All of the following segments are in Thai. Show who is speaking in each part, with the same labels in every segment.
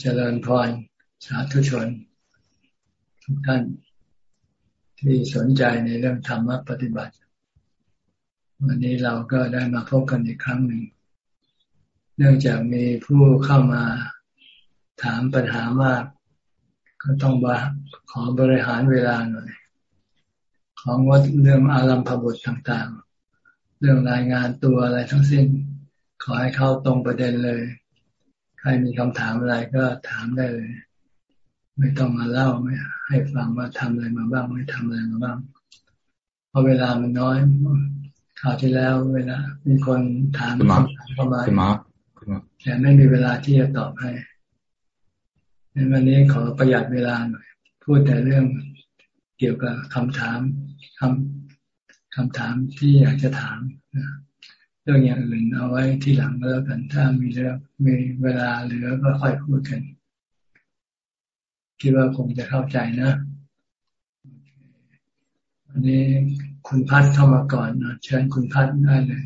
Speaker 1: เจริญพรสาธุชน ทุกท่านที่สนใจในเรื่องธรรมปฏิบัติ วันนี้เราก็ได้มาพบกันอีกครั้งหนึ่ง เนื่องจากมีผู้เข้ามาถามปัญหามาก ก็ต้องบาขอบริหารเวลาหน่อย ของวัดเรื่องอารัมพบทต่างๆ เรื่องรายงานตัวอะไรทั้งสิ้น ขอให้เข้าตรงประเด็นเลย ใครมีคำถามอะไรก็ถามได้เลย ไม่ต้องมาเล่าไม่ให้ฟังว่าทำอะไรมาบ้าง ไม่ทำอะไรมาบ้าง เพราะเวลามันน้อยข่าวที่แล้วเวลา มีคนถามคำถามเข้ามาแต่ไม่มีเวลาที่จะตอบให้ในวันนี้ขอประหยัดเวลาหน่อย พูดแต่เรื่องเกี่ยวกับคำถามคำคำถามที่อยากจะถาม เรื่องอย่างอื่นเอาไว้ที่หลังก็แล้วกัน ถ้ามีเรื่องมีเวลาเหลือก็ค่อยพูดกัน คิดว่าคงจะเข้าใจนะวันนี้คุณพัฒเข้ามาก่อนนะเชิญคุณพัฒได้เลย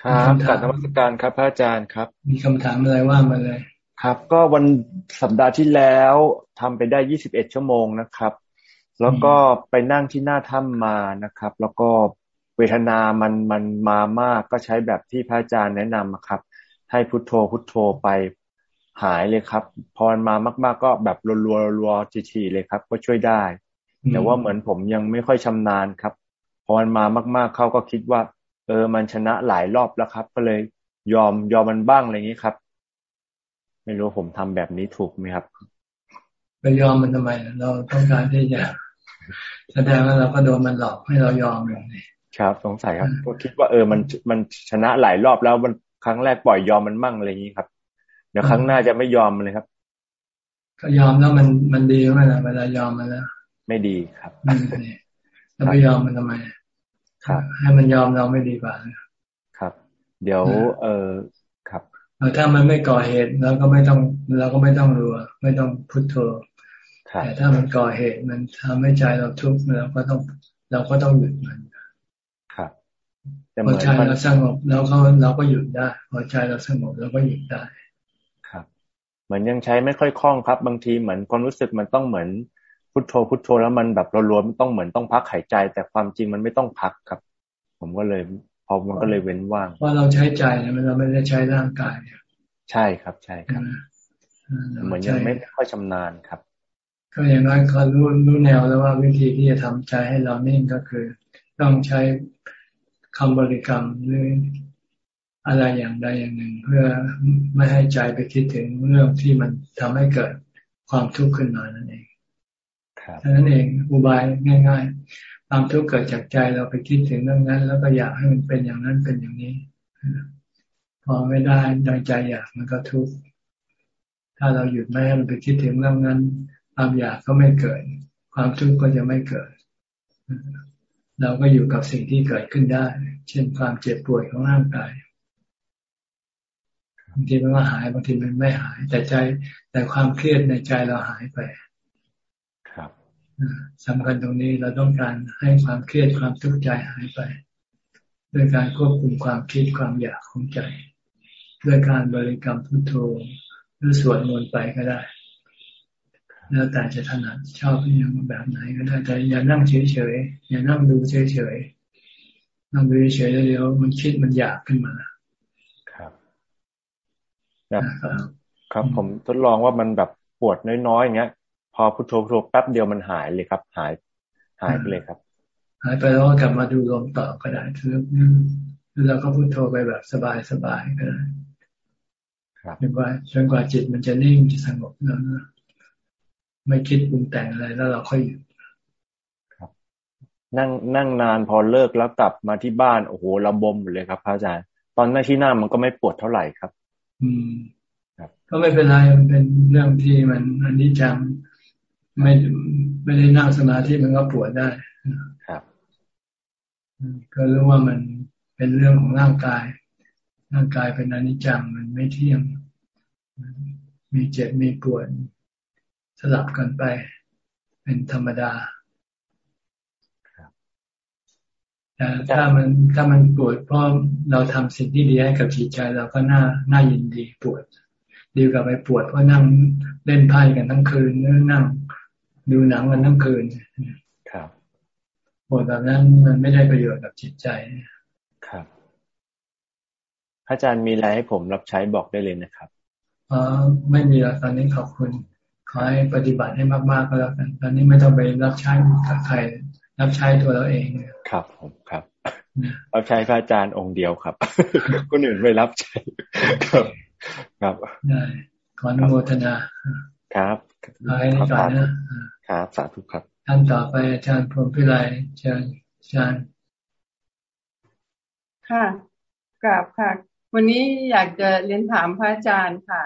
Speaker 2: ครับกราบนมัสการครับพระอาจารย์ครับ
Speaker 1: มีคำถามอะไรว่ามาเลย
Speaker 2: ครับ ก็วันสัปดาห์ที่แล้วทำไปได้ยี่สิบเอ็ดชั่วโมงนะครับ แล้วก็ไปนั่งที่หน้าถ้ำมานะครับ แล้วก็ เวทนามันมันมามากก็ใช้แบบที่พระอาจารย์แนะนำครับ ให้พุทโธพุทโธไปหายเลยครับ พอมันมามาก ๆ ก็แบบรัวๆรัวๆทีๆเลยครับ ก็ช่วยได้ แต่ว่าเหมือนผมยังไม่ค่อยชำนาญครับ พอมันมามากๆเขาก็คิดว่า เออมันชนะหลายรอบแล้วครับ ก็เลยยอมยอมมันบ้างอะไรอย่างนี้ครับ ไม่รู้ผมทำแบบนี้ถูกไหมครับ
Speaker 1: ไปยอมมันทำไม เราต้องการที่จะแสดงว่าเราก็โดนมันหลอกให้เรายอมอย่างนี้
Speaker 2: ครับสงสัยครับก็คิดว่าเออมันมันชนะหลายรอบแล้วมันครั้งแรกปล่อยยอมมันมั่งอะไรอย่างนี้ครับ เดี๋ยวครั้งหน้าจะไม่ยอมเลยครับ
Speaker 1: ก็ยอมแล้วมันมันดีไหมล่ะเวลายอมมาแล้ว
Speaker 2: ไม่ดีครับ
Speaker 1: ไม่ดีเราไปยอมมันทำไมครับ ให้มันยอมเราไม่ดีกว่า
Speaker 2: ครับ เดี๋ยว เออครับ
Speaker 1: ถ้ามันไม่ก่อเหตุเราก็ไม่ต้องเราก็ไม่ต้องรัว ไม่ต้องพุทโธแต่ถ้ามันก่อเหตุมันทำให้ใจเราทุกข์เราก็ต้อง เราก็ต้องหยุดมัน พอใจเราสงบแล้วก็เราก็หยุดได้พอใจเราสงบเราก็หยุดได้
Speaker 2: ครับ เหมือนยังใช้ไม่ค่อยคล่องครับ บางทีเหมือนความรู้สึกมันต้องเหมือนพุทโธพุทโธแล้วมันแบบเรารวมต้องเหมือนต้องพักหายใจ แต่ความจริงมันไม่ต้องพักครับ ผมก็เลยพอมันก็เลยเว้นว่าง
Speaker 1: ว่าเราใช้ใจนะเราไม่ได้ใช้ร่างกาย
Speaker 2: ใช่ครับใช่ครับเหมือนยังไม่ค่อยชำนาญครับ
Speaker 1: ก็อย่างนั้นเขารู้รู้แนวแล้วว่าวิธีที่จะทำใจให้เรานิ่งก็คือ ต้องใช้ คำบริกรรมหรืออะไรอย่างใดอย่างหนึ่ง เพื่อไม่ให้ใจไปคิดถึงเรื่องที่มันทำให้เกิดความทุกข์ขึ้นมานั่นเองท่านั้นเองอุบายง่าย ๆ ความทุกข์เกิดจากใจเราไปคิดถึงเรื่องนั้น แล้วก็อยากให้มันเป็นอย่างนั้นเป็นอย่างนี้พอไม่ได้ดังใจอยากมันก็ทุกข์ถ้าเราหยุดไม่ให้มันไปคิดถึงเรื่องนั้น ความอยากก็ไม่เกิด ความทุกข์ก็จะไม่เกิด เราก็อยู่กับสิ่งที่เกิดขึ้นได้ เช่นความเจ็บป่วยของร่างกายบางทีมันก็หายบางทีมันไม่หาย แต่ใจแต่ความเครียดในใจเราหายไป
Speaker 2: ครับ
Speaker 1: สำคัญตรงนี้เราต้องการให้ความเครียดความทุกข์ใจหายไปด้วยการควบคุมความคิดความอยากของใจ ด้วยการบริกรรมพุทโธหรือสวดมนต์ไปก็ได้ แล้วแต่จะถนัดชอบยังแบบไหนก็ได้แต่อย่านั่งเฉยๆอย่านั่งดูเฉยๆนั่งดูเฉยๆเดี๋ยวมันคิดมันอยากขึ้นมา
Speaker 2: ครับครับครับผมทดลองว่ามันแบบปวดน้อยๆอย่างเงี้ย พอพุทโธพุทโธแป๊บเดียวมันหายเลยครับ หายหายไปเลยครับ
Speaker 1: หายไปแล้วก็กลับมาดูลมต่อก็ได้คือแล้วก็พุทโธไปแบบสบายๆก็ได้
Speaker 2: ครับ
Speaker 1: จนกว่าจนกว่าจิตมันจะนิ่งจะสงบแล้วนะ ไม่คิดปรุงแต่งอะไรแล้วเราค่อยหยุด
Speaker 2: ครับนั่งนั่งนานพอเลิกแล้วกลับมาที่บ้านโอ้โหระบมเลยครับพระอาจารย์ตอนนั่งที่หน้ามันก็ไม่ปวดเท่าไหร่ครับ
Speaker 1: อืมครับ ก็ไม่เป็นไรมันเป็นเรื่องที่มันอันนี้จังไม่ไม่ได้นั่งสมาธิมันก็ปวดได้
Speaker 2: ครับ
Speaker 1: ก็รู้ว่ามันเป็นเรื่องของร่างกาย ร่างกายเป็นอนิจจังมันไม่เที่ยง มีเจ็บมีปวด สลับกันไป เป็นธรรมดาแต่ถ้ามันถ้ามันปวดเพราะเราทำสิ่งที่ดีให้กับจิตใจเราก็น่าน่ายินดีปวด ดีกว่าไปปวดเพราะนั่งเล่นไพ่กันทั้งคืนหรือนั่ง ดูหนังกันทั้งคืน
Speaker 2: ครับ
Speaker 1: ปวดแบบนั้นมันไม่ได้ประโยชน์กับจิตใจ
Speaker 2: ครับพระอาจารย์มีอะไรให้ผมรับใช้บอกได้เลยนะครับ
Speaker 1: อ๋อไม่มีแล้วตอนนี้ขอบคุณ ขอให้ปฏิบัติให้มากๆก็แล้วกัน ตอนนี้ไม่ต้องไปรับใช้กับใคร รับใช้ตัวเราเอง
Speaker 2: ครับผมครับรับใช้พระอาจารย์องค์เดียวครับคนอื่นไม่รับใช้ครับครับ
Speaker 1: ได้ขออนุโมทนา
Speaker 2: ครับ
Speaker 1: เอาให้ก่อนนะครับ
Speaker 2: สาธุครับ
Speaker 1: ท่านต่อไปอาจารย์พรหมพิไลเชิญอาจารย์
Speaker 3: ค่ะกราบค่ะ วันนี้อยากจะเรียนถามพระอาจารย์ค่ะ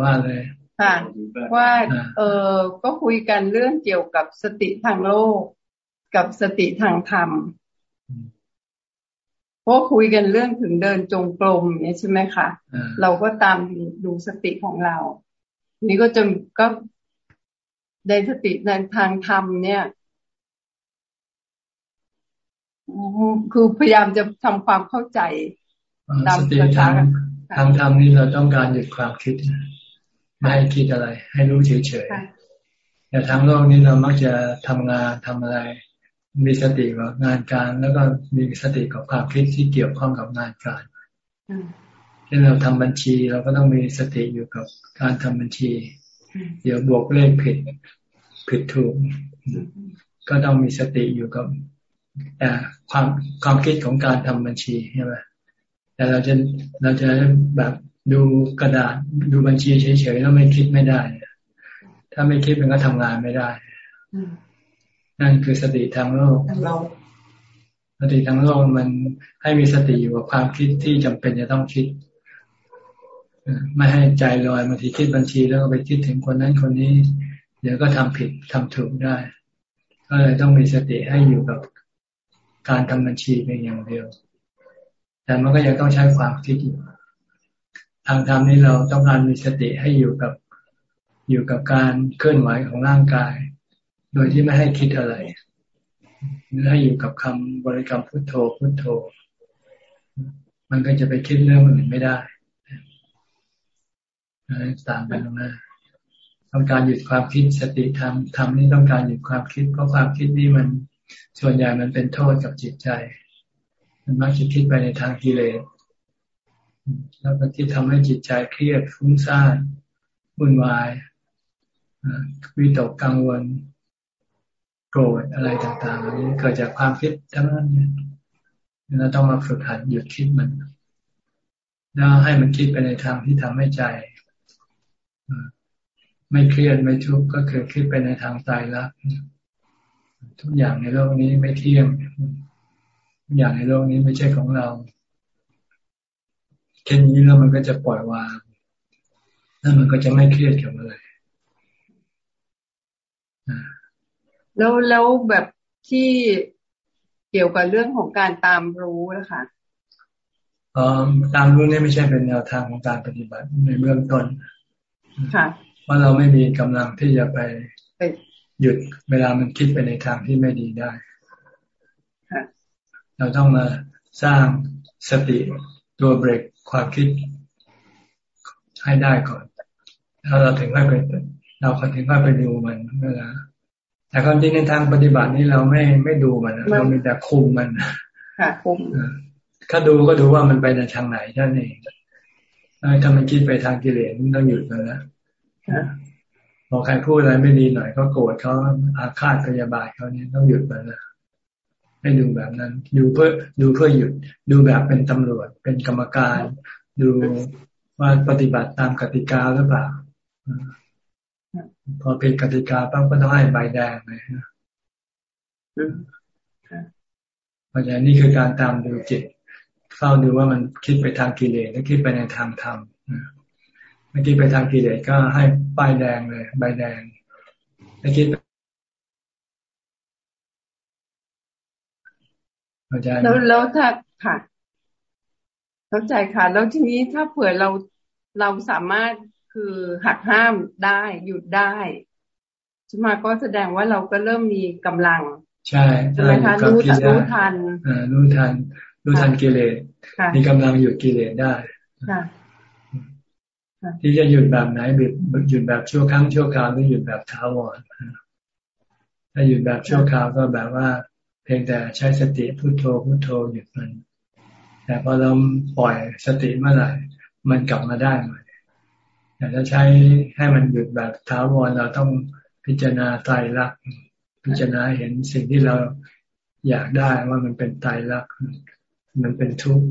Speaker 1: ว่าเลย
Speaker 3: ค่ะว่าเออก็คุยกันเรื่องเกี่ยวกับสติทางโลก กับสติทางธรรมเพราะคุยกันเรื่องถึงเดินจงกรมเนี่ยใช่ไหมคะเราก็ตามดูสติของเรา นี่ก็จะก็ในสติในทางธรรมเนี่ยคือพยายามจะทำความเข้าใจ
Speaker 1: ตามสติทางทางธรรมนี้เราต้องการหยุดความคิด ไม่ให้คิดอะไร ให้รู้เฉยๆแต่ทางโลกนี้เรามักจะทำงานทำอะไร มีสติกับงานการ แล้วก็มีสติกับความคิดที่เกี่ยวข้องกับงานการเช่นเราทำบัญชีเราก็ต้องมีสติอยู่กับการทำบัญชี เดี๋ยวบวกเลขผิดผิดถูก ก็ต้องมีสติอยู่กับความความคิดของการทำบัญชีใช่ไหมแต่เราจะเราจะแบบ ดูกระดาษดูบัญชีเฉยๆแล้วไม่คิดไม่ได้ ถ้าไม่คิดมันก็ทำงานไม่ได้ นั่นคือสติทางโลกสติทางโลกมันให้มีสติอยู่กับความคิดที่จำเป็นจะต้องคิดไม่ให้ใจลอยบางทีคิดบัญชีแล้วก็ไปคิดถึงคนนั้นคนนี้ เดี๋ยวก็ทำผิดทำถูกได้ ก็เลยต้องมีสติให้อยู่กับการทำบัญชีเพียงอย่างเดียว แต่มันก็ยังต้องใช้ความคิดอยู่ ทางธรรมนี้เราต้องการมีสติให้อยู่กับอยู่กับการเคลื่อนไหวของร่างกาย โดยที่ไม่ให้คิดอะไรให้อยู่กับคำบริกรรมพุทโธพุทโธ มันก็จะไปคิดเรื่องอื่นไม่ได้ต่ามไปตรงนั้นต้องการหยุดความคิดสติธรรมธรรมนี่ต้องการหยุดความคิด เพราะความคิดนี่มันส่วนใหญ่มันเป็นโทษกับจิตใจ มันมักจะคิดไปในทางกิเลส แล้วก็ที่ทำให้จิตใจเครียดฟุ้งซ่านวุ่นวายวิตกกังวลโกรธอะไรต่างๆอันนี้เกิดจากความคิดทั้งนั้นเนี่ยเราต้องมาฝึกหัดหยุดคิดมันแล้วให้มันคิดไปในทางที่ทำให้ใจไม่เครียดไม่ทุกข์ก็คือคิดไปในทางตายละทุกอย่างในโลกนี้ไม่เที่ยงอย่างในโลกนี้ไม่ใช่ของเรา แค่นี้แล้วมันก็จะปล่อยวางแล้วมันก็จะไม่เครียดกับอะไร
Speaker 3: แล้วแล้วแบบที่เกี่ยวกับเรื่องของการตามรู้นะคะ
Speaker 1: ออตามรู้นี่ไม่ใช่เป็นแนวทางของการปฏิบัติในเบื้องต้น
Speaker 3: ค่ะ
Speaker 1: ว่าเราไม่มีกำลังที่จะไปหยุดเวลามันคิดไปในทางที่ไม่ดีได้เราต้องมาสร้างสติตัวเบรก ความคิดให้ได้ก่อนแล้วเราถึงค่อยไปเราถึงค่อยไปดูมันเวลาแต่ความจริงในทางปฏิบัตินี้เราไม่ไม่ดูมันเรามีแต่คุมมัน
Speaker 3: ค่ะคุม
Speaker 1: ถ้าดูก็ดูว่ามันไปในทางไหนท่านเองถ้ามันคิดไปทางกิเลสต้องหยุดมันแล้วพอใครพูดอะไรไม่ดีหน่อยก็โกรธเขาอาฆาตพยาบาทเขาเนี่ยต้องหยุดมันแล้ว ให้ดูแบบนั้น ดูเพื่อดูเพื่อหยุด ดูแบบเป็นตำรวจ เป็นกรรมการ ดูว่าปฏิบัติตามกติกาหรือเปล่าพอเป็นกติกาปั๊บก็ต้องให้ใบแดงเลยนะเพราะฉะนั้นนี่คือการตามดูจิตเฝ้าดูว่ามันคิดไปทางกิเลสหรือคิดไปในทางธรรมเมื่อกี้ไปทางกิเลสก็ให้ป้ายแดงเลย ใบแดงถ้าคิด
Speaker 3: แล้วแล้วถ้าค่ะ เข้าใจค่ะ แล้วทีนี้ถ้าเผื่อเราเราสามารถคือหักห้ามได้หยุดได้ใช่ไหมก็แสดงว่าเราก็เริ่มมีกำลัง
Speaker 1: ใช่
Speaker 3: ใช่ไหมคะรู้ทันรู้ทัน
Speaker 1: อ่ารู้ทันรู้ทันกิเลสมีกำลังหยุดกิเลสได้
Speaker 3: ค่ะ
Speaker 1: ที่จะหยุดแบบไหนหยุดหยุดแบบชั่วครั้งชั่วคราวหรือหยุดแบบท้าวรถ้าหยุดแบบชั่วคราวก็แบบว่า เพียงแต่ใช้สติพุโทโธพุโทโธหยุดมัน แต่พอเราปล่อยสติเมื่อไหร่ มันกลับมาได้ใหม่แต่ถ้าใช้ให้มันหยุดแบบท้าวรเราต้องพิจารณาไตรลักษณ์พิจารณาเห็นสิ่งที่เราอยากได้ว่ามันเป็นไตรลักษณ์มันเป็นทุกข์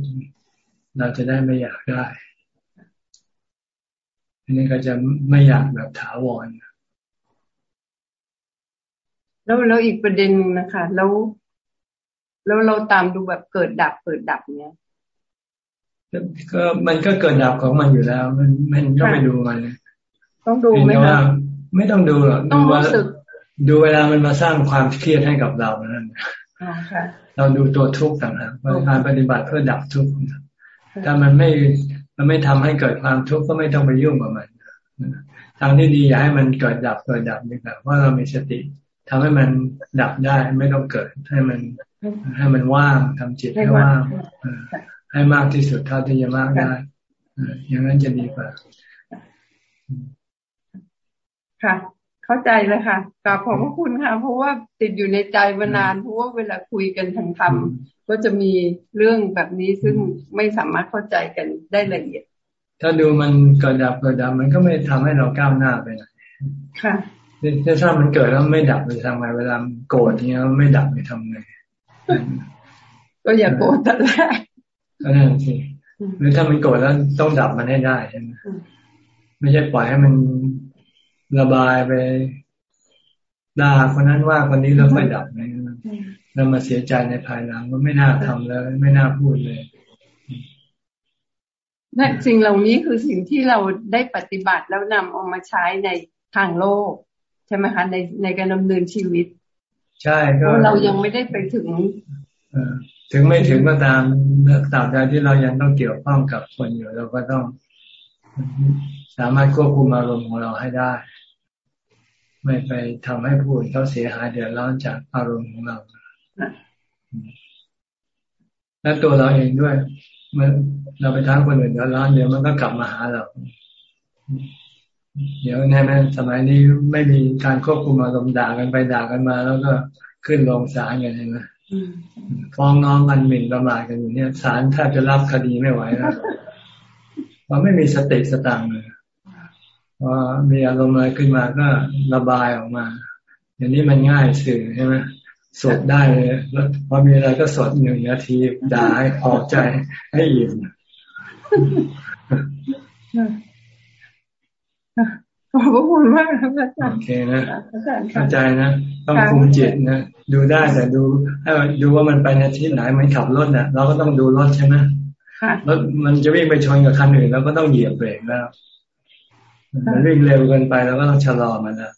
Speaker 1: เราจะได้ไม่อยากได้อันนี้ก็จะไม่อยากแบบถาวร
Speaker 3: แล้วแล้วอีกประเด็นนึงนะคะ แล้ว แล้วเราตามดูแบบเกิดดับเกิดดับเนี้ย
Speaker 1: ก็มันก็เกิดดับของมันอยู่แล้ว มันมันก็ไม่ดูมัน
Speaker 3: ต้องดูไหมคะ
Speaker 1: ไม่ต้องดูหรอกดูว่าดูเวลามันมาสร้างความเครียดให้กับเรานั่นเราดูตัวทุกข์ต่างหากการปฏิบัติเพื่อดับทุกข์ถ้ามันไม่มันไม่ทำให้เกิดความทุกข์ก็ไม่ต้องไปยุ่งกับมันทางที่ดีอย่าให้มันเกิดดับเกิดดับดีกว่าว่าเรามีสติ ทำให้มันดับได้ไม่ต้องเกิด ให้มันให้มันว่างทำจิตให้ว่างให้มากที่สุดเท่าที่จะมากได้อย่างนั้นจะดีกว่า
Speaker 3: ค่ะ เข้าใจเลยค่ะกราบขอบพระคุณค่ะ เพราะว่าติดอยู่ในใจมานานเพราะว่าเวลาคุยกันทางธรรมก็จะมีเรื่องแบบนี้ซึ่งไม่สามารถเข้าใจกันได้ละเอียด
Speaker 1: ถ้าดูมันเกิดดับเกิดดับมันก็ไม่ทำให้เราก้าวหน้าไปไหนค่ะ ถ้ามันเกิดแล้วไม่ดับไปทำไงเวลาโกรธเนี้ยไม่ดับไปทำไง
Speaker 3: ก็อย่าโกรธแต่แรก
Speaker 1: ก็นั่นสิหรือถ้ามันโกรธแล้วต้องดับมันให้ได้ใช่ไหมไม่ใช่ปล่อยให้มันระบายไปด่าคนนั้นว่าคนนี้แล้วค่อยดับนะแล้วมาเสียใจในภายหลังว่าไม่น่าทำเลยไม่น่าพูดเลย
Speaker 3: นั่นสิ่งเหล่านี้คือสิ่งที่เราได้ปฏิบัติแล้วนำเอามาใช้ในทางโลกใช่ไหมคะในในการดำเนินชีวิต
Speaker 1: ใช่ก็
Speaker 3: เรายังไม่ได้ไปถึง
Speaker 1: ถึงไม่ถึงก็ตามตราบใดที่เรายังต้องเกี่ยวข้องกับคนอยู่เราก็ต้อง สามารถควบคุมอารมณ์ของเราให้ได้ ไม่ไปทำให้ผู้อื่นเขาเสียหายเดือดร้อนจากอารมณ์ของเราและตัวเราเองด้วยเมื่อเราไปท้งคนอื่นเดือดร้อนเดี๋ยวมันก็กลับมาหาเรา เดี๋ยวแน่นสมัยนี้ไม่มีการควบคุมอารมณ์ด่ากันไปด่ากันมา แล้วก็ขึ้นลงศาลกันเห็นไหมฟ้องน้องกันหมิ่นประมาทกันอยู่เนี่ยศาลแทบจะรับคดีไม่ไหวแล้วเพราไม่มีสติสตังเลยพอมีอารมณ์อะไรขึ้นมาก็ระบายออกมาอย่างนี้มันง่ายสื่อใช่ไหมสดได้เลยแล้วพอมีอะไรก็สดหนึ่งนาทีด่าให้พอใจให้อิ่ม
Speaker 3: ขอบพระคุณมากครับอาจารย์
Speaker 1: โอเคนะเข้าใจนะ ต้องคุมจิตนะ ดูได้แต่ดูให้ดูว่ามันไปในที่ไหนมันขับรถเนี่ยเราก็ต้องดูรถใช่ไหมรถมันจะวิ่งไปชนกับคันอื่นเราก็ต้องเหยียบเบรกแล้วมันวิ่งเร็วเกินไปเราก็ต้องชะลอมันนะ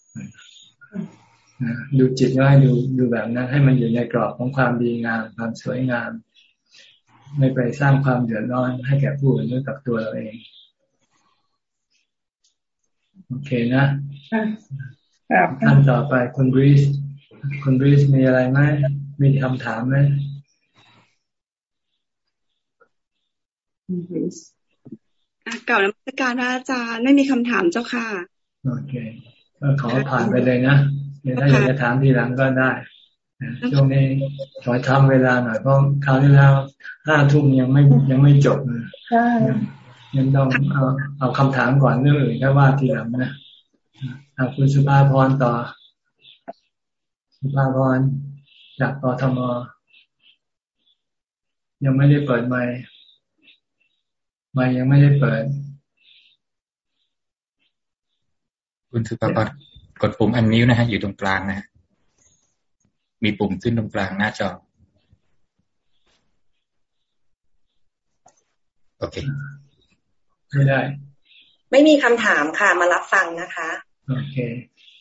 Speaker 1: ดูจิตก็ให้ดูดูแบบนั้น ให้มันอยู่ในกรอบของความดีงามความสวยงาม ไม่ไปสร้างความเดือดร้อนให้แก่ผู้อื่นหรือกับตัวเราเอง โอเคนะท่านต่อไปคุณบริสคุณบริสมีอะไรไหมมีคำถามไหม
Speaker 4: เก่าแล้วมาการพระอาจารย์ไม่มีคำถามเจ้าค่ะ
Speaker 1: โอเคก็ขอผ่านไปเลยนะถ้าอยากจะถามทีหลังก็ได้ช่วงนี้ขอทำเวลาหน่อยเพราะคราวที่แล้วห้าทุ่มยังไม่ยังไม่จบเลย ยังต้องเอาเอาคำถามก่อนเรื่องอื่นแค่ว่าทีหลังนะเอาคุณสุภาพรต่อ สุภาพรจากกทมยังไม่ได้เปิดไมค์ไมค์ยังไม่ได้เปิด
Speaker 5: คุณสุภาพรกดปุ่มอันนิ้วนะฮะอยู่ตรงกลางนะ มีปุ่มขึ้นตรงกลางหน้าจอโอเค
Speaker 1: ไม่ได้
Speaker 4: ไม่มีคำถามค่ะมารับฟังนะคะ
Speaker 1: โอเค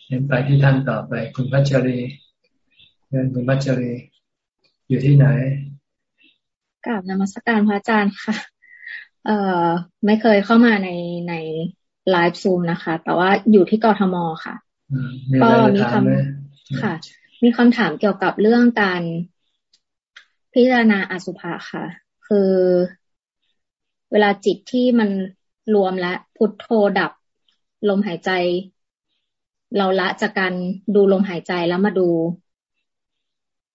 Speaker 1: เห็นไปที่ท่านต่อไป คุณพัชรีเรียนคุณพัชรีอยู่ที่ไหน
Speaker 6: กราบนมัสการพระอาจารย์ค่ะ เอ่อ ไม่เคยเข้ามาในในไลฟ์ซูมนะคะ แต่ว่าอยู่ที่กรทมค่ะ ก็มีคำค่ะ มีคำถามเกี่ยวกับเรื่องการพิจารณาอสุภะค่ะ คือ เวลาจิตที่มันรวมและพุทโธดับ ลมหายใจ เราละจากการดูลมหายใจแล้วมาดู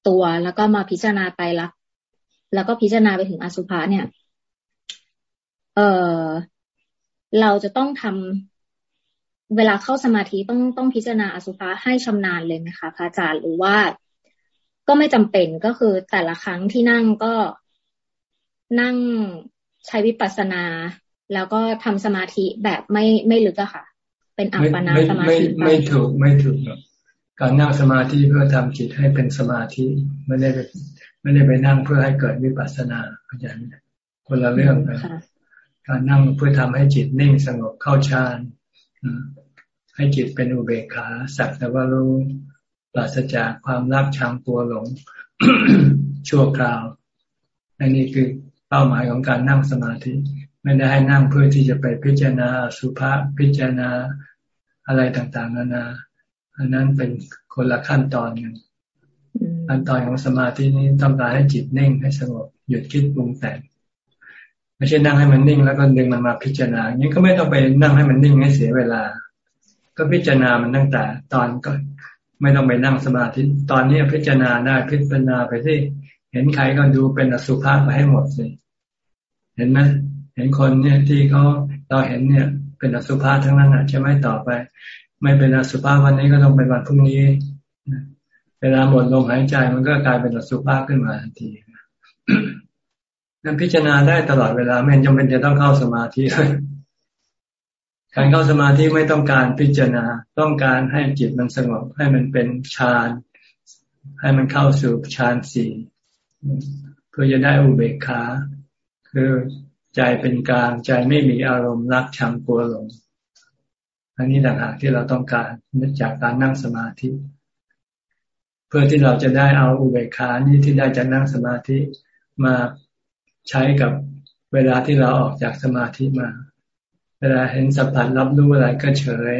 Speaker 6: ตัวแล้วก็มาพิจารณาไตรลักษณ์แล้วก็พิจารณาไปถึงอสุภะเนี่ย เออเราจะต้องทำเวลาเข้าสมาธิต้องต้องพิจารณาอสุภะให้ชำนาญเลยไหมคะพระอาจารย์หรือว่าก็ไม่จำเป็นก็คือแต่ละครั้งที่นั่งก็นั่ง ใช้วิปัสสนา แล้วก็ทำสมาธิแบบไม่ไม่ลึกอะค่ะ เป็นอัปปนาสมาธิ
Speaker 1: ไม่ไม่ถูกไม่ถูกหรอกการนั่งสมาธิเพื่อทำจิตให้เป็นสมาธิไม่ได้ไปไม่ได้ไปนั่งเพื่อให้เกิดวิปัสสนาอาจารย์คนละเรื่องกันการนั่งเพื่อทำให้จิตนิ่งสงบเข้าฌานให้จิตเป็นอุเบกขาสักแต่ว่ารู้ปราศจากความรักชังตัวหลงชั่วคราวอันนี้คือ เป้าหมายของการนั่งสมาธิ ไม่ได้ให้นั่งเพื่อที่จะไปพิจารณาสุภาพพิจารณาอะไรต่างๆนานา อันนั้นเป็นคนละขั้นตอนกันขั้นตอนของสมาธินี้ต้องการให้จิตนิ่งให้สงบหยุดคิดปรุงแต่งไม่ใช่นั่งให้มันนิ่งแล้วก็ดึงมันมาพิจารณาอย่างนี้ก็ไม่ต้องไปนั่งให้มันนิ่งให้เสียเวลา ก็พิจารณามันตั้งแต่ ตอนก็ไม่ต้องไปนั่งสมาธิ ตอนนี้พิจารณาได้พิจารณาไปที่ เห็นใครก็ดูเป็นอสุภะไปให้หมดเลยเห็นไหมเห็นคนเนี่ยที่เขาเราเห็นเนี่ย เป็นอสุภะทั้งนั้นอะจะไม่ต่อไป ไม่เป็นอสุภะวันนี้ก็ต้องเป็นวันพรุ่งนี้เวลาหมดลมหายใจมันก็กลายเป็นอสุภะขึ้นมาทันทีนั้นพิจารณาได้ตลอดเวลาไม่จำเป็นจะต้องเข้าสมาธิเลยการเข้าสมาธิไม่ต้องการพิจารณา ต้องการให้จิตมันสงบให้มันเป็นฌาน ให้มันเข้าสู่ฌานสี่ เพื่อจะได้อุเบกขาคือใจเป็นกลางใจไม่มีอารมณ์รักชังกลัวหลงอันนี้ต่างหากที่เราต้องการจากการนั่งสมาธิ เพื่อที่เราจะได้เอาอุเบกขานี้ที่ได้จากนั่งสมาธิมาใช้กับเวลาที่เราออกจากสมาธิมา เวลาเห็นสัมผัสรับรู้อะไรก็เฉย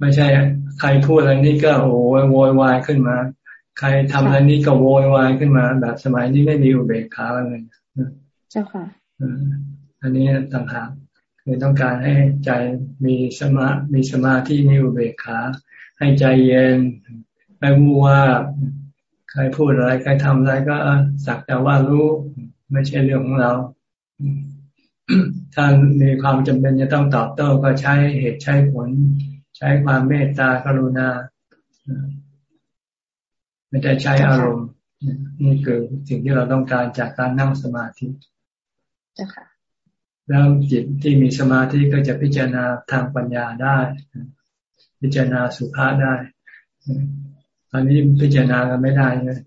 Speaker 1: ไม่ใช่ใครพูดอะไรนี่ก็โอ้ยโวยวายขึ้นมา ใครทำอะไรนี้ก็โวยวายขึ้นมาแบบสมัยนี้ไม่มีอุเบกขาเลย
Speaker 6: เจ้าค่ะ
Speaker 1: อันนี้ต่างหากคือต้องการให้ใจมีสมามีสมาธิมีอุเบกขา ให้ใจเย็นไม่มูว่าใครพูดอะไรใครทำอะไรก็สักแต่ว่ารู้ไม่ใช่เรื่องของเรา ถ้ามีความจำเป็นจะต้องตอบโต้ก็ใช้เหตุใช้ผล ใช้ความเมตตากรุณา ไม่ได้ใช้อารมณ์นี่คือสิ่งที่เราต้องการจากการนั่งสมาธิแล้วจิตที่มีสมาธิก็จะพิจารณาทางปัญญาได้ พิจารณาสุภาษได้ตอนนี้พิจารณากันไม่ได้เลย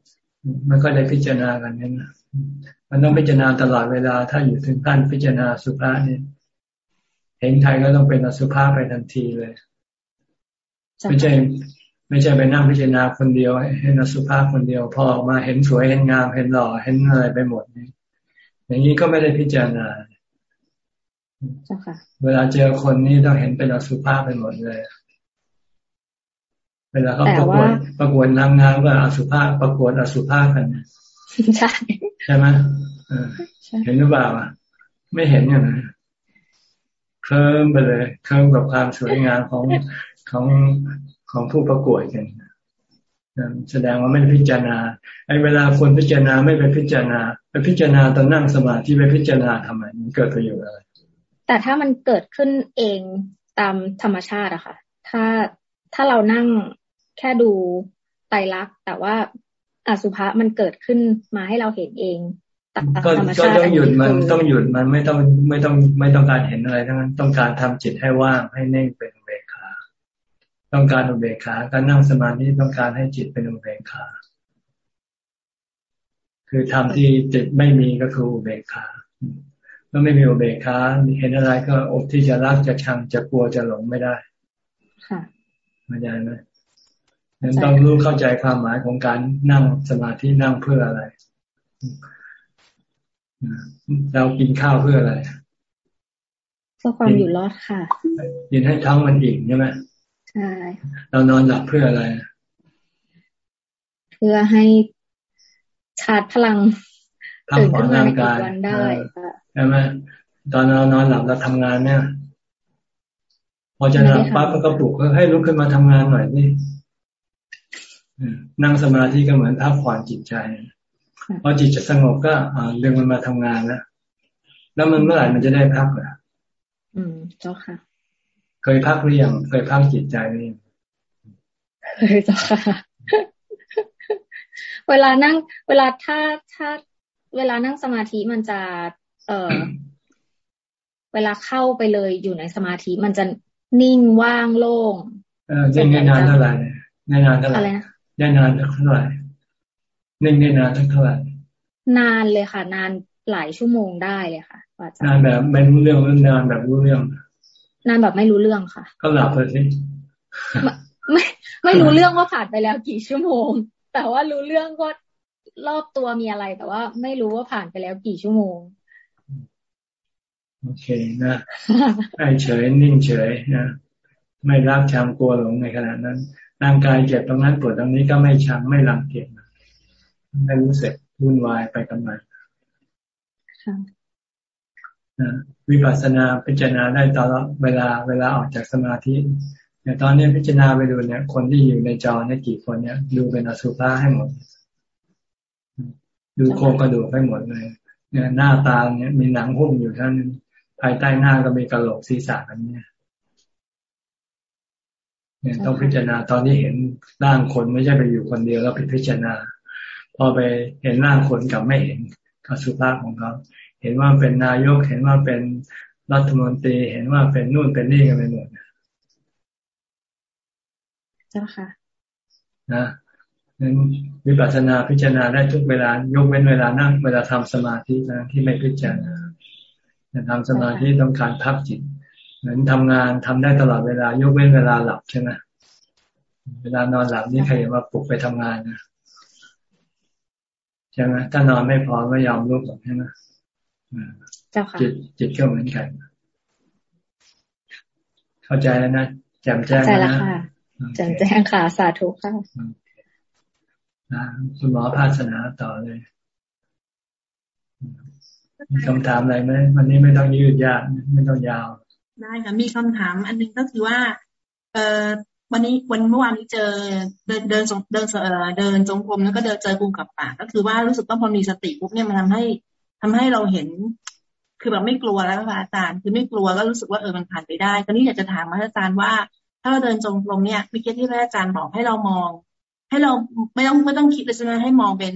Speaker 1: มันก็ได้พิจารณากันนี่นะมันต้องพิจารณาตลอดเวลา ถ้าอยู่ถึงขั้นพิจารณาสุภาษเนี่ยเห็นใครก็ต้องเป็นอสุภาษไปทันทีเลยไม่ใช่ ไม่ใช่ไปนั่งพิจารณาคนเดียวเห็นอสุภาพคนเดียว พอออกมาเห็นสวยเห็นงามเห็นหล่อเห็นอะไรไปหมดนี่อย่างนี้ก็ไม่ได้พิจารณาเวลาเจอคนนี้ต้องเห็นเป็นอสุภาพไปหมดเลย เวลาเขาประกวดประกวดนางงามก็อสุภาพประกวดอสุภาพกันใช่ใช่ไหมเห็นหรือเปล่าไม่เห็นอย่างนั้นเคลิ้มไปเลยเคลิ้มกับความสวยงามของของ ของผู้ประกวดกันแสดงว่าไม่พิจารณาไอ้เวลาคนพิจารณาไม่ไปพิจารณา ไปพิจารณาตอนนั่งสมาธิไปพิจารณาทำไมมันเกิดประโยชน์อะไร
Speaker 6: แต่ถ้ามันเกิดขึ้นเองตามธรรมชาติอะค่ะ ถ้าถ้าเรานั่งแค่ดูไตรลักษณ์แต่ว่าอสุภะมันเกิดขึ้นมาให้เราเห็นเอง
Speaker 1: ตามธรรมชาติก็ต้องหยุดมันต้องหยุดมันไม่ต้องไม่ต้องไม่ต้องการเห็นอะไรทั้งนั้นต้องการทำจิตให้ว่างให้เน่งเป็นเบคา ต้องการอุเบกขา การนั่งสมาธิต้องการให้จิตเป็นอุเบกขา คือทำที่จิตไม่มีก็คืออุเบกขาเมื่อไม่มีอุเบกขาเห็นอะไรก็อดที่จะรักจะชังจะกลัวจะหลงไม่ได้ ค่ะมาใจไหมนั้นต้องรู้เข้าใจความหมายของการนั่งสมาธินั่งเพื่ออะไร เรากินข้าวเพื่ออะไร
Speaker 6: เพื่อความอยู่รอดค่ะ
Speaker 1: ยินให้ท้องมันอิ่มใช่ไหม ใช่เรานอนหลับเพื่ออะไร
Speaker 6: เพื่อให้ชาร์จพลัง
Speaker 1: ตื่นขึ้นมาในอีกวันได้ใช่ไหมตอนเรานอนหลับเราทำงานเนี่ยพอจะหลับปั๊บก็ปลุกให้ลุกขึ้นมาทำงานหน่อยนี่นั่งสมาธิก็เหมือนพักผ่อนจิตใจพอจิตจะสงบก็เรื่องมันมาทำงานแล้วแล้วมันเมื่อไหร่มันจะได้พักล่ะ
Speaker 6: อืมเจ้าค่ะ
Speaker 1: เคยพักหรือยังเคยพักจิตใจหรือยัง
Speaker 6: เคยเจ้าค่ะเวลานั่ง เวลาถ้าถ้าเวลานั่งสมาธิมันจะ เอ่อเวลาเข้าไปเลยอยู่ในสมาธิมันจะนิ่งว่างโล่ง
Speaker 1: เออนิ่งได้นานเท่าไหร่ได้นานเท่าไหร่ได้นานเท่าไหร่นิ่งได้นานเท่าไหร่
Speaker 6: นานเลยค่ะ นานหลายชั่วโมงได้เลยค่ะ
Speaker 1: นานแบบไม่รู้เรื่องหรือนานแบบรู้เรื่อง
Speaker 6: นานแบบไม่รู้เรื่องค่ะ
Speaker 1: ก็หลับเลยสิ
Speaker 6: ไม่ไม่รู้เรื่องว่าผ่านไปแล้วกี่ชั่วโมง แต่ว่ารู้เรื่องก็รอบตัวมีอะไร แต่ว่าไม่รู้ว่าผ่านไปแล้วกี่ชั่วโมง
Speaker 1: โอเคนะให้เฉยนิ่งเฉยนะไม่รักชังกลัวหลงในขณะนั้นร่างกายเจ็บตรงนั้นปวดตรงนี้ก็ไม่ชังไม่รังเกียจไม่รู้สึกวุ่นวายไปกับมัน วิปัสสนาพิจารณาได้ตลอดเวลาเวลาออกจากสมาธิเนี่ยตอนนี้พิจารณาไปดูเนี่ย คนที่อยู่ในจอเนี่ยกี่คนเนี่ย ดูเป็นอสุภะให้หมด ดูโครงกระดูกให้หมดเลยเนี่ยหน้าตาเนี่ยมีหนังหุ้มอยู่ท่านภายใต้หน้าก็มีกระโหลกศีรษะอันนี้เนี่ยต้องพิจารณาตอนนี้เห็นร่างคนไม่ใช่ไปอยู่คนเดียวแล้วไปพิจารณา พอไปเห็นร่างคนกับไม่เห็นกสุภาพของเขา เห็นว่าเป็นนายก เห็นว่าเป็นรัฐมนตรี เห็นว่าเป็นนู่นเป็นนี่กันไปหมด
Speaker 6: เจ้าค่ะ
Speaker 1: นะนั้นวิปัสสนาพิจารณาได้ทุกเวลายกเว้นเวลานั่งเวลาทำสมาธินะที่ไม่พิจารณาทำสมาธิต้องการพักจิต เหมือนทำงานทำได้ตลอดเวลายกเว้นเวลาหลับใช่ไหมเวลานอนหลับนี่ใครมาปลุกไปทำงานนะใช่ไหมถ้านอนไม่พอไม่ยอมลุกหรอกใช่ไหม จิตจิตก็เหมือนกัน เข้าใจแล้วนะแจ่มแจ้ง
Speaker 6: นะแจ่มแจ้งค่ะ สาธุค่ะ
Speaker 1: คุณหมอภาสนาต่อเลยมีคำถามอะไรไหมวันนี้ไม่ต้องยืดยากไม่ต้องยาว
Speaker 7: ได้ค่ะมีคำถามอันนึงก็คือว่า เออวันนี้วันเมื่อวานนี้เจอเดินเดินเดินเออเดินจงกรมแล้วก็เดินเจอกุมกับปากก็คือว่ารู้สึกว่าพอมีสติปุ๊บเนี่ยมันทำให้ ทำให้เราเห็น คือแบบไม่กลัวแล้วค่ะอาจารย์คือไม่กลัวก็รู้สึกว่าเออมันผ่านไปได้ตอนนี้อยากจะถามอาจารย์ว่า ถ้าเราเดินจงกรมเนี่ยเมื่อกี้ที่พระอาจารย์บอกให้เรามอง ให้เราไม่ต้องไม่ต้องคิดเลยใช่ไหมให้มองเป็น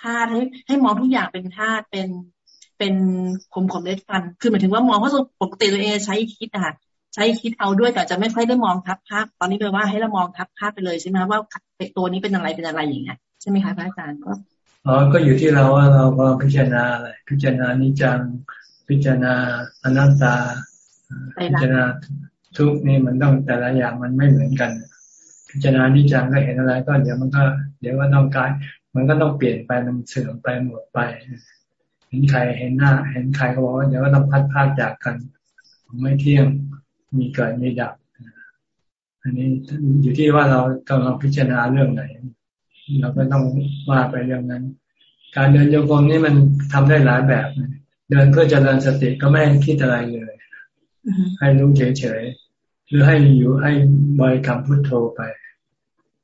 Speaker 7: ธาตุให้ให้มองทุกอย่างเป็นธาตุเป็นเป็นขมขมเล็ดฟัน คือหมายถึงว่ามองเพราะปกติตัวเองใช้คิดอะค่ะใช้คิดเอาด้วยแต่จะไม่ค่อยได้มองทับภาพตอนนี้แปลว่าให้เรามองทับภาพไปเลยใช่ไหมว่าตัวนี้เป็นอะไรเป็นอะไรอย่างเงี้ยใช่ไหมคะพระอาจารย์ก็
Speaker 1: อ๋อก็อยู่ที่เราว่าเราก็พิจารณาอะไรพิจารณานิจังพิจารณาอนัตตา พิจารณาทุกนี่มันต้องแต่ละอย่างมันไม่เหมือนกัน พิจารณานิจังก็เห็นอะไร ก็เดี๋ยวมันก็ เดี๋ยวก็ต้องกาย มันก็ต้องเปลี่ยนไปมันเสื่อมไปหมดไป เห็นใครเห็นหน้า เห็นใครก็บอกว่าเดี๋ยวก็ต้องพัดพากจากกัน ไม่เที่ยงมีเกิดมีดับ อันนี้อยู่ที่ว่าเรากำลังพิจารณาเรื่องไหน เราก็ต้องว่าไปเรื่องนั้น การเดินโยกมนี่มันทำได้หลายแบบเดินเพื่อเจริญสติก็ไม่คิดอะไรเลยให้รู้เฉยๆหรือให้อยู่ให้บริกรรมพุทโธไป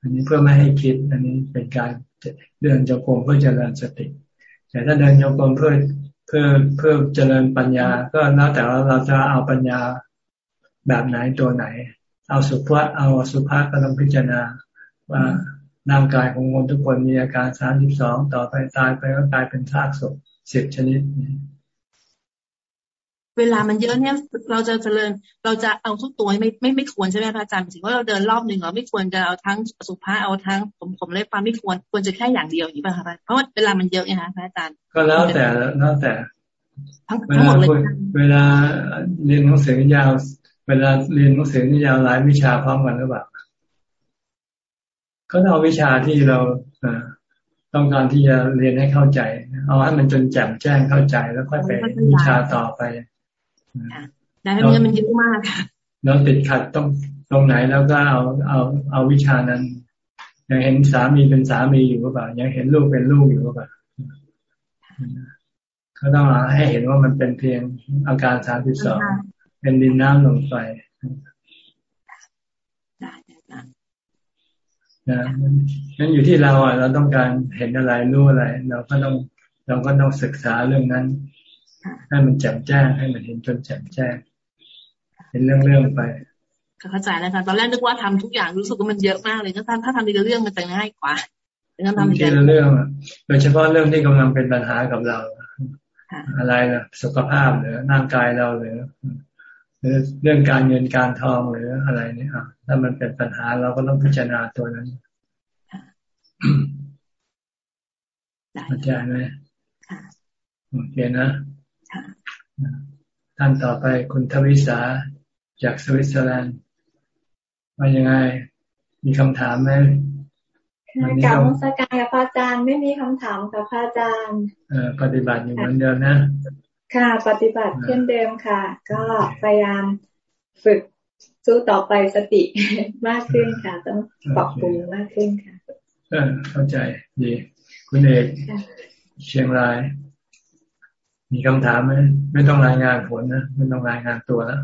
Speaker 1: อันนี้เพื่อไม่ให้คิด อันนี้เป็นการเดินโยกมเพื่อเจริญสติ แต่ถ้าเดินโยกมเพื่อเพื่อเพื่อเจริญปัญญา ก็แล้วแต่ว่าเราจะเอาปัญญาแบบไหนตัวไหน เอาสุภาพเอาสุภาพก็ต้องพิจารณาว่า ร่างกายของคนทุกคนมีอาการสามสิบสองต่อไปตายไปก็กลายเป็นซากศพสิบชนิด
Speaker 7: เวลามันเยอะเนี่ย เราจะเจริญ เราจะเอาทุกตัวไม่ไม่ไม่ควรใช่ไหมพระอาจารย์ถึงว่าเราเดินรอบหนึ่งเราไม่ควรจะเอาทั้งสุภาเอาทั้งผมผมเล็บฟันไม่ควรควรจะแค่อย่างเดียวอย่างนี้ป่ะคะเพราะว่าเวลามันเยอะไงคะพระอาจารย์
Speaker 1: ก็แล้วแต่แล้วแต่เวลาเวลาเรียนหนังสือยาว เวลาเรียนหนังสือนี่ยาวหลายวิชาพร้อมกันหรือเปล่า ก็เอาวิชาที่เราต้องการที่จะเรียนให้เข้าใจ เอาให้มันจนแจ่มแจ้งเข้าใจแล้วค่อยไปวิชาต่อไป
Speaker 7: แต่เงินมันเยอะมากค่ะ
Speaker 1: เราติดขัดต้องตรงไหนแล้วก็เอาเอาเอาวิชานั้น ยังเห็นสามีเป็นสามีอยู่หรือเปล่ายังเห็นลูกเป็นลูกอยู่หรือเปล่าเขาต้องให้เห็นว่ามันเป็นเพียงอาการสามสิบสองเป็นดินน้ำลมไฟ นะนั่นอยู่ที่เราอะ เราต้องการเห็นอะไรรู้อะไร เราก็ต้องเราก็ต้องศึกษาเรื่องนั้น ให้มันแจ่มแจ้งให้มันเห็นจนแจ่มแจ้ง เห็นเรื่องๆไป
Speaker 7: เข้าใจแล้วค่ะตอนแรกนึกว่าทำทุกอย่างรู้สึกว่ามันเยอะมากเลยก็ถ้าถ้าทำทีละเรื่องมันจะง่ายกว่า
Speaker 1: ต้องทำทีละเรื่องโดยเฉพาะเรื่องที่กำลังเป็นปัญหากับเรา อะไรนะสุขภาพหรือร่างกายเราหรือ หรือเรื่องการเงินการทองหรืออะไรเนี่ยถ้ามันเป็นปัญหาเราก็ต้องพิจารณาตัวนั้นเข้าใจไหมโอเคนะท่านต่อไปคุณทวิสาจากสวิตเซอร์แลนด์ว่ายังไง มีคำถามไหม
Speaker 8: กลับมาสกายพระอาจารย์ไม่มีคำถามค่ะพระอาจารย์
Speaker 1: เออปฏิบัติอยู่เหมือนเดิมนะ
Speaker 8: ค่ะ ปฏิบัติเช่นเดิมค่ะ ก็พยายามฝึกสู้ต่อไปสติมากขึ้นค่ะ ต้องปรับปรุงมากขึ้นค่ะ
Speaker 1: เออเข้าใจดีคุณเอกเชียงราย มีคำถามไหมไม่ต้องรายงานผลนะไม่ต้องรายงานตัวแล้ว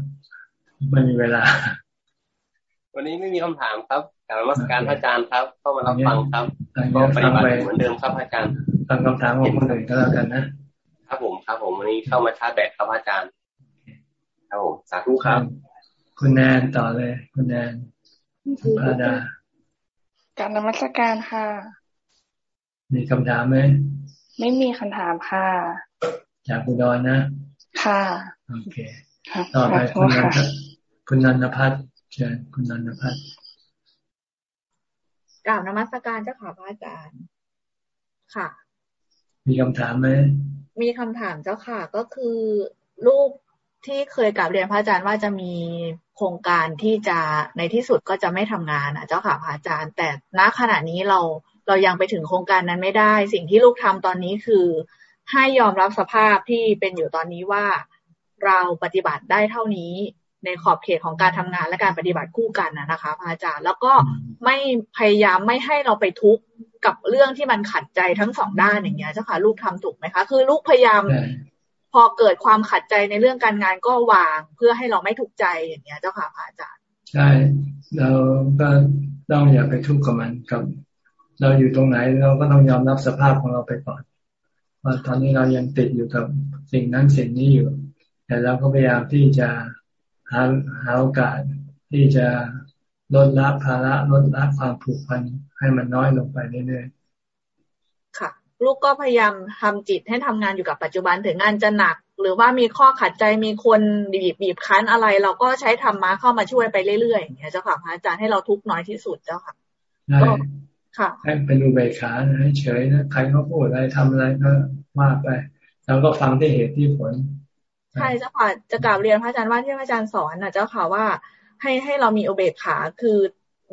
Speaker 1: ไม่มีเวลา
Speaker 9: วันนี้ไม่มีคำถามครับการรัชการพระอาจารย์ครับ เข้ามารับฟังครับก็ปฏิบัติเหมือนเดิมครับอาจารย์
Speaker 1: ฟังคำถามของคนอื่นก็แล้วกันนะ
Speaker 9: ครับผมครับผมวันนี้เข้ามาชาร์จแบตครับอาจารย์ครับผมสาธุครับ
Speaker 1: คุณแนนต่อเลย คุณแนนพาดา
Speaker 10: การนมัสการค่ะ
Speaker 1: มีคำถามไหม
Speaker 10: ไม่มีคำถามค่ะ
Speaker 1: จากอุดรนะ
Speaker 10: ค่ะ
Speaker 1: โอเคต่อไปคุณนันคุณนันพัฒน์เชิญคุณนันพัฒน์
Speaker 11: กล่าวนมัสการเจ้าค่ะพระอาจารย์ ค่ะ
Speaker 1: มีคำถามไหม
Speaker 11: มีคำถามเจ้าค่ะ ก็คือลูกที่เคยกลับเรียนพระอาจารย์ว่าจะมีโครงการที่จะในที่สุดก็จะไม่ทำงานอะเจ้าค่ะพระอาจารย์ แต่ณขณะนี้เราเรายังไปถึงโครงการนั้นไม่ได้ สิ่งที่ลูกทำตอนนี้คือ ให้ยอมรับสภาพที่เป็นอยู่ตอนนี้ว่า เราปฏิบัติได้เท่านี้ ในขอบเขตของการทำงานและการปฏิบัติคู่กันนะคะพระอาจารย์แล้วก็ไม่พยายามไม่ให้เราไปทุกข์กับเรื่องที่มันขัดใจทั้งสองด้านอย่างเงี้ยเจ้าค่ะลูกทำถูกไหมคะ คือลูกพยายาม พอเกิดความขัดใจในเรื่องการงานก็วางเพื่อให้เราไม่ทุกข์ใจอย่างเงี้ยเจ้าค่ะพระอาจารย์
Speaker 1: ใช่ เราก็ต้องอย่าไปทุกข์กับมันกับ เราอยู่ตรงไหนเราก็ต้องยอมรับสภาพของเราไปก่อนว่าตอนนี้เรายังติดอยู่กับสิ่งนั้นสิ่งนี้อยู่แต่เราก็พยายามที่จะ หาหาโอกาสที่จะลดละภาระลดละความผูกพันให้มันน้อยลงไปเรื่อย
Speaker 11: ๆค่ะ ลูกก็พยายามทำจิตให้ทำงานอยู่กับปัจจุบันถึงงานจะหนัก หรือว่ามีข้อขัดใจมีคนบีบบีบคั้นอะไร เราก็ใช้ธรรมะเข้ามาช่วยไปเรื่อยๆอย่างเงี้ยเจ้าค่ะพระอาจารย์ให้เราทุกน้อยที่สุดเจ้าค่ะ
Speaker 1: ก็ค่ะให้เป็นอุเบกขาให้เฉยนะใครเขาพูดอะไรทำอะไรก็ว่าไป แล้วก็ฟังที่เหตุที่ผล
Speaker 11: ใช่เจ้าค่ะจะกราบเรียนพระอาจารย์ว่าที่พระอาจารย์สอนนะเจ้าค่ะว่าให้ให้เรามีอุเบกขาคือ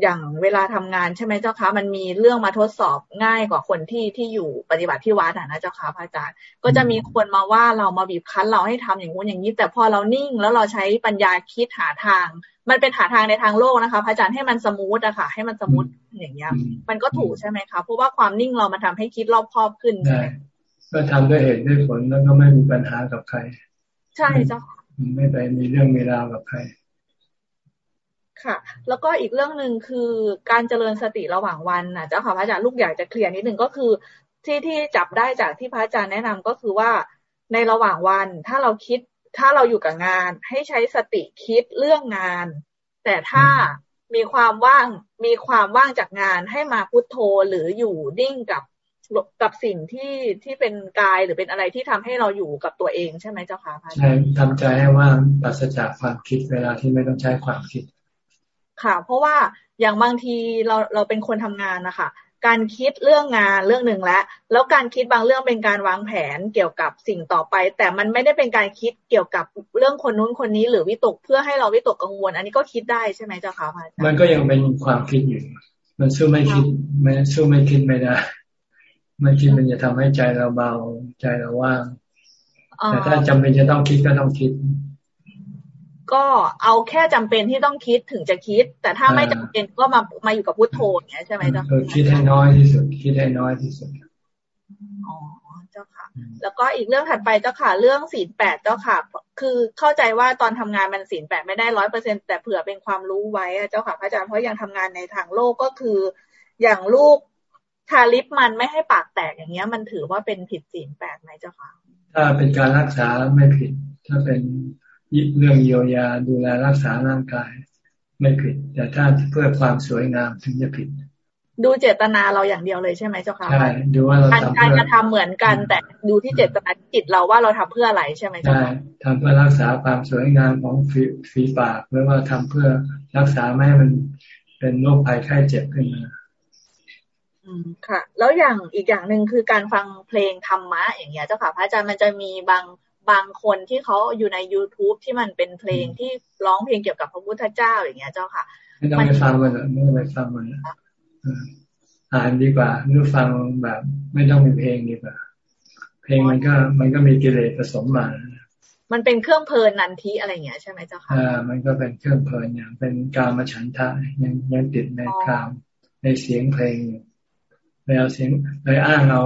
Speaker 11: อย่างเวลาทำงานใช่ไหมเจ้าคะมันมีเรื่องมาทดสอบง่ายกว่าคนที่ที่อยู่ปฏิบัติที่วัดนะเจ้าค่ะพระอาจารย์ ก็จะมีคนมาว่าเรามาบีบคั้นเราให้ทำอย่างงู้นอย่างนี้ แต่พอเรานิ่งแล้วเราใช้ปัญญาคิดหาทาง มันเป็นหาทางในทางโลกนะคะพระอาจารย์ให้มัน smooth อะค่ะ ให้มัน smooth อย่างเงี้ยมันก็ถูกใช่ไหมคะเพราะว่าความนิ่งเรามันทำให้คิดรอบคอบขึ้นใช่
Speaker 1: ก็ทำด้วยเหตุด้วยผลแล้วก็ไม่มีปัญหากับใคร
Speaker 11: ใช่เจ้า
Speaker 1: ไม่ไปมีเรื่องมีราวกับใคร
Speaker 11: ค่ะ แล้วก็อีกเรื่องหนึ่งคือการเจริญสติระหว่างวันนะเจ้าค่ะพระอาจารย์ลูกอยากจะเคลียร์นิดหนึ่งก็คือ ที่ที่จับได้จากที่พระอาจารย์แนะนำก็คือว่าในระหว่างวันถ้าเราคิดถ้าเราอยู่กับงาน ให้ใช้สติคิดเรื่องงาน แต่ถ้ามีความว่างมีความว่างจากงานให้มาพุโทโธหรืออยู่นิ่งกับ กับสิ่งที่ที่เป็นกายหรือเป็นอะไรที่ทำให้เราอยู่กับตัวเองใช่ไหมเจ้าค่ะ
Speaker 1: ใช่ทำใจให้ว่างปราศจากความคิดเวลาที่ไม่ต้องใช้ความคิด
Speaker 11: ค่ะ เพราะว่าอย่างบางทีเราเราเป็นคนทำงานนะคะการคิดเรื่องงานเรื่องหนึ่งแล้ว แล้วการคิดบางเรื่องเป็นการวางแผนเกี่ยวกับสิ่งต่อไป แต่มันไม่ได้เป็นการคิดเกี่ยวกับเรื่องคนนู้นคนนี้ หรือวิตกเพื่อให้เราวิตกกังวล อันนี้ก็คิดได้ใช่ไหมเจ้าค่ะพระอาจารย์
Speaker 1: มันก็ยังเป็นความคิดอยู่ มันสู้ไม่คิดไม่สู้ไม่คิดไม่ได้ ไม่คิดมันจะทำให้ใจเราเบาใจเราว่างแต่ถ้าจำเป็นจะต้องคิดก็ต้องคิด
Speaker 11: ก็เอาแค่จำเป็นที่ต้องคิดถึงจะคิด แต่ถ้าไม่จำเป็นก็มามาอยู่กับพุทโธเนี่ยใช่ไหมจ๊ะ
Speaker 1: คิดให้น้อยที่สุด คิดให้น้อยที่สุด
Speaker 11: อ๋อเจ้าค่ะ แล้วก็อีกเรื่องถัดไปเจ้าค่ะ เรื่องศีลแปดเจ้าค่ะ คือเข้าใจว่าตอนทำงานมันศีลแปดไม่ได้ร้อยเปอร์เซ็นแต่เผื่อเป็นความรู้ไว้เจ้าค่ะพระอาจารย์เพราะยังทำงานในทางโลกก็คือ อย่างลูก ทาลิปมันไม่ให้ปากแตกอย่างเงี้ย มันถือว่าเป็นผิดศีลแปดไหมเจ้าค่ะ
Speaker 1: ถ้าเป็นการรักษาไม่ผิด ถ้าเป็นเรื่องเยียวยาดูแลรักษาร่างกาย ไม่ผิด แต่ถ้าเพื่อความสวยงามถึงจะผิด
Speaker 11: ดูเจตนาเราอย่างเดียวเลยใช่ไหมเจ้าค่ะ
Speaker 1: ใช่ดูว่าเรา
Speaker 11: ทำการกระทำเหมือนกัน แต่ดูที่เจตนาจิตเราว่าเราทำเพื่ออะไรใช่ไหมเจ้าค่ะ
Speaker 1: ทำเพื่อรักษาความสวยงามของฝีปากหรือว่าทำเพื่อรักษาไม่ให้มันเป็นโรคภัยไข้เจ็บขึ้นมา
Speaker 11: อืมค่ะ แล้วอย่างอีกอย่างหนึ่งคือการฟังเพลงธรรมะ อย่างเงี้ยเจ้าค่ะพระอาจารย์มันจะมีบางบางคนที่เขาอยู่ใน youtube ที่มันเป็นเพลงที่ร้องเพลงเกี่ยวกับพระพุทธเจ้าอย่างเงี้ยเจ้าค่ะ
Speaker 1: ไม่ต้องไปฟังมันไม่ต้องไปฟังมันอ่านดีกว่าหรือฟังแบบ ไม่ต้องมีเพลงดีกว่า เพลงมันก็มันก็มีกิเลสผสมมา
Speaker 11: มันเป็นเครื่องเพลินนันทีอะไรเงี้ยใช่ไหมเจ้าค่ะ
Speaker 1: อ่ามันก็เป็นเครื่องเพลินอย่างเป็นการมาฉันทะยังยังติดในกามในเสียงเพลง เลยเอาเสียงเลยอ้างเอา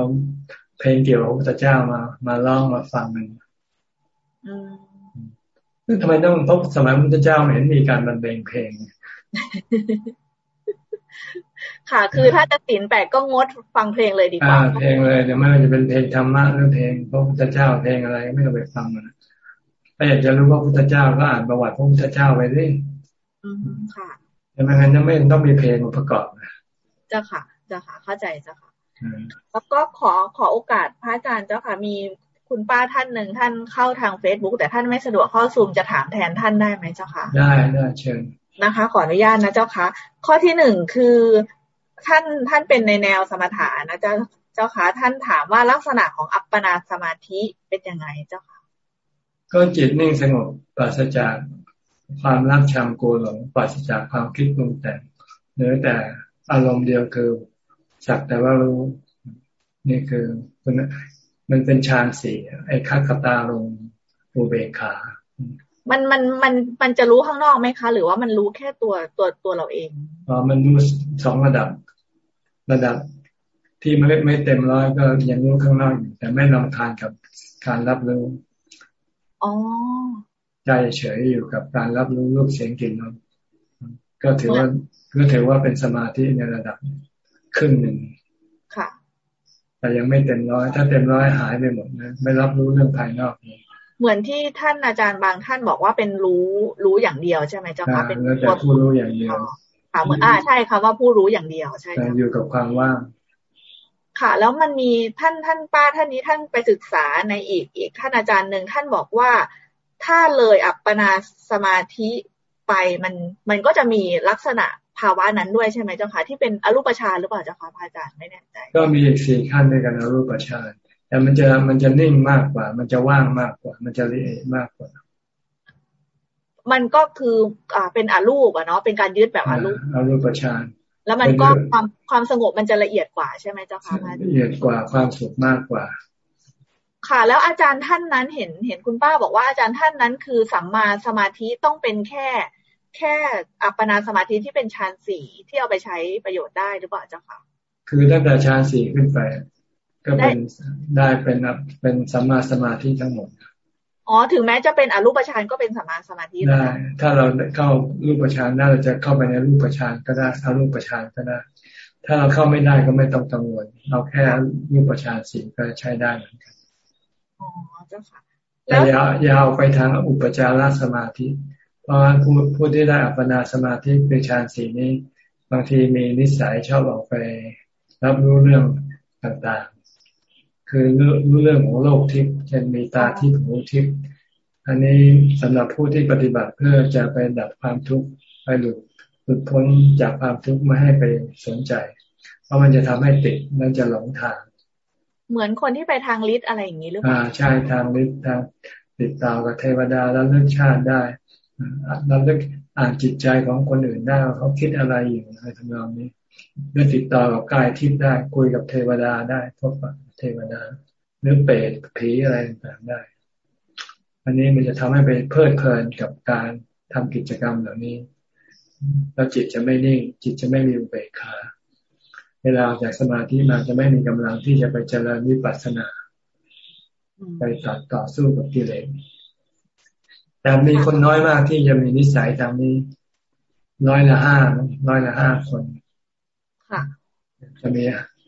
Speaker 1: เพลงเกี่ยวกับพระเจ้ามา มาร้องมาฟังมันซึ่งทำไมต้องพบสมัยพระเจ้าเห็นมีการบรรเลงเพลง
Speaker 11: ค่ะ คือถ้าจะศีลแปดก็งดฟังเพลงเลยดีกว่า
Speaker 1: เพลงเลยเดี๋ยวไม่ว่าจะเป็นเพลงธรรมะหรือเพลงพระพุทธเจ้าเพลงอะไรไม่ต้องไปฟังมันถ้าอยากจะรู้ว่าพระพุทธเจ้าก็อ่านประวัติพระพุทธเจ้าไปดิ
Speaker 11: อืมค่ะ
Speaker 1: แต่ไม่งั้นจะไม่ต้องมีเพลงมาประกอบ
Speaker 11: เจ้าค่ะ เจ้าค่ะเข้าใจเจ้าค่ะแล้วก็ขอขอโอกาสพระอาจารย์เจ้าค่ะ มีคุณป้าท่านหนึ่งท่านเข้าทางเฟซบุ๊กแต่ท่านไม่สะดวกเข้าซูมจะถามแทนท่านได้ไหมเจ้าค่ะ
Speaker 1: ได้ได้เชิญ
Speaker 11: นะคะ ขออนุญาตนะเจ้าค่ะ ข้อที่หนึ่งคือท่านท่านเป็นในแนวสมถะนะเจ้าเจ้าค่ะท่านถามว่าลักษณะของอัปปนาสมาธิเป็นยังไงเจ้าค่ะ
Speaker 1: ก็จิตนิ่งสงบปราศจากความรักชังโกหลงปราศจากความคิดปรุงแต่งเหลือแต่อารมณ์เดียวคือ สักแต่ว่ารู้นี่คือมันเป็นฌานสี่ไอ้คัคตาลงอุเบกขา
Speaker 11: มันมันมันมันจะรู้ข้างนอกไหมคะ หรือว่ามันรู้แค่ตัวตัวตัวเราเอง
Speaker 1: อ๋อมันรู้สองระดับ ระดับที่ไม่ไม่เต็มร้อยก็ยังรู้ข้างนอกอยู่แต่ไม่ลำทานกับการรับรู้
Speaker 11: อ๋อ
Speaker 1: ใจเฉยอยู่กับการรับรู้รูปเสียงกลิ่นรสก็ถือว่าก็ถือว่าเป็นสมาธิในระดับ ครึ่งหนึ่ง
Speaker 11: ค่ะ
Speaker 1: แต่ยังไม่เต็มร้อย ถ้าเต็มร้อยหายไปหมดนะไม่รับรู้เรื่องภายนอกเลย
Speaker 11: เหมือนที่ท่านอาจารย์บางท่านบอกว่าเป็นรู้รู้อย่างเดียวใช่ไหมเจ้าค่ะ
Speaker 1: เป็นตัวผู้รู้อย่างเดียว
Speaker 11: ค่ะเหมือนอ่าใช่ค่ะว่าผู้รู้อย่างเดียวใช่
Speaker 1: ค่ะอยู่กับความว่าง
Speaker 11: ค่ะ แล้วมันมีท่านท่านป้าท่านนี้ท่านไปศึกษาในอีกอีกท่านอาจารย์หนึ่งท่านบอกว่าถ้าเลยอัปปนาสมาธิไปมันมันก็จะมีลักษณะ ภาวะนั้นด้วยใช่ไหมเจ้าค่ะที่เป็นอรูปฌานหรือเปล่าเจ้าค่ะพระอาจารย์ไม่แน่ใจ
Speaker 1: ก็มีอีกสี่ขั้นด้วยกันอรูปฌานแต่มันจะมันจะนิ่งมากกว่า มันจะว่างมากกว่า มันจะละเอียดมากกว่า
Speaker 11: มันก็คืออ่าเป็นอรูปอะเนาะเป็นการยึดแบบอรูป
Speaker 1: อรูปฌาน
Speaker 11: แล้วมันก็ความความสงบมันจะละเอียดกว่าใช่ไหมเจ้าค่ะ
Speaker 1: ละเอียดกว่าความสุขมากกว่า
Speaker 11: ค่ะ แล้วอาจารย์ท่านนั้นเห็นเห็นคุณป้าบอกว่าอาจารย์ท่านนั้นคือสัมมาสมาธิต้องเป็นแค่ แค่อัปปนาสมาธิที่เป็นฌานสี่ที่เอาไปใช้ประโยชน์ได้หรือเปล่าเจ้าค่ะ
Speaker 1: คือตั้งแต่ฌานสี่ขึ้นไป ก็เป็นได้เป็นเป็นสัมมาสมาธิทั้งหมด
Speaker 11: อ๋อถึงแม้จะเป็นอรูปฌานก็เป็นสัมมาสมาธิ
Speaker 1: ได้ถ้าเราเข้ารูปฌานได้เราจะเข้าไปในรูปฌานก็ได้อรูปฌานก็ได้ถ้าเราเข้าไม่ได้ก็ไม่ต้องกังวล เราแค่รูปฌานสี่ก็ใช้ได้เหมือนกัน
Speaker 11: อ๋อเจ้าค่ะ
Speaker 1: แต่ยาวยาวไปทางอุปจารสมาธิ เพราะผู้ผู้ที่ได้อัปปนาสมาธิเป็นฌานสี่นี้ บางทีมีนิสัยชอบออกไป รับรู้เรื่องต่างคือรู้เรื่องของโลกทิพย์เช่นมีตาทิพย์หูทิพย์อันนี้สำหรับผู้ที่ปฏิบัติเพื่อจะไปดับความทุกข์ไปหลุดหลุดพ้นจากความทุกข์ไม่ให้ไปสนใจ เพราะมันจะทำให้ติดมันจะหลงทาง
Speaker 11: เหมือนคนที่ไปทางฤทธิ์อะไรอย่างนี้หรือเปล่า
Speaker 1: อ่าใช่ทางฤทธิ์ทางติดต่อกับเทวดาแล้วเลือกชาติได้ เราเลือกอ่านจิตใจของคนอื่นได้เขาคิดอะไรอยู่อะไรทำนองนี้เลือกติดต่อกับกายทิพย์ได้คุยกับเทวดาได้พบกับเทวดาหรือเปรตผีอะไรต่างๆได้ อันนี้มันจะทำให้ไปเพลิดเพลินกับการทำกิจกรรมเหล่านี้ แล้วจิตจะไม่นิ่ง จิตจะไม่มีอุเบกขาเวลาจากสมาธิมาจะไม่มีกำลังที่จะไปเจริญวิปัสสนา ไปต่อต่อสู้กับกิเลส แต่มีคนน้อยมากที่จะมีนิสัยทางนี้ร้อยละห้าร้อยละห้าคน
Speaker 11: ค่ะ
Speaker 1: จะมี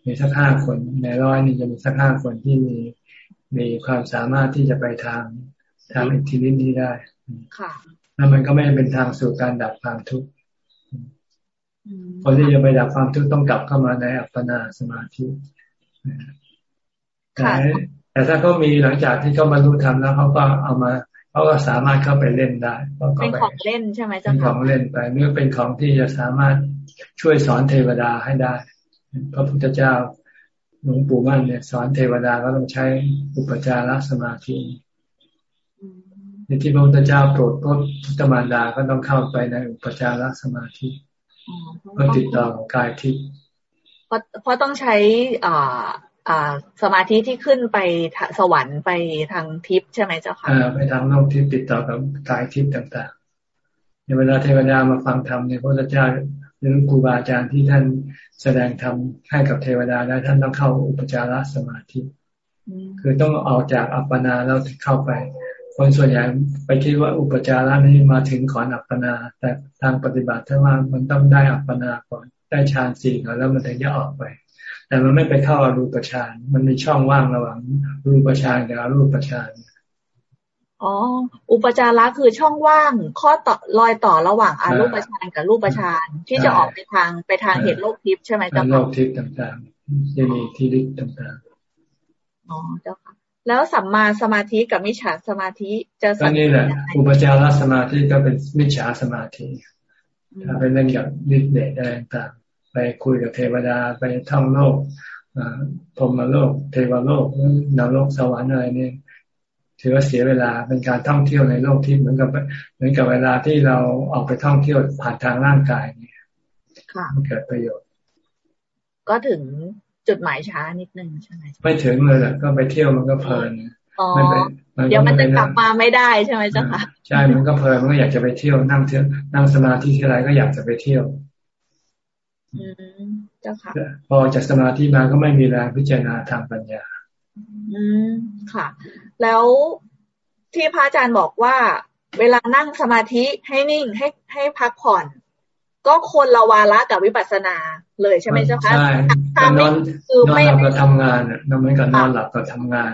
Speaker 1: มีสักห้าคน ในร้อยนี่จะมีสักห้าคนที่มีมีความสามารถที่จะไปทางทางอิทธิฤทธิ์นี้ได้
Speaker 11: ค่ะ
Speaker 1: แล้วมันก็ไม่เป็นทางสู่การดับความทุกข์คนที่จะไปดับความทุกข์ต้องกลับเข้ามาในอัปปนาสมาธิแต่แต่ถ้าเขามีหลังจากที่เขาบรรลุธรรมแล้วเขาก็เอามา เขาก็สามารถเข้าไปเล่นได้
Speaker 11: เป็นของเล่นใช่ไหมเจ้า
Speaker 1: ค่ะเป็นของเล่นไปเนื่อเป็นของที่จะสามารถช่วยสอนเทวดาให้ได้ พระพุทธเจ้าหลวงปู่มั่นเนี่ยสอนเทวดาก็ต้องใช้อุปจารสมาธิในที่พระพุทธเจ้าโปรดพระพุทธมารดาก็ต้องเข้าไปในอุปจารสมาธิเพื่อติดต่อกายทิพย์
Speaker 11: เพราะเพราะต้องใช้อ่าอ่า สมาธิที่ขึ้นไปสวรรค์ไปทางทิพย์ใช่ไหมเจ้าค่ะ
Speaker 1: ไปทางโลกทิพย์ติดต่อกับกายทิพย์ต่างๆในเวลาเทวดามาฟังธรรมเนี่ยพระพุทธเจ้าหรือครูบาอาจารย์ที่ท่านแสดงธรรมให้กับเทวดาได้ท่านต้องเข้าอุปจารสมาธิ คือต้องออกจากอัปปนาแล้วเข้าไป คนส่วนใหญ่ไปคิดว่าอุปจาระนี้มาถึงขอนอัปปนา แต่ทางปฏิบัติถ้าว่ามันต้องได้อัปปนาก่อนได้ฌานสี่ก่อนแล้วมันถึงจะออกไป แต่มันไม่ไปเข้าอารูปฌานมันมีช่องว่างระหว่างรูปฌานกับอรูปฌาน
Speaker 11: อ๋อ อุปจาระคือช่องว่าง ข้อต่อรอยต่อระหว่างอารูปฌานกับรูปฌานที่จะออกไปทางไปทางเหตุโลกทิพย์ใช่ไหมเจ้า
Speaker 1: ค่ะโลกทิพย์ต่างๆจะมีที่ดิต่าง
Speaker 11: ๆอ๋อเจ้าค่ะแล้วสัมมาสมาธิกับมิจฉาสมาธิจะ
Speaker 1: ก็นี่แหละ อุปจารสมาธิก็เป็นมิจฉาสมาธิถ้าไปเล่นกับนิดเดชอะไรต่าง ไปคุยกับเทวดาไปท่องโลกพรมโลก เทวโลกนรกสวรรค์อะไรนี่ถือว่าเสียเวลาเป็นการท่องเที่ยวในโลกที่เหมือนกับเหมือนกับเวลาที่เราออกไปท่องเที่ยวผ่านทางร่างกายเนี่ยมันเกิดประโยชน์
Speaker 11: ก็ถึงจุดหมายช้านิดนึงใช่ไหม
Speaker 1: ไม่ถึงเลยแหละก็ไปเที่ยวมันก็เพลิน
Speaker 11: เดี๋ยวมันจะกลับมาไม่ได้ใช่ไหมเจ้าค่ะ
Speaker 1: ใช่มันก็เพลินมันก็อยากจะไปเที่ยวนั่งเที่ยวนั่งสมาธิที่ไรก็อยากจะไปเที่ยว
Speaker 11: อืม เจ้าค่ะ
Speaker 1: พอจากสมาธิมาก็ไม่มีแรงพิจารณาทางปัญญา
Speaker 11: อืมค่ะ แล้วที่พระอาจารย์บอกว่า เวลานั่งสมาธิให้นิ่งให้ให้พักผ่อน ก็คนละวาระกับวิปัสสนาเลยใช่ไหมเจ้าคะใช่
Speaker 1: นอนคือไม่นอนหลับกับทำงานนอนเหมือนกับนอนหลับกับทำงาน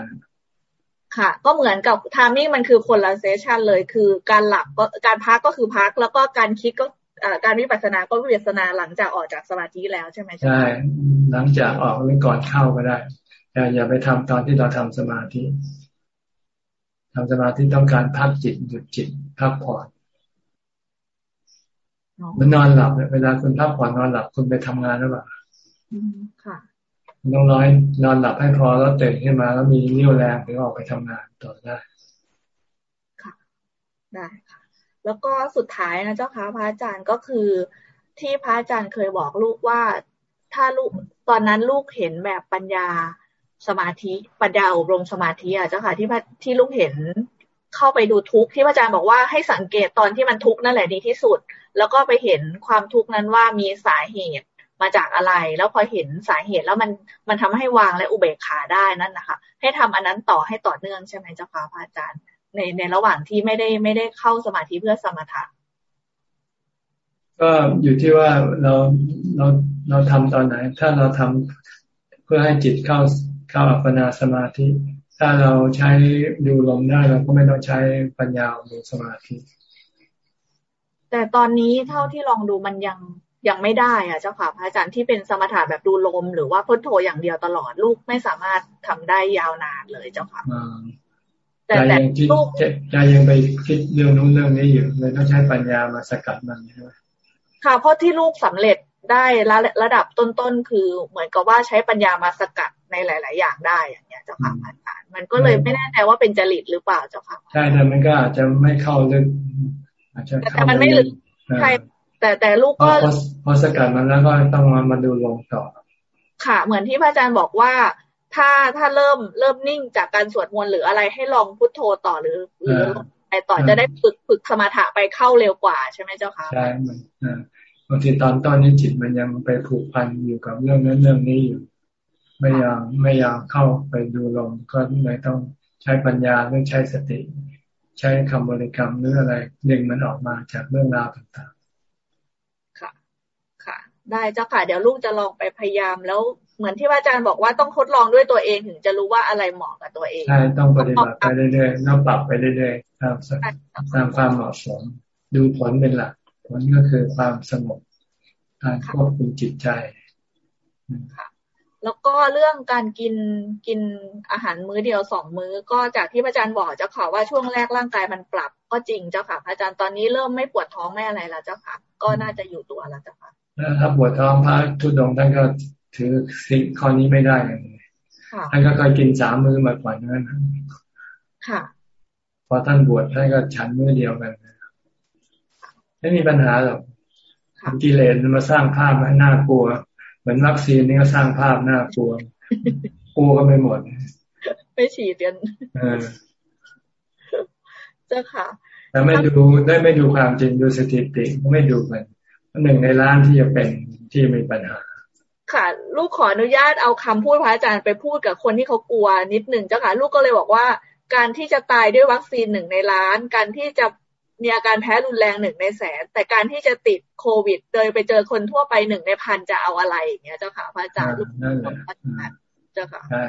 Speaker 11: ค่ะ ก็เหมือนกับทามมิ่งมันคือคนละเซสชันเลย คือการหลับก็การพักก็คือพักแล้วก็การคิดก็ การวิปัสสนาก็วิปัสสนาหลังจากออกจากสมาธิแล้วใช่ไหม
Speaker 1: ใช่หลังจากออกหรือก่อนเข้าก็ได้แต่อย่าไปทำตอนที่เราทำสมาธิทำสมาธิต้องการพักจิตหยุดจิตพักผ่อนมันนอนหลับเวลาคุณพักผ่อนนอนหลับคุณไปทำงานหรือเปล่าค่ะต้องน้อยนอนหลับให้พอแล้วตื่นขึ้นมาแล้วมีเรี่ยวแรงถึงออกไปทำงานต่อได้
Speaker 11: ค่ะ ได้ค่ะ แล้วก็สุดท้ายนะเจ้าค่ะพระอาจารย์ก็คือที่พระอาจารย์เคยบอกลูกว่าถ้าลูกตอนนั้นลูกเห็นแบบปัญญาสมาธิปัญญาอบรมสมาธิอะเจ้าค่ะที่ที่ลูกเห็นเข้าไปดูทุกข์ที่พระอาจารย์บอกว่าให้สังเกตตอนที่มันทุกข์นั่นแหละดีที่สุด แล้วก็ไปเห็นความทุกข์นั้นว่ามีสาเหตุมาจากอะไร แล้วพอเห็นสาเหตุแล้วมันมันทำให้วางและอุเบกขาได้นั่นนะคะให้ทำอันนั้นต่อให้ต่อเนื่องใช่ไหมเจ้าค่ะพระอาจารย์ ในในระหว่างที่ไม่ได้ไม่ได้เข้าสมาธิเพื่อสมถะ
Speaker 1: ก็อยู่ที่ว่าเราเราเราทำตอนไหน ถ้าเราทำเพื่อให้จิตเข้าเข้าอัปปนาสมาธิ ถ้าเราใช้ดูลมได้เราก็ไม่ต้องใช้ปัญญาดูสมาธิ
Speaker 11: แต่ตอนนี้เท่าที่ลองดูมันยังยังไม่ได้อะเจ้าค่ะพระอาจารย์ที่เป็นสมถะแบบดูลม หรือว่าพุทโธอย่างเดียวตลอดลูกไม่สามารถทำได้ยาวนานเลยเจ้าค่ะ
Speaker 1: แต่แต่ลูกใจยังไปคิดเรื่องนู้นเรื่องนี้อยู่เลยต้องใช้ปัญญามาสกัดมันใช่ไหม
Speaker 11: ค่ะเพราะที่ลูกสำเร็จได้ระระดับต้นๆคือเหมือนกับว่าใช้ปัญญามาสกัดในหลาย ๆ อย่างได้อย่างเงี้ยเจ้าค่ะอาจารย์มันก็เลยไม่แน่ใจว่าเป็นจริตหรือเปล่าเจ้าค่ะ
Speaker 1: ใช่แต่มันก็อาจจะไม่เข้าลึกอาจจะ
Speaker 11: แต่มันไม่ลึกใช่แต่แต่ลูกก็
Speaker 1: พอสกัดมันแล้วก็ต้องมามาดูลงต่อ
Speaker 11: ค่ะ เหมือนที่พระอาจารย์บอกว่า ถ้าถ้าเริ่มเริ่มนิ่งจากการสวดมนต์หรืออะไรให้ลองพุทโธต่อหรือหรือไปต่อจะได้ฝึกฝึกสมาธิไปเข้าเร็วกว่าใช่ไหมเจ้าค่ะ
Speaker 1: ใช่เหมือนบางทีตอนต้นนี้จิตมันยังไปผูกพันอยู่กับเรื่องนั้นเรื่องนี้อยู่ ไม่ยอมไม่ยอมเข้าไปดูลมก็เลยต้องใช้ปัญญาหรือใช้สติ ใช้คำบริกรรมหรืออะไรดึงมันออกมาจากเรื่องราวต่าง
Speaker 11: ๆ ค่ะ ค่ะ ได้เจ้าค่ะ เดี๋ยวลูกจะลองไปพยายามแล้ว เหมือนที่อาจารย์บอกว่าต้องทดลองด้วยตัวเองถึงจะรู้ว่าอะไรเหมาะกับตัวเอง
Speaker 1: ใช่ต้องปฏิบัติไปเรื่อยๆแล้วปรับไปเรื่อยๆตามตามความเหมาะสม ดูผลเป็นหลัก ผลก็คือความสงบการควบคุมจิตใจ
Speaker 11: ค่ะแล้วก็เรื่องการกินกินอาหารมื้อเดียวสองมื้อ ก็จากที่พระอาจารย์บอกเจ้าค่ะว่าช่วงแรกร่างกายมันปรับ ก็จริงเจ้าค่ะพระอาจารย์ตอนนี้เริ่มไม่ปวดท้องไม่อะไรแล้วเจ้าค่ะ ก็น่าจะอยู่ตัวแล้วเจ้าค่ะ
Speaker 1: ถ้าปวดท้องพระทุดงท่านก็ ถือสิ่งข้อนี้ไม่ได้เลยท่านก็เคยกินสามมื้อมาก่อนนั้น
Speaker 11: ค่ะ
Speaker 1: พอท่านบวชท่านก็ฉันมื้อเดียวกันไม่มีปัญหาหรอกกิเลสมาสร้างภาพให้น่ากลัว เหมือนวัคซีนนี่ก็สร้างภาพน่ากลัวกลัวก็ไม่หมด
Speaker 11: ไม่ฉีดกันเจ้าค่ะ
Speaker 1: แต่ไม่ดูได้ไม่ดูความจริงดูสถิติไม่ดูมันหนึ่งในล้านที่จะเป็นที่มีปัญหา
Speaker 11: ค่ะ ลูกขออนุญาตเอาคำพูดพระอาจารย์ไปพูดกับคนที่เขากลัวนิดหนึ่งเจ้าค่ะ ลูกก็เลยบอกว่า การที่จะตายด้วยวัคซีนหนึ่งในล้าน การที่จะมีอาการแพ้รุนแรงหนึ่งในแสน แต่การที่จะติดโควิด โดยไปเจอคนทั่วไปหนึ่งในพันจะเอาอะไรอย่างเงี้ยเจ้าค่ะพระอาจารย์ลูกเจ้าค่ะใช่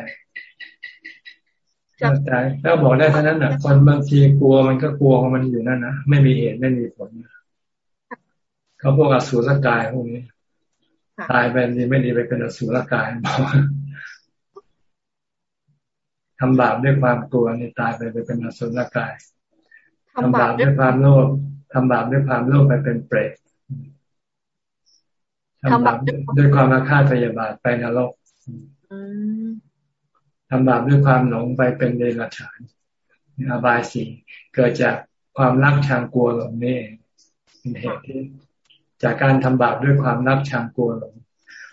Speaker 1: แต่ถ้าบอกได้เท่านั้นน่ะคนบางทีกลัวมันก็กลัวของมันอยู่นั่นนะไม่มีเหตุไม่มีผลเขาพวกอสูรกายพวกนี้ ตายไปดีไม่ดีไปเป็นอสูรกายทำบาปด้วยความกลัวนี่ตายไปไปเป็นอสุรกายทำบาปด้วยความโลภทำบาปด้วยความโลภไปเป็นเปรตทำบาปด้วยความอาฆาตพยาบาทไปนรกทำบาปด้วยความหลงไปเป็นเดรัจฉานอบายสีเกิดจากความรักชังกลัวหลงนี่เป็นเหตุที่ จากการทำบาปด้วยความรักชังกลัวหลง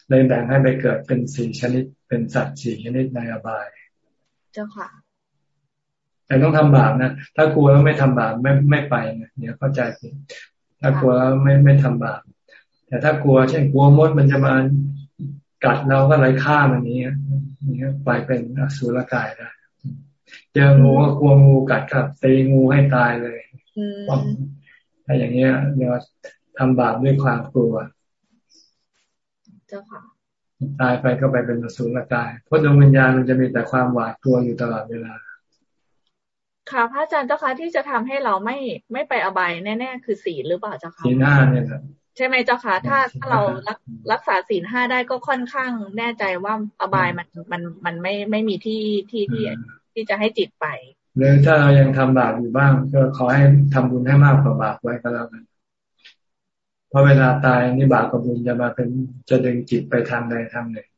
Speaker 1: เลยแบ่งให้ไปเกิดเป็นสี่ชนิด เป็นสัตว์สี่ชนิดในอบาย
Speaker 11: เจ้าค่ะ
Speaker 1: แต่ต้องทำบาปนะ ถ้ากลัวแล้วไม่ทำบาปไม่ไม่ไปเนี่ยเดี๋ยวเข้าใจผิดถ้ากลัวแล้วไม่ไม่ทำบาปแต่ถ้ากลัวเช่นกลัวมดมันจะมากัดเราก็เลยฆ่ามันนี้นี่ไปเป็นอสุรกายได้เจองูก็กลัวงูกัดกับตีงูให้ตายเลยถ้าอย่างเงี้ยเรียกว่า ทำบาปด้วยความกลัว
Speaker 11: เจ้าค่ะ
Speaker 1: ตายไปก็ไปเป็นอสุรกาย เพราะดวงวิญญาณมันจะมีแต่ความหวาดกลัวอยู่ตลอดเวลา
Speaker 11: ค่ะ พระอาจารย์เจ้าค่ะที่จะทำให้เราไม่ไม่ไปอบายแน่ ๆ คือศีลหรือเปล่าเจ้าค่ะ
Speaker 1: ศีลห้าเนี่ยครับ
Speaker 11: ใช่ไหมเจ้าค่ะ ถ้าถ้าเรารักรักษาศีลห้าได้ก็ค่อนข้างแน่ใจว่าอบายมันมันมันไม่ไม่มีที่ที่ที่ที่จะให้จิตไป
Speaker 1: หรือถ้าเรายังทำบาปอยู่บ้าง ก็ขอให้ทำบุญให้มากกว่าบาปไว้ก็แล้วกันเพ ราะเวลาตายนี่บาปกับบุญจะมาเป็นจะดึงจิตไปทางใดทางหนึ่ง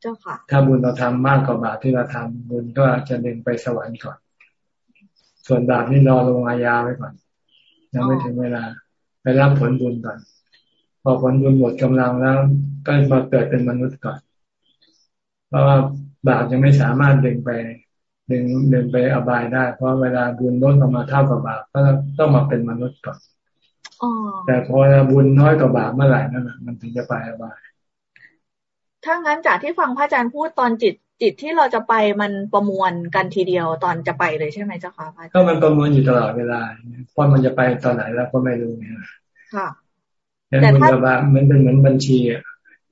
Speaker 11: เจ้าค่ะ
Speaker 1: ถ้าบุญเราทำมากกว่าบาปที่เราทำบุญก็จะดึงไปสวรรค์ก่อน ส่วนบาปนี่รอลงอาญาไว้ก่อนยังไม่ถึงเวลา ไปรับผลบุญก่อน พอผลบุญหมดกำลังแล้ว ก็มาเกิดเป็นมนุษย์ก่อน เพราะว่าบาปยังไม่สามารถดึงไปดึงดึงไปอบายได้ เพราะเวลาบุญลดลงมาเท่ากับบาปก็ต้องมาเป็นมนุษย์ก่อน แต่พอเวลาบุญน้อยกว่าบาปเมื่อไหร่นั่นแหละมันถึงจะไปอบาย
Speaker 11: ถ้างั้นจากที่ฟังพระอาจารย์พูดตอนจิตจิตที่เราจะไปมันประมวลกันทีเดียวตอนจะไปเลยใช่ไหมเจ้าค่ะพระอาจารย์ก็
Speaker 1: มันประมวลอยู่ตลอดเวลาเพราะมันจะไปตอนไหนแล้วก็ไม่รู้เนี่ย
Speaker 11: ค่ะ
Speaker 1: แต่ถ้ามันเป็นเหมือนบัญชีอะ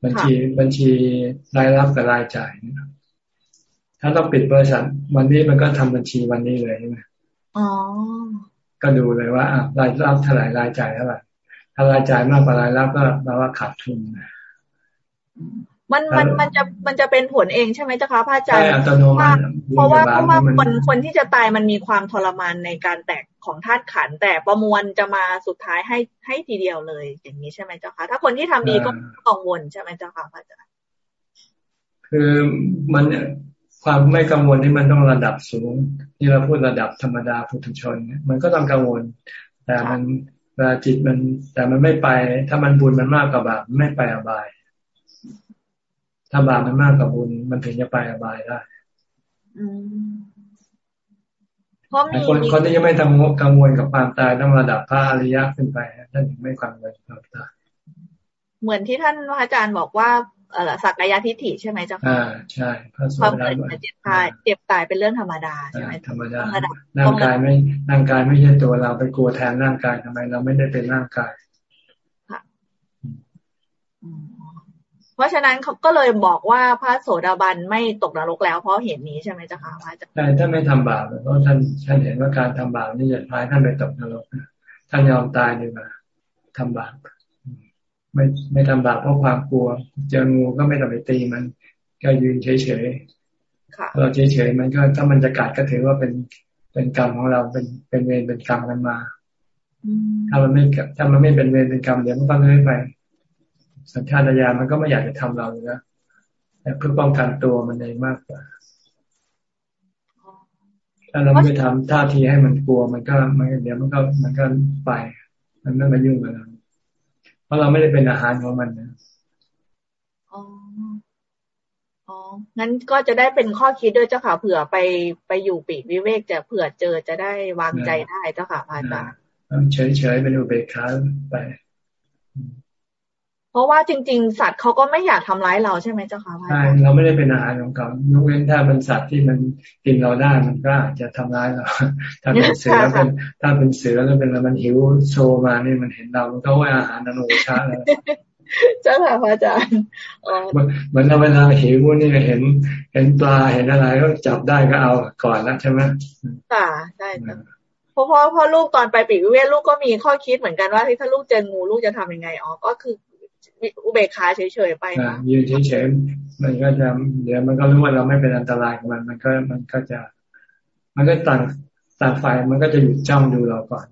Speaker 1: บัญชีบัญชีรายรับกับรายจ่ายถ้าต้องปิดบริษัทวันนี้มันก็ทำบัญชีวันนี้เลยใช่ไหม
Speaker 11: อ๋อ
Speaker 1: ก็ดูเลยว่ารายรับเท่าไหร่รายจ่ายเท่าไหร่ถ้ารายจ่ายมากกว่ารายรับก็แปลว่าขาดทุน
Speaker 11: มันมันมันจะมันจะเป็นผลเองใช่ไหมเจ้าคะพระอาจารย์
Speaker 1: เพ
Speaker 11: ราะว่าเพราะว่าคนคนที่จะตายมันมีความทรมานในการแตกของธาตุขัน แต่ประมวลจะมาสุดท้ายให้ให้ทีเดียวเลย อย่างนี้ใช่ไหมเจ้าคะถ้าคนที่ทำดีก็กังวลใช่ไหมเจ้าคะพระอาจารย์
Speaker 1: คือมัน ความไม่กังวลที่มันต้องระดับสูงที่เราพูดระดับธรรมดาพุทุชนเนี่ยมันก็ต้องกังวล แต่มันเวลาจิตมัน แต่มันไม่ไป ถ้ามันบุญมันมากกว่าบาปไม่ไปอบาย ถ้าบาปมันมากกว่าบุญ มันถึงจะไปอบายได้คนคนที่ยังไม่ทำกังวลกับความตายต้องระดับพระอริยะขึ้นไปท่านถึงไม่กังวลกับตาย
Speaker 11: เหมือนที่ท่านอาจารย์บอกว่า เเออสักกายทิฏฐิใช่ไหมเจ้าค่ะ
Speaker 1: อ่าใช่พระโส
Speaker 11: ดาบันเจ็บตายเจ็บตายเป็นเรื่องธรรมดาใช่ไหม
Speaker 1: ธรรมดาร่างกายไม่ร่างกายไม่ใช่ตัวเราไปกลัวแทนร่างกายทำไม เราไม่ได้เป็นร่างกายค่ะ
Speaker 11: เพราะฉะนั้นเขาก็เลยบอกว่าพระโสดาบันไม่ตกนรกแล้ว เพราะเห็นนี้ใช่ไหมเจ้าค่ะพระอาจารย์
Speaker 1: ใช่ท่านไม่ทำบาปเพราะท่านท่านเห็นว่าการทำบาปนี่จะพาท่านไปตกนรกท่านยอมตายดีกว่าทำบาป ไม่ไม่ทำบาปเพราะความกลัว เจองูก็ไม่ต้องไปตีมัน ก็ยืนเฉยๆเราเฉยๆมันก็ถ้ามันจะกัดก็ถือว่าเป็นเป็นกรรมของเราเป็นเป็นเวรเป็นกรรมกันมาถ้ามันไม่ถ้ามันไม่เป็นเวรเป็นกรรมเดี๋ยวมันก็เลื่อยไป สัญชาตญาณมันก็ไม่อยากจะทำเราเลยนะแต่เพื่อป้องกันตัวมันเองมากกว่า ถ้าเราไม่ทำท่าทีให้มันกลัวมันก็มันเดี๋ยวมันก็มันก็ไป มันไม่มายุ่งกับเรา เพราะเราไม่ได้เป็นอาหารของมันนะ
Speaker 11: อ๋ออ๋องั้นก็จะได้เป็นข้อคิดด้วยเจ้าค่ะเผื่อไปไปอยู่ปีกวิเวกจะเผื่อเจอจะได้วางใจได้เจ้าค่ะพระอาจารย์
Speaker 1: เฉยๆเป็นอุเบกขาไป
Speaker 11: เพราะว่าจริง ๆ สัตว์เขาก็ไม่อยากทำร้ายเราใช่ไหมเจ้าค่ะ
Speaker 1: ใช่เราไม่ได้เป็นอาหารของเขายกเว้นถ้าเป็นสัตว์ที่มันกินเราได้มันก็อาจจะทำร้ายเราถ้าเป็นเสือเป็นถ้าเป็นเสือแล้วเป็นแล้วมันหิวโชมานี่มันเห็นเรามันก็ว่าอาหารนโนชาแล้ว
Speaker 11: เจ้าค่ะพระอาจารย์
Speaker 1: เหมือนเราเวลาหิวนี่เห็น เห็นปลาเห็นอะไรก็จับได้ก็เอาก่อนแล้วใช่ไหม
Speaker 11: ค่ะใช่เพราะเพราะลูกตอนไปปีวิเวศลูกก็มีข้อคิดเหมือนกันว่าที่ถ้าลูกเจองูลูกจะทำยังไงอ๋อก็คือ อุเบกขาเฉยๆไป
Speaker 1: นะยืนเฉยๆมันก็จะเดี๋ยวมันก็รู้ว่าเราไม่เป็นอันตรายกับมัน มันก็มันก็จะ มันก็ต่างต่างฝ่ายมันก็จะหยุดจ้องดูเราก่อน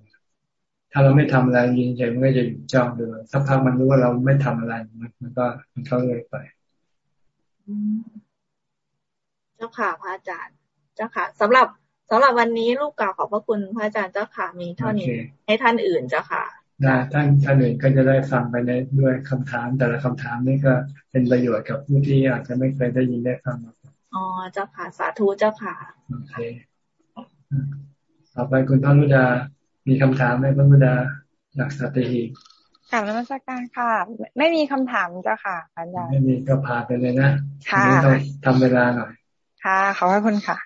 Speaker 1: ถ้าเราไม่ทำอะไรยืนเฉยมันก็จะหยุดจ้องดูสักพักมันรู้ว่าเราไม่ทำอะไรมันมันก็มันก็เลยไป
Speaker 11: เจ้าค่ะพระอาจารย์ เจ้าค่ะสำหรับสำหรับวันนี้ลูกกล่าวขอบพระคุณพระอาจารย์เจ้าค่ะมีเท่านี้ ให้ท่านอื่นเจ้าค่ะ
Speaker 1: นะท่านท่านอื่นก็จะได้ฟังไปในด้วยคำถาม แต่ละคำถามนี่ก็เป็นประโยชน์กับผู้ที่อาจจะไม่เคยได้ยินได้ฟัง
Speaker 11: อ๋อเจ้าค่ะสาธุเจ้าค่ะโอเค
Speaker 1: ต่อไปคุณพระรุดา มีคำถามไหมพระรุดาหลักสติหิ
Speaker 10: กลับนมัสการค่ะ ไม่มีคำถามเจ้าค่ะอาจารย์
Speaker 1: ไม่มีก็พาไปเลยนะค่ะต้องทำเวลาหน่อย
Speaker 10: ค่ะขอบคุณค่ะ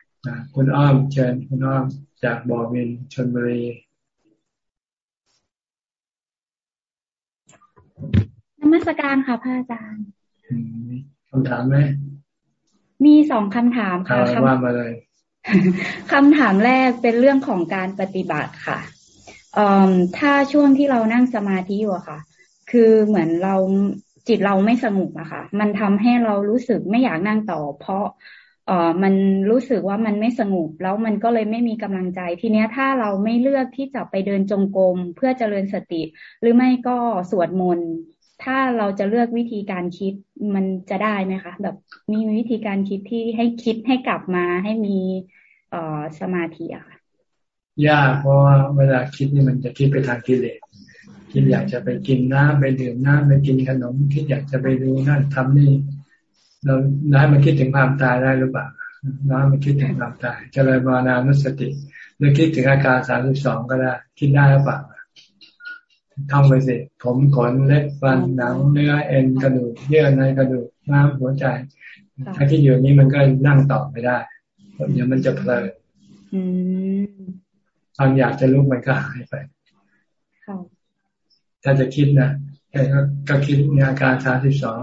Speaker 1: คุณอ้อมเชิญคุณอ้อมจากบ่อวินชนบุรี
Speaker 12: มัสการค่ะพระอาจารย์
Speaker 1: คำถามไหม
Speaker 12: มีสองคำถามค่ะ
Speaker 1: ว่ามาเลย
Speaker 12: คำถามแรกเป็นเรื่องของการปฏิบัติค่ะถ้าช่วงที่เรานั่งสมาธิอยู่ค่ะ คือเหมือนเราจิตเราไม่สงบอะค่ะ มันทำให้เรารู้สึกไม่อยากนั่งต่อ เพราะเออมันรู้สึกว่ามันไม่สงบแล้วมันก็เลยไม่มีกำลังใจ ทีเนี้ยถ้าเราไม่เลือกที่จะไปเดินจงกรมเพื่อเจริญสติ หรือไม่ก็สวดมนต์ ถ้าเราจะเลือกวิธีการคิดมันจะได้ไหมคะ แบบมีวิธีการคิดที่ให้คิดให้กลับมาให้มีเอ่อสมาธิอะค่ะ
Speaker 1: ยากเพราะว่าเวลาคิดนี่มันจะคิดไปทางกิเลสคิดอยากจะไปกินน้ำไปดื่มน้ำไปกินขนมคิดอยากจะไปดูนั่นทำนี่ เราได้มาคิดถึงความตายได้หรือเปล่าน้ำมาคิดถึงความตายเจริญวานานุสติหรือคิดถึงอาการสามสิบสองก็ได้คิดได้หรือเปล่า ท่องไปสิผมขนเล็บฟันหนังเนื้อเอ็นกระดูกเยื่อในกระดูกน้ำหัวใจ ถ้าที่อยู่นี้มันก็นั่งต่อไม่ได้เดี๋ยวมันจะเพลินความอยากจะลุกมันก็หายไปถ้าจะคิดนะก็คิดในอาการสามสิบสอง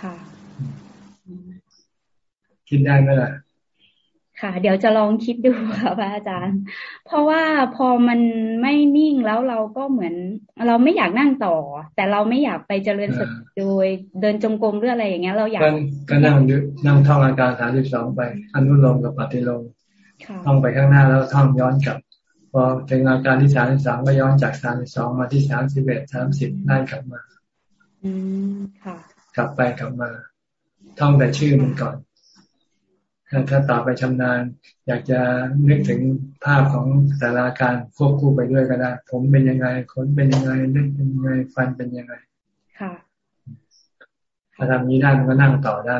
Speaker 1: ค่ะคิดได้ไหมล่ะ
Speaker 12: ค่ะ เดี๋ยวจะลองคิดดูค่ะพระอาจารย์ เพราะว่าพอมันไม่นิ่งแล้วเราก็เหมือน เราไม่อยากนั่งต่อ แต่เราไม่อยากไปเจริญสติโดยเดินจงกรมหรืออะไรอย่างเงี้ยเราอยาก
Speaker 1: ก็นั่งนั่งท่องอาการสามสิบสองไปอนุโลมกับปฏิโลมท่องไปข้างหน้าแล้วท่องย้อนกลับพอถึงอาการที่สามสิบสองก็ย้อนจากสามสิบสองมาที่สามสิบเอ็ดสามสิบได้กลับมา
Speaker 12: อืมค่ะ
Speaker 1: กลับไปกลับมา ท่องแต่ชื่อมันก่อน ถ้าต่อไปชำนาญ อยากจะนึกถึงภาพของแต่ละการควบคู่ไปด้วยก็ได้ ผมเป็นยังไงขนเป็นยังไงเล็บเป็นยังไงฟันเป็นยังไง
Speaker 12: ค่ะ
Speaker 1: ถ้าทำนี้ได้มันก็นั่งต่อได้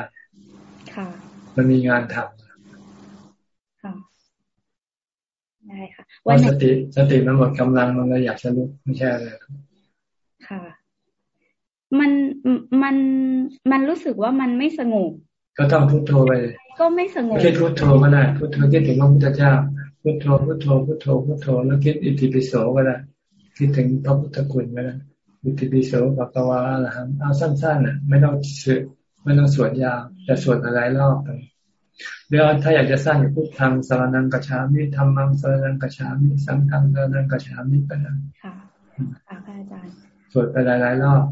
Speaker 12: ค่ะ
Speaker 1: มันมีงานทำ
Speaker 12: ค่ะได้ค่ะ
Speaker 1: วันสติสติมันหมดกำลังมันเลยอยากจะลุกไม่ใช่อะไร
Speaker 12: ค่ะ มันมันมันรู้สึกว่ามันไม่สงบ
Speaker 1: ก็ต้องพุทโธไป
Speaker 12: ก็ไม่สงบ
Speaker 1: ไม่ใช่พุทโธก็ได้พุทโธคิดถึงพระพุทธเจ้าพุทโธพุทโธพุทโธพุทโธแล้วคิดอิติปิโสก็ได้คิดถึงพระพุทธคุณก็ได้อิติปิโสปักวาอะไรครับเอาสั้นๆน่ะไม่ต้องสวดไม่ต้องสวดยาวแต่สวดหลายรอบไปเดี๋ยวถ้าอยากจะสร้างพุทธังสารนังกระชามิธรรมังสารนังกระชามิสังฆังสารนังกระชามิไปนะค่ะค่ะอาจารย์สวดไปหลายๆรอบ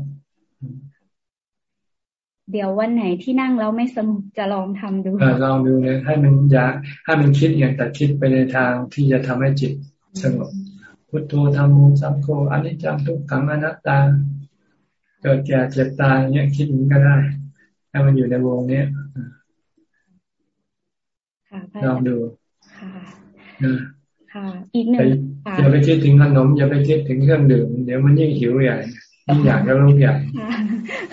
Speaker 12: เดี๋ยววันไหนที่นั่งแล้วไม่สงบจะลองทำดู
Speaker 1: ลองดูเลยให้มันอยากให้มันคิดอย่างแต่คิดไปในทางที่จะทำให้จิตสงบพุทโธธรรมูสังโฆอนิจจังทุกขังอนัตตา เกิดแก่เจ็บตายเนี้ยคิดอย่างนี้ก็ได้ให้มันอยู่ในวงเนี้ยลองดู
Speaker 12: ค่ะอีกหนึ่ง
Speaker 1: อย่าไปคิดถึงขนมอย่าไปคิดถึงเครื่องดื่มเดี๋ยวมันยิ่งหิวใหญ่ ยิ่งอยากจะรู้ใหญ่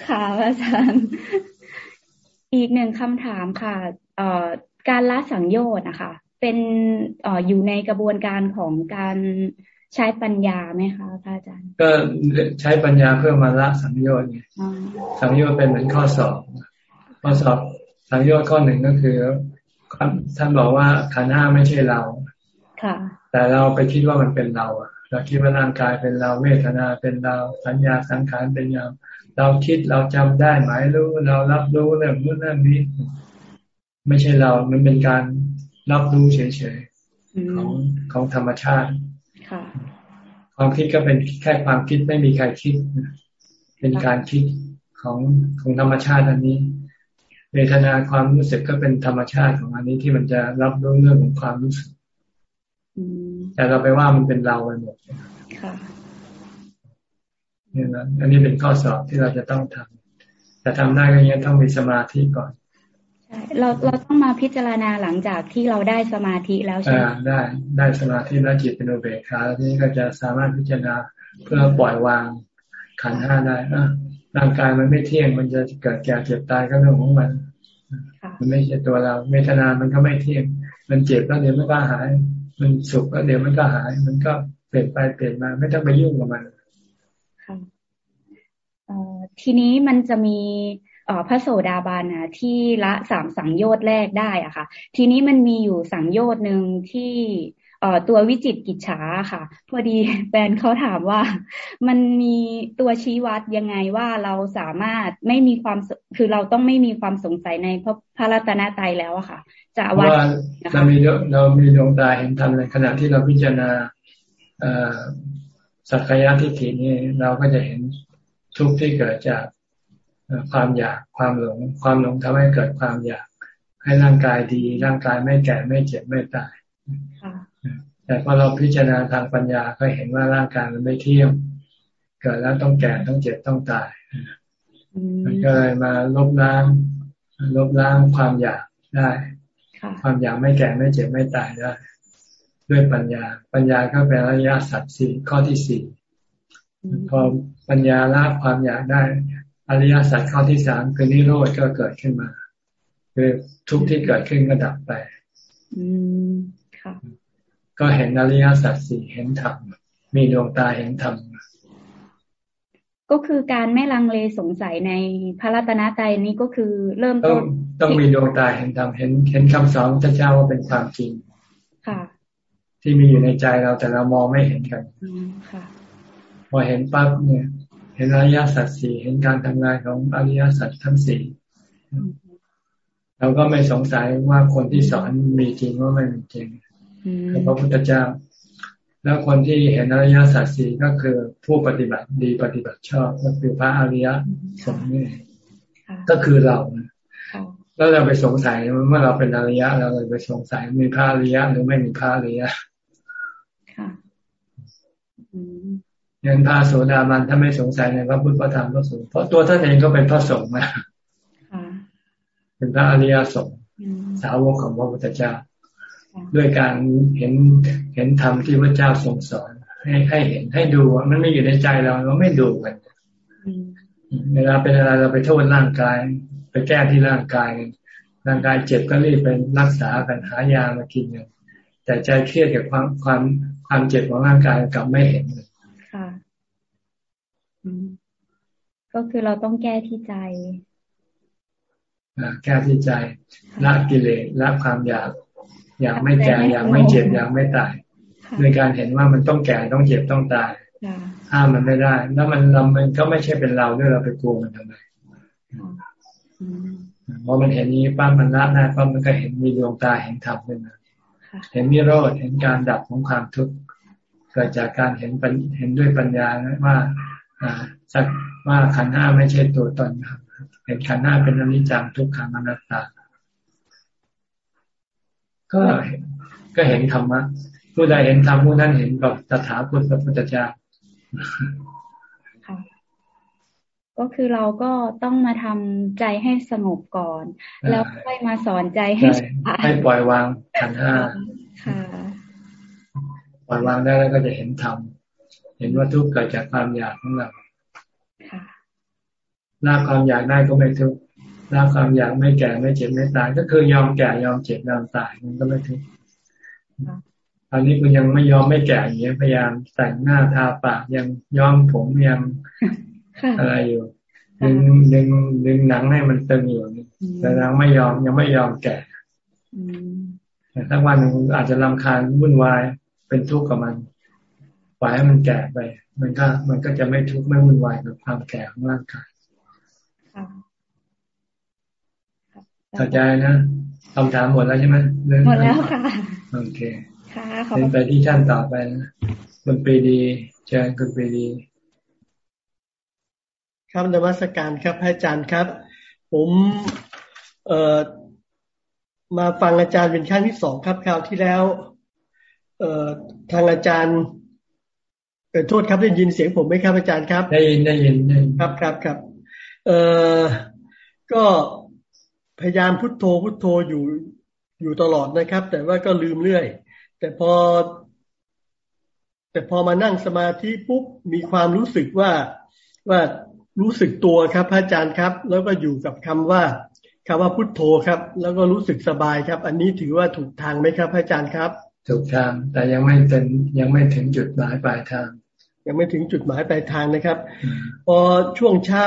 Speaker 12: ค่ะอาจารย์ อีกหนึ่งคำถามค่ะเอ่อการละสังโยชน์นะคะเป็นเอ่ออยู่ในกระบวนการของการใช้ปัญญาไหมคะพระอาจารย์
Speaker 1: ก็ใช้ปัญญาเพื่อมาละสังโยชน์ไงสังโยชน์เป็นเหมือนข้อสอบ ข้อสอบสังโยชน์ข้อหนึ่งก็คือท่านบอกว่าขันห้าไม่ใช่เรา
Speaker 12: ค่ะ
Speaker 1: แต่เราไปคิดว่ามันเป็นเราอะ เราคิดว่าร่างกายเป็นเราเวทนาเป็นเราสัญญาสังขารเป็นเราเราคิดเราจำได้หมายรู้ เรารับรู้เรื่องนู้นเรื่องนี้ ไม่ใช่เรา มันเป็นการรับรู้เฉยๆของของธรรมชาติความคิดก็เป็นแค่ความคิดไม่มีใครคิดเป็นการคิดของของธรรมชาติอันนี้เวทนาความรู้สึกก็เป็นธรรมชาติของอันนี้ที่มันจะรับรู้เรื่องของความรู้สึก แต่เราไปว่ามันเป็นเราไปหมดค่ะนี่นะอันนี้เป็นข้อสอบที่เราจะต้องทำแต่ทำได้ก็ยังต้องมีสมาธิก่อน
Speaker 12: ใช่เราเราต้องมาพิจารณาหลังจากที่เราได้สมาธิแล้วใช่ไหม
Speaker 1: ได้ได้สมาธิแล้วจิตเป็นอุเบกขาแล้วนี้ก็จะสามารถพิจารณาเพื่อปล่อยวางขันห้าได้นะร่างกายมันไม่เที่ยงมันจะเกิดแก่เจ็บตายก็เรื่องของมันมันไม่ใช่ตัวเราเวทนามันก็ไม่เที่ยง มันเจ็บแล้วเดี๋ยวมันก็หาย มันสุขแล้วเดี๋ยวมันก็หาย มันก็เปลี่ยนไปเปลี่ยนมา ไม่ต้องไปยุ่งกับมัน
Speaker 12: ค่ะทีนี้มันจะมีพระโสดาบันนะที่ละสามสังโยชน์แรกได้อะค่ะ ทีนี้มันมีอยู่สังโยชน์หนึ่งที่ เอ่อตัววิจิตกิจฉาค่ะ พอดีแฟนเขาถามว่า มันมีตัวชี้วัดยังไงว่าเราสามารถไม่มีความคือเราต้องไม่มีความสงสัยในพระพระรัตนตรัยแล้วอะค่ะ จะวัด
Speaker 1: เรามีเรามีดวงตาเห็นธรรมในขณะที่เราพิจารณาสักกายทิฏฐินี้เราก็จะเห็นทุกข์ที่เกิดจากความอยากความหลง ความหลงทำให้เกิดความอยาก ให้ร่างกายดี ร่างกายไม่แก่ไม่เจ็บไม่ตาย แต่พอเราพิจารณาทางปัญญาก็เห็นว่าร่างกายมันไม่เที่ยงเกิดแล้วต้องแก่ต้องเจ็บต้องตายมันก็เลยมาลบล้าง ลบล้างความอยากได้ ความอยากไม่แก่ไม่เจ็บไม่ตายได้ ด้วยปัญญา ปัญญาก็เป็นอริยสัจสี่ข้อที่สี่พอปัญญาละความอยากได้ อริยสัจข้อที่สามคือนิโรธก็เกิดขึ้นมา คือทุกที่เกิดขึ้นก็ดับไป
Speaker 12: อืมค่ะ
Speaker 1: ก็เห็นอริยสัจสี่เห็นธรรมมีดวงตาเห็นธรรม
Speaker 12: ก็คือการไม่ลังเลสงสัยในพระรัตนตรัยนี้ก็คือเริ่ม
Speaker 1: ต้นต้องมีดวงตาเห็นธรรมเห็นเห็นคำสอนพระเจ้าว่าเป็นความจริง
Speaker 12: ค่ะ
Speaker 1: ที่มีอยู่ในใจเราแต่เรามองไม่เห็นกัน
Speaker 12: ค่ะ
Speaker 1: พอเห็นปั๊บเนี่ย เห็นอริยสัจสี่เห็นการทำงานของอริยสัจทั้งสี่เราก็ไม่สงสัยว่าคนที่สอนมีจริงว่าไม่มีจริง คือพระพุทธเจ้า แล้วคนที่เห็นอริยสัจสี่ก็คือผู้ปฏิบัติดีปฏิบัติชอบก็คือพระอริยสงฆ์นี่ก็คือเราแล้วเราไปสงสัยเมื่อเราเป็นอริยะเราเลยไปสงสัยมีพระอริยะหรือไม่มีพระอริยะยันพระโสดาบันถ้าไม่สงสัยในพระพุทธพระธรรมพระสงฆ์เพราะตัวท่านเองก็เป็นพระสงฆ์มาเป็นพระอริยสงฆ์สาวกของพระพุทธเจ้า ด้วยการเห็นเห็นธรรมที่พระเจ้าทรงสอน ให้ให้เห็นให้ดูว่ามันไม่อยู่ในใจเราเราไม่ดูกันเวลาเป็นอะไรเราไปโทษร่างกาย ไปแก้ที่ร่างกาย ร่างกายเจ็บก็รีบไปรักษากันหายามากินกันแต่ใจเครียดกับความความความเจ็บของร่างกายกลับไม่เห็นเลย
Speaker 12: ค่ะก็ก็คือเราต้องแก้ที่ใจ
Speaker 1: แก้ที่ใจละกิเลสละความอยาก อยากไม่แก่อยากไม่เจ็บอยากไม่ตายโดยการเห็นว่ามันต้องแก่ต้องเจ็บต้องตายห้ามมันไม่ได้ แล้วมันเรามันก็ไม่ใช่เป็นเราด้วยเราไปกลัวมันทำไมพอมันเห็นนี้ป้ามันละได้ป้ามันก็เห็นมีดวงตาเห็นธรรมขึ้นมาเห็นมิโรธเห็นการดับของความทุกข์เกิดจากการเห็นเห็นด้วยปัญญาว่าอ่าสักว่าขันห้าไม่ใช่ตัวตนครับเห็นขันห้าเป็นอนิจจังทุกขังอนัตตา ก็ก็เห็นธรรมะผู้ใดเห็นธรรมผู้นั้นเห็นกับตถาคตพระพุทธเจ้า
Speaker 12: ก็คือเราก็ต้องมาทำใจให้สงบก่อน แล้วค่อยมาสอนใจให้
Speaker 1: ให้ปล่อยวางขันห้าปล่อยวางได้แล้วก็จะเห็นธรรมเห็นว่าทุกข์เกิดจากความอยากของเราละความอยากได้ก็ไม่ทุกข์ ละความอยากไม่แก่ไม่เจ็บไม่ตาย ก็คือยอมแก่ยอมเจ็บยอมตายมันก็ไม่ทุกข์ตอนนี้คุณยังไม่ยอมไม่แก่อย่างนี้พยายามแต่งหน้าทาปากยังย้อมผมยังอะไรอยู่ดึงดึงดึงหนังให้มันตึงอยู่แต่ยังไม่ยอมยังไม่ยอมแก่แต่ทั้งวันหนึ่งอาจจะรำคาญวุ่นวายเป็นทุกข์กับมันปล่อยให้มันแก่ไป มันก็มันก็จะไม่ทุกข์ไม่วุ่นวายกับความแก่ของร่างกาย เข้าใจนะคำถามหมดแล้วใช่ไหม
Speaker 12: หมดแล้วค่ะ
Speaker 1: โอเค ค่ะขอบไปที่ท่านต่อไปนะคุณปีดีเชิญคุณปีดี
Speaker 13: ครับนวัตการครับอาจารย์ครับ ผมเอ่อมาฟังอาจารย์เป็นครั้งที่สองครับคราวที่แล้ว เอ่อทางอาจารย์เกิดโทษครับได้ยินเสียงผมไหมครับอาจารย์ครับ
Speaker 1: ได้ยินได้ยิน
Speaker 13: ครับครับครับเอ่อก็ พยายามพุทโธพุทโธอยู่อยู่ตลอดนะครับ แต่ว่าก็ลืมเรื่อย แต่พอ แต่พอมานั่งสมาธิปุ๊บมีความรู้สึกว่าว่ารู้สึกตัวครับพระอาจารย์ครับ แล้วก็อยู่กับคำว่าคำว่าพุทโธครับ แล้วก็รู้สึกสบายครับ อันนี้ถือว่าถูกทางไหมครับพระอาจารย์ครับ
Speaker 1: ถูกทางแต่ยังไม่ถึงยังไม่ถึงจุดหมายปลายทาง
Speaker 13: ยังไม่ถึงจุดหมายปลายทางนะครับ พอช่วงเช้า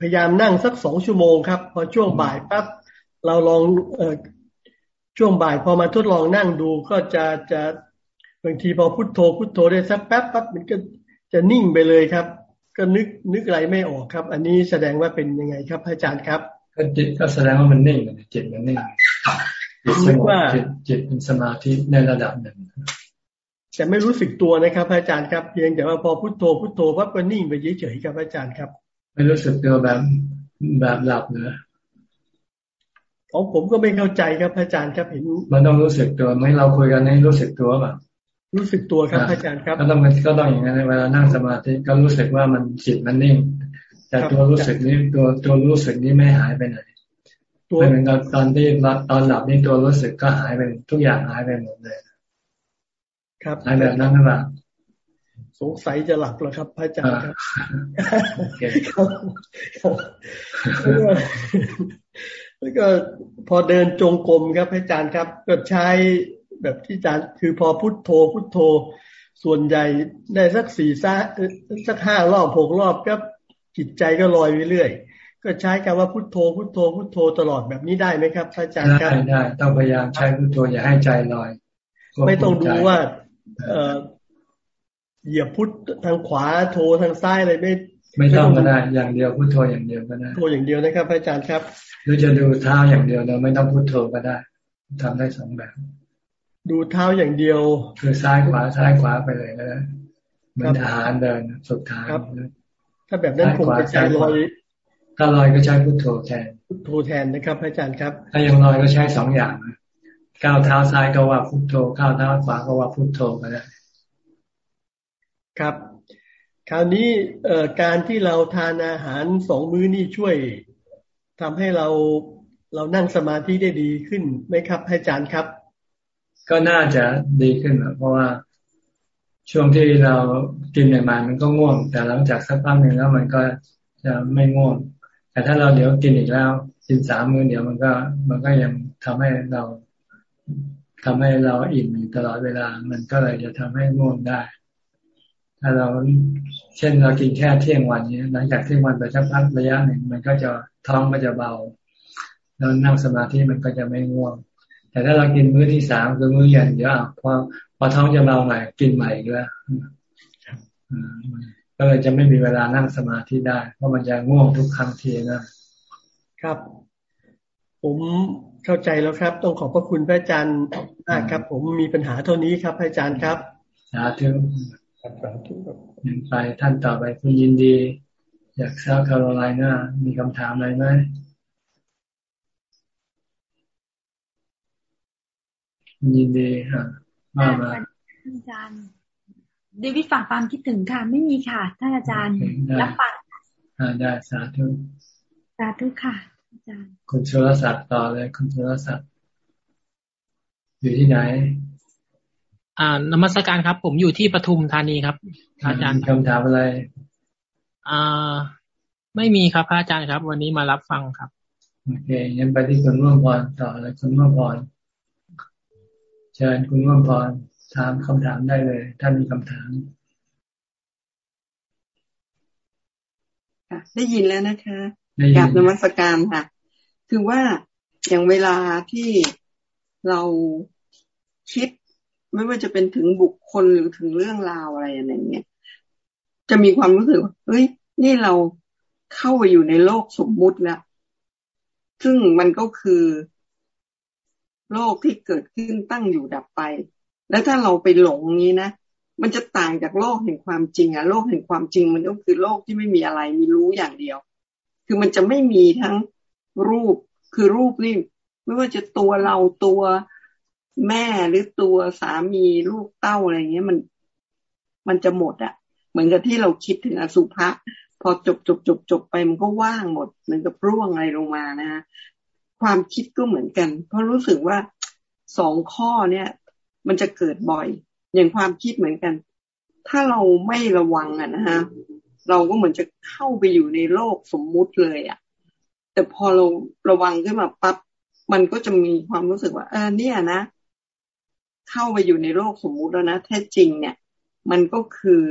Speaker 13: พยายามนั่งสักสองชั่วโมงครับ พอช่วงบ่ายปั๊บเราลองเออช่วงบ่ายพอมาทดลองนั่งดูก็จะจะบางทีพอพุโทโธพุโทโธได้สักแป๊บปั๊บมันก็จะนิ่งไปเลยครับ ก็นึกนึกอะไรไม่ออกครับ อันนี้แสดงว่าเป็นยังไงครับ อาจารย์ครับ
Speaker 1: ก็จิตก็แสดงว่ามันนิ่งจิตมันนิ่งจิตว่าจิตจิตเป็นสมาธิในระดับหนึ่ง
Speaker 13: แต่ไม่รู้สึกตัวนะครับ อาจารย์ครับ เพียงแต่ว่าพอพุทโธพุทโธวัดก็นิ่งไปเฉยๆครับอาจารย์ครับ
Speaker 1: ไม่รู้สึกตัวแบบแบบหลับเนอ
Speaker 13: ของผมก็ไม่เข้าใจครับอาจารย์ครับเห็น
Speaker 1: มันต้องรู้สึกตัวไม่เราคุยกันให้รู้สึกตัวแบบ
Speaker 13: รู้สึกตัวครับอาจารย์ครับ
Speaker 1: ก็ต้องก็ต้องอย่างนั้นเวลานั่งสมาธิก็รู้สึกว่ามันจิตมันนิ่ง แต่ตัวรู้สึกนี้ตัวตัวรู้สึกนี้ไม่หายไปไหนไม่เหมือนตอนตอนที่ตอนหลับนี่ตัวรู้สึกก็หายไปทุกอย่างหายไปหมดเลย
Speaker 13: ครับ
Speaker 1: หายแบบนั้นหรือเปล่า
Speaker 13: สงสัยจะหลับแล้วครับพระอาจารย์ครับแล้วก็พอเดินจงกรมครับพระอาจารย์ครับ ก็ใช้แบบที่อาจารย์ คือพอพุทโธพุทโธ ส่วนใหญ่ได้สักสี่ซสักห้ารอบหกรอบก็จิตใจก็ลอยไปเรื่อยก็ใช้คำว่าพุทโธพุทโธพุทโธตลอดแบบนี้ได้ไหมครับอาจารย์
Speaker 1: ครับได้ได้ต้องพยายามใช้พุทโธอย่าให้ใจลอย
Speaker 13: ไม่ต้องดูว่า เอ เหยียบพุททางขวาโททางซ้ายอะไรไม่
Speaker 1: ไม่ต้องก็ได้ อย่างเดียวพุทโธอย่างเดียวก็ได้
Speaker 13: โทอย่างเดียวนะครับอาจารย์ครับ
Speaker 1: หรือจะดูเท้าอย่างเดียวเราไม่ต้องพุทโธก็ได้ทำได้สองแบบ
Speaker 13: ดูเท้าอย่างเดียว
Speaker 1: คือซ้ายขวาซ้ายขวาไปเลยนะเหมือนทหารเดินสุดท้าย
Speaker 13: ถ้าแบบนั้นคงจะใช้ลอย
Speaker 1: ถ้าลอยก็ใช้พุทโธแทน
Speaker 13: พุทโธแทนนะครับอาจารย์ครับ
Speaker 1: ถ้ายังลอยก็ใช้สองอย่างก้าวเท้าซ้ายก็ว่าพุทโธก้าวเท้าขวาก็ว่าพุทโธก็ได้
Speaker 13: ครับ คราวนี้การที่เราทานอาหารสองมื้อนี่ช่วยทำให้เราเรานั่งสมาธิได้ดีขึ้นไหมครับอาจารย์ครับ
Speaker 1: ก็น่าจะดีขึ้นเพราะว่าช่วงที่เรากินใหม่ๆมันก็ง่วง แต่หลังจากสักพักหนึ่งแล้วมันก็จะไม่ง่วง แต่ถ้าเราเดี๋ยวกินอีกแล้วกินสามมื้อเดี๋ยวมันก็มันก็ยังทำให้เราทำให้เราอิ่มอยู่ตลอดเวลา มันก็เลยจะทำให้ง่วงได้ ถ้าเราเช่นเรากินแค่เที่ยงวันนี้หลังจากเที่ยงวันไปสักพักระยะหนึ่งมันก็จะท้องก็จะเบาแล้วนั่งสมาธิมันก็จะไม่ง่วง แต่ถ้าเรากินมื้อที่สามคือมื้อเย็นเดี๋ยวพอพอท้องจะเบาใหม่กินใหม่อีกแล้วก็เลยจะไม่มีเวลานั่งสมาธิได้ เพราะมันจะง่วงทุกครั้งทีนะครับ
Speaker 13: ผมเข้าใจแล้วครับ ต้องขอบพระคุณพระอาจารย์มากครับ ผมมีปัญหาเท่านี้ครับพระอาจารย์ครับ
Speaker 1: สาธุ สาธุยังไปท่านต่อไปคุณยินดี อยากเซาท์แคโรไลนามีคำถามอะไรไหมคุณยินดีค่ะมามา
Speaker 14: อาจารย์ดวิฝากความคิดถึงค่ะ ไม่มีค่ะ ท่านอาจารย์รับฝาก
Speaker 1: ได้สาธุ
Speaker 14: สาธุค่ะ อาจารย์
Speaker 1: คุณชลศักดิ์ต่อเลย คุณชลศักดิ์อยู่ที่ไหน
Speaker 15: อ่านมัสการครับ ผมอยู่ที่ปทุมธานีครับอาจารย์
Speaker 1: คำถามอะไร
Speaker 15: อ่าไม่มีครับพระอาจารย์ครับ วันนี้มารับฟังครับ
Speaker 1: โอเคยันไปที่คุณร่วมพรต่อเลยคุณร่วมพรเชิญคุณร่วมพรถามคำถามได้เลย ถ้ามีคำถาม
Speaker 16: ได้ยินแล้วนะคะกราบนมัสการค่ะ คือว่าอย่างเวลาที่เราคิด ไม่ว่าจะเป็นถึงบุคคลหรือถึงเรื่องราวอะไรอะไรเงี้ยจะมีความรู้สึกว่าเฮ้ย นี่เราเข้าไปอยู่ในโลกสมมุติแล้วซึ่งมันก็คือ โลกที่เกิดขึ้นตั้งอยู่ดับไป แล้วถ้าเราไปหลงนี้นะมันจะต่างจากโลกแห่งความจริงอะโลกแห่งความจริงมันก็คือโลกที่ไม่มีอะไรมีรู้อย่างเดียว คือมันจะไม่มีทั้งรูปคือรูปนี่ไม่ว่าจะตัวเราตัว แม่หรือตัวสามีลูกเต้าอะไรเงี้ยมัน มันจะหมดอะเหมือนกับที่เราคิดถึงอสุภะพอจบจบจบจบไปมันก็ว่างหมดเหมือนกับร่วงอะไรลงมานะฮะความคิดก็เหมือนกัน เพราะรู้สึกว่าสองข้อเนี่ย มันจะเกิดบ่อย อย่างความคิดเหมือนกัน ถ้าเราไม่ระวังอะนะฮะเราก็เหมือนจะเข้าไปอยู่ในโลกสมมุติเลยอะแต่พอเราระวังขึ้นมาปั๊บมันก็จะมีความรู้สึกว่าเออเนี่ยนะ เข้าไปอยู่ในโลกสมมุติแล้วนะแท้จริงเนี่ย มันก็คือ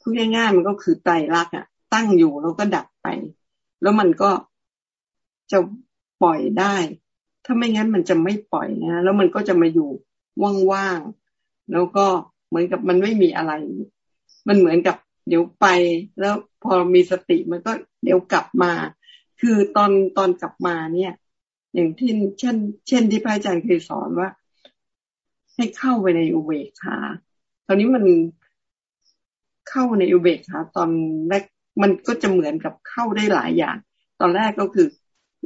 Speaker 16: พูดง่ายๆมันก็คือไตรลักษณ์อะตั้งอยู่แล้วก็ดับไป แล้วมันก็จะปล่อยได้ ถ้าไม่งั้นมันจะไม่ปล่อยนะแล้วมันก็จะมาอยู่ว่างๆแล้วก็เหมือนกับมันไม่มีอะไร มันเหมือนกับเดี๋ยวไปแล้วพอมีสติมันก็เดี๋ยวกลับมา คือตอนตอนกลับมาเนี่ย อย่างที่เช่น เช่นที่พระอาจารย์เคยสอนว่า ให้เข้าไปในอุเบกขาตอนนี้มันเข้าในอุเบกขาตอนแรกมันก็จะเหมือนกับเข้าได้หลายอย่าง ตอนแรกก็คือ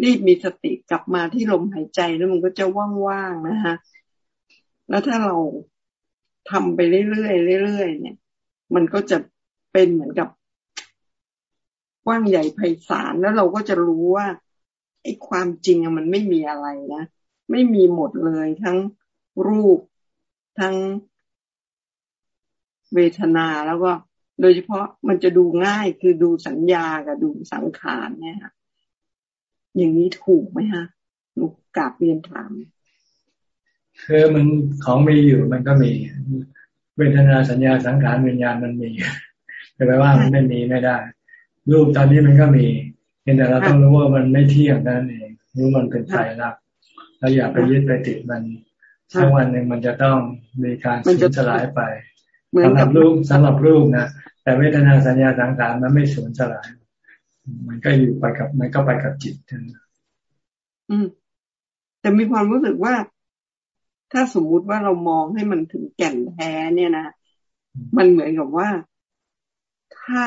Speaker 16: รีบมีสติกลับมาที่ลมหายใจแล้วมันก็จะว่างๆนะฮะแล้วถ้าเราทำไปเรื่อยๆเรื่อยๆเนี่ย มันก็จะเป็นเหมือนกับกว้างใหญ่ไพศาลแล้วเราก็จะรู้ว่า ไอ้ความจริงมันไม่มีอะไรนะไม่มีหมดเลยทั้งรูปทั้งเวทนาแล้วก็โดยเฉพาะมันจะดูง่ายคือดูสัญญากับดูสังขารเนี่ยค่ะอย่างนี้ถูกไหมฮะหนูกราบเรียนถาม
Speaker 1: คือมันของมีอยู่มันก็มี เวทนาสัญญาสังขารวิญญาณมันมีแต่แปว่ามันไม่มีไม่ได้ รูปตอนนี้มันก็มี พียงแต่เราต้องรู้ว่ามันไม่เที่ยงนั่นเองรู้มันเป็นไตรลักษณ์เราอย่าไปยึดไปติดมันสักวันหนึ่งมันจะต้องมีการสูญสลายไปสำหรับรูปสำหรับรูปนะแต่เวทนาสัญญาสังขารมันไม่สูญสลาย มันก็อยู่ไปกับมันก็ไปกับจิต
Speaker 16: อืม แต่มีความรู้สึกว่า ถ้าสมมุติว่าเรามองให้มันถึงแก่นแท้เนี่ยนะมันเหมือนกับว่าถ้า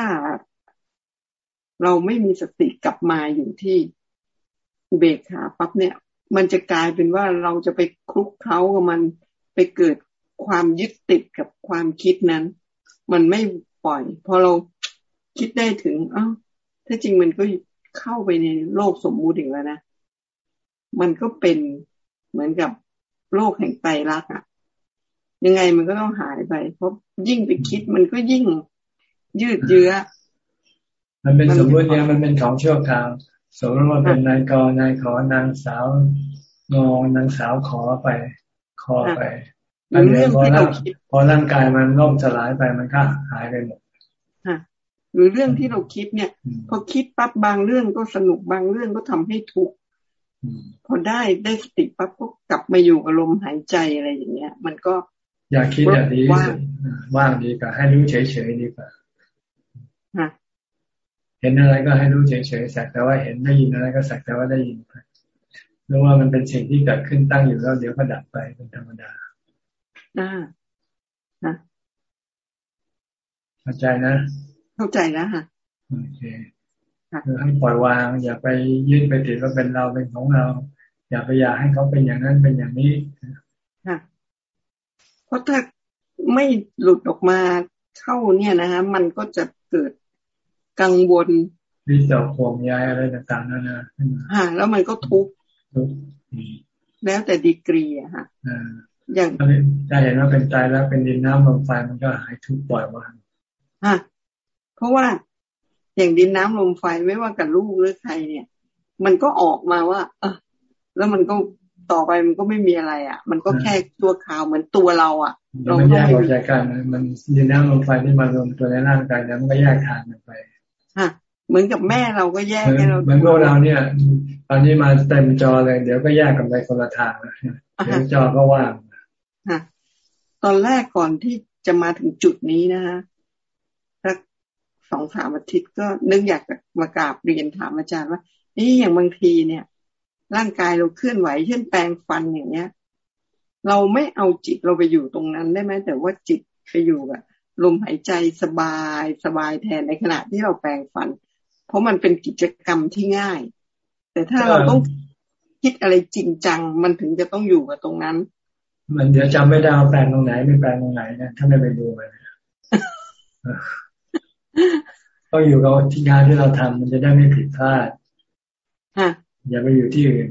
Speaker 16: เราไม่มีสติกลับมาอยู่ที่อุเบกขาปั๊บเนี่ย มันจะกลายเป็นว่าเราจะไปคลุกเคล้ากับมันไปเกิดความยึดติดกับความคิดนั้น มันไม่ปล่อย พอเราคิดได้ถึงอ้าวถ้าจริงมันก็เข้าไปในโลกสมมุติอีกแล้วนะ มันก็เป็นเหมือนกับโลกแห่งไตรลักษณ์อะยังไงมันก็ต้องหายไป เพราะยิ่งไปคิดมันก็ยิ่งยืดเยื้อ
Speaker 1: มันเป็นสมมติเนี่ยมันเป็นของชั่วคราวสมมติว่าเป็นนายกนายขอนางสาวนอนางสาวขอไปคอไป
Speaker 16: หรือเรื่องที่เราคิด
Speaker 1: พอร่างกายมันล่มสลายไปมันก็หายไปหมด
Speaker 16: หรือเรื่องที่เราคิดเนี่ย พอคิดปั๊บบางเรื่องก็สนุกบางเรื่องก็ทำให้ทุกข์พอได้ได้สติปั๊บก็กลับมาอยู่กับลมหายใจอะไรอย่างเงี้ย มันก็
Speaker 1: อย่าคิดอย่างนี้ว่างดีกว่าให้รู้เฉยๆดีกว่า เห็นอะไรก็ให้รู้เฉยๆสักแต่ว่าเห็นได้ยินอะไรก็สักแต่ว่าได้ยินไปรู้ว่ามันเป็นสิ่งที่เกิดขึ้นตั้งอยู่แล้วเดี๋ยวก็ดับไปเป็นธรรมดา
Speaker 16: อ่า
Speaker 1: เข้าใจนะ
Speaker 16: เข้าใจแล้วค่ะ
Speaker 1: โอเคคือให้ปล่อยวาง อย่าไปยึดไปติดว่าเป็นเราเป็นของเรา อย่าไปอยากให้เขาเป็นอย่างนั้นเป็นอย่างนี้
Speaker 16: ค่ะเพราะถ้าไม่หลุดออกมาเข้าเนี่ยนะฮะมันก็จะเกิด กังวล
Speaker 1: วิจารห่วงใยอะไรต่างๆนั่นนะ
Speaker 16: ฮะแล้วมันก็ทุกข์แล้วแต่ดีกรีอะค่ะ
Speaker 1: อย่างถ้าเห็นว่าเป็นใจแล้วเป็นดินน้ำลมไฟมันก็หายทุกข์ปล่อยวาง
Speaker 16: ฮะเพราะว่าอย่างดินน้ำลมไฟไม่ว่ากับลูกหรือใครเนี่ย มันก็ออกมาว่า เออแล้วมันก็ต่อไปมันก็ไม่มีอะไร อะ มันก็แค่ตัวขาวเหมือนตัวเรา อะ
Speaker 1: เราแยกออกจากกันมันดินน้ำลมไฟที่มารวมตัวในร่างกายแล้วมันก็แยกทางกันไป
Speaker 16: ฮะเหมือนกับแม่เราก็แยกให้เรา
Speaker 1: เหมือนพวกเราเนี่ย ตอนนี้มาเต็มจอเลยเดี๋ยวก็แยกกันไปคนละทางแล้วเดี๋ยวจอก็ว่าง
Speaker 16: ฮะตอนแรกก่อนที่จะมาถึงจุดนี้นะฮะสักสองสามอาทิตย์ก็นึกอยากมากราบเรียนถามอาจารย์ว่านี่อย่างบางทีเนี่ย ร่างกายเราเคลื่อนไหวเช่นแปลงฟันอย่างเนี้ย เราไม่เอาจิตเราไปอยู่ตรงนั้นได้ไหมแต่ว่าจิตไปอยู่กับ ลมหายใจสบายสบายแทนในขณะที่เราแปลงฟัน เพราะมันเป็นกิจกรรมที่ง่าย แต่ถ้าเราต้องคิดอะไรจริงจัง มันถึงจะต้องอยู่กับตรงนั้น
Speaker 1: มันเดี๋ยวจำไม่ได้ว่าแปลงตรงไหนไม่แปลงตรงไหนนะถ้าไม่ไปดูมันก็อยู่กับที่งานที่เราทำมันจะได้ไม่ผิดพลาดอย่าไปอยู่ที่อื่น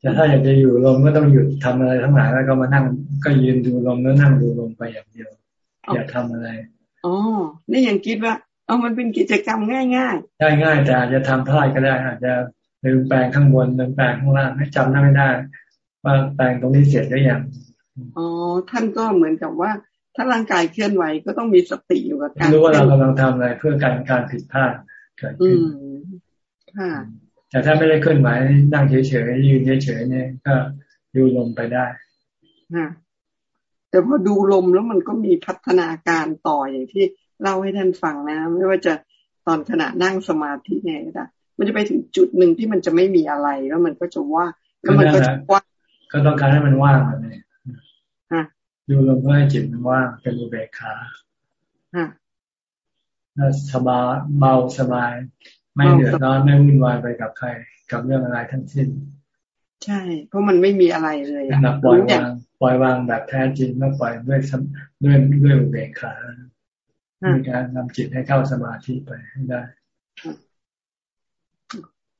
Speaker 1: แต่ถ้าอยากจะอยู่ลมก็ต้องหยุดทำอะไรทั้งหลายแล้วก็มานั่งก็ยืนดูลมแล้วนั่งดูลมไปอย่างเดียว อย่าทำอะไร
Speaker 16: อ๋อนี่ยังคิดว่าเอามันเป็นกิจกรรมง่ายง่าย
Speaker 1: ง่ายง่ายแต่อาจจะทำพลาดก็ได้อาจจะลืมแปลงข้างบนลืมแปลงข้างล่างให้จำได้ไม่ได้ ว่าแปลงตรงนี้เสร็จได้ยัง
Speaker 16: อ๋อท่านก็เหมือนกับว่า ถ้าร่างกายเคลื่อนไหวก็ต้องมีสติอยู่กับการ
Speaker 1: รู้ว่าเรากำลังทำอะไรเพื่อการการผิดพลาดเกิดขึ้นแต่ถ้าไม่ได้เคลื่อนไหวนั่งเฉยๆยืนเฉยๆเนี่ยก็ดูลมไปได้
Speaker 16: แต่พอดูลมแล้วมันก็มีพัฒนาการต่ออย่างที่เล่าให้ท่านฟังนะ ไม่ว่าจะตอนขณะนั่งสมาธิไงก็ได้มันจะไปถึงจุดหนึ่งที่มันจะไม่มีอะไรแล้วมันก็จะว่าแล้วมันก็จะว่าง
Speaker 1: ก็ต้องการให้มันว่างแบบนี้ดูลมเพื่อให้จิตมันว่างเป็นอุเบกขาแล้วสบายเบาสบาย ไม่เดือดร้อนไม่วุ่นวายไปกับใคร กับเรื่องอะไรทั้งสิ้น
Speaker 16: ใช่ เพราะมันไม่มีอะไรเลย
Speaker 1: อะปล่อยวาง ปล่อยวางแบบแท้จริงไม่ปล่อยด้วยด้วยด้วยอุเบกขาในการนำจิตให้เข้าสมาธิไปให้ได้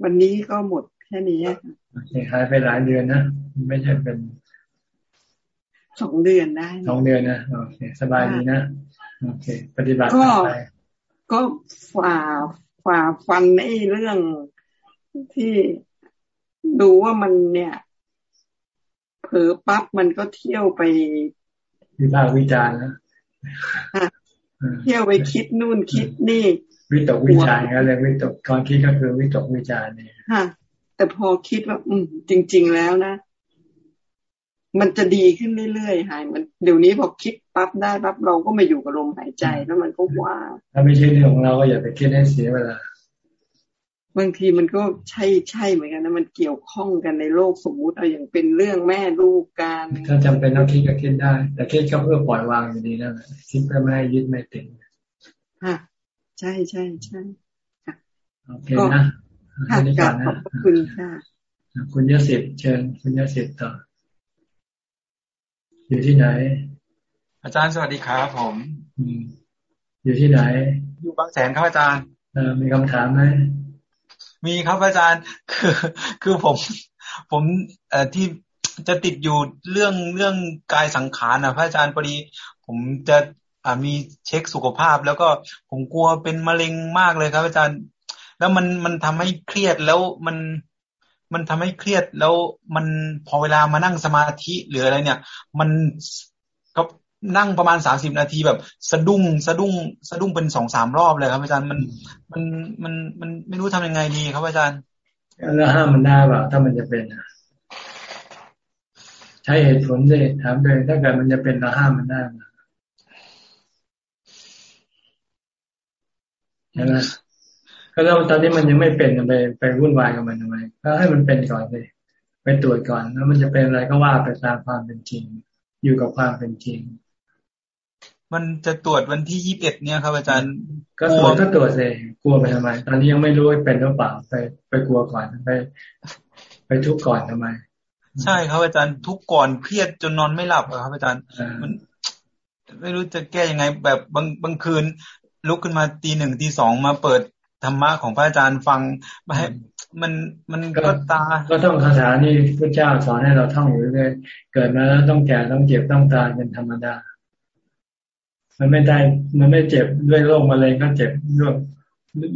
Speaker 16: วันนี้ก็หมดแค่นี้
Speaker 1: หายไปหลายเดือนนะไม่ใช่เป็น
Speaker 16: สองเดือนได้
Speaker 1: สองเดือนนะโอเคสบายดีนะโอเค ปฏิบัติ
Speaker 16: ก็ก็ฝ่าฝ่าฟันไอ้เรื่องที่ดูว่ามันเนี่ยเผล อปั๊บมันก็เที่ยวไป
Speaker 1: วิพากษ์วิจารณ์นะ
Speaker 16: เที่ยวไปคิดนู่นคิดนี่
Speaker 1: วิตกวิจารณ์ก็เลยวิตกก่อนคิดก็คือวิตกวิจารณ์นี่
Speaker 16: ฮะแต่พอคิดว่า อืม จริง ๆ แล้วนะมันจะดีขึ้นเรื่อยๆหายมันเดี๋ยวนี้พอคิดปั๊บได้ปั๊บเราก็มาอยู่กับลมหายใจแล้วมันก็ว่าง
Speaker 1: ถ้าไม่ใช่เรื่องของเราก็อย่าไปคิดให้เสียเวลา
Speaker 16: บางทีมันก็ใช่ใช่เหมือนกันนะมันเกี่ยวข้องกันในโลกสมมุติเอาอย่างเป็นเรื่องแม่ลูกกัน
Speaker 1: ถ้าจำเป็นต้องคิดก็คิดได้ แต่คิดก็เพื่อปล่อยวางอยู่ดีนั่นแหละคิดเพื่อไม่ให้ยึดไม่ติด
Speaker 16: ค่ะ ใช่ใช่ใช่
Speaker 1: โอเคนะ
Speaker 16: ค่ะขอบคุณค่ะ
Speaker 1: คุณยศิษฐ์เชิญ คุณยศิษฐ์ต่อ อยู่ที่ไหน
Speaker 17: อาจารย์สวัสดีครับผม
Speaker 1: อยู่ที่ไหน
Speaker 17: อยู่บางแสนครับอาจารย์
Speaker 1: มีคำถามไหม
Speaker 17: มีครับอาจารย์ คือคือผม ผมเอ่อที่จะติดอยู่เรื่องเรื่องกายสังขารนะพระอาจารย์พอดี ผมจะอ่ามีเช็คสุขภาพ แล้วก็ผมกลัวเป็นมะเร็งมากเลยครับอาจารย์ แล้วมันมันทำให้เครียดแล้วมันมันทำให้เครียดแล้วมันพอเวลามานั่งสมาธิหรืออะไรเนี่ย มันก็ นั่งประมาณสามสิบนาทีแบบสะดุ้งสะดุ้งสะดุ้งเป็นสองสามรอบเลยครับ อาจารย์มันมันมันมันไม่รู้ทำยังไงดีครับอาจารย์
Speaker 1: แล้วห้ามมันได้เปล่าถ้ามันจะเป็นใช้เหตุผลสิถามเลยถ้าเกิดมันจะเป็นเราห้ามมันได้ไหมใช่ไหมก็แล้วตอนนี้มันยังไม่เป็นไปไปวุ่นวายกับมันทำไมก็ให้มันเป็นก่อนเลยไปตรวจก่อน แล้วมันจะเป็นอะไรก็ว่าไปตามความเป็นจริง อยู่กับความเป็นจริง
Speaker 17: มันจะตรวจวันที่ยี่สิบเอ็ดเนี่ยครับ อาจารย์
Speaker 1: ก็ตรวจก็ตรวจเลยกลัวไปทำไม ตอนนี้ยังไม่รู้ว่าเป็นหรือเปล่าไปไปกลัวก่อนไป ไปทุกข์ก่อนทำไม
Speaker 17: ใช่ครับอาจารย์ทุกก่อนเครียดจนนอนไม่หลับครับอาจารย์มันไม่รู้จะแก้ยังไง แบบบางบางคืน ลุกขึ้นมาตีหนึ่งตีสองมาเปิดธรรมะของพระอาจารย์ฟังมาให้มันมันก็ตา
Speaker 1: ก็ต้องคาถานี่พระเจ้าสอนให้เราท่องอยู่เรื่อยเกิดมาแล้วต้องแก่ต้องเจ็บต้องตายเป็นธรรมดา มันไม่ได้มันไม่เจ็บด้วยโรคมะเร็งก็เจ็บด้วย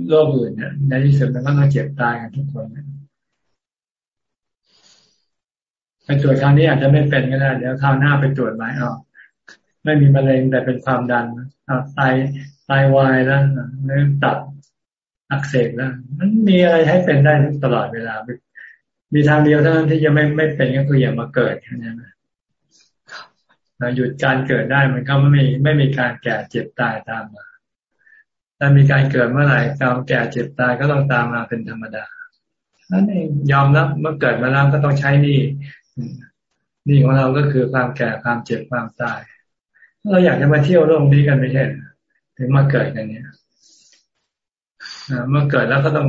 Speaker 1: โรคอื่นเนี่ยในที่สุดมันก็ต้องเจ็บตายกันทุกคนไปตรวจคราวนี้อาจจะไม่เป็นก็ได้ เดี๋ยวคราวหน้าไปตรวจไหมอ๋อไม่มีมะเร็งแต่เป็นความดันไตไตวายแล้วเนื้อตับอักเสบแล้ว มันมีอะไรให้เป็นได้ตลอดเวลา มีทางเดียวเท่านั้นที่จะไม่ไม่เป็นก็คืออย่ามาเกิดกันนะ เราหยุดการเกิดได้มันก็ไม่มีไม่มีการแก่เจ็บตายตามมา ถ้ามีการเกิดเมื่อไหร่การแก่เจ็บตายก็ต้องตามมาเป็นธรรมดานั่นเองยอมรับเมื่อเกิดมาแล้วก็ต้องใช้นี่นี่ของเราก็คือความแก่ความเจ็บความตาย เราอยากจะมาเที่ยวโลกนี้กันไม่ใช่ถึงมาเกิดกันเนี่ยเมื่อเกิดแล้วก็ต้อง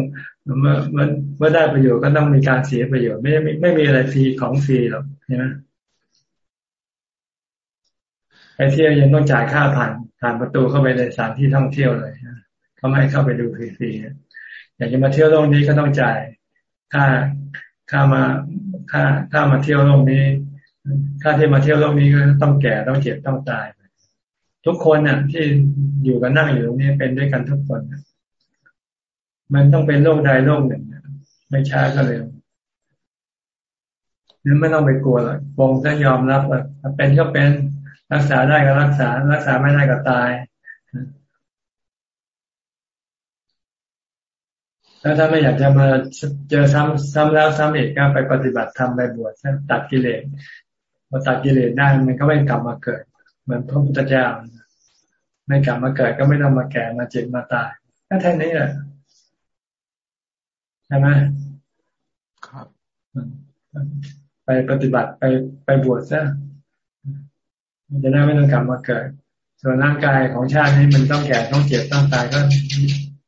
Speaker 1: เมื่อเมื่อได้ประโยชน์ก็ต้องมีการเสียประโยชน์ ไม่ไม่ไม่มีอะไรฟรีของฟรีหรอกใช่ไหม ไปเที่ยวยังต้องจ่ายค่าผ่านผ่านประตูเข้าไปในสถานที่ท่องเที่ยวเลยเขาไม่ให้เข้าไปดูฟรีๆอยากจะมาเที่ยวโลกนี้ก็ต้องจ่ายค่าค่ามาค่าค่ามาเที่ยวโลกนี้ ค่าที่มาเที่ยวโลกนี้ก็ต้องแก่ต้องเจ็บต้องตาย ทุกคนเน่ยที่อยู่กันนั่งอยู่ตรงนี้เป็นด้วยกันทุกคนมันต้องเป็นโรคใดโรคหนึ่งไม่ช้าก็เร็วนั่นไม่ต้องไปกลัวหรอกวงก็ยอมรับว่าเป็นก็เป็น รักษาได้ก็รักษา รักษาไม่ได้ก็ตาย แล้วถ้าไม่อยากจะมาเจอซ้ำซ้ำแล้วซ้ำอีกก็ไปปฏิบัติธรรมไปบวชตัดกิเลสพอตัดกิเลสได้มันก็ไม่กลับมาเกิด เหมือนพระพุทธเจ้าไม่กลับมาเกิดก็ไม่ต้องมาแก่มาเจ็บมาตายแค่แค่นี้แหละใช่ไหม
Speaker 17: ครับ
Speaker 1: ไปปฏิบัติไปไปบวชซะ มันจะได้ไม่ต้องกลับมาเกิด ส่วนร่างกายของชาตินี้มันต้องแก่ต้องเจ็บต้องตายก็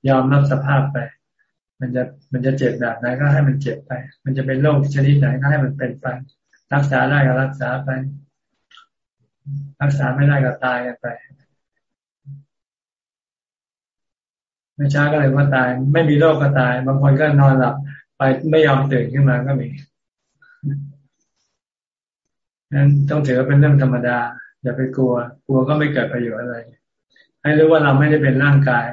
Speaker 1: ยอมรับสภาพไป มันจะมันจะเจ็บแบบไหนก็ให้มันเจ็บไป มันจะเป็นโรคชนิดไหนก็ให้มันเป็นไป รักษาได้ก็รักษาไป รักษาไม่ได้ก็ตายกันไปไม่ช้าก็เลยว่าตาย ไม่มีโรคก็ตาย บางคนก็นอนหลับไปไม่ยอมตื่นขึ้นมาก็มีนั้นต้องถือว่าเป็นเรื่องธรรมดา อย่าไปกลัว กลัวก็ไม่เกิดประโยชน์อะไร ให้รู้ว่าเราไม่ได้เป็นร่างกาย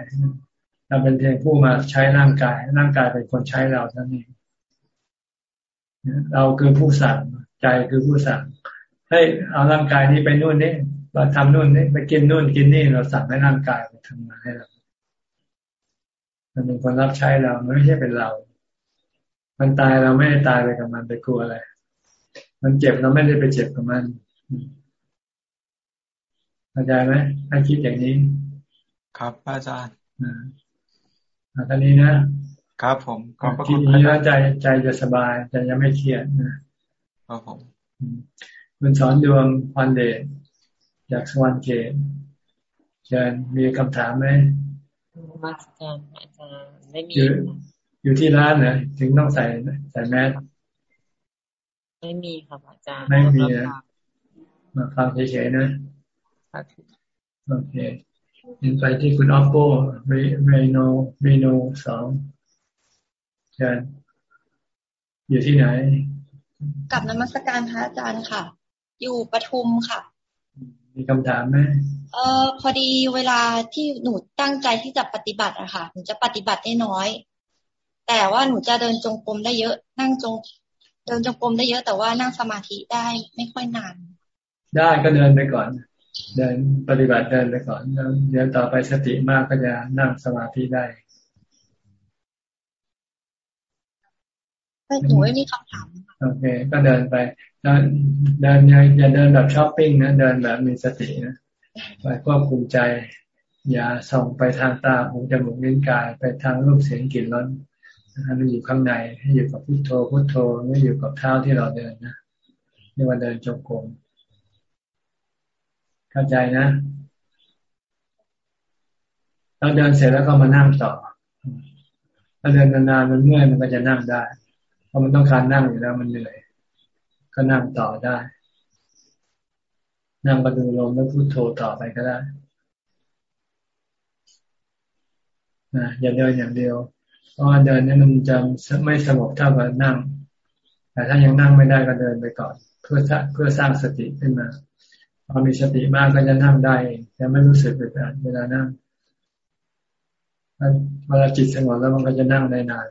Speaker 1: เราเป็นเพียงผู้มาใช้ร่างกาย ร่างกายเป็นคนใช้เราเท่านี้เราคือผู้สั่งใจคือผู้สั่งให้เอาร่างกายนี้ไปนู่นนี่เราทำนู่นนี่ไปกินนู่นกินนี่เราสั่งให้ร่างกายไปทำงานให้เรามันเป็นคนรับใช้เราไม่ใช่เป็นเรา มันตายเราไม่ได้ตายไปกับมันไปกลัวอะไร มันเจ็บเราไม่ได้ไปเจ็บกับมัน เข้าใจไหมให้คิดอย่างนี้
Speaker 17: ครับอาจารย์
Speaker 1: อ่าตอนนี้นะ
Speaker 17: ครับผมขอบ
Speaker 1: คุณทีนี้แล้วใจใจจะสบายใจจะไม่เครียด
Speaker 17: นะครับผม
Speaker 1: คุณสอนดวงพันเดชจากสวรรค์เกตเชิญมีคำถามไหม
Speaker 18: มาสการอาจารย์ไม่มี
Speaker 1: อยู่ที่ร้านเหรอถึงต้องใส่ใส่แมส
Speaker 18: ไม่มีครับอาจารย์
Speaker 1: ไม่มีนะมาฟังเฉยๆนะ โอเคยินไปที่คุณออปโปเรโนเรโนสองเชิญอยู่ที่ไหน
Speaker 19: กับนมัสการพระอาจารย์ค่ะ อยู่ปทุมค่ะ
Speaker 1: มีคำถามไหม
Speaker 19: เออพอดีเวลาที่หนูตั้งใจที่จะปฏิบัติอะค่ะ หนูจะปฏิบัติได้น้อย แต่ว่าหนูจะเดินจงกรมได้เยอะ นั่งจง เดินจงกรมได้เยอะ แต่ว่านั่งสมาธิได้ไม่ค่อยนาน
Speaker 1: ได้ก็เดินไปก่อน เดินปฏิบัติเดินไปก่อนเดี๋ยวต่อไปสติมากก็จะนั่งสมาธิได้
Speaker 19: หนูไม่มีคำถาม
Speaker 1: โอเค ก็เดินไปเดินเดินอย่าเดินแบบช้อปปิ้งนะเดินแบบมีสตินะไปควบคุมใจ อย่าส่องไปทางตาหูจมูกลิ้นกาย ไปทางรูปเสียงกลิ่นรสให้มันอยู่ข้างในให้อยู่กับพุทโธพุทโธไม่อยู่กับเท้าที่เราเดินนะนี่ว่าเดินจงกรม เข้าใจนะ เราเดินเสร็จแล้วก็มานั่งต่อถ้าเดินนานๆมันเมื่อยมันก็จะนั่งได้ เพราะมันต้องการนั่งอยู่แล้วมันเหนื่อย ก็นั่งต่อได้ นั่งประดูลมแล้วพุโทต่อไปก็ได้นะอย่าเดินอย่างเดียว เพราะว่าเดินนี่มันจะไม่สงบเท่ากับนั่ง แต่ถ้ายังนั่งไม่ได้ก็เดินไปก่อน เพื่อเพื่อสร้างสติขึ้นมา พอมีสติมากก็จะนั่งได้จะไม่รู้สึกอึดอัดเวลานั่งเวลาจิตสงบแล้วมันก็จะนั่งได้นาน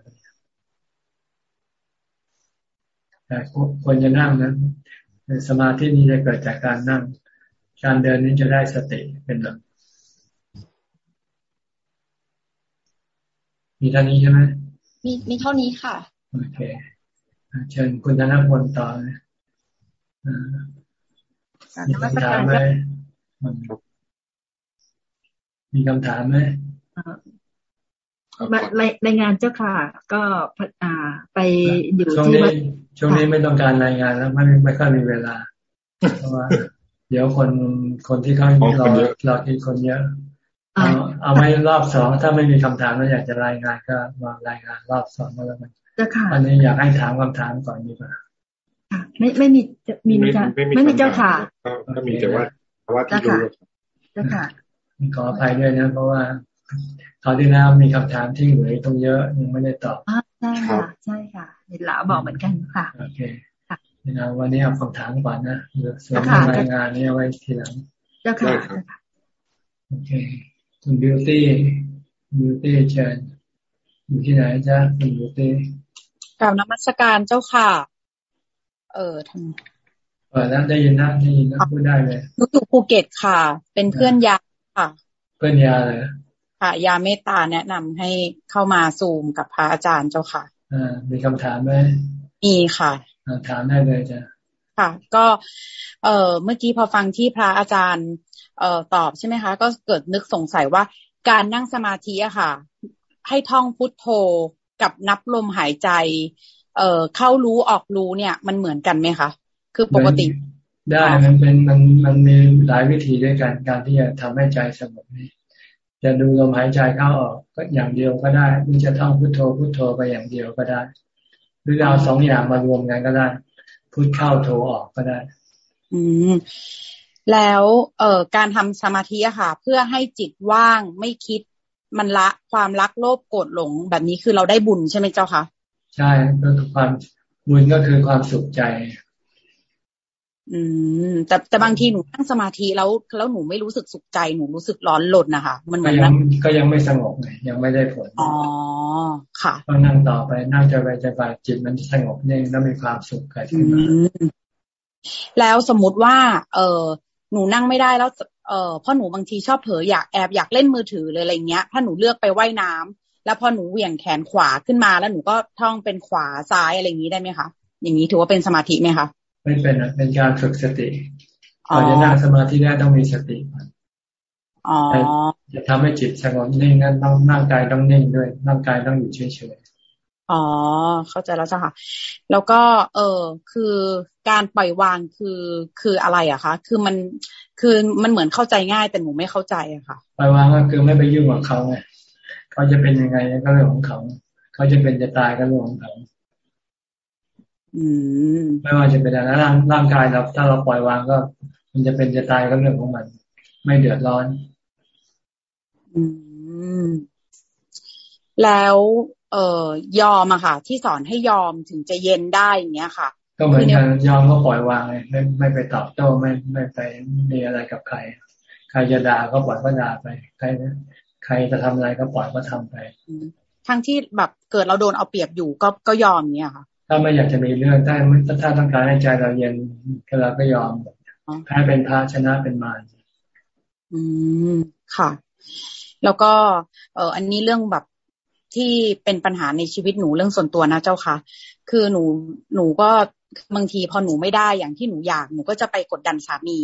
Speaker 1: แต่ควรจะนั่งนะสมาธินี้จะเกิดจากการนั่ง การเดินนี้จะได้สติเป็นหลักมีเท่านี้ใช่ไหม
Speaker 19: มีมีเท่านี้ค่ะ
Speaker 1: โอเคเชิญคุณธนพลต่อนะ มีคำถามไหมมีคำถามไหม
Speaker 14: รายงานเจ้าค่ะ ก็อ่า ไปอยู่
Speaker 1: ที่วัดช่วงนี้ไม่ต้องการรายงานแล้วไม่ไม่ค่อยมีเวลา เพราะว่า เดี๋ยวคนคนที่เขารอรอที่คนเยอะเอาเอาไว้รอบสองถ้าไม่มีคำถามแล้วอยากจะรายงานก็มารายงานรอบสองมาแล้วกันอันนี้อยากให้ถามคำถามก่อนดีกว่า
Speaker 14: ไม่ไม่มีมีมีไม่มีเจ้าค่ะ
Speaker 20: ก็มีแต่ว่าว่าที่รู้
Speaker 14: เจ้าค่ะ
Speaker 1: ขออภัยด้วยนะเพราะว่าคราวที่แล้วมีคำถามที่เหลือต้องเยอะยังไม่ได้ตอบ
Speaker 14: ใช่ค่ะใช่ค่ะเห็นแล้วบอกเหมือนกันค่ะ
Speaker 1: โอเคนะวันนี้เอาคำถามก่อนนะส่วนรายงานนี้เอาไว้ทีหลัง
Speaker 14: เจ้าค่ะ
Speaker 1: โอเคคุณบิวตี้บิวตี้เชิญอยู่ที่ไหนจ้าคุณบิวตี้
Speaker 21: กล่าวนมัสการเจ้าค่ะ เออทำ
Speaker 1: เออแล้วได้ยินนะได้ยินนะพูดได้เลย
Speaker 21: รู้อยู่ภูเก็ตค่ะ เป็นเพื่อนยาค่ะ
Speaker 1: เพื่อนยาเลย
Speaker 21: ค่ะ ยาเมตตาแนะนำให้เข้ามาซูมกับพระอาจารย์เจ้าค่ะ
Speaker 1: อ่ามีคำถามไหม
Speaker 21: มีค่ะ
Speaker 1: ถามได้เลยจ้ะ
Speaker 21: ค่ะ ก็เอ่อเมื่อกี้พอฟังที่พระอาจารย์ เอ่อตอบใช่ไหมคะ ก็เกิดนึกสงสัยว่าการนั่งสมาธิอะค่ะ ให้ท่องพุทโธกับนับลมหายใจ เอ่อเข้ารู้ออกรู้เนี่ย มันเหมือนกันไหมคะคือปกติ
Speaker 1: ได้มันเป็นมันมันมีหลายวิธีด้วยกันการที่จะทำให้ใจสงบนี่จะดูลมหายใจเข้าออกก็อย่างเดียวก็ได้หรือจะท่องพุทโธพุทโธไปอย่างเดียวก็ได้ หรือเอาสองอย่างมารวมกันก็ได้ พุทเข้าโธออกก็ได้
Speaker 21: อืมแล้วเอ่อการทำสมาธิอะค่ะ เพื่อให้จิตว่างไม่คิดมันละความรักโลภโกรธหลงแบบนี้คือเราได้บุญใช่ไหมเจ้าคะ
Speaker 1: ใช่ก็คือความบุญก็คือความสุขใจ
Speaker 21: อืม แต่แต่บางทีหนูนั่งสมาธิแล้วแล้วหนูไม่รู้สึกสุขใจหนูรู้สึกร้อนหลดนะคะมันเหมือน
Speaker 1: นั้นก็ยังไม่สงบไงยังไม่ได้ผล
Speaker 21: อ๋อค่ะ
Speaker 1: ต้องนั่งต่อไปนั่งจะไปจะไปจิตมันจะสงบเองแล้วมีความสุขเกิดขึ้นมา
Speaker 21: แล้วสมมุติว่า เออหนูนั่งไม่ได้แล้วเออเพราะหนูบางทีชอบเผลออยากแอบอยากเล่นมือถือเลยอะไรเงี้ย ถ้าหนูเลือกไปไว่ายน้ำ แล้วพอหนูเหวี่ยงแขนขวาขึ้นมา แล้วหนูก็ท่องเป็นขวาซ้ายอะไรอย่างนี้ได้ไหมคะอย่างนี้ถือว่าเป็นสมาธิไหมคะ
Speaker 1: ไม่เป็นเป็นการฝึกสติก่อนจะนั่งสมาธิได้ต้องมีสติจะทำให้จิตสงบนิ่งนั้นต้องนั่งกายต้องนิ่งด้วยนั่งกายต้องอยู่เฉย
Speaker 21: ๆอ๋อ เข้าใจแล้วจ้ะค่ะ แล้วก็ เออคือการปล่อยวางคือคืออะไรอะคะคือมันคือมันเหมือนเข้าใจง่ายแต่หนูไม่เข้าใจอะค่ะ
Speaker 1: ปล่อยวางก็คือไม่ไปยุ่งกับเขาไง เขาจะเป็นยังไงก็เรื่องของเขาเขาจะเป็นจะตายก็เรื่องของเขาไม่ว่าจะเป็นอะไรร่างร่างกายเราถ้าเราปล่อยวางก็ มันจะเป็นจะตายก็เรื่องของมัน ไม่เดือดร้อน
Speaker 21: อืม แล้ว เอ่อยอมอะค่ะ ที่สอนให้ยอมถึงจะเย็นได้อย่างเงี้ยค่ะ
Speaker 1: ก็เหมือนกันยอมก็ปล่อยวางเลยไม่ไม่ไปตอบโต้ไม่ไม่ไปมีอะไรกับใคร ใครจะด่าก็ปล่อยก็ด่าไป ใคร ใครจะทำอะไรก็ปล่อยก็ทำไป
Speaker 21: ทั้งที่แบบเกิดเราโดนเอาเปรียบอยู่ก็ก็ยอมเนี่ยค่ะ
Speaker 1: ถ้าไม่อยากจะมีเรื่องถ้าถ้าต้องการให้ใจเราเย็นก็เราก็ยอมแพ้เป็นพระชนะเป็นมาร
Speaker 21: อืมค่ะ แล้วก็เอออันนี้เรื่องแบบที่เป็นปัญหาในชีวิตหนูเรื่องส่วนตัวนะเจ้าค่ะ คือหนูหนูก็บางทีพอหนูไม่ได้อย่างที่หนูอยากหนูก็จะไปกดดันสามี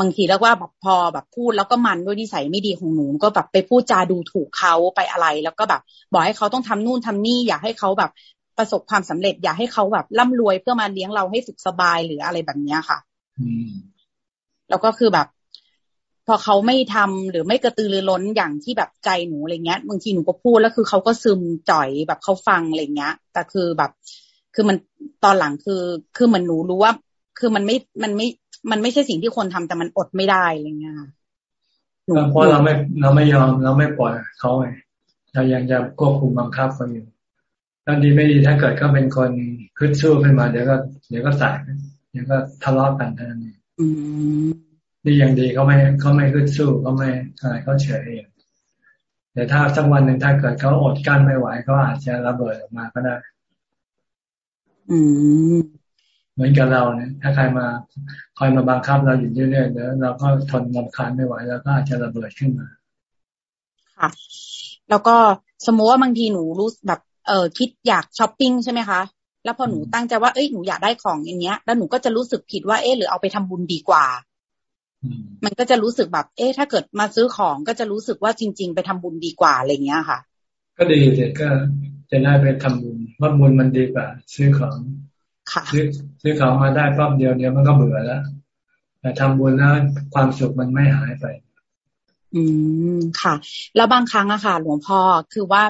Speaker 21: บางทีแล้วว่าแบบพอแบบพูดแล้วก็มันด้วยนิสัยไม่ดีของหนูก็แบบไปพูดจาดูถูกเขาไปอะไร แล้วก็แบบบอกให้เขาต้องทำนู่นทำนี่ อยากให้เขาแบบประสบความสำเร็จ อยากให้เขาแบบร่ำรวยเพื่อมาเลี้ยงเราให้สุขสบายหรืออะไรแบบเนี้ยค่ะแล้วก็คือแบบ พอเขาไม่ทำหรือไม่กระตือรือร้นอย่างที่แบบใจหนูอะไรเงี้ยบางทีหนูก็พูดแล้วคือเขาก็ซึมจ่อยแบบเขาฟังอะไรเงี้ย แต่คือแบบ คือมันตอนหลังคือ คือเหมือนหนูรู้ว่า คือมันไม่มันไม่ มันไม่ใช่สิ่งที่คนทำแต่มันอดไม่ได้อะไรเงี้ย
Speaker 1: เพราะเราไม่เราไม่ยอมเราไม่ปล่อยเขาไงเรายังจะควบคุมบังคับเขาอยู่ตอนดีไม่ดีถ้าเกิดเขาเป็นคนขึ้นสู้ขึ้นมาเดี๋ยวก็เดี๋ยวก็แตกเดี๋ยวก็ทะเลาะกันเท่านั้นเองนี่ยังดีเขาไม่เขาไม่ขึ้นสู้เขาไม่อะไรเขาเฉยเองแต่ถ้าสักวันหนึ่งถ้าเกิดเขาอดกั้นไม่ไหวเขาอาจจะระเบิดออกมาก็ได้
Speaker 21: อืม
Speaker 1: เหมือนกับเราเนี่ยถ้าใครมาคอยมาบังคับเราอยู่เรื่อยๆเดี๋ยวเราก็ทนลำคาญไม่ไหวแล้วก็อาจจะระเบิดขึ้นมา
Speaker 21: ค่ะ แล้วก็สมมติว่าบางทีหนูรู้แบบเออคิดอยากช้อปปิ้งใช่ไหมคะแล้วพอหนูตั้งใจว่าเอ้ยหนูอยากได้ของอย่างเงี้ย แล้วหนูก็จะรู้สึกผิดว่าเอ๊หรือเอาไปทำบุญดีกว่า มันก็จะรู้สึกแบบ เอ๊ะถ้าเกิดมาซื้อของก็จะรู้สึกว่าจริง ๆ ไปทำบุญดีกว่าอะไรเงี้ยค่ะ
Speaker 1: ก็ดีเลยก็จะได้ไปทำบุญว่าบุญมันดีกว่า ซื้อของ
Speaker 21: ค่ะ
Speaker 1: ซื้อซื้อของมาได้ปั๊บเดียวเดียวมันก็เบื่อแล้วแต่ทำบุญแล้วความสุขมันไม่หายไป
Speaker 21: อืมค่ะ แล้วบางครั้งอะค่ะ หลวงพ่อคือว่า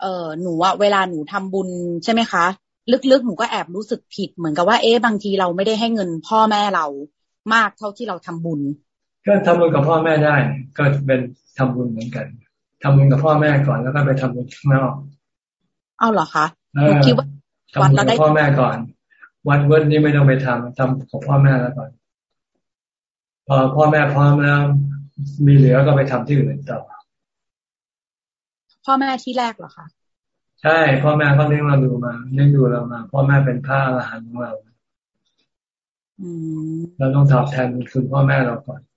Speaker 21: เออหนูอะเวลาหนูทำบุญใช่ไหมคะ ลึกๆหนูก็แอบรู้สึกผิดเหมือนกับว่าเอ๊ะบางทีเราไม่ได้ให้เงินพ่อแม่เรามากเท่าที่เราทำบุญ
Speaker 1: ก็ทำบุญกับพ่อแม่ได้ ก็เป็นทำบุญเหมือนกันทำบุญกับพ่อแม่ก่อนแล้วก็ไปทำบุญข้างนอก
Speaker 21: เอาเหรอคะหนูคิดว่า
Speaker 1: ทำบุญกับพ่อแม่ก่อน วันเวิร์ดนี่ไม่ต้องไปทำทำกับพ่อแม่แล้วก่อนพอพ่อแม่พร้อมแล้วมีเหลือก็ไปทำที่อื่นต่อ
Speaker 21: พ่อแม่ที่แรกเหรอคะ
Speaker 1: ใช่พ่อแม่ก็เลี้ยงเราดูมาเลี้ยงดูเรามาพ่อแม่เป็นพระอรหันต์ของเราเราต้องตอบแทนคุณพ่อแม่เราก่อน
Speaker 21: อืม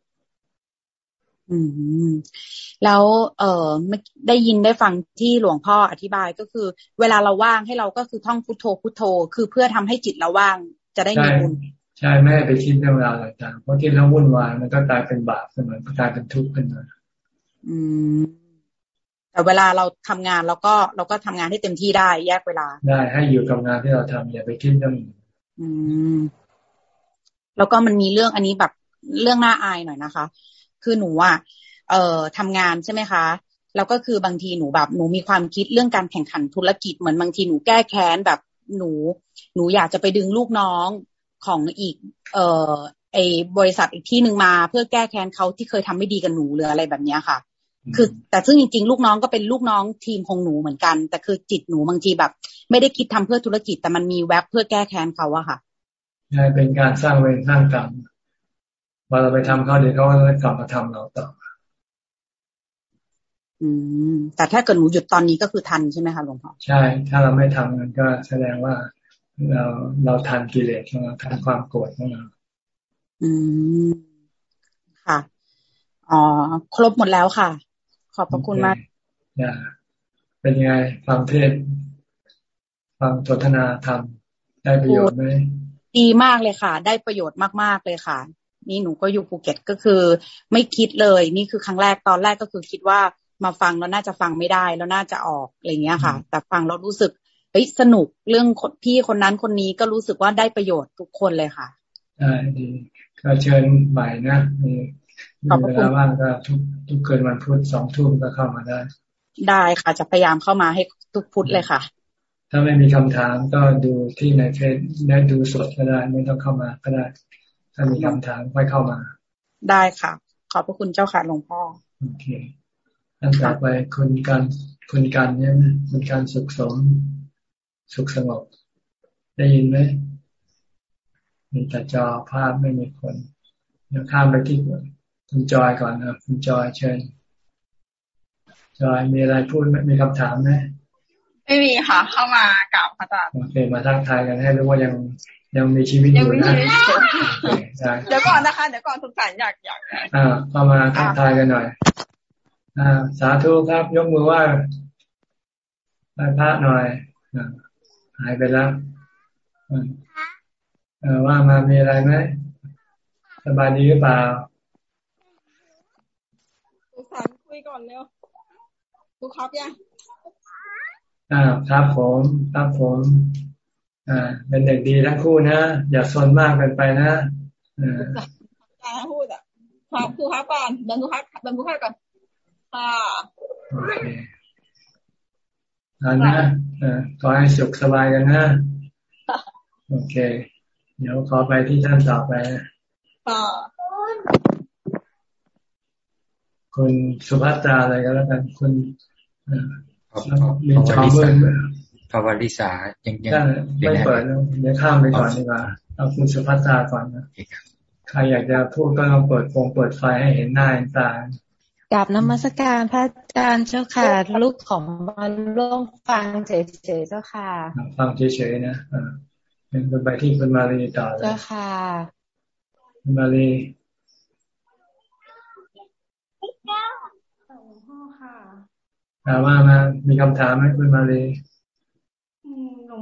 Speaker 21: แล้วเออได้ยินได้ฟังที่หลวงพ่ออธิบายก็คือ เวลาเราว่างให้เราก็คือท่องพุทโธพุทโธ คือเพื่อทำให้จิตเราว่างจะได้มีบุญ
Speaker 1: ใช่ไม่ไปคิดเรื่องราวต่างๆเพราะที่เราวุ่นวายมันก็กลายเป็นบาปเสมอกลายเป็นทุกข์ขึ้นมา
Speaker 21: อืมแต่เวลาเราทำงานเราก็เราก็ทำงานให้เต็มที่ได้แยกเวลา
Speaker 1: ได้ให้อยู่กับงานที่เราทำอย่าไปคิดเรื่อง
Speaker 21: อืม แล้วก็มันมีเรื่องอันนี้แบบเรื่องน่าอายหน่อยนะคะ คือหนูอะเอ่อทำงานใช่ไหมคะแล้วก็คือบางทีหนูแบบหนูมีความคิดเรื่องการแข่งขันธุรกิจเหมือนบางทีหนูแก้แค้นแบบหนู หนูอยากจะไปดึงลูกน้องของอีก เอ่อไอบริษัทอีกที่หนึ่งมา เพื่อแก้แค้นเขาที่เคยทำไม่ดีกับหนูหรืออะไรแบบเนี้ยค่ะ คือ แต่ซึ่งจริง ๆ ลูกน้องก็เป็นลูกน้องทีมของหนูเหมือนกัน แต่คือจิตหนูบางทีแบบ ไม่ได้คิดทำเพื่อธุรกิจ แต่มันมีแว็บเพื่อแก้แค้นเขาอะค่ะ
Speaker 1: ใช่เป็นการสร้างเวรสร้างกรรม พอเราไปทำเขาเดี๋ยวเขาจะกลับมาทำเราต่อ
Speaker 21: อืม แต่ถ้าเกิดหนูหยุดตอนนี้ก็คือทันใช่ไหมคะหลวงพ่อ
Speaker 1: ใช่ ถ้าเราไม่ทำมันก็แสดงว่าเราเราทันกิเลสของเราทันความโกรธของเรา
Speaker 21: อืมค่ะอ๋อครบหมดแล้วค่ะ ขอบพระคุณมาก
Speaker 1: อย่าเป็นยังไงฟังเทศฟังสนทนาธรรมได้ประโยชน์ไหม
Speaker 21: ดีมากเลยค่ะ ได้ประโยชน์มากๆเลยค่ะ นี่หนูก็อยู่ภูเก็ตก็คือ ไม่คิดเลย นี่คือครั้งแรกตอนแรกก็คือคิดว่ามาฟังแล้วน่าจะฟังไม่ได้แล้วน่าจะออกอะไรเงี้ยค่ะ แต่ฟังเรารู้สึกเฮ้ยสนุกเรื่องพี่คนนั้นคนนี้ก็รู้สึกว่าได้ประโยชน์ทุกคนเลยค่ะ
Speaker 1: ใช่ดีก็เชิญใหม่นะมีเวลาว่างก็ทุกทุกเกินวันพุธสองทุ่มก็เข้ามาได้
Speaker 21: ได้ค่ะจะพยายามเข้ามาให้ทุกพุธเลยค่ะ
Speaker 1: ถ้าไม่มีคำถามก็ดูที่ในเฟซได้ดูสดก็ได้ไม่ต้องเข้ามาก็ได้ ถ้ามีคำถามค่อยเข้ามา
Speaker 21: ได้ค่ะ ขอบพระคุณเจ้าค่ะหลวงพ่อ
Speaker 1: โอเคท่านต่อไปคุณการคุณการเนี่ยคุณการสุขสม สุขสงบ ได้ยินไหมมีแต่จอภาพไม่มีคน เดี๋ยวข้ามไปที่คุณจอยก่อนนะคุณจอยเชิญจอยมีอะไรพูดมีคำถามไหม
Speaker 22: ไม่มีค่ะ เข้ามากับอาจารย์โอ
Speaker 1: เค มาทักทายกันให้รู้ว่ายัง ยังมีชีวิตอยู่นะ
Speaker 21: เดี๋ยวก่อนนะคะ เดี๋ยวก่อนสงสารอยากอยาก
Speaker 1: อ่าเข้ามาทักทายกันหน่อย อ่า สาธุครับยกมือไหว้ไหว้พระหน่อยหายไปแล้วเออว่ามามีอะไรไหมสบายดีหรือเปล่า
Speaker 21: สงสารคุยก่อนเร็วดูครับยัง
Speaker 1: อ่าครับผมครับผมอ่า เป็นเด็กดีทั้งคู่นะ อย่าซนมากเกินไปนะอ่า
Speaker 21: พูดอะครับครูครับก่อนเดินดูครับเดินดูครับก่อนค่ะโอเค
Speaker 1: อันนะอ่าขอให้สุขสบายกันนะ โอเค เดี๋ยวขอไปที่ท่านต่อไปค่ะคุณสุภัตราอะไรก็แล้วกัน คุณ
Speaker 5: มีจอมือ ภาวริสายังยัง
Speaker 1: ไม่เปิดเดี๋ยวข้ามไปก่อนดีกว่าเอาคุณสุภัตราก่อนนะใครอยากจะพูดก็ลองเปิดโฟงเปิดไฟให้เห็นหน้าเห็นตา
Speaker 22: กับนมัสการพระอาจารย์เจ้าค่ะลูกของมาร่วมฟังเฉยๆเจ้าค่ะ
Speaker 1: ฟังเฉยๆนะเป็นคนไปที่คุณมาลีต่อเลย
Speaker 22: เจ้าค่ะ
Speaker 1: คุณมาลีถามว่ามามีคำถามไหมคุณมาเลย
Speaker 23: หลวง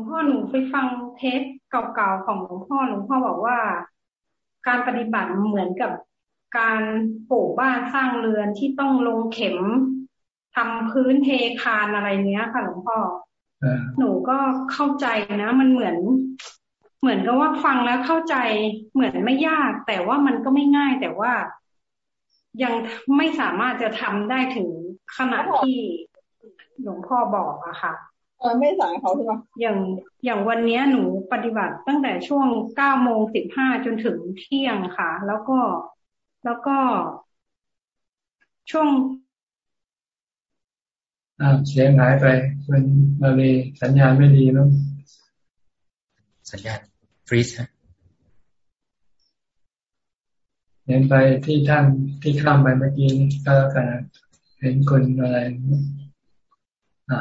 Speaker 23: พ่อหนูไปฟังเทปเก่าๆของหลวงพ่อหลวงพ่อบอกว่า การปฏิบัติเหมือนกับการปลูกบ้านสร้างเรือนที่ต้องลงเข็มทำพื้นเทคานอะไรเนี้ยค่ะหลวงพ่อหนูก็เข้าใจนะ มันเหมือน เหมือนกับว่าฟังแล้วเข้าใจเหมือนไม่ยาก แต่ว่ามันก็ไม่ง่าย แต่ว่ายังไม่สามารถจะทำได้ถึงขนาดที่หลวงพ่อบอกอะค่ะ
Speaker 21: เออ ไม่สั่งเขาใช่ไหม
Speaker 23: อย่างอย่างวันนี้หนูปฏิบัติตั้งแต่ช่วงเก้าโมงสิบห้าจนถึงเที่ยงค่ะ แล้วก็แล้วก็ช่วง
Speaker 1: อ่าเสียงหายไปมันมาเลยสัญญาณไม่ดีเนาะ
Speaker 5: สัญญาณฟรีซฮะ
Speaker 1: เห็นไปที่ท่านที่ข้ามไปเมื่อกี้ก็แล้วกันเห็นคนอะไร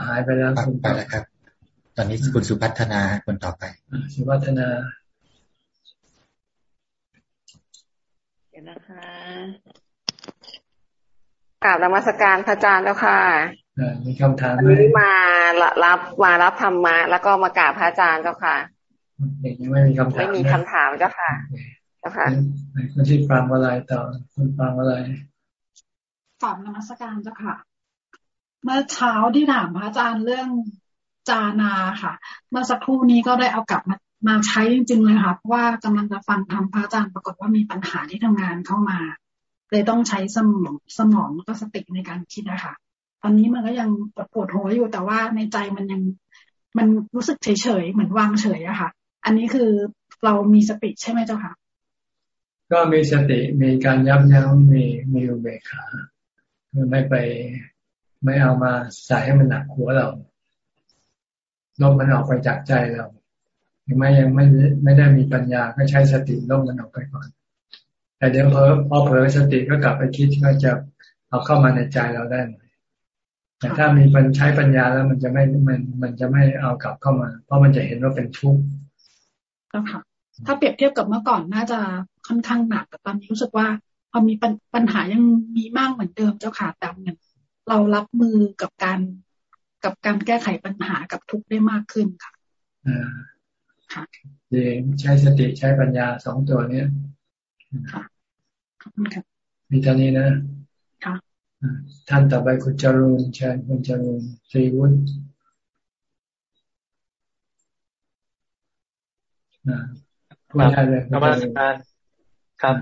Speaker 1: หายไปแล้ว
Speaker 5: คุณไปแล้วครับ ตอนนี้คุณสุพัฒนาคนต่อไป
Speaker 1: สุพัฒนา
Speaker 24: เดี๋ยวนะคะกราบนมัสการพระอาจารย์แล้วค่ะ
Speaker 1: มีคำถาม
Speaker 24: วันนี้มารับมารับธรรมะ แล้วก็มากราบพระอาจารย์เจ้าค่ะ
Speaker 1: ยังไม่มีคำถาม
Speaker 24: ไม่มีคำถามเจ้าค่ะเจ้าค่ะ
Speaker 1: คนที่ฟังอะไรต่อคุณฟังอะไร
Speaker 25: กราบนมัสการเจ้าค่ะ เมื่อเช้าที่ถามพระอาจารย์เรื่องจานาค่ะ เมื่อสักครู่นี้ก็ได้เอากลับมามาใช้จริงๆเลยค่ะเพราะว่ากำลังจะฟังทำพระอาจารย์ปรากฏว่ามีปัญหาที่ทำงานเข้ามาเลยต้องใช้สมองสมองก็สติในการคิดนะคะตอนนี้มันก็ยังปวดปวดหัวอยู่แต่ว่าในใจมันยังมันรู้สึกเฉยๆเหมือนวางเฉยอะค่ะ อันนี้คือเรามีสติใช่ไหมเจ้าค่ะ
Speaker 1: ก็มีสติมีการยับยั้งมีมีอุเบกขาไม่ไป ไม่เอามาใส่ให้มันหนักหัวเราลบมันออกไปจากใจเรายังไม่ยังไม่ไม่ได้มีปัญญาก็ใช้สติลบมันออกไปก่อน แต่เดี๋ยวพอพอเผลอสติก็กลับไปคิดก็จะเอาเข้ามาในใจเราได้แต่ถ้ามีปัญใช้ปัญญาแล้วมันจะไม่มันมันจะไม่เอากลับเข้ามา เพราะมันจะเห็นว่าเป็นทุกข์
Speaker 25: ค่ะถ้าเปรียบเทียบกับเมื่อก่อนน่าจะค่อนข้างหนักแต่ตอนนี้รู้สึกว่าพอมีปัญหายังมีมากเหมือนเดิมเจ้าค่ะแต่เหมือน เรารับมือกับการกับการแก้ไขปัญหากับทุกได้มากขึ้นค่ะอ่า
Speaker 1: ค่ะดีใช้สติใช้ปัญญาสองตัวเนี้ยค่ะขอบคุณค่ะมีท่านี้นะค่ะท่านต่อไปคุณจรูนเชิญคุณจรูนศรีวุฒิ
Speaker 26: พูดได้เลยนมัสการครับ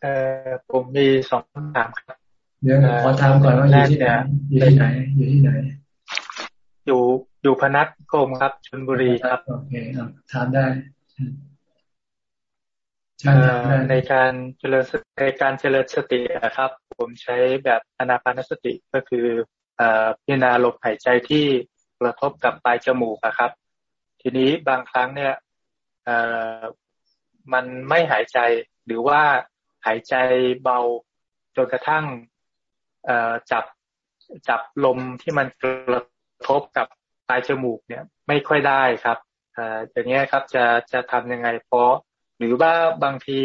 Speaker 26: เอ่อผมมีสองคำถามครับ
Speaker 1: เดี๋ยวขอถามก่อนว่าอยู่ที่ไหนอยู่ที่ไหน อยู่ที่ไหน
Speaker 26: อยู่อยู่พนัสกรมครับชลบุรีครับ
Speaker 1: โอเคถามได้
Speaker 26: ในการเจริญในการเจริญสตินะครับ ผมใช้แบบอนาปานสติก็คือพิจารณาลมหายใจที่กระทบกับปลายจมูกครับ ทีนี้บางครั้งเนี่ยมันไม่หายใจหรือว่าหายใจเบาจนกระทั่ง จับจับลมที่มันกระทบกับปลายจมูกเนี่ย ไม่ค่อยได้ครับอย่างเงี้ยครับจะจะทำยังไงเพราะหรือว่าบางที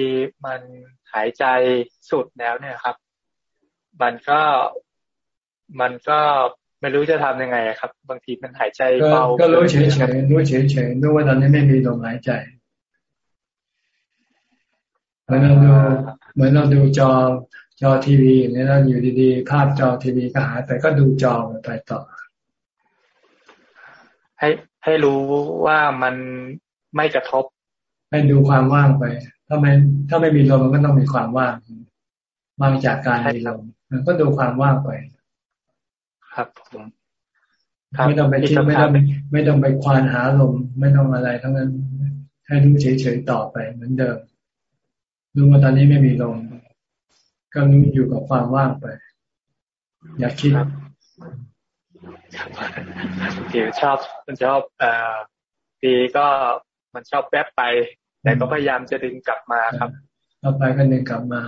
Speaker 26: มันหายใจสุดแล้วเนี่ยครับ มันก็มันก็ไม่รู้จะทำยังไงครับ บางทีมันหายใจเบา
Speaker 1: ก็รู้เฉยเฉยรู้เฉยเฉยรู้ว่าตอนนี้ไม่มีลมหายใจเหมือนเราดูเหมือนเราดูจอ จอทีวีอย่างนี้แล้วอยู่ดีๆ ภาพจอทีวีก็หายไปก็ดูจอไปต่อ
Speaker 26: ให้ให้รู้ว่ามันไม่กระทบ
Speaker 1: ให้ดูความว่างไป ถ้าไม่ถ้าไม่มีลมมันก็ต้องมีความว่างว่างจากการมีลมมันก็ดูความว่างไป
Speaker 26: ครับผม
Speaker 1: ไม่ต้องไปคิดไม่ต้องไม่ต้องไปควานหาลม ไม่ต้องอะไรทั้งนั้น ให้รู้เฉยๆต่อไปเหมือนเดิมรู้ว่าตอนนี้ไม่มีลม ก็รู้อยู่กับความว่างไป อย่าคิด
Speaker 26: เดี๋ยวชอบมันชอบเอ่อปีก็มันชอบแวบไป แต่ก็พยายามจะดึงกลับมาครับ
Speaker 1: ต่อไปก็ดึงกลับมา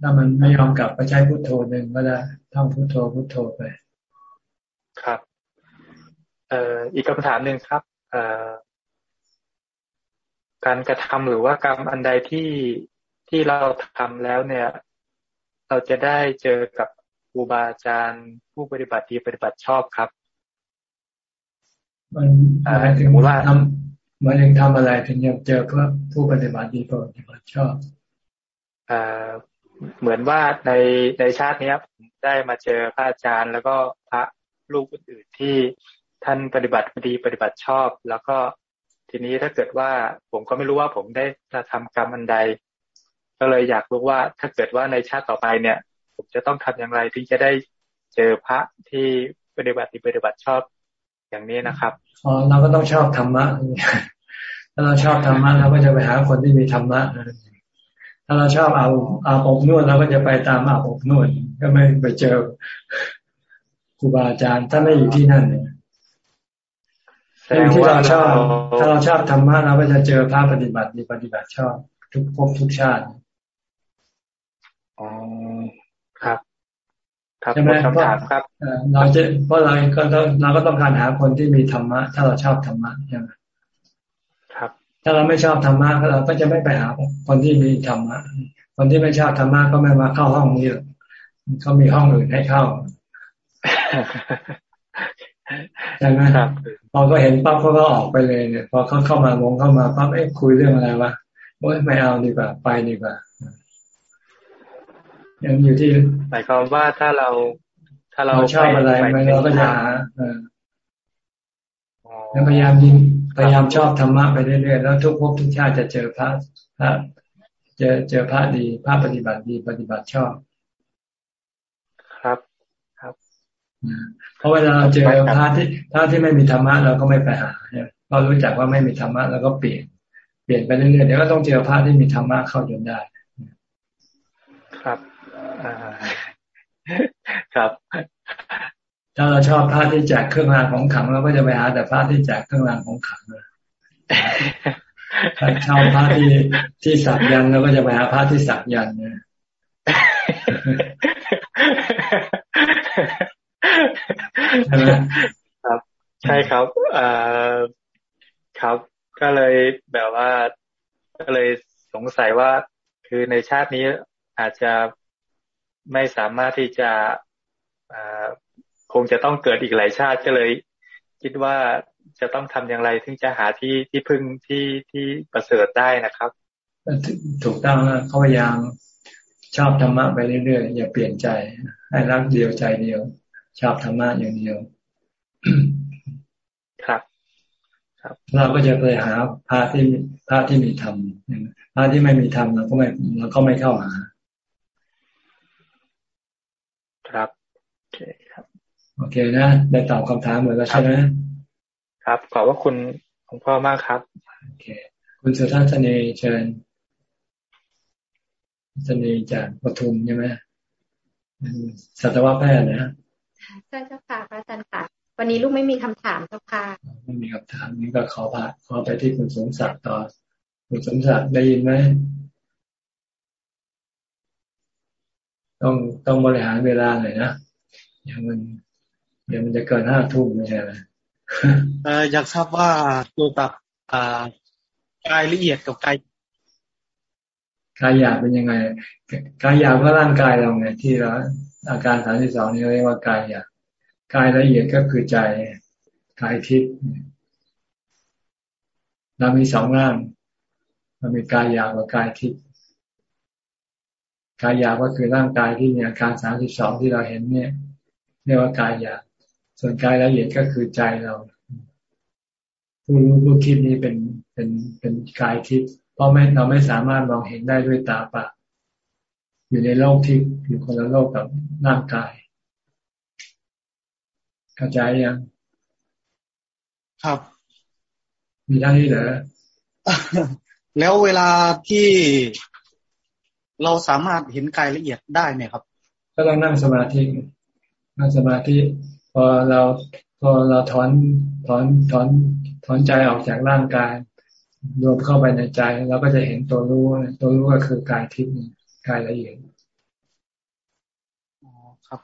Speaker 1: ถ้ามันไม่ยอมกลับก็ใช้พุทโธหนึ่งก็ได้ท่องพุทโธพุทโธไป
Speaker 26: ครับ เอ่ออีกคำถามหนึ่งครับ เอ่อการกระทำหรือว่ากรรมอันใดที่ที่เราทำแล้วเนี่ย เราจะได้เจอกับครูบาอาจารย์ผู้ปฏิบัติดีปฏิบัติชอบครับ
Speaker 1: มันหมายถึงว่าทำหมายถึงทำอะไรถึงจะเจอเพื่อผู้ปฏิบัติดีปฏิบัติชอบ
Speaker 26: อ่าเหมือนว่าในในชาตินี้ได้มาเจอพระอาจารย์ แล้วก็พระลูกอื่นๆที่ท่านปฏิบัติดีปฏิบัติชอบ แล้วก็ทีนี้ถ้าเกิดว่าผมก็ไม่รู้ว่าผมได้จะทำกรรมอันใด ก็เลยอยากรู้ว่าถ้าเกิดว่าในชาติต่อไปเนี่ย ผมจะต้องทำอย่างไรถึงจะได้เจอพระที่ปฏิบัติปฏิบัติชอบอย่างนี้นะครับ
Speaker 1: อ๋อเราก็ต้องชอบธรรมะถ้าเราชอบธรรมะเราก็จะไปหาคนที่มีธรรมะถ้าเราชอบเอาอาบอบนวดเราก็จะไปตามอาบอบนวดก็ไม่ไปเจอครูบาอาจารย์ถ้าไม่อยู่ที่นั่นเนี่ยที่เราชอบ ถ้าเราชอบธรรมะเราก็จะเจอพระปฏิบัติมีปฏิบัติชอบ ทุกภพทุกชาติ
Speaker 26: อ๋อครับ
Speaker 1: ครับใช่ไหมคำถามครับเราจะเพราะเราก็ต้องเราก็ต้องการหาคนที่มีธรรมะ ถ้าเราชอบธรรมะใช่ไหม
Speaker 26: ครับ
Speaker 1: ถ้าเราไม่ชอบธรรมะเราก็จะไม่ไปหาคนที่มีธรรมะคนที่ไม่ชอบธรรมะก็ไม่มาเข้าห้องนี้เขามีห้องอื่นให้เข้าใช่ไหมครับพอก็เห็นปั๊บเขาก็ออกไปเลยเนี่ย พอเขาเข้ามาวงเข้ามาปั๊บเอ๊ะคุยเรื่องอะไรวะโอ้ยไม่เอาดีกว่า ไปดีกว่า ยังอยู่ที่
Speaker 26: หมายความว่าถ้าเราถ้าเรา
Speaker 1: ชอบอะไรเราก็จะหาพยายามยิงพยายามชอบธรรมะไปเรื่อยๆแล้วทุกภพทุกชาติจะเจอพระพระเจอเจอพระดีพระปฏิบัติดีปฏิบัติชอบ
Speaker 26: ครับครับ
Speaker 1: เพราะเวลาเราเจอพระที่พระที่ไม่มีธรรมะเราก็ไม่ไปหาเนี่ยเรารู้จักว่าไม่มีธรรมะเราก็เปลี่ยนเปลี่ยนไปเรื่อยๆเดี๋ยวก็ต้องเจอพระที่มีธรรมะเข้าจนได้
Speaker 26: ครับ ครับ
Speaker 1: ถ้าเราชอบพระที่แจกเครื่องรางของขังเราก็จะไปหาแต่พระที่แจกเครื่องรางของขังเลยถ้าชอบพระที่ที่สักยันเราก็จะไปหาพระที่สักยันเนี่ย
Speaker 26: ใช่ไหมครับ ใช่ครับอ่าครับก็เลยแบบว่าก็เลยสงสัยว่าคือในชาตินี้อาจจะ ไม่สามารถที่จะคงจะต้องเกิดอีกหลายชาติก็เลย คิดว่าจะต้องทำอย่างไรถึงจะหาที่ที่พึ่งที่ที่ประเสริฐได้นะครับ
Speaker 1: ถูกต้องนะเขาพยายามชอบธรรมะไปเรื่อยๆอย่าเปลี่ยนใจ ให้รักเดียวใจเดียว ชอบธรรมะอย่างเดียว
Speaker 26: ครับ
Speaker 1: ครับ เราก็จะไปหาพระที่พระที่มีธรรมพระที่ไม่มีธรรมเราก็ไม่เราก็ไม่เข้าหา
Speaker 26: ครับโอเคครับ
Speaker 1: โอเคนะได้ตอบคำถามเหมือนแล้วใช่ไหม
Speaker 26: ครับ ขอบว่าคุณหลวงพ่อมากครับ
Speaker 1: โอเค คุณสุทัศนีเชิญศนีจากปทุมใช่ไหมสัตวแพทย์นะ
Speaker 27: ใช่เจ้าค่ะพระอาจารย์ค่ะ วันนี้ลูกไม่มีคำถามเจ้าค่ะ
Speaker 1: ไม่มีคำถามนี่ก็ขอพาขอไปที่คุณสมศักดิ์ต่อคุณสมศักดิ์ได้ยินไหมต้องต้องบริหารเวลาหน่อยนะอย่างมัน เดี๋ยวมันจะเกินห้าทุ่มไม่ใช่ไหม
Speaker 28: เอออยากทราบว่าเกี่ยวกับอ่ากายละเอียดกับกาย
Speaker 1: กายหยาบเป็นยังไงกายหยาบก็ร่างกายเราไงที่เราอาการสามที่สองนี่เรียกว่ากายหยาบกายละเอียดก็คือใจกายทิพย์เรามีสองร่างเรามีกายหยาบกับกายทิพย์กายหยาบก็คือร่างกายที่มีอาการสามสิบสองที่เราเห็นเนี่ย เรียกว่ากายหยาบ ส่วนกายละเอียดก็คือใจเรา ผู้รู้ผู้คิดนี้เป็นเป็นเป็นกายทิพย์เพราะไม่เราไม่สามารถมองเห็นได้ด้วยตาเปล่าอยู่ในโลกที่อยู่คนละโลกกับร่างกายเข้าใจยัง
Speaker 28: ครับ
Speaker 1: มีท่านี้เหรอ
Speaker 28: แล้วเวลาที่เราสามารถเห็นกายละเอียดได้ไหมครับ
Speaker 1: ก็ต้องนั่งสมาธินั่งสมาธิ พอเราพอเราถอนถอนถอนถอนใจออกจากร่างกาย รวมเข้าไปในใจเราก็จะเห็นตัวรู้ตัวรู้ก็คือกายทิพย์กายละเอียด
Speaker 28: ครับ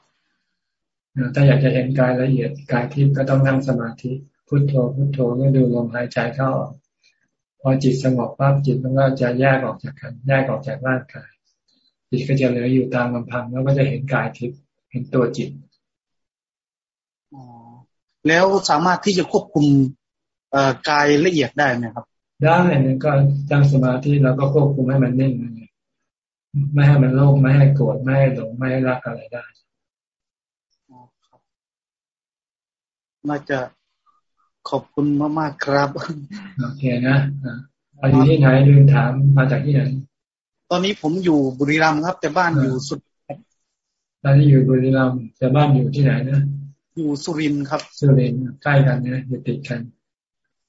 Speaker 1: ถ้าอยากจะเห็นกายละเอียดกายทิพย์ก็ต้องนั่งสมาธิพุทโธพุทโธแล้วดูลมหายใจเข้าออกพอจิตสงบปั๊บจิตมันก็จะแยกออกจากกันแยกออกจากร่างกายจิตก็จะเหลืออยู่ตามลำพังแล้วก็จะเห็นกายทิพย์เห็นตัวจิต
Speaker 28: แล้วสามารถที่จะควบคุมกายละเอียดได้ไหมครับ
Speaker 1: ได้เนี่ยก็ตั้งสมาธิแล้วก็ควบคุมให้มันนิ่งไม่ให้มันโลภไม่ให้โกรธไม่ให้หลงไม่ให้รักอะไรได้
Speaker 28: น่าจะขอบคุณมากๆครับ
Speaker 1: โอเคนะอาอยู่ที่ไหนลืมถามมาจากที่ไหน
Speaker 28: ตอนนี้ผมอยู่บุรีรัมย์ครับ แต่บ้านอยู่สุด
Speaker 1: ตอนนี้อยู่บุรีรัมย์แต่บ้านอยู่ที่ไหนนะ
Speaker 28: อยู่สุรินทร์ครับ
Speaker 1: สุรินทร์ใกล้กันนะอยู่ติดกัน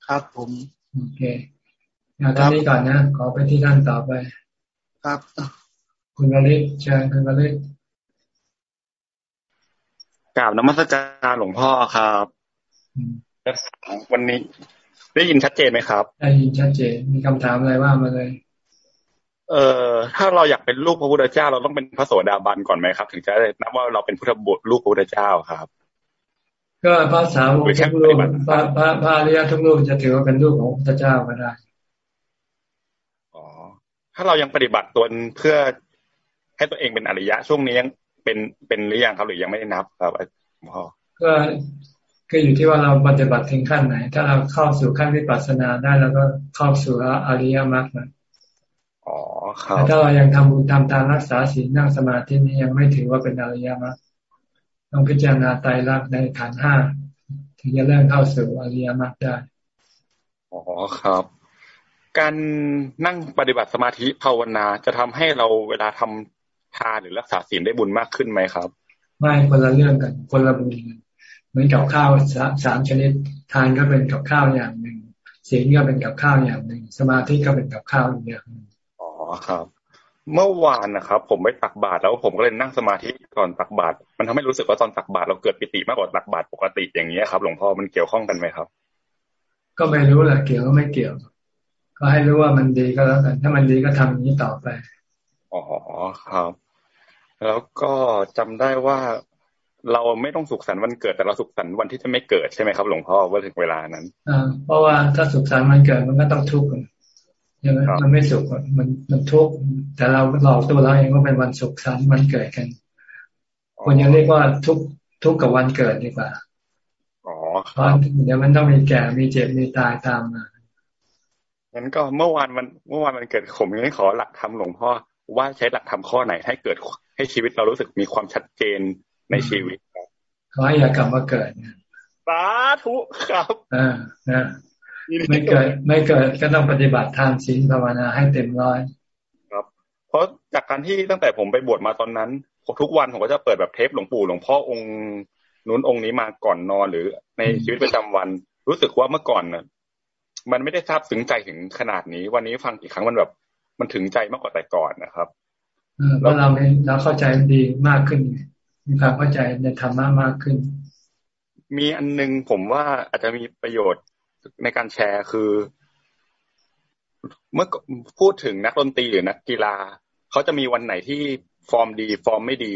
Speaker 28: ครับผม
Speaker 1: โอเคเอาท่านนี้ก่อนนะ ขอไปที่ท่านต่อไป
Speaker 28: ครับ
Speaker 1: คุณวริศเชิญคุณวริศ
Speaker 29: กราบนมัสการหลวงพ่อครับวันนี้ ได้ยินชัดเจนไหมครับ
Speaker 1: ได้ยินชัดเจน มีคำถามอะไรว่ามาเลย
Speaker 29: เอ่อถ้าเราอยากเป็นลูกพระพุทธเจ้า เราต้องเป็นพระโสดาบันก่อนไหมครับ ถึงจะนับว่าเราเป็นพุทธบุตรลูกพระพุทธเจ้าครับ
Speaker 1: ก็พระสาวกทุกลูกพระพระพระอริยทุกลูกจะถือว่าเป็นลูกของพระเจ้าก็ได้
Speaker 29: ถ้าเรายังปฏิบัติตนเพื่อให้ตัวเองเป็นอริยะช่วงนี้ยังเป็นเป็นหรือยังครับหรือยังไม่ได้นับครับพ่อ
Speaker 1: ก็ก็อยู่ที่ว่าเราปฏิบัติถึงขั้นไหน ถ้าเราเข้าสู่ขั้นวิปัสสนาได้แล้วก็เข้าสู่อริยมรรคนะ
Speaker 29: อ๋อครับ
Speaker 1: ถ้าเรายังทำบุญทำทานรักษาศีลนั่งสมาธินี้ยังไม่ถือว่าเป็นอริยมรรค ต้องพิจารณาไตรลักษณ์ในขันห้าถึงจะเริ่มเข้าสู่อริยมรรคได้
Speaker 29: อ๋อครับ การนั่งปฏิบัติสมาธิภาวนาจะทำให้เราเวลาทำทานหรือรักษาศีลได้บุญมากขึ้นไหมครับ
Speaker 1: ไม่คนละเรื่องกันคนละบุญเหมือนกับข้าวสามชนิดทานก็เป็นกับข้าวอย่างหนึ่งศีลก็เป็นกับข้าวอย่างหนึ่งสมาธิก็เป็นกับข้าวอย่างหนึ่ง
Speaker 29: อ๋อครับ เมื่อวานนะครับ ผมไปตักบาตรแล้วผมก็เลยนั่งสมาธิก่อนตักบาตรมันทำให้รู้สึกว่าตอนตักบาตรเราเกิดปิติมากกว่าตักบาตรปกติอย่างนี้ครับ หลวงพ่อมันเกี่ยวข้องกันไหมครับ
Speaker 1: ก็ไม่รู้แหละเกี่ยวก็ไม่เกี่ยว ก็ให้รู้ว่ามันดีก็แล้วกันถ้ามันดีก็ทำอย่างนี้ต่อไป
Speaker 29: อ๋อครับ แล้วก็จำได้ว่าเราไม่ต้องสุขสันต์วันเกิดแต่เราสุขสันต์วันที่จะไม่เกิดใช่ไหมครับ หลวงพ่อว่าถึงเวลานั้น
Speaker 1: อ่าเพราะว่าถ้าสุขสันต์วันเกิดมันก็ต้องทุกข์ ใช่ไหมมันไม่สุขมันมันทุกข์แต่เราหลอกตัวเราเองว่าเป็นวันสุขสันต์วันเกิดกันคนยังเรียกว่าทุกทุกกับวันเกิดดีกว่า
Speaker 29: อ๋อ
Speaker 1: เพราะเดี๋ยวมันต้องมีแก่มีเจ็บมีตายตามมา
Speaker 29: งั้นก็เมื่อวานมันเมื่อวานมันเกิดผมยังขอหลักธรรมหลวงพ่อว่าใช้หลักธรรมข้อไหนให้เกิดให้ชีวิตเรารู้สึกมีความชัดเจนในชีวิต
Speaker 1: ขอให้อย่ากลับมาเกิด
Speaker 29: สาธุครับ
Speaker 1: อ่านะ ไม่เกิด ไม่เกิดก็ต้องปฏิบัติทานศีลภาวนาให้เต็มร้อย
Speaker 29: ครับ เพราะจากการที่ตั้งแต่ผมไปบวชมาตอนนั้น ทุกวันผมก็จะเปิดแบบเทปหลวงปู่หลวงพ่อองค์นู้นองค์นี้มาก่อนนอนหรือในชีวิตประจำวัน รู้สึกว่าเมื่อก่อนน่ะมันไม่ได้ทราบซึ้งใจถึงขนาดนี้ วันนี้ฟังอีกครั้งมันแบบ มันถึงใจมากกว่าแต่ก่อนนะครับ
Speaker 1: เพราะเราเราเข้าใจดีมากขึ้นมีความเข้าใจในธรรมะมากขึ้น
Speaker 29: มีอันนึงผมว่าอาจจะมีประโยชน์ ในการแชร์คือ เมื่อพูดถึงนักดนตรีหรือนักกีฬาเขาจะมีวันไหนที่ฟอร์มดี ฟอร์มไม่ดี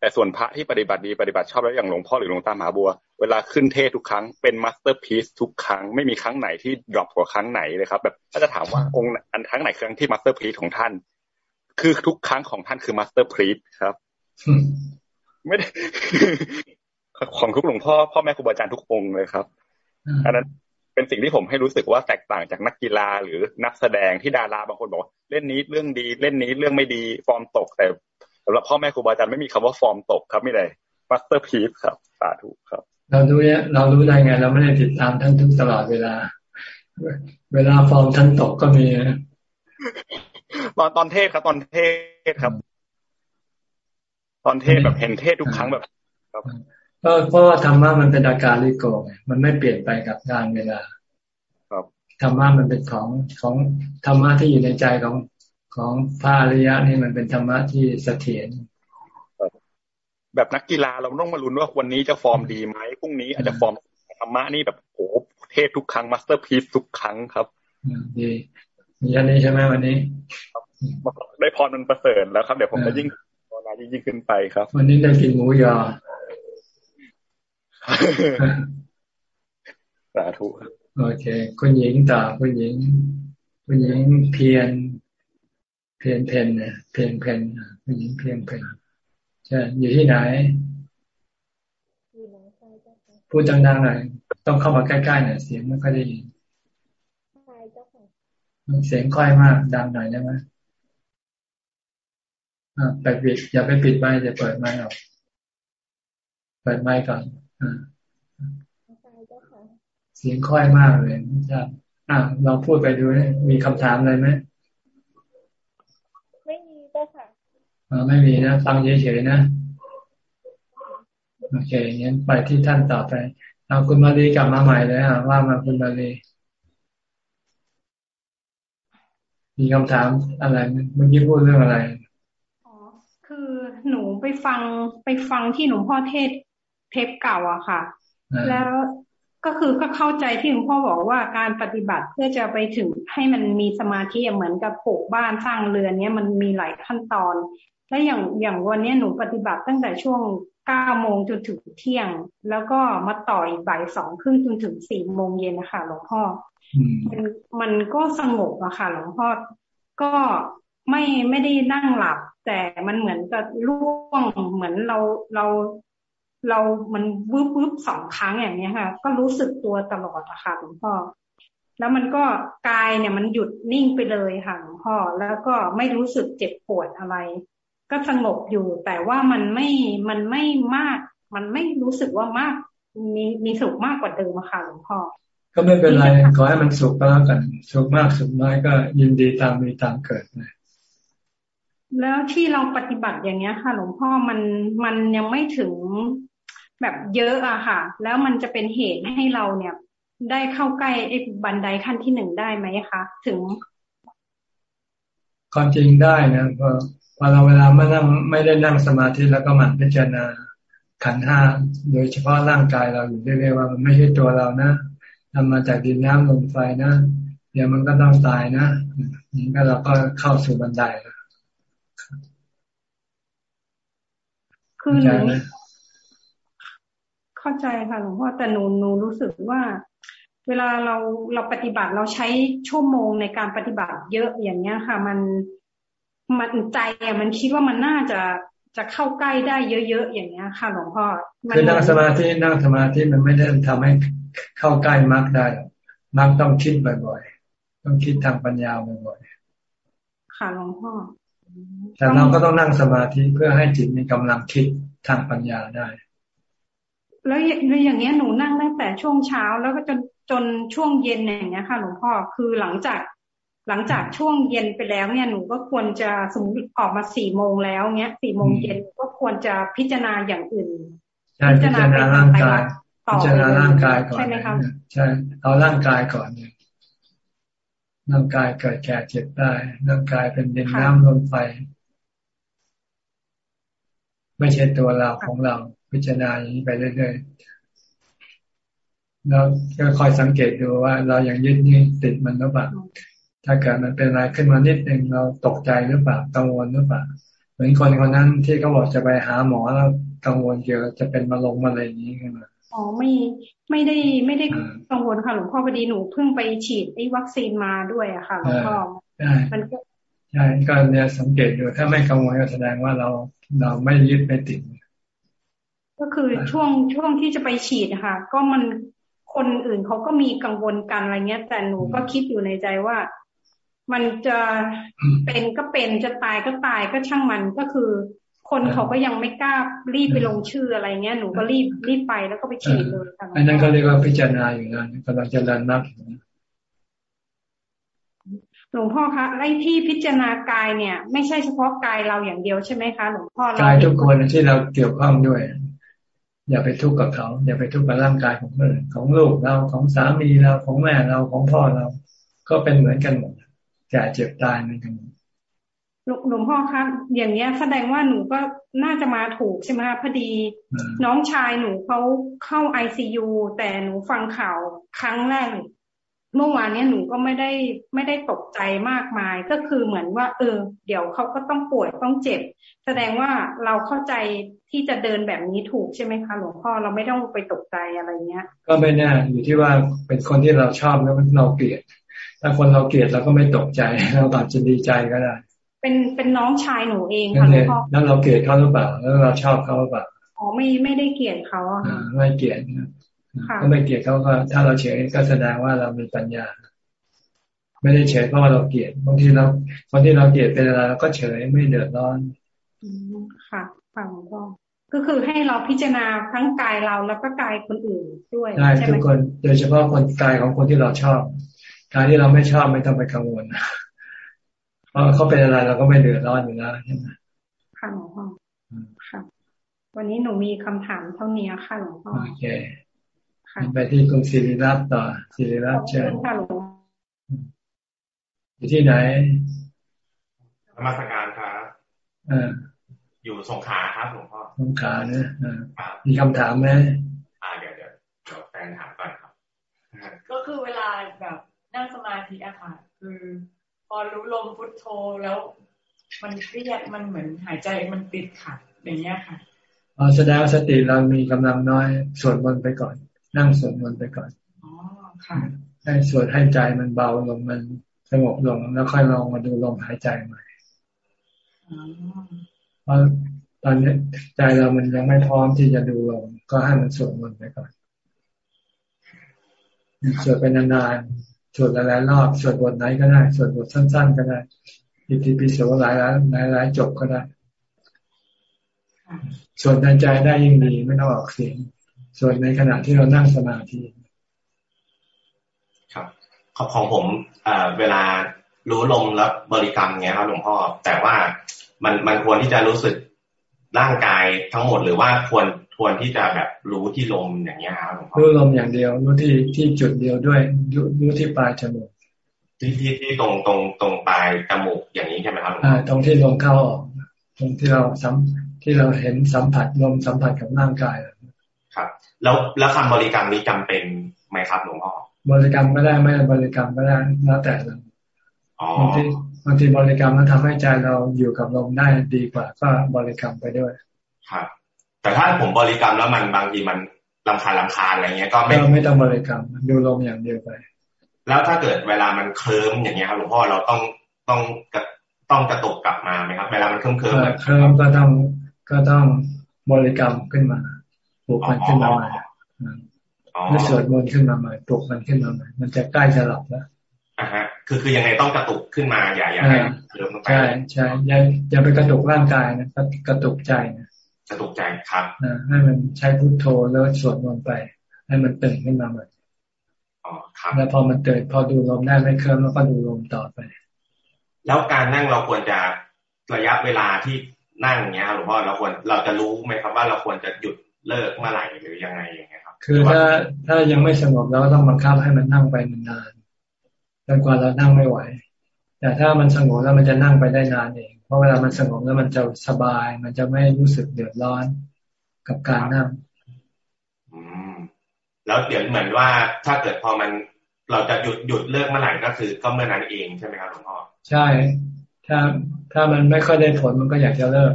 Speaker 29: แต่ส่วนพระที่ปฏิบัติดีปฏิบัติชอบแล้วอย่างหลวงพ่อหรือหลวงตามหาบัว เวลาขึ้นเทศน์ทุกครั้งเป็น masterpiece ทุกครั้งไม่มีครั้งไหนที่ drop กว่าครั้งไหนเลยครับ แบบถ้าจะถามว่าองค์อันครั้งไหนครั้งที่ masterpiece ของท่าน คือทุกครั้งของท่านคือ masterpiece ครับไม่ได้ของทุกหลวงพ่อพ่อแม่ครูบาอาจารย์ทุกองค์เลยครับ อันนั้น เป็นสิ่งที่ผมให้รู้สึกว่าแตกต่างจากนักกีฬาหรือนักแสดงที่ดาราบางคนบอกเล่นนี้เรื่องดีเล่นนี้เรื่องไม่ดีฟอร์มตกแต่สำหรับพ่อแม่ครูบาอาจารย์ไม่มีคำว่าฟอร์มตกครับไม่ได้ masterpiece ครับสาธุครับ
Speaker 1: เราดูเนี่ยเรารู้ได้ไง เราไม่ได้ติดตามท่านทุกตลอดเวลา เวลาฟอร์มท่านตกก็มี
Speaker 29: ตอนตอนเทศน์ครับ ตอนเทศน์ครับ ตอนเทศน์แบบเห็นเทศน์ทุกครั้งแบบ ครับ
Speaker 1: ก็เพราะว่าธรรมะมันเป็นอาการลิโกมันไม่เปลี่ยนไปกับกาลเวลา
Speaker 29: ครับ
Speaker 1: ธรรมะมันเป็นของของธรรมะที่อยู่ในใจของของพระอริยะนี่มันเป็นธรรมะที่เสถียร
Speaker 29: แบบนักกีฬาเราต้องมาลุ้นว่าวันนี้จะฟอร์มดีไหมพรุ่งนี้อาจจะฟอร์มธรรมะนี่แบบโอ้เทศน์ทุกครั้ง masterpiece ทุกครั้งครับ
Speaker 1: ดีมีอันนี้ใช่ไหมวันนี้
Speaker 29: ได้พรมันประเสริฐแล้วครับ เดี๋ยวผมจะยิ่งภาวนายิ่งขึ้นไปครับ
Speaker 1: วันนี้ได้กินหมูยอ
Speaker 29: สาธุ
Speaker 1: โอเค คุณหญิงต่อคุณหญิง คุณหญิงเพียน เพียนเพนเนี่ยเพียนเพนคุณหญิงเพียนเพนใช่อยู่ที่ไหนพูดดังๆหน่อยต้องเข้ามาใกล้ๆหน่อยเสียงไม่ค่อยได้ยินเสียงค่อยมาก ดังหน่อยได้ไหมไปปิดอย่าไปปิดไมค์จะเปิดไมค์ออก เปิดไมค์ก่อน เสียงค่อยมากเลยไม่ทราบอะเราพูดไปดูมีคำถามอะไรไหม
Speaker 30: ไม่มีเจ้าค่ะ
Speaker 1: อ่าไม่มีนะฟังเฉยๆนะโอเคงั้นไปที่ท่านต่อไปเอาคุณมาลีกลับมาใหม่เลยอะว่ามาคุณมาลีมีคำถามอะไรเมื่อกี้พูดเรื่องอะไร
Speaker 23: อ๋อ คือหนูไปฟังไปฟังที่หลวงพ่อเทศ เทปเก่าอะค่ะ แล้วก็คือก็เข้าใจที่หลวงพ่อบอกว่าการปฏิบัติเพื่อจะไปถึงให้มันมีสมาธิเหมือนกับปลูกบ้านสร้างเรือนเนี้ยมันมีหลายขั้นตอน และอย่างอย่างวันนี้หนูปฏิบัติตั้งแต่ช่วงเก้าโมงจนถึงเที่ยง แล้วก็มาต่อยบ่ายสองครึ่งจนถึงสี่โมงเย็นนะคะหลวงพ่อมันมันก็สงบอะค่ะหลวงพ่อก็ไม่ไม่ได้นั่งหลับ แต่มันเหมือนกับล่วงเหมือนเราเรา เรามันวืบวืบสองครั้งอย่างเนี้ยค่ะ ก็รู้สึกตัวตลอดอะค่ะหลวงพ่อแล้วมันก็กายเนี่ยมันหยุดนิ่งไปเลยค่ะหลวงพ่อแล้วก็ไม่รู้สึกเจ็บปวดอะไร ก็สงบอยู่ แต่ว่ามันไม่มันไม่มาก มันไม่รู้สึกว่ามาก มีมีสุขมากกว่าเดิมอะค่ะหลวงพ่อ
Speaker 1: ก็ไม่เป็นไรขอให้มันสุขก็แล้วกันสุขมากสุขน้อยก็ยินดีตามมีตามเกิดนะ
Speaker 23: แล้วที่เราปฏิบัติอย่างเงี้ยค่ะ หลวงพ่อมันมันยังไม่ถึงแบบเยอะอะค่ะ แล้วมันจะเป็นเหตุให้เราเนี่ย ได้เข้าใกล้ไอ้บันไดขั้นที่หนึ่งได้ไหมคะถึง
Speaker 1: ความจริงได้นะพอพอเราเวลาไม่นั่งไม่ได้นั่งสมาธิแล้วก็มันพิจารณาขันห้าโดยเฉพาะร่างกายเราอยู่เรื่อยๆว่ามันไม่ใช่ตัวเรานะทำมาจากดินน้ำลมไฟนะเดี๋ยวมันก็ต้องตายนะนี่ก็เราก็เข้าสู่บันไดแล้ว
Speaker 23: คือหนูเข้าใจค่ะหลวงพ่อแต่หนูหนูรู้สึกว่า เวลาเราเราปฏิบัติเราใช้ชั่วโมงในการปฏิบัติเยอะอย่างเงี้ยค่ะ มันมันใจอะมันคิดว่ามันน่าจะจะเข้าใกล้ได้เยอะๆอย่างเงี้ยค่ะหลวงพ่อ
Speaker 1: คือนั่งสมาธินั่งสมาธิมันไม่ได้ทำให้เข้าใกล้มรรคได้มรรคต้องคิดบ่อยๆต้องคิดทางปัญญาบ่อย
Speaker 23: ๆค่ะหลวงพ่อ
Speaker 1: แต่เราก็ต้องนั่งสมาธิเพื่อให้จิตมีกำลังคิดทางปัญญาได้
Speaker 23: แล้วอย่างเงี้ยหนูนั่งตั้งแต่ช่วงเช้าแล้วก็จนจนช่วงเย็นอย่างเงี้ยค่ะหลวงพ่อคือหลังจากหลังจากช่วงเย็นไปแล้วเนี่ยหนูก็ควรจะสมมติออกมาสี่โมงแล้วเงี้ยสี่โมงเย็นก็ควรจะพิจารณาอย่างอื่น
Speaker 1: พิจารณาร่างกายพิจารณาร่างกายก่อนใช่ไหมครับใช่เอาร่างกายก่อนเนี่ย ร่างกายเกิดแก่เจ็บได้ร่างกายเป็นดินน้ำลมไฟไม่ใช่ตัวเราของเราพิจารณาอย่างนี้ไปเรื่อยๆแล้วก็คอยสังเกตดูว่า เรายังยึดนี่ติดมันหรือเปล่าถ้าเกิดมันเป็นอะไรขึ้นมานิดนึงเราตกใจหรือเปล่ากังวลหรือเปล่าเหมือนคนคนนั้นที่เขาบอกจะไปหาหมอแล้วกังวลเกี่ยวจะเป็นมะลงมะเร็งนี้ขึ้นมา
Speaker 23: อ๋อไม่ไม่ได้ไม่ได้กังวลค่ะหลวงพ่อพอดีหนูเพิ่งไปฉีดไอ้วัคซีนมาด้วยอะค่ะหลวงพ่อมันก็
Speaker 1: ใช่ก็เนี่ยสังเกตดูถ้าไม่กังวลก็แสดงว่าเราเราไม่ยึดไม่ติด
Speaker 23: ก็คือช่วงช่วงที่จะไปฉีดนะคะก็มันคนอื่นเขาก็มีกังวลกันอะไรเงี้ย แต่หนูก็คิดอยู่ในใจว่า มันจะเป็นก็เป็นจะตายก็ตายก็ช่างมันก็คือ คนเขาก็ยังไม่กล้ารีบไปลงชื่ออะไรเงี้ยหนูก็รีบรีบไปแล้วก็ไปฉีดเลย
Speaker 1: ค่ะอันนั้นก็เรียกว่าพิจารณาอยู่นะกำลังจะรันมาก
Speaker 23: หลวงพ่อคะไอ้ที่พิจารณากายเนี่ย ไม่ใช่เฉพาะกายเราอย่างเดียวใช่ไหมคะหลวงพ่อกา
Speaker 1: ยทุกคนที่เราเกี่ยวข้องด้วย อย่าไปทุกข์กับเขา อย่าไปทุกข์กับร่างกายของเพื่อนของลูกเราของสามีเราของแม่เราของพ่อเรา ก็เป็นเหมือนกันหมดแก่เจ็บตายเหมือนกันหมด
Speaker 23: หลวงพ่อคะอย่างเนี้ยแสดงว่าหนูก็น่าจะมาถูกใช่ไหมคะพอดี น้องชายหนูเขาเข้าไอซียูแต่หนูฟังข่าวครั้งแรกเมื่อวานนี้หนูก็ไม่ได้ไม่ได้ตกใจมากมาย ก็คือเหมือนว่า เออ เดี๋ยวเขาก็ต้องป่วยต้องเจ็บ แสดงว่าเราเข้าใจที่จะเดินแบบนี้ถูกใช่ไหมคะหลวงพ่อเราไม่ต้องไปตกใจอะไรเงี้ย
Speaker 1: ก็ไม่แน่อยู่ที่ว่าเป็นคนที่เราชอบแล้วเราเกลียดถ้าคนเราเกลียดเราก็ไม่ตกใจเราอาจจะดีใจก็ได้
Speaker 23: เป็นเป็นน้องชายหนูเองค่ะหลวงพ่อ
Speaker 1: แล้วเราเกลียดเขาหรือเปล่าแล้วเราชอบเขาหรือเปล่า
Speaker 23: อ๋อไม่ไม่ได้เกลียดเขาอะ
Speaker 1: ไม่เกลียดก็ไม่เกลียดเขาก็ถ้าเราเฉยก็แสดงว่าเรามีปัญญา ไม่ได้เฉยเพราะว่าเราเกลียดบางทีเราคนที่เราเกลียดเป็นอะไรเราก็เฉยไม่เดือดร้อน
Speaker 23: ค่ะฟังก็ก็คือให้เราพิจารณาทั้งกายเราแล้วก็กายคนอื่นด้วย
Speaker 1: ใช่ทุกคนโดยเฉพาะคนกายของคนที่เราชอบ กายที่เราไม่ชอบไม่ต้องไปกังวล เพราะเขาเป็นอะไรเราก็ไม่เดือดร้อนอยู่แล้วใช่ไหม
Speaker 23: ค่ะหลวงพ่อค่ะ วันนี้หนูมีคำถามเท่านี้ค่ะหลวงพ่อโอเค
Speaker 1: ไปที่กรุงศรีรัตน์ต่อศรีรัตน์เชิญค่ะหลวงอยู่ที่ไหน
Speaker 30: ธรรมสการครับ
Speaker 1: อ
Speaker 30: อยู่สงขาครับหลวงพ่อ
Speaker 1: สงขาเนี่ยมีคำถามไหม
Speaker 30: อ่าเดี๋ยวเดี๋ยวเดี๋ยวแฟนถามก่อนครับ
Speaker 18: ก็คือเวลาแบบนั่งสมาธิอะค่ะ คือ พอรู้ลมพุทโธแล้ว มันเครียดมันเหมือนหายใจมันติดขัดอย่างเงี้ยค่ะ
Speaker 1: อ๋อแสดงสติเรามีกำลังน้อยสวดมนต์ไปก่อน นั่งสวดมนต์ไปก่อน
Speaker 18: อ๋อค่ะ
Speaker 1: ให้สวดให้ใจมันเบาลงมันสงบลงแล้วค่อยลองมาดูลมหายใจใหม่เพราะตอนนี้ใจเรามันยังไม่พร้อมที่จะดูลมก็ให้มันสวดมนต์ไปก่อนสวดไปนานๆ สวดหลายๆรอบสวดบทไหนก็ได้สวดบทสั้น ๆ ก็ได้อิติปิโสหลายหลายหลายจบก็ได้สวดในใจได้ยิ่งดีไม่ต้องออกเสียงสวดในขณะที่เรานั่งสมาธิครับ
Speaker 30: ของผมเวลารู้ลมแล้วบริกรรมเงี้ยครับหลวงพ่อแต่ว่ามันมันควรที่จะรู้สึกร่างกายทั้งหมดหรือว่าควร ควรที่จะแบบรู้ที่ลมอย่างเงี้ยครับหลวงพ่อ
Speaker 1: รู้ลมอย่างเดียวรู้ที่ที่จุดเดียวด้วยรู้ที่ปลายจมูก
Speaker 30: ที่ที่ที่ตรงตรงตรงปลายจมูกอย่างนี้ใช่ไหมครับหลวงพ่อ
Speaker 1: ตรงที่ลมเข้าออกตรงที่เราสัมที่เราเห็นสัมผัสลมสัมผัสกับร่างกาย
Speaker 30: ครับ แล้วแล้วคำบริกรรมนี้จำเป็นไหมครับหลวงพ่อบ
Speaker 1: ริกรรมก็ได้ไม่บริกรรมก็ได้แล้วแต่เราบางทีบางทีบริกรรมมันทำให้ใจเราอยู่กับลมได้ดีกว่า ก็บริกรรมไปด้วย
Speaker 30: ครับ แต่ถ้าผมบริกรรมแล้วมันบางทีมันลำคาญลำคาญอะไรเงี้ยก็ไม่
Speaker 1: ไม่ต้องบริกรรมดูลมอย่างเดียวไป
Speaker 30: แล้วถ้าเกิดเวลามันเคลิ้มอย่างเงี้ยครับหลวงพ่อเราต้องต้องต้องกระตุกกลับมาไหมครับเวลามันเคลิ้มเคลิ้ม
Speaker 1: เคลิ้มก็ต้องก็ต้องบริกรรมขึ้นมาปลุกมันขึ้นมาใหม่แล้วสวดมนต์ขึ้นมาใหม่ปลุกมันขึ้นมาใหม่มันจะใกล้จะหลับแล้ว
Speaker 30: อ่าฮะ คือคือยังไงต้องกระตุกขึ้นมาอย่าอย่าให้เคลิ้มลงไป
Speaker 1: ใช่ใช่อย่าอย่าไปกระตุกร่างกายนะกระตุกใจนะ
Speaker 30: กระตุกใจครับ
Speaker 1: ให้มันใช้พุทโธแล้วสวดมนต์ไป ให้มันตื่นขึ้นมาใหม่
Speaker 30: อ๋อครับ
Speaker 1: แล้วพอมันตื่นพอดูลมได้ไม่เคลิ้มแล้วก็ดูลมต่อไป
Speaker 30: แล้วการนั่งเราควรจะระยะเวลาที่นั่งเงี้ยหลวงพ่อเราควรเราจะรู้ไหมครับว่าเราควรจะหยุดเลิกเมื่อไหร่หรือยังไงอย่างเงี้ยครับ
Speaker 1: คือถ้าถ้ายังไม่สงบเราก็ต้องบังคับให้มันนั่งไปนานๆจนกว่าเรานั่งไม่ไหว แต่ถ้ามันสงบแล้วมันจะนั่งไปได้นานเอง เพราะเวลามันสงบแล้วมันจะสบาย มันจะไม่รู้สึกเดือดร้อนกับการนั่ง
Speaker 30: อืม แล้วเดี๋ยวเหมือนว่าถ้าเกิดพอมันเราจะหยุดหยุดเลิกเมื่อไหร่ก็คือก็เมื่อนั้นเองใช่ไหมครับหลวงพ่อ
Speaker 1: ใช่ ถ้าถ้ามันไม่ค่อยได้ผลมันก็อยากจะเลิก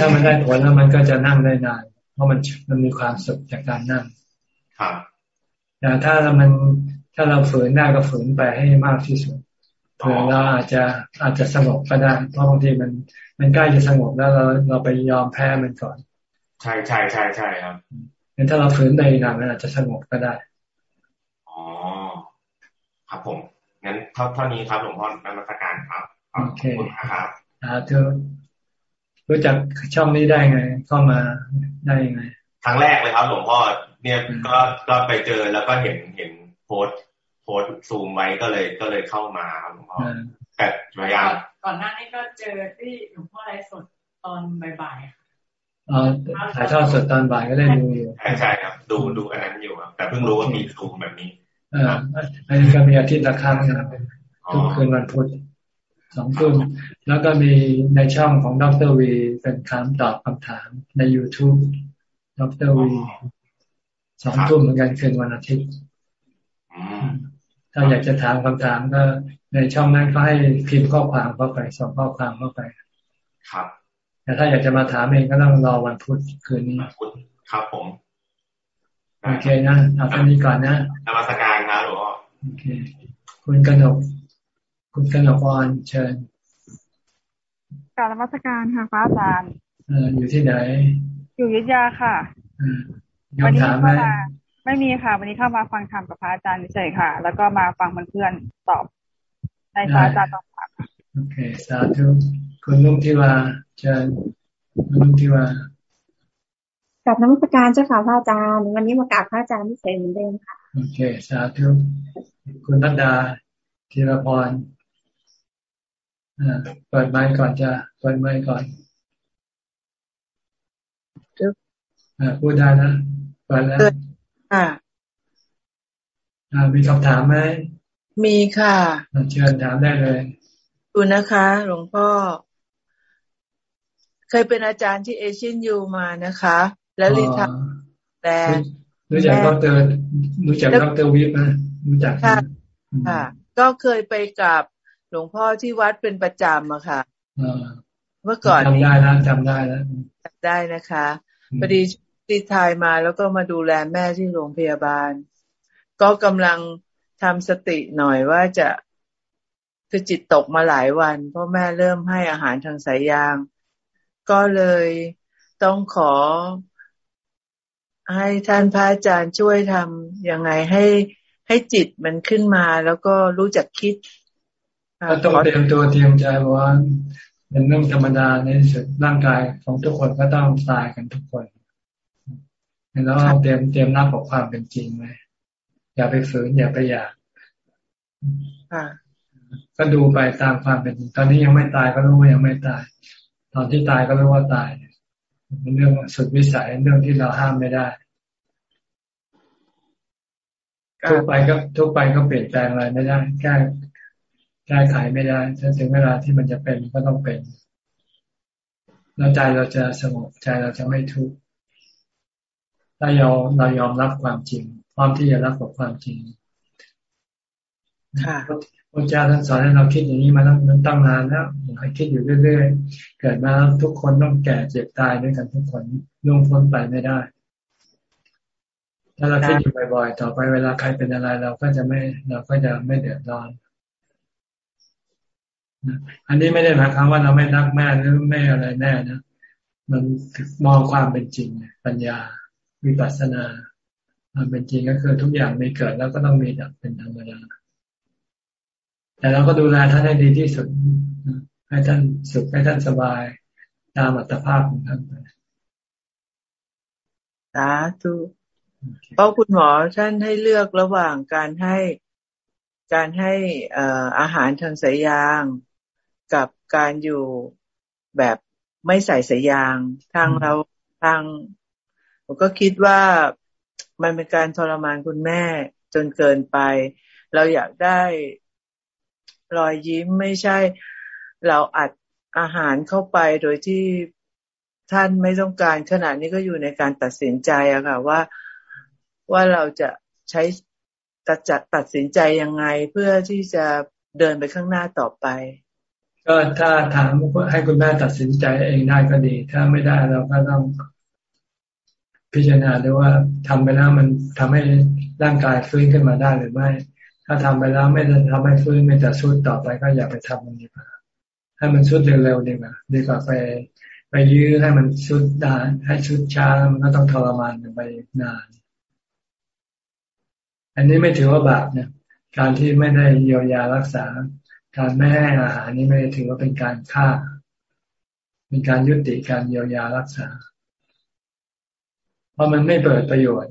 Speaker 1: ถ้ามันได้ผลแล้วมันก็จะนั่งได้นาน เพราะมันมันมีความสุขจากการนั่ง
Speaker 30: ครับ
Speaker 1: แต่ถ้ามันถ้าเราฝืนได้ก็ฝืนไปให้มากที่สุด เผื่อเราอาจจะอาจจะสงบก็ได้ เพราะบางทีมันมันใกล้จะสงบแล้วเราเราไปยอมแพ้มันก่อน
Speaker 30: ใช่ใช่ใช่ใช่ครับ
Speaker 1: งั้นถ้าเราฝืนไปนานมันอาจจะสงบก็ได้
Speaker 30: อ๋อ ครับผม งั้นเท่าเท่านี้ครับหลวงพ่อนมัสการครับ
Speaker 1: โอเคครับอ่าเธอรู้จักช่องนี้ได้ไง เข้ามาได้ยังไง
Speaker 30: ครั้งแรกเลยครับ หลวงพ่อเนี่ยก็ก็ไปเจอแล้วก็เห็นเห็นโพส โพสซูมไว้ก็เลยก็เลยเข้ามาครับหลวงพ่อแต่พยายาม
Speaker 18: ก่อนหน้านี้ก็เจอที่หลวงพ่อไลฟ์สดตอนบ่าย
Speaker 1: ๆอ๋อถ่ายทอดสดตอนบ่ายก็ได้ดูอยู่
Speaker 30: ใช่ใช่ครับ ดูดูอันนั้นอยู่ครับแต่เพิ่งรู้ว่ามีซูมแบบนี้
Speaker 1: อ่าอันนี้ก็มีอาทิตย์ละครั้งนะทุกคืนวันพุธสองทุ่มแล้วก็มีในช่องของดรวีเป็นคำตอบคำถามใน YouTube ดรวีสองทุ่มเหมือนกันคืนวันอาทิตย์ ถ้าอยากจะถามคำถามก็ในช่องนั้นก็ให้พิมพ์ข้อความเข้าไปส่งข้อความเข้าไป
Speaker 30: ครับ
Speaker 1: แต่ถ้าอยากจะมาถามเองก็ต้องรอวันพุธคืนนี้
Speaker 30: ครับผม
Speaker 1: โอเคนะเอาท่านี้ก่อนนะ
Speaker 30: นมัสการครับหลวงพ่อ
Speaker 1: โอเค คุณกนก คุณกนกพรเชิญ
Speaker 31: การนมัสการค่ะพระอาจารย์
Speaker 1: อยู่ที่ไหน
Speaker 31: อยู่ยุทธยาค่ะ
Speaker 1: วันนี้เข้ามา
Speaker 31: ไม่มีค่ะ วันนี้เข้ามาฟังธรรมกับพระอาจารย์เฉยค่ะ แล้วก็มาฟังเพื่อนตอบในพระอาจารย์ตอบ
Speaker 1: ถามโอเค สาธุคุณลุงที่ว่าเชิญลุงที่ว่า
Speaker 32: กับน้ำสการเจ้าค่ะพระอาจารย์ วันนี้มากราบพระอาจารย์ที่เสเหมือนเดิมค่ะ
Speaker 1: โอเค สาธุคุณนันดาธีรพรเปิดไม้ก่อนจะเปิดไม้ก่อนพูดได้นะเปิดแล้ว
Speaker 33: ค่ะ
Speaker 1: มีคำถามไหม
Speaker 33: มีค่ะ
Speaker 1: เชิญถามได้เลย
Speaker 33: ดูนะคะ หลวงพ่อ เคยเป็นอาจารย์ที่เอเชียนยูมานะคะ แล้วลิทาแต่
Speaker 1: รู้จักดรรู้จักดรวิปนะรู้จัก
Speaker 33: ค่ะค่ะ ก็เคยไปกับหลวงพ่อที่วัดเป็นประจำอะค่ะเมื่อก่อน
Speaker 1: จำได้นะจำได้แล้ว
Speaker 33: จำได้นะคะพอดี ติดทายมาแล้วก็มาดูแลแม่ที่โรงพยาบาล ก็กำลังทำสติหน่อยว่าจะคือจิตตกมาหลายวัน เพราะแม่เริ่มให้อาหารทางสายยาง ก็เลยต้องขอให้ท่านพระอาจารย์ช่วยทำยังไงให้ให้จิตมันขึ้นมาแล้วก็รู้จักคิด
Speaker 1: ก็ต้องเตรียมตัวเตรียมใจว่าเป็นเรื่องธรรมดาในสุดร่างกายของทุกคนก็ต้องตายกันทุกคน แล้วเตรียมเตรียมรับกับความเป็นจริงไว้อย่าไปฝืนอย่าไปอยากก็ดูไปตามความเป็นจริงตอนนี้ยังไม่ตายก็รู้ว่ายังไม่ตาย ตอนที่ตายก็รู้ว่าตายเป็นเรื่องสุดวิสัยเรื่องที่เราห้ามไม่ได้ทุกไปก็ทุกไปก็เปลี่ยนแปลงอะไรไม่ได้แก้แก้ไขไม่ได้ถ้าถึงเวลาที่มันจะเป็นก็ต้องเป็น แล้วใจเราจะสงบใจเราจะไม่ทุกข์ ถ้ายอมเรายอมรับความจริง พร้อมที่จะรับกับความจริง
Speaker 33: ค่ะ
Speaker 1: พระเจ้าท่านสอนให้เราคิดอย่างนี้มาตั้งตั้งนานแล้วให้คิดอยู่เรื่อยๆ เกิดมาทุกคนต้องแก่เจ็บตายด้วยกันทุกคนล่วงพ้นไปไม่ได้ ถ้าเราคิดอยู่บ่อยๆ ต่อไปเวลาใครเป็นอะไรเราก็จะไม่เราก็จะไม่เดือดร้อน อันนี้ไม่ได้หมายความว่าเราไม่รักแม่หรือไม่อะไรแน่นะ มันมองความเป็นจริงปัญญา วิปัสสนาความเป็นจริงก็คือทุกอย่างมีเกิดแล้วก็ต้องมีดับเป็นธรรมดา แต่เราก็ดูแลท่านให้ดีที่สุด ให้ท่านสุขให้ท่านสบายตามอัตภาพของท่านไป
Speaker 33: สาธุเพราะคุณหมอท่านให้เลือกระหว่างการให้การให้อาหารทางสายยางกับการอยู่แบบไม่ใส่สายยาง ทางเราทาง ผมก็คิดว่ามันเป็นการทรมานคุณแม่จนเกินไป เราอยากได้รอยยิ้มไม่ใช่ เราอัดอาหารเข้าไปโดยที่ท่านไม่ต้องการขนาดนี้ก็อยู่ในการตัดสินใจอะค่ะว่าว่าเราจะใช้ตัดจัดตัดสินใจยังไงเพื่อที่จะเดินไปข้างหน้าต่อไป
Speaker 1: ก็ถ้าถามให้คุณแม่ตัดสินใจเองได้ก็ดี ถ้าไม่ได้เราก็ต้อง พิจารณาดูว่าทำไปแล้วมันทำให้ร่างกายฟื้นขึ้นมาได้หรือไม่ ถ้าทำไปแล้วไม่ได้ทำให้ฟื้นไม่จะสุดต่อไปก็อย่าไปทำมันดีกว่าให้มันสุดเร็วๆดีกว่าดีกว่าไปไปยื้อให้มันสุดดานให้ชุดช้ามันก็ต้องทรมานไปนาน อันนี้ไม่ถือว่าบาปเนี่ยการที่ไม่ได้เยียวยารักษา การไม่ให้อาหารนี้ไม่ถือว่าเป็นการฆ่าเป็นการยุติการเยียวยารักษา ราะมันไม่เปิดประโยชน์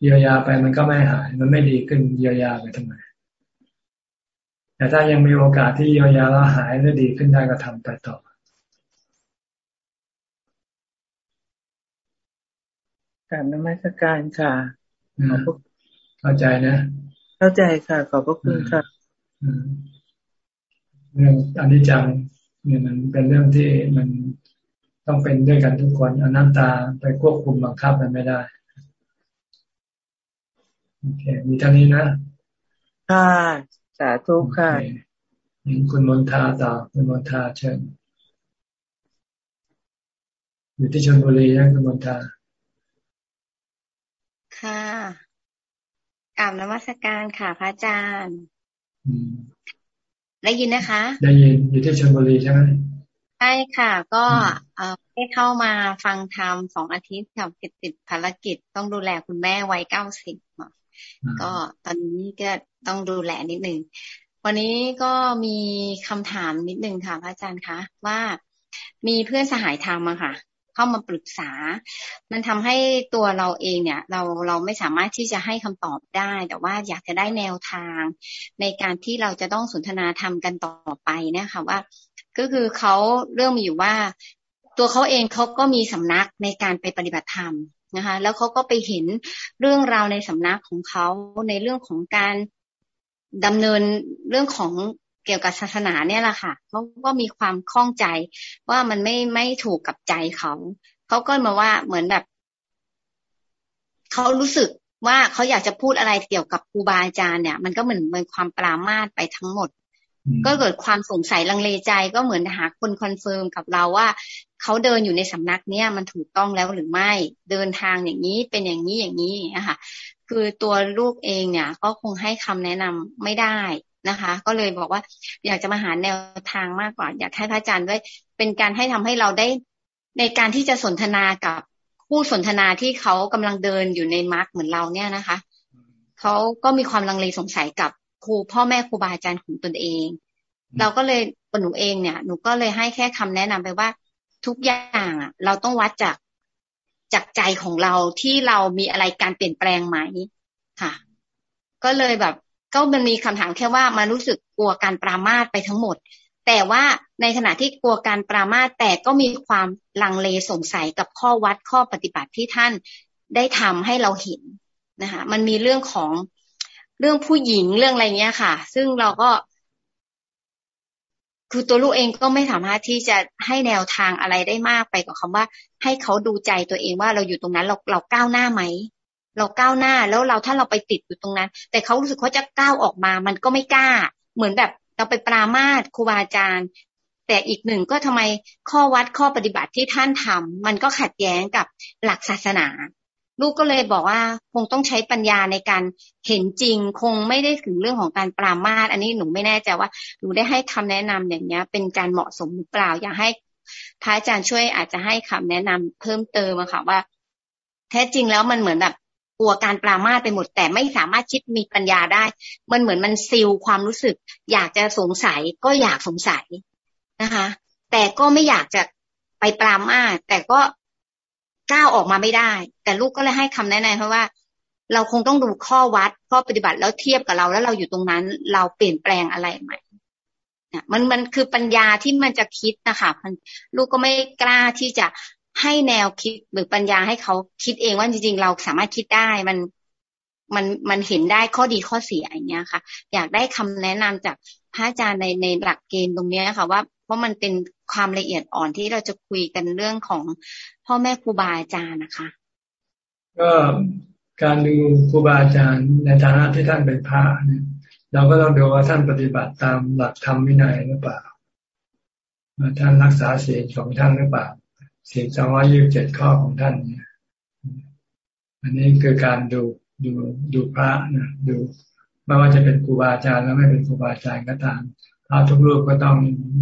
Speaker 1: เยียวยาไปมันก็ไม่หาย มันไม่ดีขึ้นเยียวยาไปทำไมแต่ถ้ายังมีโอกาสที่เยียวยาแล้วหายและดีขึ้นได้ก็ทำไปต่อ
Speaker 33: การนมัสการค่ะ
Speaker 1: เข้าใจนะ
Speaker 33: เข้าใจค่ะ ขอบพระคุณค่ะ
Speaker 1: เรื่องอันนี้จังเนี่ยมันเป็นเรื่องที่มัน ต้องเป็นด้วยกันทุกคนอนัตตาไปควบคุมบังคับมันไม่ได้โอเค มีเท่านี้นะ
Speaker 33: ค่ะสาธุค่ะ
Speaker 1: ยิงคุณมนทาต่อคุณมนทาเชิญอยู่ที่ชลบุรีนะคุณมนทา
Speaker 34: ค่ะกราบนมัสการค่ะ พระอาจารย์ได้ยินนะคะ
Speaker 1: ได้ยินอยู่ที่ชลบุรีใช่ไหม
Speaker 34: ใช่ค่ะ ก็เออได้เข้ามาฟังธรรมสองอาทิตย์กับติดติดภารกิจต้องดูแลคุณแม่วัยเก้าสิบก็ตอนนี้ก็ต้องดูแลนิดนึงวันนี้ก็มีคำถามนิดนึงค่ะพระอาจารย์คะว่ามีเพื่อนสหายธรรมอะค่ะ เข้ามาปรึกษา มันทำให้ตัวเราเองเนี่ย เราเราไม่สามารถที่จะให้คำตอบได้ แต่ว่าอยากจะได้แนวทาง ในการที่เราจะต้องสนทนาธรรมกันต่อไปเนี่ยค่ะว่า ก็คือเขาเรื่องมีอยู่ว่า ตัวเขาเองเขาก็มีสำนักในการไปปฏิบัติธรรมนะคะ แล้วเขาก็ไปเห็นเรื่องราวในสำนักของเขาในเรื่องของการดำเนินเรื่องของเกี่ยวกับศาสนาเนี่ยแหละค่ะเขาก็มีความข้องใจว่ามันไม่ไม่ถูกกับใจเขาเขาก็มาว่าเหมือนแบบเขารู้สึกว่าเขาอยากจะพูดอะไรเกี่ยวกับครูบาอาจารย์เนี่ย มันก็เหมือนเป็นความปรามาสไปทั้งหมด ก็เกิดความสงสัยลังเลใจก็เหมือนหาคน confirm กับเราว่าเขาเดินอยู่ในสำนักเนี้ยมันถูกต้องแล้วหรือไม่เดินทางอย่างนี้เป็นอย่างนี้อย่างนี้นะคะคือตัวลูกเองเนี่ย ก็คงให้คำแนะนำไม่ได้นะคะ ก็เลยบอกว่า อยากจะมาหาแนวทางมากกว่า อยากให้พระอาจารย์ด้วยเป็นการให้ทำให้เราได้ในการที่จะสนทนากับผู้สนทนาที่เขากำลังเดินอยู่ในมาร์กเหมือนเราเนี่ยนะคะเขาก็มีความลังเลสงสัยกับ ครูพ่อแม่ครูบาอาจารย์ของตนเอง เราก็เลยหนูเองเนี่ยหนูก็เลยให้แค่คำแนะนำไปว่าทุกอย่างอะ เราต้องวัดจากจากใจของเราที่เรามีอะไรการเปลี่ยนแปลงไหมค่ะ ก็เลยแบบ ก็มันมีคำถามแค่ว่ามันรู้สึกกลัวการปรามาสไปทั้งหมด แต่ว่าในขณะที่กลัวการปรามาสแต่ก็มีความลังเลสงสัยกับข้อวัดข้อปฏิบัติที่ท่านได้ทำให้เราเห็นนะคะมันมีเรื่องของ เรื่องผู้หญิงเรื่องอะไรเงี้ยค่ะ ซึ่งเราก็ คือตัวลูกเองก็ไม่สามารถที่จะให้แนวทางอะไรได้มากไปกว่าคำว่า ให้เขาดูใจตัวเองว่าเราอยู่ตรงนั้นเราเราก้าวหน้าไหมเราก้าวหน้าแล้วเราถ้าเราไปติดอยู่ตรงนั้น แต่เขารู้สึกเขาจะก้าวออกมา มันก็ไม่กล้า เหมือนแบบเราไปปรามาสครูบาอาจารย์ แต่อีกหนึ่งก็ทำไมข้อวัดข้อปฏิบัติที่ท่านทำมันก็ขัดแย้งกับหลักศาสนา ลูกก็เลยบอกว่าคงต้องใช้ปัญญาในการเห็นจริง คงไม่ได้ถึงเรื่องของการปรามาสอันนี้หนูไม่แน่ใจว่าหนูได้ให้คำแนะนำอย่างเนี้ย เป็นการเหมาะสมหรือเปล่า อยากให้พระอาจารย์ช่วยอาจจะให้คำแนะนำเพิ่มเติมอะค่ะว่า แท้จริงแล้วมันเหมือนแบบกลัวการปรามาสไปหมด แต่ไม่สามารถคิดมีปัญญาได้ มันเหมือนมันซิลความรู้สึก อยากจะสงสัยก็อยากสงสัยนะคะ แต่ก็ไม่อยากจะไปปรามาสแต่ก็ ก้าวออกมาไม่ได้ แต่ลูกก็เลยให้คำแนะนำเพราะว่า เราคงต้องดูข้อวัดข้อปฏิบัติแล้วเทียบกับเราแล้วเราอยู่ตรงนั้น เราเปลี่ยนแปลงอะไรใหม่มันมันคือปัญญาที่มันจะคิดนะคะลูกก็ไม่กล้าที่จะให้แนวคิดหรือปัญญาให้เขาคิดเองว่าจริงๆ เราสามารถคิดได้มันมันมันเห็นได้ข้อดีข้อเสียอย่างเงี้ยค่ะ อยากได้คำแนะนำจากพระอาจารย์ในในหลักเกณฑ์ตรงเนี้ยค่ะ ว่า เพราะมันเป็นความละเอียดอ่อนที่เราจะคุยกันเรื่องของพ่อแม่ครูบาอาจารย์นะคะ
Speaker 1: ก็การดูครูบาอาจารย์ในฐานะที่ท่านเป็นพระเนี่ยเราก็ต้องดูว่าท่านปฏิบัติตามหลักธรรมวินัยหรือเปล่าท่านรักษาศีลของท่านหรือเปล่าศีลสองร้อยี่สิบเจ็ดข้อของท่านเนี่ยอันนี้คือการดูดูดูพระนะดูไม่ว่าจะเป็นครูบาอาจารย์แล้วไม่เป็นครูบาอาจารย์ก็ตาม ระทุกรูปก็ต้อง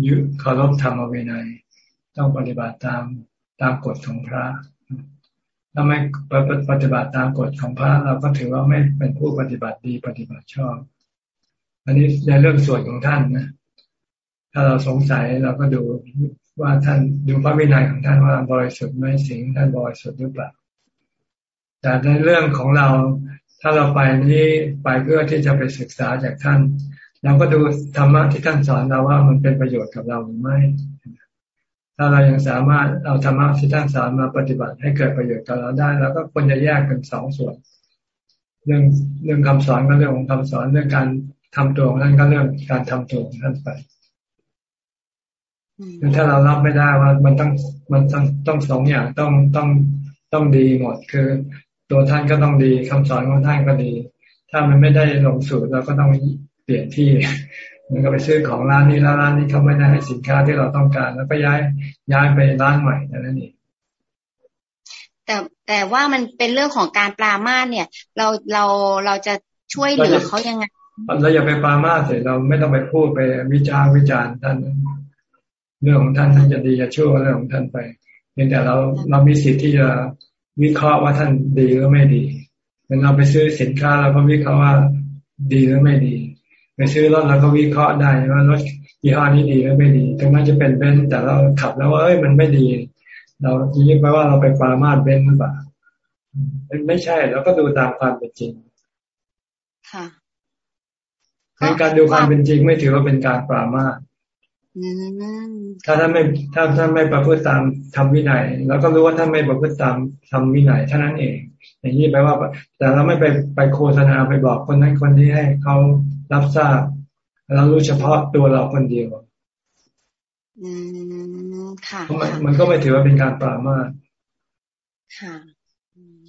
Speaker 1: ยึดเคารพธรรมวินัย ต้องปฏิบัติตามตามกฎของพระ ถ้าไม่ปฏิบัติตามกฎของพระ เราก็ถือว่าไม่เป็นผู้ปฏิบัติดีปฏิบัติชอบ อันนี้ในเรื่องส่วนของท่านนะ ถ้าเราสงสัยเราก็ดูว่าท่านดูพระวินัยของท่านว่าบริสุทธิ์ไหมสิ่งท่านบริสุทธิ์หรือเปล่าแต่ในเรื่องของเราถ้าเราไปนี้ไปเพื่อที่จะไปศึกษาจากท่าน เราก็ดูธรรมะที่ท่านสอนเราว่ามันเป็นประโยชน์กับเราหรือไม่ ถ้าเรายังสามารถเอาธรรมะที่ท่านสอนมาปฏิบัติให้เกิดประโยชน์กับเราได้เราก็ควรจะแยกเป็นสองส่วน เรื่องเรื่องคำสอนก็เรื่องของคำสอนเรื่องการทำตัวของท่านก็เรื่องการทำตัวของท่านไปถ้าเรารับไม่ได้ว่ามันต้องมันต้องต้องสองอย่างต้องต้องต้องดีหมดคือ ตัวท่านก็ต้องดีคำสอนของท่านก็ดี ถ้ามันไม่ได้ลงสูตรเราก็ต้อง เปลี่ยนที่มันก็ไปซื้อของร้านนี้แล้วร้านนี้เขาไม่ได้ให้สินค้าที่เราต้องการ แล้วก็ย้ายย้ายไปร้านใหม่นั่นเอง
Speaker 34: แต่แต่ว่ามันเป็นเรื่องของการปรามาสเนี่ย เราเราเราจะช่วยเหลือเขายังไง
Speaker 1: เราอย่าไปปรามาสเลยเราไม่ต้องไปพูดไปวิจารณ์วิจารณ์ท่านเรื่องของท่านท่านจะดีจะชั่วเรื่องของท่านไปเพียงแต่เราเรามีสิทธิ์ที่จะวิเคราะห์ว่าท่านดีหรือไม่ดีเมื่อเราไปซื้อสินค้าเราก็วิเคราะห์ว่าดีหรือไม่ดีไป ซื้อรถเราก็วิเคราะห์ได้ว่ารถยี่ห้อนี้ดีหรือไม่ดีถึงแม้จะเป็นเบนซ์แต่เราขับแล้วว่าเอ้ยมันไม่ดี เรายิ่งไปว่าเราไปปรามาสเบนซ์หรือเปล่าไม่ใช่เราก็ดูตามความเป็นจริง
Speaker 34: ค่ะ
Speaker 1: การดูความเป็นจริงไม่ถือว่าเป็นการปรามาสถ้าท่านไม่ถ้าท่านไม่ประพฤติตามทำวินัยเราก็รู้ว่าท่านไม่ประพฤติตามทำวินัยเท่านั้นเอง อย่างนี้แปลว่า แต่เราไม่ไปไปโฆษณาไปบอกคนนั้นคนที่ให้เขา รับทราบเรารู้เฉพาะตัวเราคนเดียว
Speaker 34: อืมค่ะ
Speaker 1: มันก็ไม่ถือว่าเป็นการปรามาส
Speaker 34: ค่ะ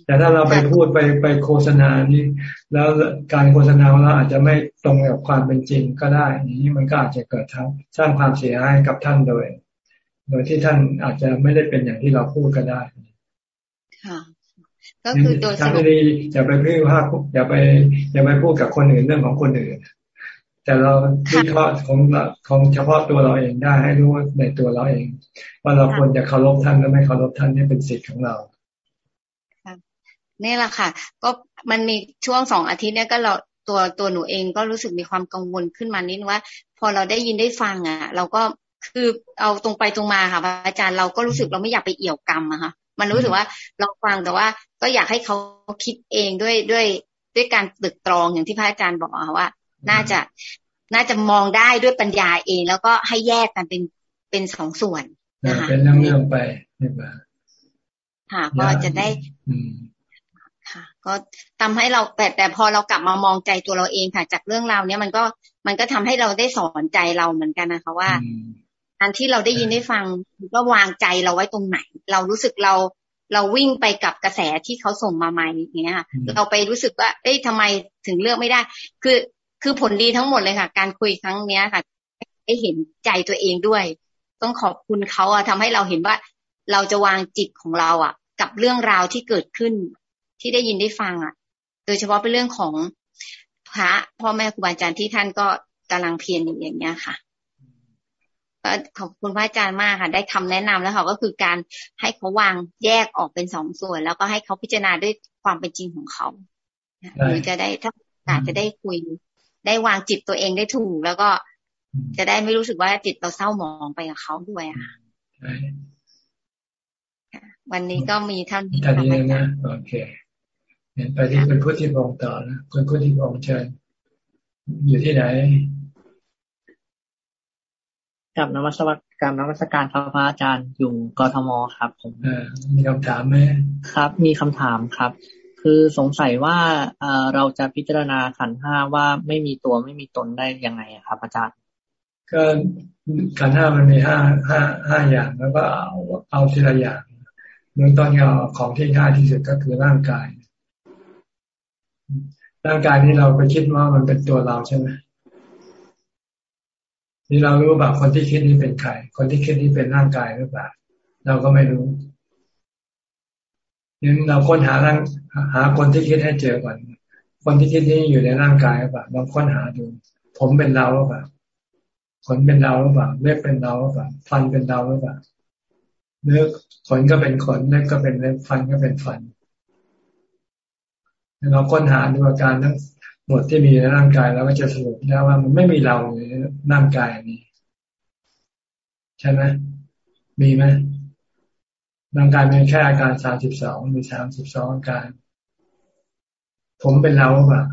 Speaker 1: แต่ถ้าเราไปพูดไปไปโฆษณานี้แล้วการโฆษณาของเราอาจจะไม่ตรงกับความเป็นจริงก็ได้นี้มันก็อาจจะเกิดทั้งสร้างความเสียหายกับท่านโดย โดยที่ท่านอาจจะไม่ได้เป็นอย่างที่เราพูดก็ได้
Speaker 34: ค่ะ ก็คือโดย
Speaker 1: สรุปอย่าไปพูดว่าอย่าไป อย่าไปพูดกับคนอื่นเรื่องของคนอื่น แต่เราวิเคราะห์ของของเฉพาะตัวเราเองได้ให้รู้ในตัวเราเอง ว่าเราควรจะเคารพท่านหรือไม่เคารพท่านนี่เป็นสิทธิ์ของเรา
Speaker 34: นี่แหละค่ะ ก็มันมีช่วงสองอาทิตย์เนี้ยก็เราตัวตัวหนูเองก็รู้สึกมีความกังวลขึ้นมานิดว่า พอเราได้ยินได้ฟังอะ เราก็คือเอาตรงไปตรงมาค่ะอาจารย์เราก็รู้สึกเราไม่อยากไปเอี่ยวกรรมอะค่ะมันรู้สึกว่าเราฟังแต่ว่า ก็อยากให้เขาคิดเองด้วยด้วยด้วยการตึกตรองอย่างที่พระอาจารย์บอกว่า น่าจะน่าจะมองได้ด้วยปัญญาเอง แล้วก็ให้แยกกันเป็นเป็นสองส่วน
Speaker 1: นะคะเป็นเรื่องๆไปนี่
Speaker 34: มาค่ะก็จะได้ค่ะ ก็ทำให้เราแต่แต่พอเรากลับมามองใจตัวเราเองค่ะ จากเรื่องราวเนี้ยมันก็มันก็ทำให้เราได้สอนใจเราเหมือนกันนะคะว่าอันที่เราได้ยินได้ฟังก็วางใจเราไว้ตรงไหน เรารู้สึกเรา เราวิ่งไปกับกระแสที่เขาส่งมาใหม่อย่างเงี้ยค่ะเราไปรู้สึกว่า เอ้ยทำไมถึงเลือกไม่ได้ คือคือผลดีทั้งหมดเลยค่ะ การคุยครั้งเนี้ยค่ะได้เห็นใจตัวเองด้วย ต้องขอบคุณเขาอะทำให้เราเห็นว่า เราจะวางจิตของเราอะกับเรื่องราวที่เกิดขึ้น ที่ได้ยินได้ฟังอะโดยเฉพาะเป็นเรื่องของพระพ่อแม่ครูบาอาจารย์ที่ท่านก็กำลังเพียรอยู่อย่างเงี้ยค่ะก็ ขอบคุณพระอาจารย์มากค่ะ ได้คำแนะนำแล้วค่ะก็คือการให้เขาวางแยกออกเป็นสองส่วน แล้วก็ให้เขาพิจารณาด้วยความเป็นจริงของเขาหรือจะได้ถ้าอาจจะได้คุย ได้วางจิตตัวเองได้ถูก แล้วก็จะได้ไม่รู้สึกว่าจิตเราเศร้าหมองไปกับเขาด้วยอะวันนี้ก็มีเท่านี้
Speaker 1: ค่ะอาจารย์โอเคเห็นไปที่คุณพุทธิพงศ์ต่อนะคุณพุทธิพงศ์เชิญอยู่ที่ไหน
Speaker 35: กับนวัตกรรมนวัตการครับพระอาจารย์อยู่กทมครับ ผม
Speaker 1: มีคำถามไหม
Speaker 35: ครับ มีคำถามครับ คือสงสัยว่าเราจะพิจารณาขันห้าว่าไม่มีตัวไม่มีตนได้ยังไงครับ อาจารย์
Speaker 1: ก็ขันห้ามันมีห้าห้าห้าอย่างแล้วก็เอาเอาทีละอย่างเบื้องต้นเอาของที่ง่ายที่สุดก็คือร่างกาย ร่างกายนี้เราไปคิดว่ามันเป็นตัวเราใช่ไหม นี่เรารู้แบบคนที่คิดนี้เป็นใคร คนที่คิดนี้เป็นร่างกายหรือเปล่า เราก็ไม่รู้ยังเราค้นหาร่างหาคนที่คิดให้เจอก่อน คนที่คิดนี้อยู่ในร่างกายหรือเปล่าลองค้นหาดู ผมเป็นเราหรือเปล่าขนเป็นเราหรือเปล่าเล็บเป็นเราหรือเปล่าฟันเป็นเราหรือเปล่าเนื้อขนก็เป็นขนเล็บก็เป็นเล็บฟันก็เป็นฟันเราค้นหาดูอาการทั้ง หมดที่มีในร่างกายแล้วก็จะสรุปได้ว่ามันไม่มีเราในร่างกายนี้ ใช่ไหมมีไหมร่างกายมีแค่อาการสามสิบสองมีสามสิบสองอาการ ผมเป็นเราเปล่า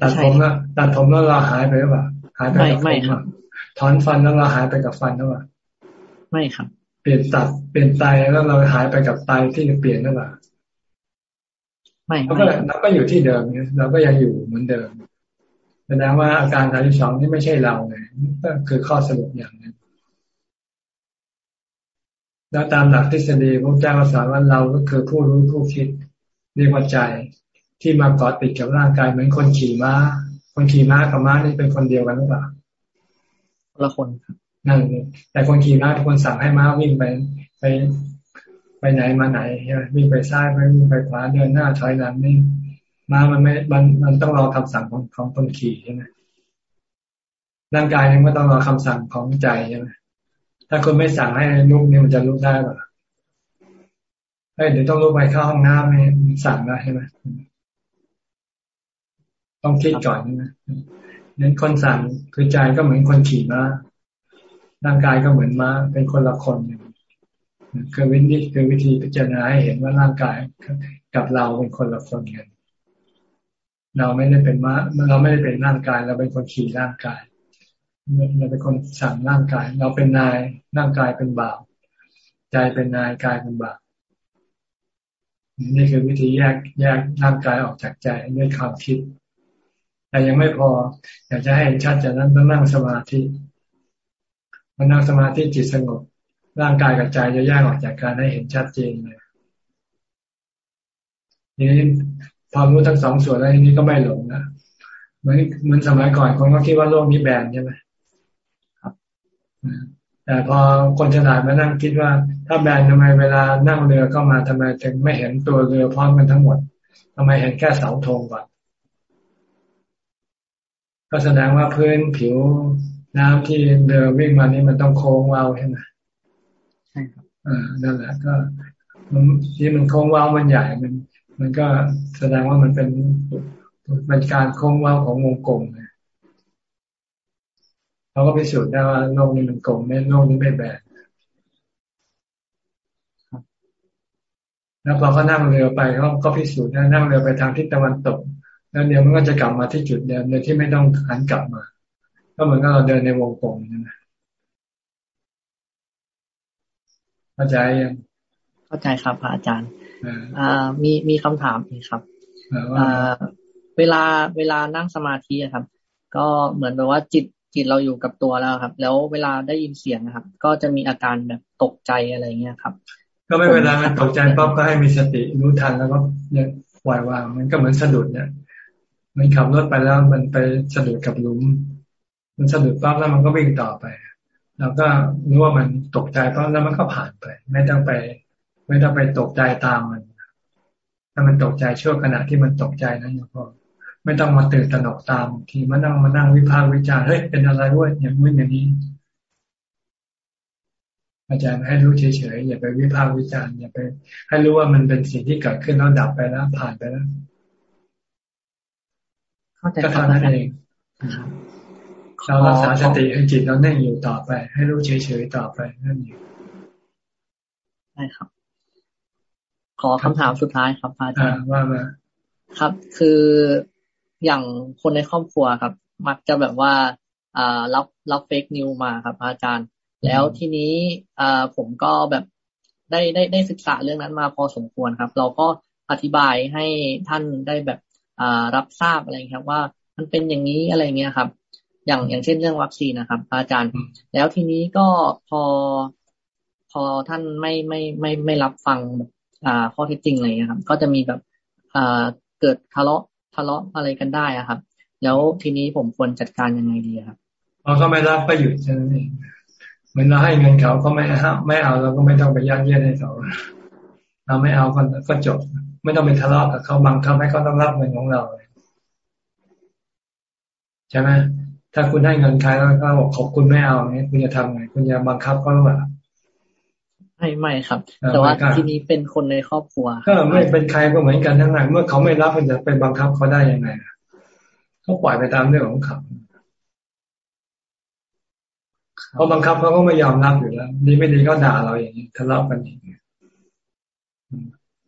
Speaker 1: ตัดผมแล้วตัดผมแล้วเราหายไปหรือเปล่าหายไปกับผมถอนฟันแล้วเราหายไปกับฟันหรือเปล่า
Speaker 35: ไม่ครับ
Speaker 1: เปลี่ยนตัดเปลี่ยนไตแล้วเราหายไปกับไตที่จะเปลี่ยนหรือเปล่า
Speaker 35: ไม่
Speaker 1: เราก็เราก็อยู่ที่เดิมเนี่ยเราก็ยังอยู่เหมือนเดิมแสดงว่าอาการสามสิบสองนี่ไม่ใช่เราเลยก็คือข้อสรุปอย่างนึงแล้วตามหลักทฤษฎีพระเจ้าสอนว่าเราก็คือผู้รู้ผู้คิดเรียกว่าใจที่มาเกาะติดกับร่างกายเหมือนคนขี่ม้า คนขี่ม้ากับม้านี่เป็นคนเดียวกันหรือเปล่า
Speaker 35: ละคนครับ
Speaker 1: นั่นแต่คนขี่ม้าเป็นคนสั่งให้ม้าวิ่งไปไป ไปไหนมาไหนใช่ไหมวิ่งไปซ้ายไปวิ่งไปขวาเดินหน้าถอยหลังนี่ม้ามันไม่มันมันต้องรอคำสั่งของของคนขี่ใช่ไหมร่างกายนี่ก็ต้องรอคำสั่งของใจใช่ไหมถ้าคนไม่สั่งให้ลุกนี่มันจะลุกได้ป่ะเฮ้ยเดี๋ยวต้องลุกไปเข้าห้องน้ำนี่สั่งได้ใช่ไหมต้องคิดก่อนนะนั้นคนสั่งคือใจก็เหมือนคนขี่ม้าร่างกายก็เหมือนม้าเป็นคนละคนอย่าง คือวิธีคือวิธีพิจารณาให้เห็นว่าร่างกายกับเราเป็นคนละคนกันเราไม่ได้เป็นมาเราไม่ได้เป็นร่างกายเราเป็นคนขี่ร่างกายเราเป็นคนสั่งร่างกาย เราเป็นนายร่างกายเป็นบ่าวใจเป็นนายกายเป็นบ่าวนี่คือวิธีแยกแยกร่างกายออกจากใจด้วยความคิด แต่ยังไม่พอ อยากจะให้เห็นชัดจากนั้นต้องนั่งสมาธิมานั่งสมาธิจิตสงบ ร่างกายกับใจจะแยกออกจากการให้เห็นชัดเจนเลยนี่พอรู้ทั้งสองส่วนแล้วนี้ก็ไม่หลงนะเหมือนเหมือนสมัยก่อนคนก็คิดว่าโลกนี้แบนใช่ไหมแต่พอคนฉลาดมานั่งคิดว่า ถ้าแบนทำไมเวลานั่งเรือก็มาทำไมถึงไม่เห็นตัวเรือพร้อมกันทั้งหมดทำไมเห็นแค่เสาธงก่อนก็แสดงว่าพื้นผิวน้ำที่เรือวิ่งมานี่มันต้องโค้งว้าวใช่ไหม
Speaker 35: ใช่ครับ
Speaker 1: อ่านั่นแหละก็มันที่มันโค้งว้าวมันใหญ่มัน มันก็แสดงว่ามันเป็นเป็นการโค้งว้าวของวงกลมเเขาก็พิสูจน์ได้ว่าโลกนี้มันกลมไม่โลกนี้ไม่แบนแล้วพอเขานั่งเรือไปเขาก็พิสูจน์ได้นั่งเรือไปทางทิศตะวันตก แล้วเดี๋ยวมันก็จะกลับมาที่จุดเดิมโดยที่ไม่ต้องหันกลับมา ก็เหมือนกับเราเดินในวงกลมนะ เข้าใจยัง
Speaker 35: เข้าใจครับพระอาจารย์อ่ามีมีคำถามอีกครับอ่าเวลาเวลานั่งสมาธิครับ ก็เหมือนแบบว่าจิตจิตเราอยู่กับตัวแล้วครับ แล้วเวลาได้ยินเสียงนะครับ ก็จะมีอาการแบบตกใจอะไรเงี้ยครับ
Speaker 1: ก็ไม่เวลามันตกใจปั๊บก็ให้มีสติรู้ทันแล้วก็เนี่ยปล่อยวางมันก็เหมือนสะดุดเนี่ยมันขับรถไปแล้วมันไปสะดุดกับหลุม มันสะดุดปั๊บแล้วมันก็วิ่งต่อไป เราก็รู้ว่ามันตกใจปั๊บแล้วมันก็ผ่านไป ไม่ต้องไป ไม่ต้องไปตกใจตามมันถ้ามันตกใจช่วงขณะที่มันตกใจนั้นพอไม่ต้องมาตื่นตระหนกตามทีมานั่งมานั่งวิพากษ์วิจารณ์เฮ้ยเป็นอะไรวะอย่างนู้นอย่างนี้ อาจารย์ให้รู้เฉยๆอย่าไปวิพากษ์วิจารณ์อย่าไป ให้รู้ว่ามันเป็นสิ่งที่เกิดขึ้นแล้วดับไปแล้วผ่านไปแล้วก็เท่านั้นเอง เรารักษาสติให้จิตเราแน่งอยู่ต่อไป ให้รู้เฉยๆต่อไปนั่นเอง
Speaker 35: ใช่ครับ ขอคำถามสุดท้ายครับอาจารย์
Speaker 1: ว่ามา
Speaker 35: ครับ คืออย่างคนในครอบครัวครับ มักจะแบบว่าอ่ารับรับเฟกนิวมาครับ อาจารย์ แล้วทีนี้อ่าผมก็แบบได้ได้ได้ศึกษาเรื่องนั้นมาพอสมควรครับ เราก็อธิบายให้ท่านได้แบบอ่ารับทราบอะไรครับ ว่ามันเป็นอย่างนี้อะไรเงี้ยครับ อย่างอย่างเช่นเรื่องวัคซีนนะครับ อาจารย์ แล้วทีนี้ก็พอพอท่านไม่ไม่ไม่ไม่รับฟังอ่าข้อเท็จจริงอะไรเงี้ยครับ ก็จะมีแบบอ่าเกิดทะเลาะทะเลาะอะไรกันได้อะครับ แล้วทีนี้ผมควรจัดการยังไงดีครับ
Speaker 1: พอเขาไม่รับก็หยุดแค่นั้นเองเหมือนเราให้เงินเขาเขาไม่ฮะไม่เอาเราก็ไม่ต้องไปยัดเยียดให้เขาเราไม่เอาก็ก็จบ ไม่ต้องไปทะเลาะกับเขาบังคับให้เขาต้องรับเงินของเราใช่ไหม ถ้าคุณให้เงินใครแล้วเขาบอกขอบคุณไม่เอาเนี่ยคุณจะทำไง คุณจะบังคับเขาหรือเปล่า
Speaker 35: ไม่ไม่ครับ แต่ว่าทีนี้เป็นคนในครอบครัว
Speaker 1: ก็ไม่เป็นใครก็เหมือนกันทั้งนั้นเมื่อเขาไม่รับมันจะไปบังคับเขาได้ยังไงเขาปล่อยไปตามเรื่องของเขาเพราะบังคับเขาก็ไม่ยอมรับอยู่แล้วดีไม่ดีก็ด่าเราอย่างนี้ทะเลาะกันอีก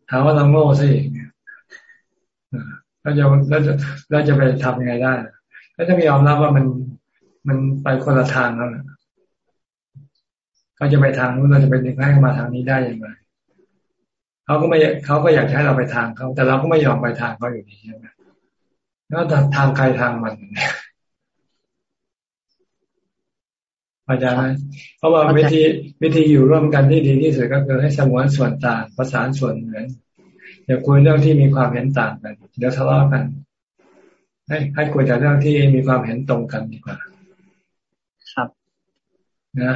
Speaker 1: ถามว่าเราโง่ซะอีกแล้วจะแล้วจะแล้วจะไปทำยังไงได้ ก็จะไม่ยอมรับว่ามันมันไปคนละทางแล้วนะเขาจะไปทางนู้นเราจะไปดึงให้มาทางนี้ได้ยังไงเขาก็ไม่เขาก็อยากให้เราไปทางเขาแต่เราก็ไม่ยอมไปทางเขาอยู่ดีใช่ไหมแล้วทางใครทางมันเข้าใจไหมเพราะว่าวิธีวิธีอยู่ร่วมกันที่ดีที่สุดก็คือให้สมวนส่วนต่างประสานส่วนเหมือนอย่าคุยเรื่องที่มีความเห็นต่างกันเดี๋ยวทะเลาะกัน ให้ให้คุยแต่เรื่องที่มีความเห็นตรงกันดีกว่า
Speaker 35: ครับ
Speaker 1: นะ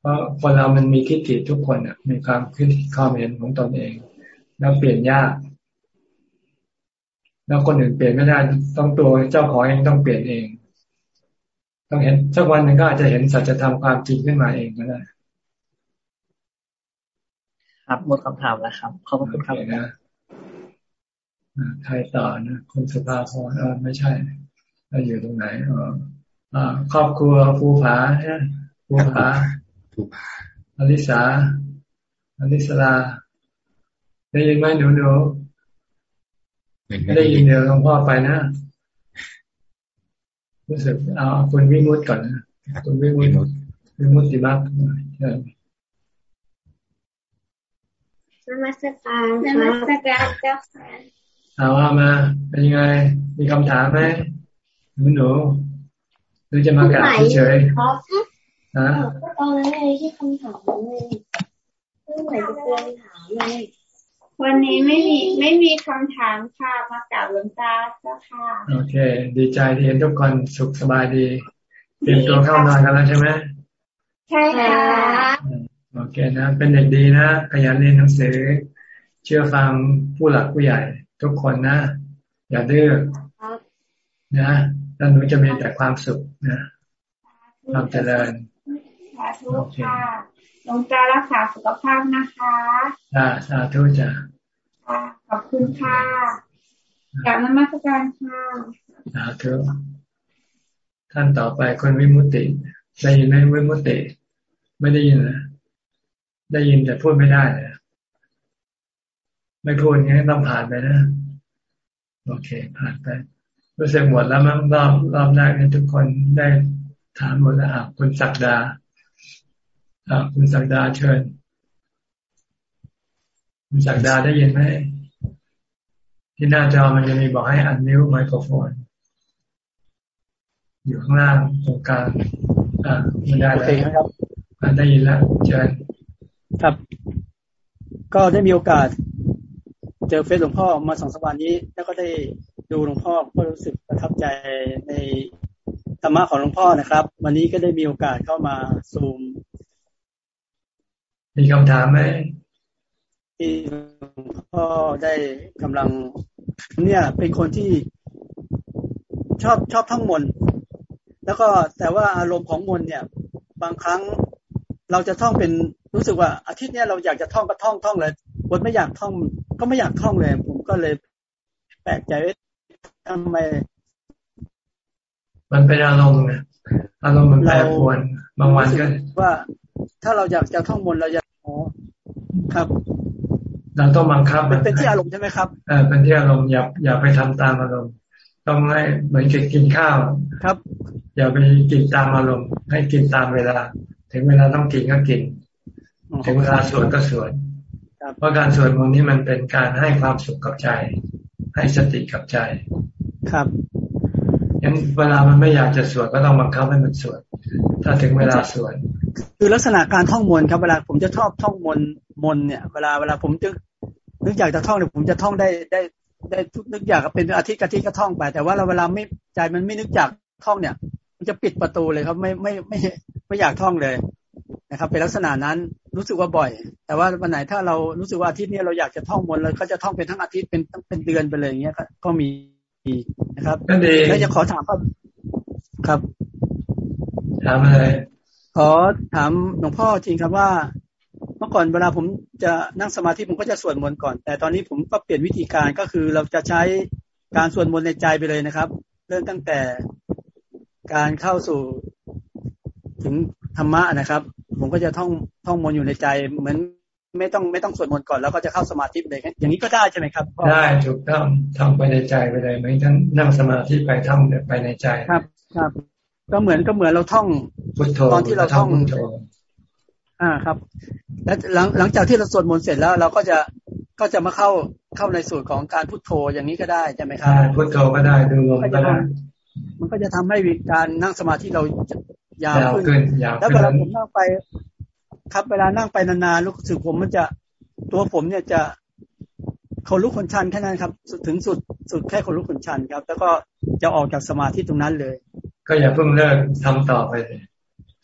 Speaker 1: เพราะคนเรามันมีคิดถิทุกคนอะ มีความคิดความเห็นของตนเอง แล้วเปลี่ยนยาก แล้วคนอื่นเปลี่ยนไม่ได้ ต้องตัวเจ้าของเองต้องเปลี่ยนเอง ต้องเห็นสักวันหนึ่งก็อาจจะเห็นสัจธรรมความจริงขึ้นมาเองก็ได้
Speaker 35: ครับหมดคำถามแล้วครับ ขอบคุณครับ
Speaker 1: นะ ใครต่อนะคุณสุภาพรเออไม่ใช่เราอยู่ตรงไหนอ๋อครอบครัวภูผาเนี่ยภูผา
Speaker 5: ภูผา
Speaker 1: อลิสาอลิสลา ได้ยินไหมหนูหนูไม่ได้ยินเดี๋ยวหลวงพ่อไปนะรู้สึกเอาคุณวิมุตก่อนนะคุณวิมุตวิมุตติมักใช่
Speaker 24: นมัสการนมัสการเจ้าค่ะ
Speaker 1: เอาว่ามา เป็นยังไง มีคำถามไหมหนูหนูหรือจะมากราบเฉย
Speaker 24: ๆนะตอนนั้นเลยที่คำถามเลยเมื่อไหร่จะเตือนถามเลยวันนี้ไม่มีไม่มีคำถามค่ะมากราบหลวงตาเจ้าค่ะ โอเค
Speaker 1: ดีใจที่เห็นทุกคนสุขสบายดี เตรียมตัวเข้านอนกันแล้วใช่ไหม
Speaker 24: ใช่ค่ะ
Speaker 1: โอเคนะ เป็นเด็กดีนะ ขยันเรียนหนังสือ เชื่อฟังผู้หลักผู้ใหญ่ ทุกคนนะ อย่าดื้อนะแล้วหนูจะมีแต่ความสุขนะความเจริญ
Speaker 24: สาธุค่ะหลวงตารักษาสุขภาพนะคะ
Speaker 1: จ้าสาธุจ้า
Speaker 24: ขอบคุณค่ะกลับนมัสการค่ะ
Speaker 1: สาธุท่านต่อไปคนวิมุตติได้ยินไหมวิมุตติ ไม่ได้ยินนะได้ยินแต่พูดไม่ได้นะ ไม่พูดงี้ต้องผ่านไปนะ โอเค ผ่านไป รู้สึกหมดแล้วมั้งรอบรอบแรกทุกคนได้ถามหมดแล้วคุณศักดาคุณศักดาเชิญ คุณศักดาได้ยินไหมที่หน้าจอมันจะมีบอกให้อันนิ้วไมโครโฟน อยู่ข้างล่างตรงกลางอ่าไม่ได้แล้วครับได้ยินแล้วเชิญ
Speaker 36: ครับ ก็ได้มีโอกาส เจอเฟซหลวงพ่อมาสองสัปดาห์นี้ แล้วก็ได้ดูหลวงพ่อก็รู้สึกประทับใจในธรรมะของหลวงพ่อนะครับ วันนี้ก็ได้มีโอกาสเข้ามาซูม
Speaker 1: มีคำถามไหม
Speaker 36: ที่พ่อได้กำลัง เนี่ย เป็นคนที่ชอบชอบท่องมนแล้วก็แต่ว่าอารมณ์ของมนเนี่ย บางครั้งเราจะท่องเป็นรู้สึกว่าอาทิตย์เนี้ยเราอยากจะท่องก็ท่องท่องเลย วันไม่อยากท่อง ก็ไม่อยากท่องเลย ผมก็เลยแปลกใจว่าทำไม
Speaker 1: มันเป็นอารมณ์ไงอารมณ์มันแปรปรวนบางวันก็
Speaker 36: ว่าถ้าเราอยากจะท่องมนเราอยากอ๋อครับ
Speaker 1: เราต้องบังคับ
Speaker 36: มันเป็นที่อารมณ์ใช่ไหมครับ
Speaker 1: เออเป็นที่อารมณ์อย่าอย่าไปทำตามอารมณ์ ต้องให้เหมือนกินข้าว
Speaker 36: ครับ
Speaker 1: อย่าไปกินตามอารมณ์ ให้กินตามเวลา ถึงเวลาต้องกินก็กิน ถึงเวลาสวดก็สวด เพราะการสวดมนต์นี้มันเป็นการให้ความสุขกับใจ ให้สติกับใจ
Speaker 36: ครับ
Speaker 1: งั้นเวลามันไม่อยากจะสวดก็ต้องบังคับให้มันสวด ถ้าถึงเวลาสวด
Speaker 36: คือลักษณะการท่องมนครับเวลาผมจะชอบท่องมนมนเนี่ย เวลาเวลาผมจะนึกอยากจะท่องเนี่ยผมจะท่องได้ได้ได้ทุกนึกอยากเป็นอาทิตย์อาทิตย์ก็ท่องไป แต่ว่าเราเวลาไม่ใจมันไม่นึกอยากท่องเนี่ยจะปิดประตูเลยครับไม่ไม่ไม่ไม่อยากท่องเลย นะครับ เป็นลักษณะนั้นรู้สึกว่าบ่อย แต่ว่าวันไหนถ้าเรารู้สึกว่าอาทิตย์นี้เราอยากจะท่องมนต์เราก็จะท่องเป็นทั้งอาทิตย์เป็นเป็นเดือนไปเลยอย่างเงี้ยก็มีนะครับ
Speaker 1: ก็ดี
Speaker 36: แล้วจะขอถามครับครับ
Speaker 1: ถามอะไร
Speaker 36: ขอถามหลวงพ่อจริงครับว่า เมื่อก่อนเวลาผมจะนั่งสมาธิผมก็จะสวดมนต์ก่อน แต่ตอนนี้ผมก็เปลี่ยนวิธีการก็คือเราจะใช้การสวดมนต์ในใจไปเลยนะครับ เริ่มตั้งแต่การเข้าสู่ถึงธรรมะนะครับผม ก็จะท่องท่องมนต์อยู่ในใจเหมือนไม่ต้องไม่ต้องสวดมนต์ก่อนแล้วก็จะเข้าสมาธิเลยอย่างนี้ก็ได้ใช่ไหมครับ
Speaker 1: ได้ถูกต้องทำไปในใจไปเลยไม่ต้องนั่งสมาธิไปท่องไปในใจ
Speaker 36: ครับครับ ก็เหมือนก็เหมือนเราท่อง
Speaker 1: พุทโธ
Speaker 36: ตอนที่เราท่อง
Speaker 1: พุทโธ
Speaker 36: อ่าครับ แล้วหลังหลังจากที่เราสวดมนต์เสร็จแล้ว เราก็จะก็จะมาเข้าเข้าในสูตรของการพุทโธอย่างนี้ก็ได้ใช่ไหมครับ
Speaker 1: ใช่พุทโธก็ได้ดูลมก็ได้
Speaker 36: มันก็จะทำให้การนั่งสมาธิเรา ยาวยา
Speaker 1: ว
Speaker 36: ขึ้น
Speaker 1: ขึ้นยาว
Speaker 36: แล้ว
Speaker 1: ขึ้
Speaker 36: เวนลาผมนั่งไป ครับเวลานั่งไปนานๆรู้สึกผมมันจะตัวผมเนี่ยจะคนลุกคนชันแค่นั้นครับ ถึงสุดสุดแค่คนลุกคนชันครับ แล้วก็จะออกจากสมาธิตรงนั้นเลย
Speaker 1: ก็อย่าเพิ่งเลิกทำต่อไปเลย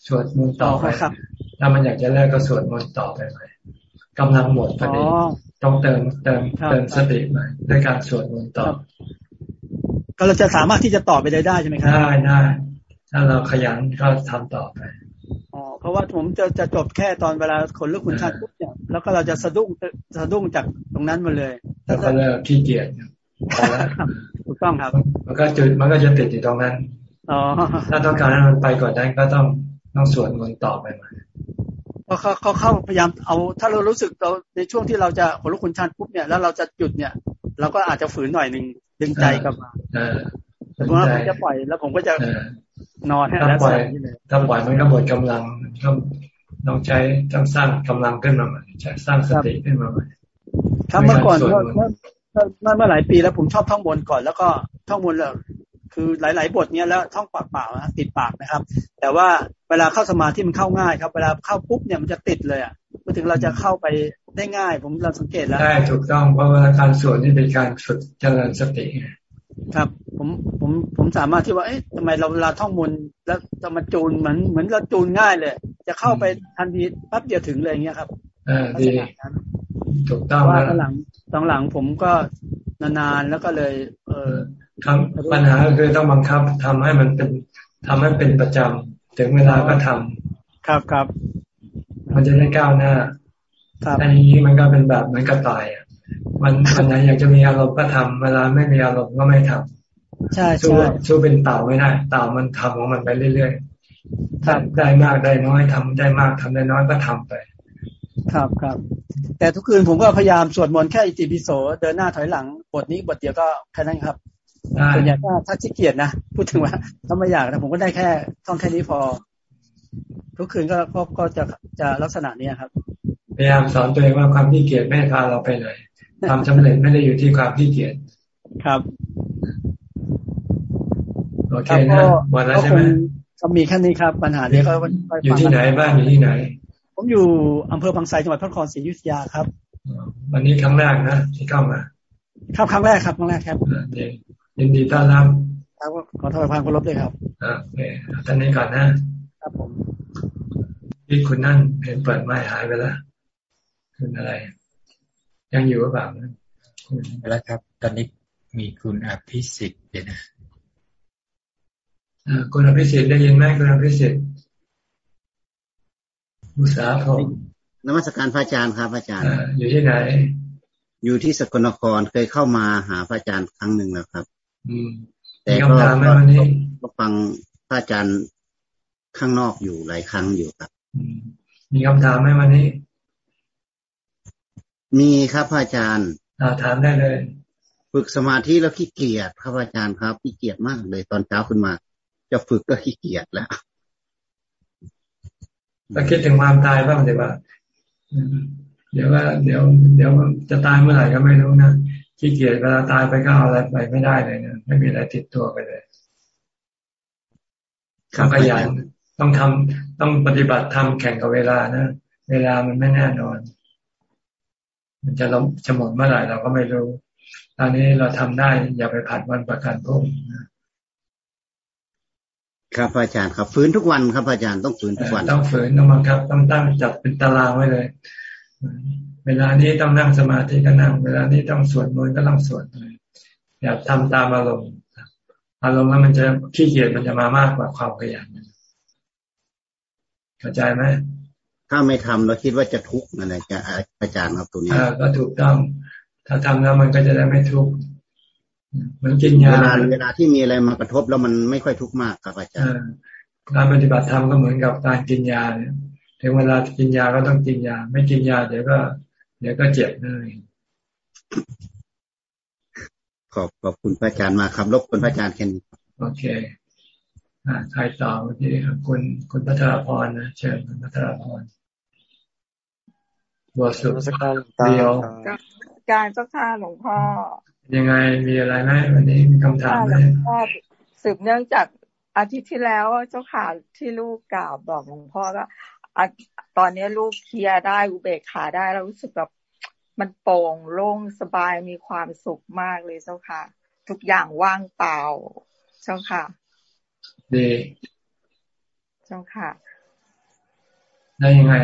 Speaker 1: สวดมนต์ต่อไป
Speaker 36: ครับ
Speaker 1: ถ้ามันอยากจะเลิกก็สวดมนต์ต่อไปใหม่กำลังหมดพอดี
Speaker 36: อ๋อ
Speaker 1: ต้องเติมเติม
Speaker 36: ครับ
Speaker 1: เติมสติใหม่ด้วยการสวดมนต์ต่อ
Speaker 36: ก็เราจะสามารถที่จะต่อไปได้ได้ใช่ไหมครับ
Speaker 1: ได้ได้ ถ้าเราขยันก็ทำต่อไป
Speaker 36: อ๋อเพราะว่าผมจะจะจบแค่ตอนเวลาคนลุกคนชันปุ๊บเนี่ยแล้วก็เราจะสะดุ้งสะดุ้งจากตรงนั้นมาเลย
Speaker 1: แล้วก็เลิกขี้เกียจพอแล้ว
Speaker 36: ถูกต้องครับ
Speaker 1: มันก็จุดมันก็จะติดอยู่ตรงนั้น
Speaker 36: อ๋อ
Speaker 1: ถ้าต้องการให้มันไปก่อนนั้นก็ต้องต้องสวดมนต์ต่อไปใหม่
Speaker 36: เพราะเขาเขาเข้าพยายามเอา ถ้าเรารู้สึกเราในช่วงที่เราจะคนลุกคนชันปุ๊บเนี่ยแล้วเราจะหยุดเนี่ย เราก็อาจจะฝืนหน่อยหนึ่งดึงใจกลับมา
Speaker 1: เออ
Speaker 36: แต่ผมว่าผมจะปล่อยแล้วผมก็จะ
Speaker 1: เออ น
Speaker 36: อนให้
Speaker 1: ถ้า
Speaker 36: แล้ว
Speaker 1: ปล่อย
Speaker 36: นี่เลย
Speaker 1: ถ้าปล่อยมันก็หมดกำลังต้องต้องใช้ต้องสร้างกำลังขึ้นมาใหม่ใช้สร้างสติขึ้นมาใหม่
Speaker 36: ครับเมื่อก่อน
Speaker 1: ด้วย
Speaker 36: เมื่อ
Speaker 1: การสวดมนต์
Speaker 36: เมื่อเมื่อเมื่อหลายปีแล้วผมชอบท่องบนก่อน แล้วก็ท่องบนแล้วคือหลาย ๆ บทเนี้ยแล้วท่องปากเปล่านะติดปากนะครับ แต่ว่าเวลาเข้าสมาธิมันเข้าง่ายครับ เวลาเข้าปุ๊บเนี่ยมันจะติดเลยอะเมื่อถึงเราจะเข้าไปได้ง่าย ผมเราสังเกตแล้ว
Speaker 1: ได้ถูกต้องเพราะว่าการสวดนี่เป็นการฝึกเจริญสติไง
Speaker 36: ครับผมผมผมสามารถที่ว่าเอ๊ะทำไมเราเวลาท่องมนต์แล้วจะมาจูนเหมือนเหมือนเราจูนง่ายเลย จะเข้าไปทันทีแป๊บเดียวถึงเลยอย่างเงี้ยครับ
Speaker 1: เออดีถูกต้อง
Speaker 36: ว่า
Speaker 1: แล้ว
Speaker 36: ตอนหลังตอนหลังผมก็นานๆแล้วก็เลย เออ
Speaker 1: ทำปัญหาก็คือต้องบังคับทำให้มันเป็นทำให้เป็นประจำถึงเวลาก็ทำ
Speaker 36: ครับครับ
Speaker 1: มันจะได้ก้าวหน้า
Speaker 36: ครับ
Speaker 1: อันนี้มันก็เป็นแบบเหมือนกระต่ายอะ มันมันไหนอยากจะมีอารมณ์ก็ทำเวลาไม่มีอารมณ์ก็ไม่ทำ
Speaker 36: ใช่
Speaker 1: สู้
Speaker 36: ใช่
Speaker 1: สู้เป็นเต่าไม่ได้เต่ามันทำของมันไปเรื่อยๆ
Speaker 36: ครับ
Speaker 1: ได้มากได้น้อยทำได้มากทำได้น้อยก็ทำไป
Speaker 36: ครับครับแต่ทุกคืนผมก็พยายามสวดมนต์แค่อิติปิโสเดินหน้าถอยหลังบทนี้บทเดียวก็แค่นั้นครับ
Speaker 1: ได้
Speaker 36: ส่วนใหญ่ถ้าถ้าขี้เกียจนะพูดถึงว่าถ้าไม่อยากนะผมก็ได้แค่ท่องแค่นี้พอ ทุกคืนก็ก็ก็จะจะลักษณะเนี้ยครับ
Speaker 1: พยายามสอนตัวเองว่าความขี้เกียจไม่พาเราไปไหน ความสำเร็จไม่ได้อยู่ที่ความขี้เกียจ
Speaker 36: ครับ
Speaker 1: โอเค
Speaker 36: ครับ
Speaker 1: นะ
Speaker 36: ก็
Speaker 1: หมดแล้วใช่ไหม
Speaker 36: ก็คงก็มีแค่นี้ครับ ปัญหาเดียวก็ก็
Speaker 1: อยู่ที่ไหนบ้านอยู่ที่ไหน
Speaker 36: ผมอยู่อำเภอบางไทรจังหวัดพระนครศรีอยุธยาครับ
Speaker 1: วันนี้ครั้งแรกนะที่เข้ามา
Speaker 36: ครับครั้งแรกครับครั้งแรกครับ
Speaker 1: อ่าดียินดีต้อนรับ
Speaker 36: ครับขอถวายความเคารพด้วยครับ
Speaker 1: อ่าโอเคเอาท่านนี้ก่อนนะ ครับ
Speaker 36: ผม
Speaker 1: ที่คุณนั่นเห็นเปิดไม้หายไปแล้วคุณอะไร ยังอยู่หรือเปล่านะคุณ
Speaker 5: แล้วครับ ตอนนี้มีคุณอภิสิทธิ์เดี๋ยวนะ
Speaker 1: อ่าคุณอภิสิทธิ์ได้ยินไหมคุณอภิสิทธิ์มุสาพงศ์
Speaker 37: นมัสการพระอาจารย์ครับพระอาจารย์
Speaker 1: อ่าอยู่ที่ไหน
Speaker 37: อยู่ที่สกลนครเคยเข้ามาหาพระอาจารย์ครั้งหนึ่งแล้วครับ
Speaker 1: อืม
Speaker 37: แต่
Speaker 1: มี
Speaker 37: ก็
Speaker 1: คำถามไหมวันนี้
Speaker 37: ก็ฟังพระอาจารย์ข้างนอกอยู่หลายครั้งอยู่ครับ
Speaker 1: อืมมีคำถามไหมวันนี้
Speaker 37: มีครับพระอาจารย์
Speaker 1: อ่าถามได้เลย
Speaker 37: ฝึกสมาธิแล้วขี้เกียจครับพระอาจารย์ครับขี้เกียจมากเลยตอนเช้าขึ้นมา จะฝึกก็ขี้เกียจแล้ว
Speaker 1: เราคิดถึงความตายบ้างดีว่าอืมเดี๋ยวว่า เดี๋ยว เดี๋ยวจะตายเมื่อไหร่ก็ไม่รู้นะขี้เกียจเวลาตายไปก็เอาอะไรไปไม่ได้เลยนะไม่มีอะไรติดตัวไปเลยต้องขยันต้องทำต้องปฏิบัติทำแข่งกับเวลานะเวลามันไม่แน่นอน มันจะล้มจะหมดเมื่อไหร่เราก็ไม่รู้ตอนนี้เราทำได้อย่าไปผัดวันประกันพรุ่งนะ
Speaker 37: ครับอาจารย์ครับฝืนทุกวันครับอาจารย์ต้องฝืนทุกวัน
Speaker 1: ต้องฝืนต้องบังคับต้องตั้งจัดเป็นตารางไว้เลย เวลานี้ต้องนั่งสมาธิก็นั่ง เวลานี้ต้องสวดมนต์ก็ต้องสวดเลยอย่าทำตามอารมณ์อารมณ์แล้วมันจะขี้เกียจมันจะมามากกว่าความขยันเข้าใจไหม
Speaker 37: ถ้าไม่ทำเราคิดว่าจะทุกข์นั่นแหละจะอาจารย์ครับตัวนี้
Speaker 1: อ่าก็ถูกต้องถ้าทำแล้วมันก็จะได้ไม่ทุกข์มันกินยา
Speaker 37: เวลาเวลาที่มีอะไรมากระทบแล้วมันไม่ค่อยทุกข์มากครับอาจารย์
Speaker 1: การปฏิบัติธรรมก็เหมือนกับการกินยาเนี่ยถึงเวลากินยาก็ต้องกินยา ไม่กินยาเดี๋ยวก็ เดี๋ยวก็เจ็บเลย
Speaker 37: ขอบขอบคุณพระอาจารย์มากครับรบกวนพระอาจารย์แค่นี้
Speaker 1: โอเคอ่าใครต่อเมื่อกี้คุณคุณพัทรพรนะเชิญคุณพัทรพร บัวสุดเดียว
Speaker 38: การเจ้าค่ะหลวงพ่อ
Speaker 1: ยังไงมีอะไรไหมวันนี้มีคำถามไหม
Speaker 38: พ่อสืบเนื่องจากอาทิตย์ที่แล้วเจ้าค่ะที่ลูกกล่าวบอกหลวงพ่อก็ตอนนี้ลูกเคลียร์ได้อุเบกขาได้แล้วรู้สึกแบบมันโปร่งโล่งสบายมีความสุขมากเลยเจ้าค่ะ ทุกอย่างว่างเปล่า เจ้าค่ะ
Speaker 1: ดี
Speaker 38: เจ้าค่ะ
Speaker 1: ได้ยังไง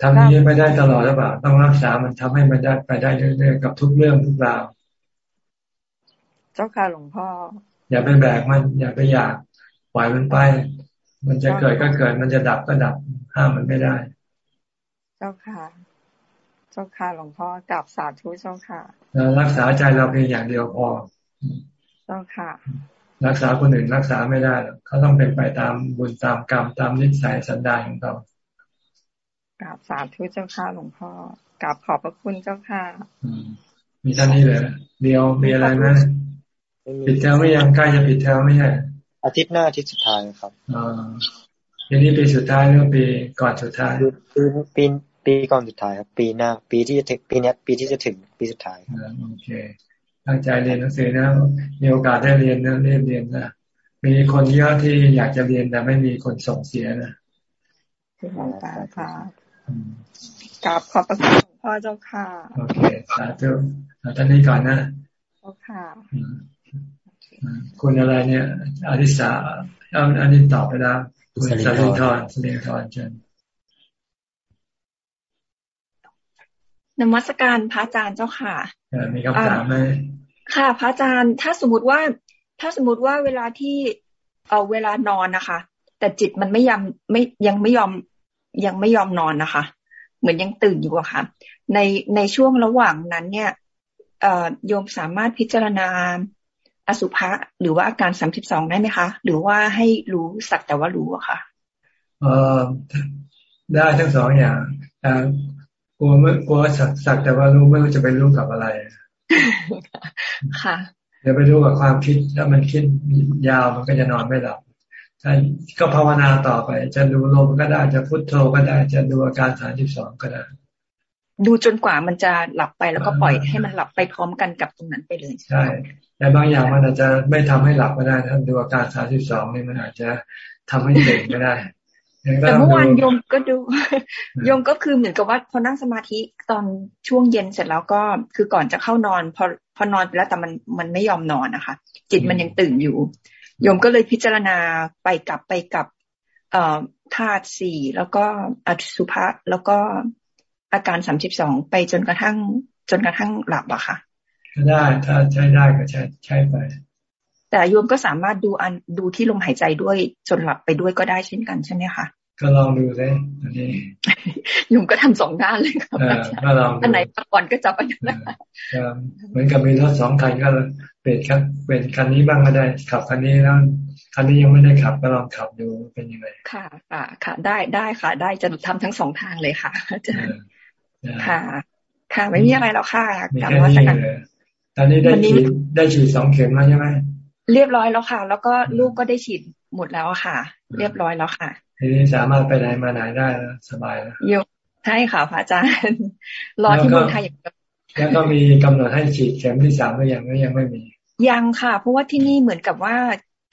Speaker 1: ทำนี้ไม่ได้ตลอดหรือเปล่าต้องรักษามันทำให้มันได้ไปได้เรื่อยๆกับทุกเรื่องทุกราว
Speaker 38: เจ้าค่ะหลวงพ่อ
Speaker 1: อย่าไปแบกมันอย่าไปอยากปล่อยมันไป มันจะเกิดก็เกิด มันจะดับก็ดับห้ามมันไม่ได้
Speaker 38: เจ้าค่ะ เจ้าค่ะหลวงพ่อกลับสาธุเจ้าค่ะ
Speaker 1: เรารักษาใจเราเพียงอย่างเดียวพอ
Speaker 38: เจ้าค่ะ
Speaker 1: รักษาคนอื่นรักษาไม่ได้เขาต้องเป็นไปตามบุญตามกรรมตามนิสัยสันดานของเขา
Speaker 38: กราบสาธุเจ้าค่ะหลวงพ่อกราบขอบพระคุณเจ้าค่ะ
Speaker 1: มีท่านนี้เลยเดียวมีอะไรไหมปิดเทอมไม่ยังใกล้จะปิดเทอมไม่ใช่
Speaker 39: อาทิตย์หน้าอาทิตย์สุดท้ายครับ
Speaker 1: อ่าปีนี้ปีสุดท้ายหรือปีก่อนสุดท้าย
Speaker 39: ปีปีปีก่อนสุดท้ายครับ ปีหน้า ปีที่จะถึงปีนี้ปีที่จะถึงปีสุดท้าย
Speaker 1: โอเคตั้งใจเรียนหนังสือนะมีโอกาสได้เรียนนะเรียนเรียนนะมีคนเยอะที่อยากจะเรียนแต่ไม่มีคนส่งเสียนะ
Speaker 38: หลวงตาค่ะ กราบขอบพระคุณหลวงพ่อเจ้าค่ะ
Speaker 1: โอเค สาธุท่านนี้ก่อนนะ
Speaker 38: เจ้าค่ะ
Speaker 1: คุณอะไรเนี่ย อาริสาอันนี้ตอบไปแล้ว คุณสลินทรสลินทรเชิญ
Speaker 40: นมัสการพระอาจารย์เจ้าค่ะ
Speaker 1: มีคำถามไหม
Speaker 40: ค่ะ พระอาจารย์ถ้าสมมติว่า ถ้าสมมติว่าเวลาที่ เออเวลานอนนะคะ แต่จิตมันไม่ยอมไม่ยังไม่ยอม ยังไม่ยอมนอนนะคะ เหมือนยังตื่นอยู่อะค่ะ ในในช่วงระหว่างนั้นเนี่ยเอ่อโยมสามารถพิจารณาอสุภะหรือว่าอาการสามสิบสองได้ไหมคะ หรือว่าให้รู้สักแต่ว่ารู้อะค่ะ
Speaker 1: เออได้ทั้งสองอย่างแต่กลัวไม่กลัวสักสักแต่ว่ารู้ไม่รู้จะไปรู้กับอะไร
Speaker 40: ค่ะ
Speaker 1: เดี๋ยวไปรู้กับความคิดถ้ามันคิดยาวมันก็จะนอนไม่หลับถ้า ก็ภาวนาต่อไป จะดูลมก็ได้ จะพุทโธก็ได้ จะดูอาการสามสิบสองก็ได้
Speaker 40: ดูจนกว่ามันจะหลับไปแล้วก็ปล่อยให้มันหลับไปพร้อมกันกับตรงนั้นไปเลย
Speaker 1: ใช่แต่บางอย่างมันอาจจะไม่ทำให้หลับก็ได้ถ้าดูอาการสามสิบสองนี่มันอาจจะทำให้ตื่นก็ได้
Speaker 40: แต่เมื่อวานโยมก็ดูโยมก็คือเหมือนกับว่าพอนั่งสมาธิตอนช่วงเย็นเสร็จแล้วก็คือก่อนจะเข้านอน พอพอนอนไปแล้วแต่มันมันไม่ยอมนอนนะคะ จิตมันยังตื่นอยู่ โยมก็เลยพิจารณาไปกลับไปกับเอ่อธาตุสี่แล้วก็อสุภะแล้วก็อาการสามสิบสองไปจนกระทั่ง จนกระทั่งหลับอะค่ะ
Speaker 1: ก็ได้ถ้าใช้ได้ก็ใช้ใช้ไป
Speaker 40: แต่โยมก็สามารถดูอันดูที่ลมหายใจด้วยจนหลับไปด้วยก็ได้เช่นกันใช่ไหมคะ
Speaker 1: ก็ลองดูเลยอันนี้
Speaker 40: โยมก็ทำสองด้านเลยครับ
Speaker 1: ก็ลอง
Speaker 40: อันไหนก่อนก็จับอันนั้น
Speaker 1: เหมือนกับมีรถสองคันก็เปลี่ยนคันเปลี่ยนคันนี้บ้างก็ได้ ขับคันนี้แล้วคันนี้ยังไม่ได้ขับก็ลองขับดูเป็นยังไง
Speaker 40: ค่ะค่ะค่ะ ได้ได้ค่ะ ได้จะทำทั้งสองทางเลยค่ะอาจารย์ค่ะ ค่ะไม่มีอะไรแล้วค่ะ
Speaker 1: มี
Speaker 40: กลับ
Speaker 1: แค่
Speaker 40: มา
Speaker 1: นี้
Speaker 40: สักการ
Speaker 1: เลยตอนนี้ได้ฉีดได้ฉีดสองเข็มแล้วใช่ไหม
Speaker 40: เรียบร้อยแล้วค่ะ แล้วก็ลูกก็ได้ฉีดหมดแล้วอะค่ะ เรียบร้อยแล้วค่ะ
Speaker 1: ทีนี้สามารถไปไหนมาไหนได้แล้วสบายแล้ว
Speaker 40: โยมใช่ค่ะพระอาจารย์ รอที่เมืองไทยอย่างเดียว
Speaker 1: แล้วก็มีกำหนดให้ฉีดเข็มที่สามหรือยังหรือยังไม่มี
Speaker 40: ยังค่ะ เพราะว่าที่นี่เหมือนกับว่า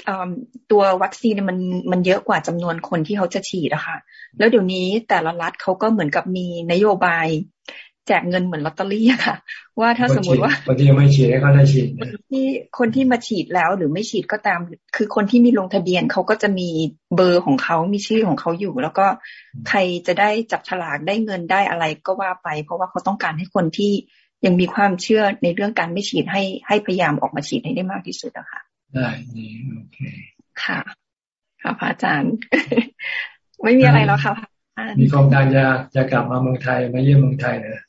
Speaker 40: เอิ่มตัววัคซีนเนี่ยมันมันเยอะกว่าจำนวนคนที่เขาจะฉีดอะค่ะแล้วเดี๋ยวนี้แต่ละรัฐเขาก็เหมือนกับมีนโยบาย แจกเงินเหมือนลอตเตอรี่อะค่ะ ว่าถ้าสมมติว่า
Speaker 1: คนที่ยังไม่ฉีดให้เขาได้ฉีด
Speaker 40: ที่คนที่มาฉีดแล้วหรือไม่ฉีดก็ตาม คือคนที่มีลงทะเบียนเขาก็จะมีเบอร์ของเขามีชื่อของเขาอยู่ แล้วก็ใครจะได้จับฉลากได้เงินได้อะไรก็ว่าไป เพราะว่าเขาต้องการให้คนที่ยังมีความเชื่อในเรื่องการไม่ฉีดให้ให้พยายามออกมาฉีดให้ได้มากที่สุดอะค่ะ
Speaker 1: ได้ดีโอเค
Speaker 40: ค่ะค่ะพระอาจารย์ ไม่มีอะไรแล้วค่ะ
Speaker 1: มีความดันจะจะกลับมาเมืองไทยมาเยี่ยมเมืองไทยเนอะ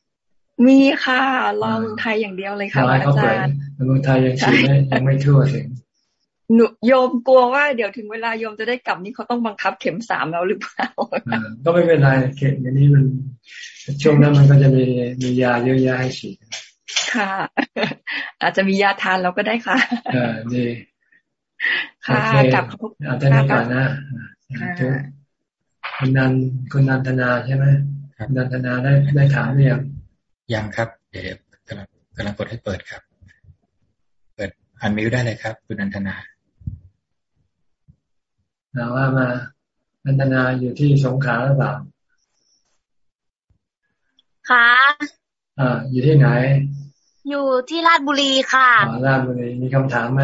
Speaker 40: มีค่ะรอเมืองไทยอย่างเดียวเลยค่ะอาจารย์
Speaker 1: เมืองไทยยังฉีดยังไม่ทั่วถึง
Speaker 40: หนูโยมกลัวว่าเดี๋ยวถึงเวลาโยมจะได้กลับนี่เขาต้องบังคับเข็มสามแล้วหรือเปล่า
Speaker 1: ก็ไม่เป็นไรเข็มอย่างนี้มันช่วงนั้นมันก็จะมีมียาเยอะแยะให้ฉีด
Speaker 40: ค่ะ อาจจะมียาทานเราก็ได้ค่ะ
Speaker 1: อ่าดี
Speaker 40: ค่ะกลับ
Speaker 1: อาจารย์ก่อนนะคุณนันคุณนันธนาใช่ไหมคุณนันธนาได้ได้ถามหรือยัง
Speaker 5: ยังครับ เดี๋ยวกำลังกำลังกดให้เปิดครับ เปิดอันมิวได้เลยครับ คุณนันธนา
Speaker 1: ถามว่ามานันธนาอยู่ที่สงขลาหรือเปล่า
Speaker 41: ค่ะ
Speaker 1: อ่า อยู่ที่ไหน
Speaker 41: อยู่ที่ราชบุรีค่ะ
Speaker 1: อ๋อราชบุรีมีคำถามไหม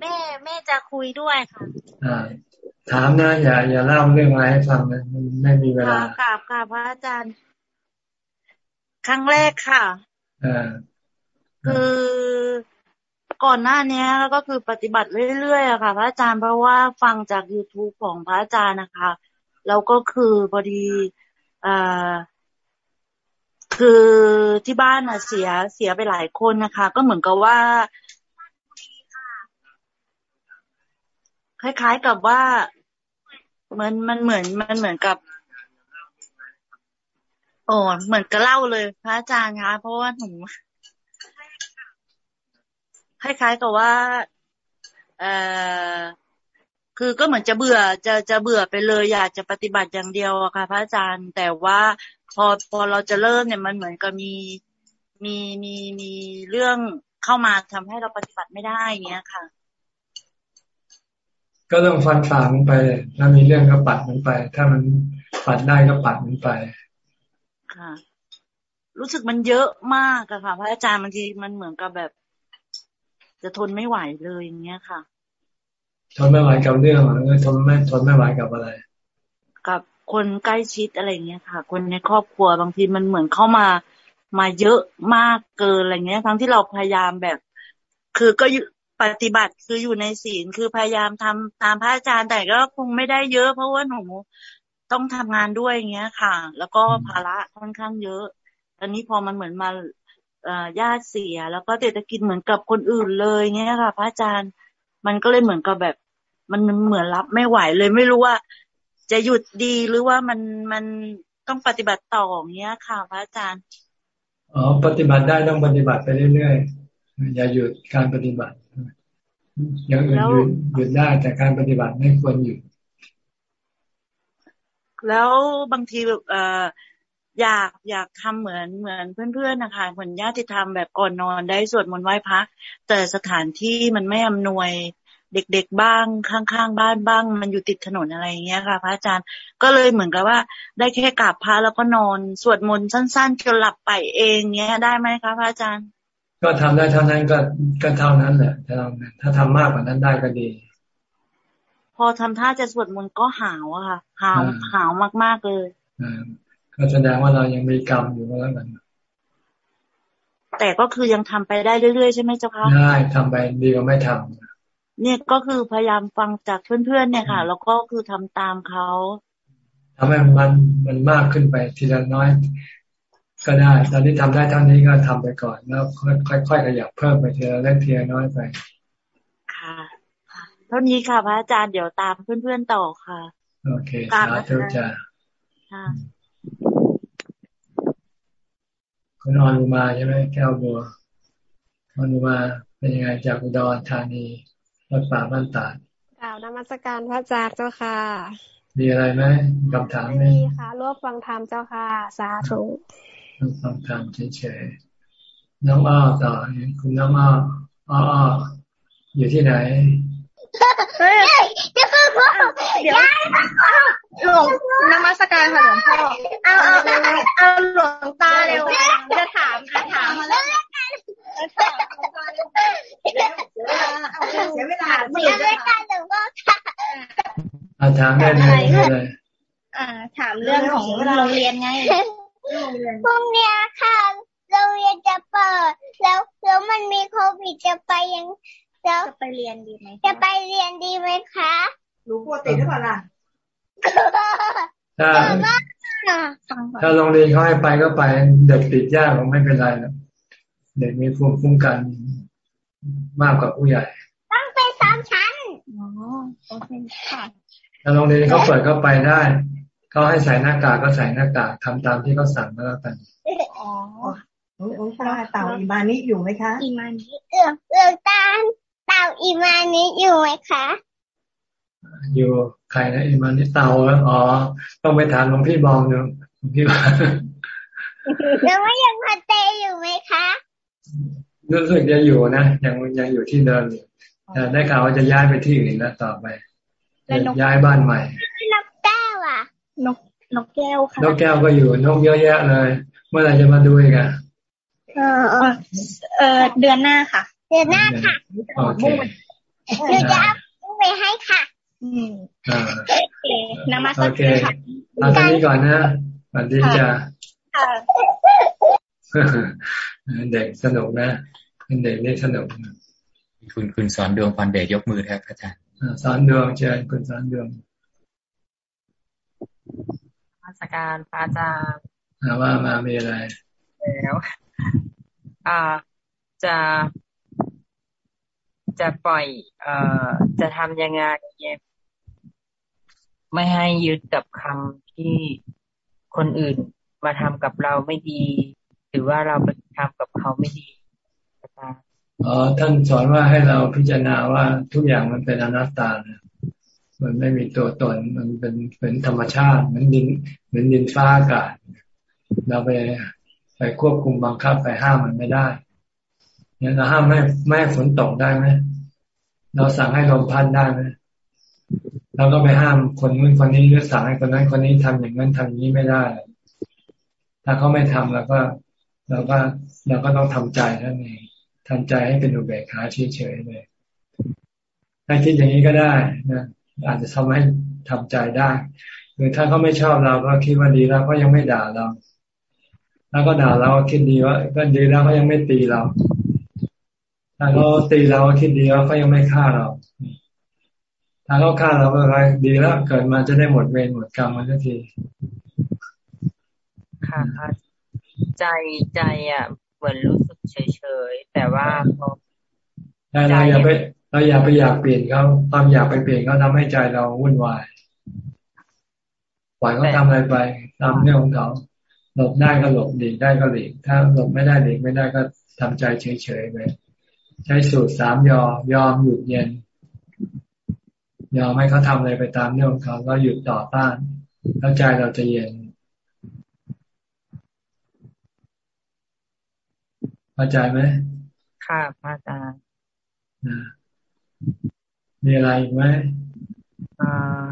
Speaker 41: แม่แม่จะคุยด้วยค่ะ
Speaker 1: อ่าถามนะอย่าอย่าเล่าเรื่องอะไรให้ฟังนะมันไม่มีเวลา
Speaker 41: กราบกราบพระอาจารย์ ครั้งแรกค่ะ
Speaker 1: อ่า
Speaker 41: คือก่อนหน้านี้ก็คือปฏิบัติเรื่อยๆอะค่ะ พระอาจารย์เพราะว่าฟังจาก youtube ของพระอาจารย์นะคะแล้วก็คือพอดีอ่าคือที่บ้านอะเสียเสียไปหลายคนนะคะ ก็เหมือนกับว่าคล้ายๆกับว่ามันมันเหมือนมันเหมือนกับโอ้เหมือนกระเล่าเลยพระอาจารย์คะเพราะว่าหนูคล้ายๆกับว่า เอ่อคือก็เหมือนจะเบื่อจะจะเบื่อไปเลยอยากจะปฏิบัติอย่างเดียวอะค่ะ พระอาจารย์ แต่ว่าพอพอเราจะเริ่มเนี่ยมันเหมือนกับมีมีมีมีเรื่องเข้ามาทำให้เราปฏิบัติไม่ได้เงี้ยค่ะ
Speaker 1: ก็ต้องฟันฝ่ามันไป ถ้ามีเรื่องก็ปัดมันไป ถ้ามันปัดได้ก็ปัดมันไป
Speaker 41: ค่ะ รู้สึกมันเยอะมากอะค่ะ พระอาจารย์บางทีมันเหมือนกับแบบ จะทนไม่ไหวเลยอย่างเงี้ยค่ะ
Speaker 1: ทนไม่ไหวกับเรื่องหรือทนไม่ทนไม่ไหวกับอะไร
Speaker 41: กับคนใกล้ชิดอะไรเงี้ยค่ะ คนในครอบครัวบางทีมันเหมือนเข้ามามาเยอะมากเกินอะไรเงี้ย ทั้งที่เราพยายามแบบ คือก็ปฏิบัติคืออยู่ในศีลคือพยายามทำตามพระอาจารย์แต่ก็คงไม่ได้เยอะ เพราะว่าหนู ต้องทำงานด้วยอย่างเงี้ยค่ะ แล้วก็ภาระค่อนข้างเยอะ ตอนนี้พอมันเหมือนมาญาติเสีย แล้วก็เศรษฐกิจเหมือนกับคนอื่นเลยเงี้ยค่ะ พระอาจารย์ มันก็เลยเหมือนกับแบบ มันเหมือนรับไม่ไหวเลยไม่รู้ว่า จะหยุดดีหรือว่ามันมันต้องปฏิบัติต่ออย่างเงี้ยค่ะ พระอาจารย์
Speaker 1: อ๋อปฏิบัติได้ต้องปฏิบัติไปเรื่อยๆอย่าหยุดการปฏิบัติอย่างอื่นหยุดหยุดได้แต่การปฏิบัติไม่ควรหยุด
Speaker 41: แล้วบางทีแบบเอออยากอยากทำเหมือนเหมือนเพื่อนๆนะคะเหมือนญาติธรรมแบบก่อนนอนได้สวดมนต์ไหว้พระแต่สถานที่มันไม่อำนวยเด็กๆบ้างข้างๆบ้านบ้าง มันอยู่ติดถนนอะไรอย่างเงี้ยค่ะ พระอาจารย์ก็เลยเหมือนกับว่า ได้แค่กราบพระแล้วก็นอนสวดมนต์สั้นๆจนหลับไปเองเงี้ยได้ไหมคะพระอาจารย์
Speaker 1: ก็ทำได้เท่านั้นก็ก็เท่านั้นแหละถ้าเราถ้าทำมากกว่านั้นได้ก็ดี
Speaker 41: อทำท่าจะสวดมนต์ก็หาวอะค่ะ หาวหาวมากๆเลย
Speaker 1: อ่าก็แสดงว่าเรายังมีกรรมอยู่แล้วกัน
Speaker 41: แต่ก็คือยังทำไปได้เรื่อยๆใช่ไหมเจ้าคะ
Speaker 1: ได้ทำไปดีกว่าไม่ทำ
Speaker 41: เนี่ยก็คือพยายามฟังจากเพื่อนๆเนี่ยค่ะ แล้วก็คือทำตามเขา
Speaker 1: ทำให้มันมันมากขึ้นไปทีละน้อย ก็ได้ตอนนี้ทำได้เท่านี้ก็ทำไปก่อนแล้วค่อยๆขยับเพิ่มไปทีละเล็กทีละน้อยไป
Speaker 41: ค่ะเท่านี้ค่ะพระอาจารย์เดี๋ยวตามเพื่อนๆต่อค่ะ
Speaker 1: โอเคสาธุจ้าค่ะคุณอนุมาใช่ไหมแก้วบัวอนุมาเป็นยังไงจากอุดรธานีรถป่าบ้านตาด
Speaker 42: กล่าวนมัสการพระอาจารย์เจ้าค่ะ
Speaker 1: มีอะไรไหมคำถามไหม
Speaker 42: มีค่ะรวบฟังธรรมเจ้าค่ะ สาธุ
Speaker 1: ฟังธรรมเฉยๆน้องอ้อต่อคุณน้องอ้ออ้ออยู่ที่ไหน
Speaker 42: จะคือพ่อเดี๋ยวหลวงนมัสการค่ะหลวงพ่อ เอาเอาเอาหลวงตาเร็ว
Speaker 24: จะถามจะถามมาแล้วเดี
Speaker 43: ๋ยว
Speaker 24: เว
Speaker 43: ลา
Speaker 24: เดี๋ยวเวลาหลวงพ่อค่ะ
Speaker 1: ถามได้เวลย
Speaker 24: อ่า ถามเรื่องของโรงเรียนไงพรุ่งนี้ค่ะโราเรียนจะเปิด แล้วแล้วมันมีโควิดจะไปยัง แล้วจะไปเรียนดีไหมจะไปเรียนดีไหมคะรู้ปกติหรือเปล่าล่ะ
Speaker 1: ถ้าถ้าโรงเรียนเขาให้ไปก็ไป เด็กติดยากก็ไม่เป็นไรหรอกเด็กมีภูมิคุ้มกันมากกว่าผู้ใหญ่
Speaker 24: ต้องไปสามชั้นอ๋อโอเคค่ะ
Speaker 1: ถ้าโรงเรียนเขาเปิดก็ไปได้เขาให้ใส่หน้ากากก็ใส่หน้ากากทำตามที่เขาสั่งก็แล้วกัน
Speaker 24: อ๋อ
Speaker 44: โอ้ยโอ้ยค่ะเต่าอีมานิอยู่ไหมคะ
Speaker 24: อีมานิเอือเอือตาเต่าอีมานิอยู่ไหมคะ
Speaker 1: อยู่ใครนะอิมันนี่เตาแล้วอ๋อต้องไปถามหลวงพี่บองดูหลวงพี่บอง
Speaker 24: แล้วไม่ยังพันเตอยู่ไหมคะ
Speaker 1: รู้สึกจะอยู่นะยังยังอยู่ที่เดิมอยู่แต่ได้ข่าวว่าจะย้ายไปที่อื่นแล้วต่อไปจะย้ายบ้านใหม่
Speaker 24: นกแก้วอะนกนกแก้วค่ะ
Speaker 1: นกแก้วก็อยู่นกเยอะแยะเลย เมื่อไหร่จะมาดูอีกอะ
Speaker 24: เออเออเออเดือนหน้าค่ะ เดือนหน้าค่ะ
Speaker 1: โอเค
Speaker 24: หนูจะเอาไปให้ค่ะอืม
Speaker 1: อ่า
Speaker 24: โอเคนมัส
Speaker 1: โอเค
Speaker 24: การค่ะ
Speaker 1: เอาตอนนี้ก่อนนะสวัสดีจ้า
Speaker 24: ค่ะ
Speaker 1: เด็กสนุกนะเป็นเด็กนี่สนุก
Speaker 5: คุณคุณสอนดวงพรเดชยกมือครับอาจารย์
Speaker 1: อ่าสอนดวงเชิญคุณสอนดวง
Speaker 43: ราชการพระอาจารย์
Speaker 1: ถามว่ามามีอะไร
Speaker 43: แล้วอ่าจะ จะปล่อย เอ่อ จะทำยังไงไม่ให้ยึดกับคำที่คนอื่นมาทำกับเราไม่ดี หรือว่าเราไปทำกับเขาไม่ดีตา
Speaker 1: อ๋อท่านสอนว่าให้เราพิจารณาว่าทุกอย่างมันเป็นอนัตตานะมันไม่มีตัวตน มันเป็นเป็นธรรมชาติเหมือนดินเหมือนดินฟ้าอากาศ เราไปไปควบคุมบังคับไปห้ามมันไม่ได้ เนี่ยเราห้ามไม่ไม่ให้ฝนตกได้ไหมเราสั่งให้ลมพัดได้ไหมเราก็ไปห้ามคนนู้นคนนี้หรือสั่งให้คนนั้นคนนี้ทำอย่างนั้นทำอย่านี้ไม่ได้ ถ้าเขาไม่ทำเราก็เราก็เราก็ต้องทำใจนั่นเองทำใจให้เป็นอุเบกขาเฉยๆเลยถ้าคิดอย่างนี้ก็ได้นะอาจจะทำให้ทำใจได้หรือถ้าเขาไม่ชอบเราก็คิดว่าดีแล้วก็ยังไม่ด่าเรา แล้วก็ด่าเราก็คิดดีว่าก็ดีแล้วเขายังไม่ตีเรา ถ้าเขาตีเราก็คิดดีว่าเขายังไม่ฆ่าเรา ถ้าเขาฆ่าเราก็อะไรดีแล้วเกิดมาจะได้หมดเวรหมดกรรมมันทันที
Speaker 43: ค่ะค่ะใจใจอะเหมือนรู้สึกเฉยๆแต่ว่าพอ
Speaker 1: แต่เราอย่าไปเราอย่าไปอยากเปลี่ยนเขาความอยากไปเปลี่ยนเขาทำให้ใจเราวุ่นวายปล่อยเขาทำอะไรไปตามเรื่องของเขาหลบได้ก็หลบดีได้ก็หลีกถ้าหลบไม่ได้หลีกไม่ได้ก็ทำใจเฉยๆไป ใช้สูตรสามยอยอมหยุดเย็น ยอมให้เขาทำอะไรไปตามเรื่องของเขาก็หยุดต่อต้าน แล้วใจเราจะเย็นเข้าใจไหม
Speaker 43: ค่ะพระอาจารย์
Speaker 1: อ่ามีอะไรอีกไหม
Speaker 43: อ่า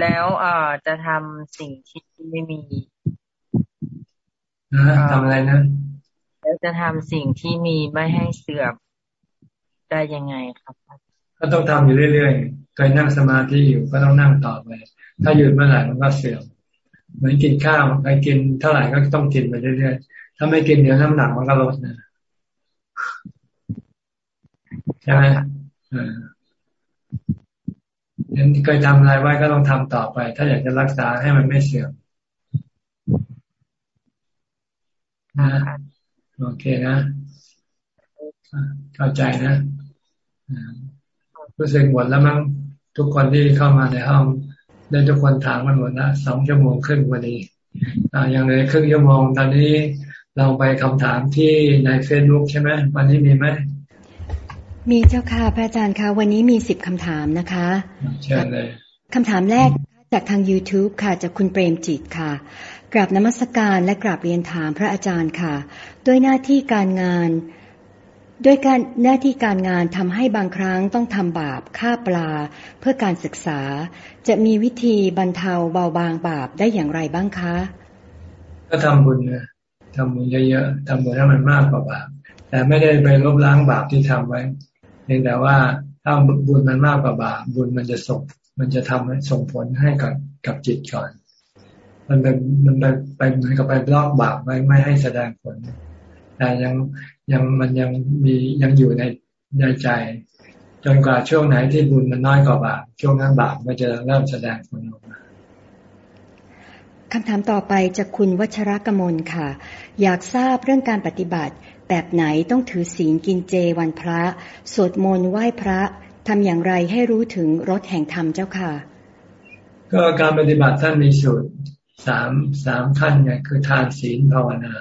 Speaker 43: แล้วเอ่อจะทำสิ่งที่ไม่มี
Speaker 1: นะทำอะไรนะ
Speaker 43: แล้วจะทำสิ่งที่มีไม่ให้เสื่อมได้ยังไงครับ
Speaker 1: ก็ต้องทำอยู่เรื่อยๆเคยนั่งสมาธิอยู่ก็ต้องนั่งต่อไปถ้าหยุดเมื่อไหร่มันก็เสื่อมเหมือนกินข้าวใครกินเท่าไหร่ก็ต้องกินไปเรื่อยๆถ้าไม่กินเดี๋ยวน้ำหนักมันก็ลดนะใช่ไหมอ่าเห็นเคยทำอะไรไว้ก็ต้องทำต่อไป ถ้าอยากจะรักษาให้มันไม่เสื่อมนะ โอเคนะอ่าเข้าใจนะอ่ารู้สึกหมดแล้วมั้งทุกคนที่เข้ามาในห้องได้ทุกคนถามกันหมดนะสองชั่วโมงครึ่งวันนี้อ่ายังเหลยครึ่งชั่วโมงตอนนี้เราไปคำถามที่ในเฟซบุ๊กใช่ไหมวันนี้มีไหม
Speaker 45: มีเจ้าค่ะพระอาจารย์คะวันนี้มีสิบคำถามนะคะ
Speaker 1: เชิญเลย
Speaker 45: คำถามแรกจากทาง YouTube ค่ะจากคุณเปรมจิตค่ะ กราบนมัสการและกราบเรียนถามพระอาจารย์ค่ะ ด้วยหน้าที่การงาน ด้วยการหน้าที่การงานทำให้บางครั้งต้องทำบาปฆ่าปลา เพื่อการศึกษา จะมีวิธีบรรเทาเบาบางบาปได้อย่างไรบ้างคะ
Speaker 1: ก็ทำบุญนะทำบุญเยอะๆทำบุญให้มันมากกว่าบาปแต่ไม่ได้ไปลบล้างบาปที่ทำไว้เพียงแต่ว่าถ้าบุญมันมากกว่าบาปบุญมันจะส่งมันจะทำส่งผลให้กับกับจิตก่อน มันเป็นมันไปไปเหมือนกับไปลอกบาปไม่ไม่ให้แสดงผล แต่ยังยังมันยังมียังอยู่ในในใจ จนกว่าช่วงไหนที่บุญมันน้อยกว่าบาปช่วงนั้นบาปมันจะเริ่มแสดงผลออกมา
Speaker 45: คำถามต่อไปจากคุณวัชรกมลค่ะ อยากทราบเรื่องการปฏิบัติ แบบไหนต้องถือศีลกินเจวันพระ สวดมนต์ไหว้พระทำอย่างไรให้รู้ถึงรถแห่งธรรมเจ้าค่ะ
Speaker 1: ก็การปฏิบัติท่านมีสูตร สามสามขั้นไงคือทานศีลภาวนา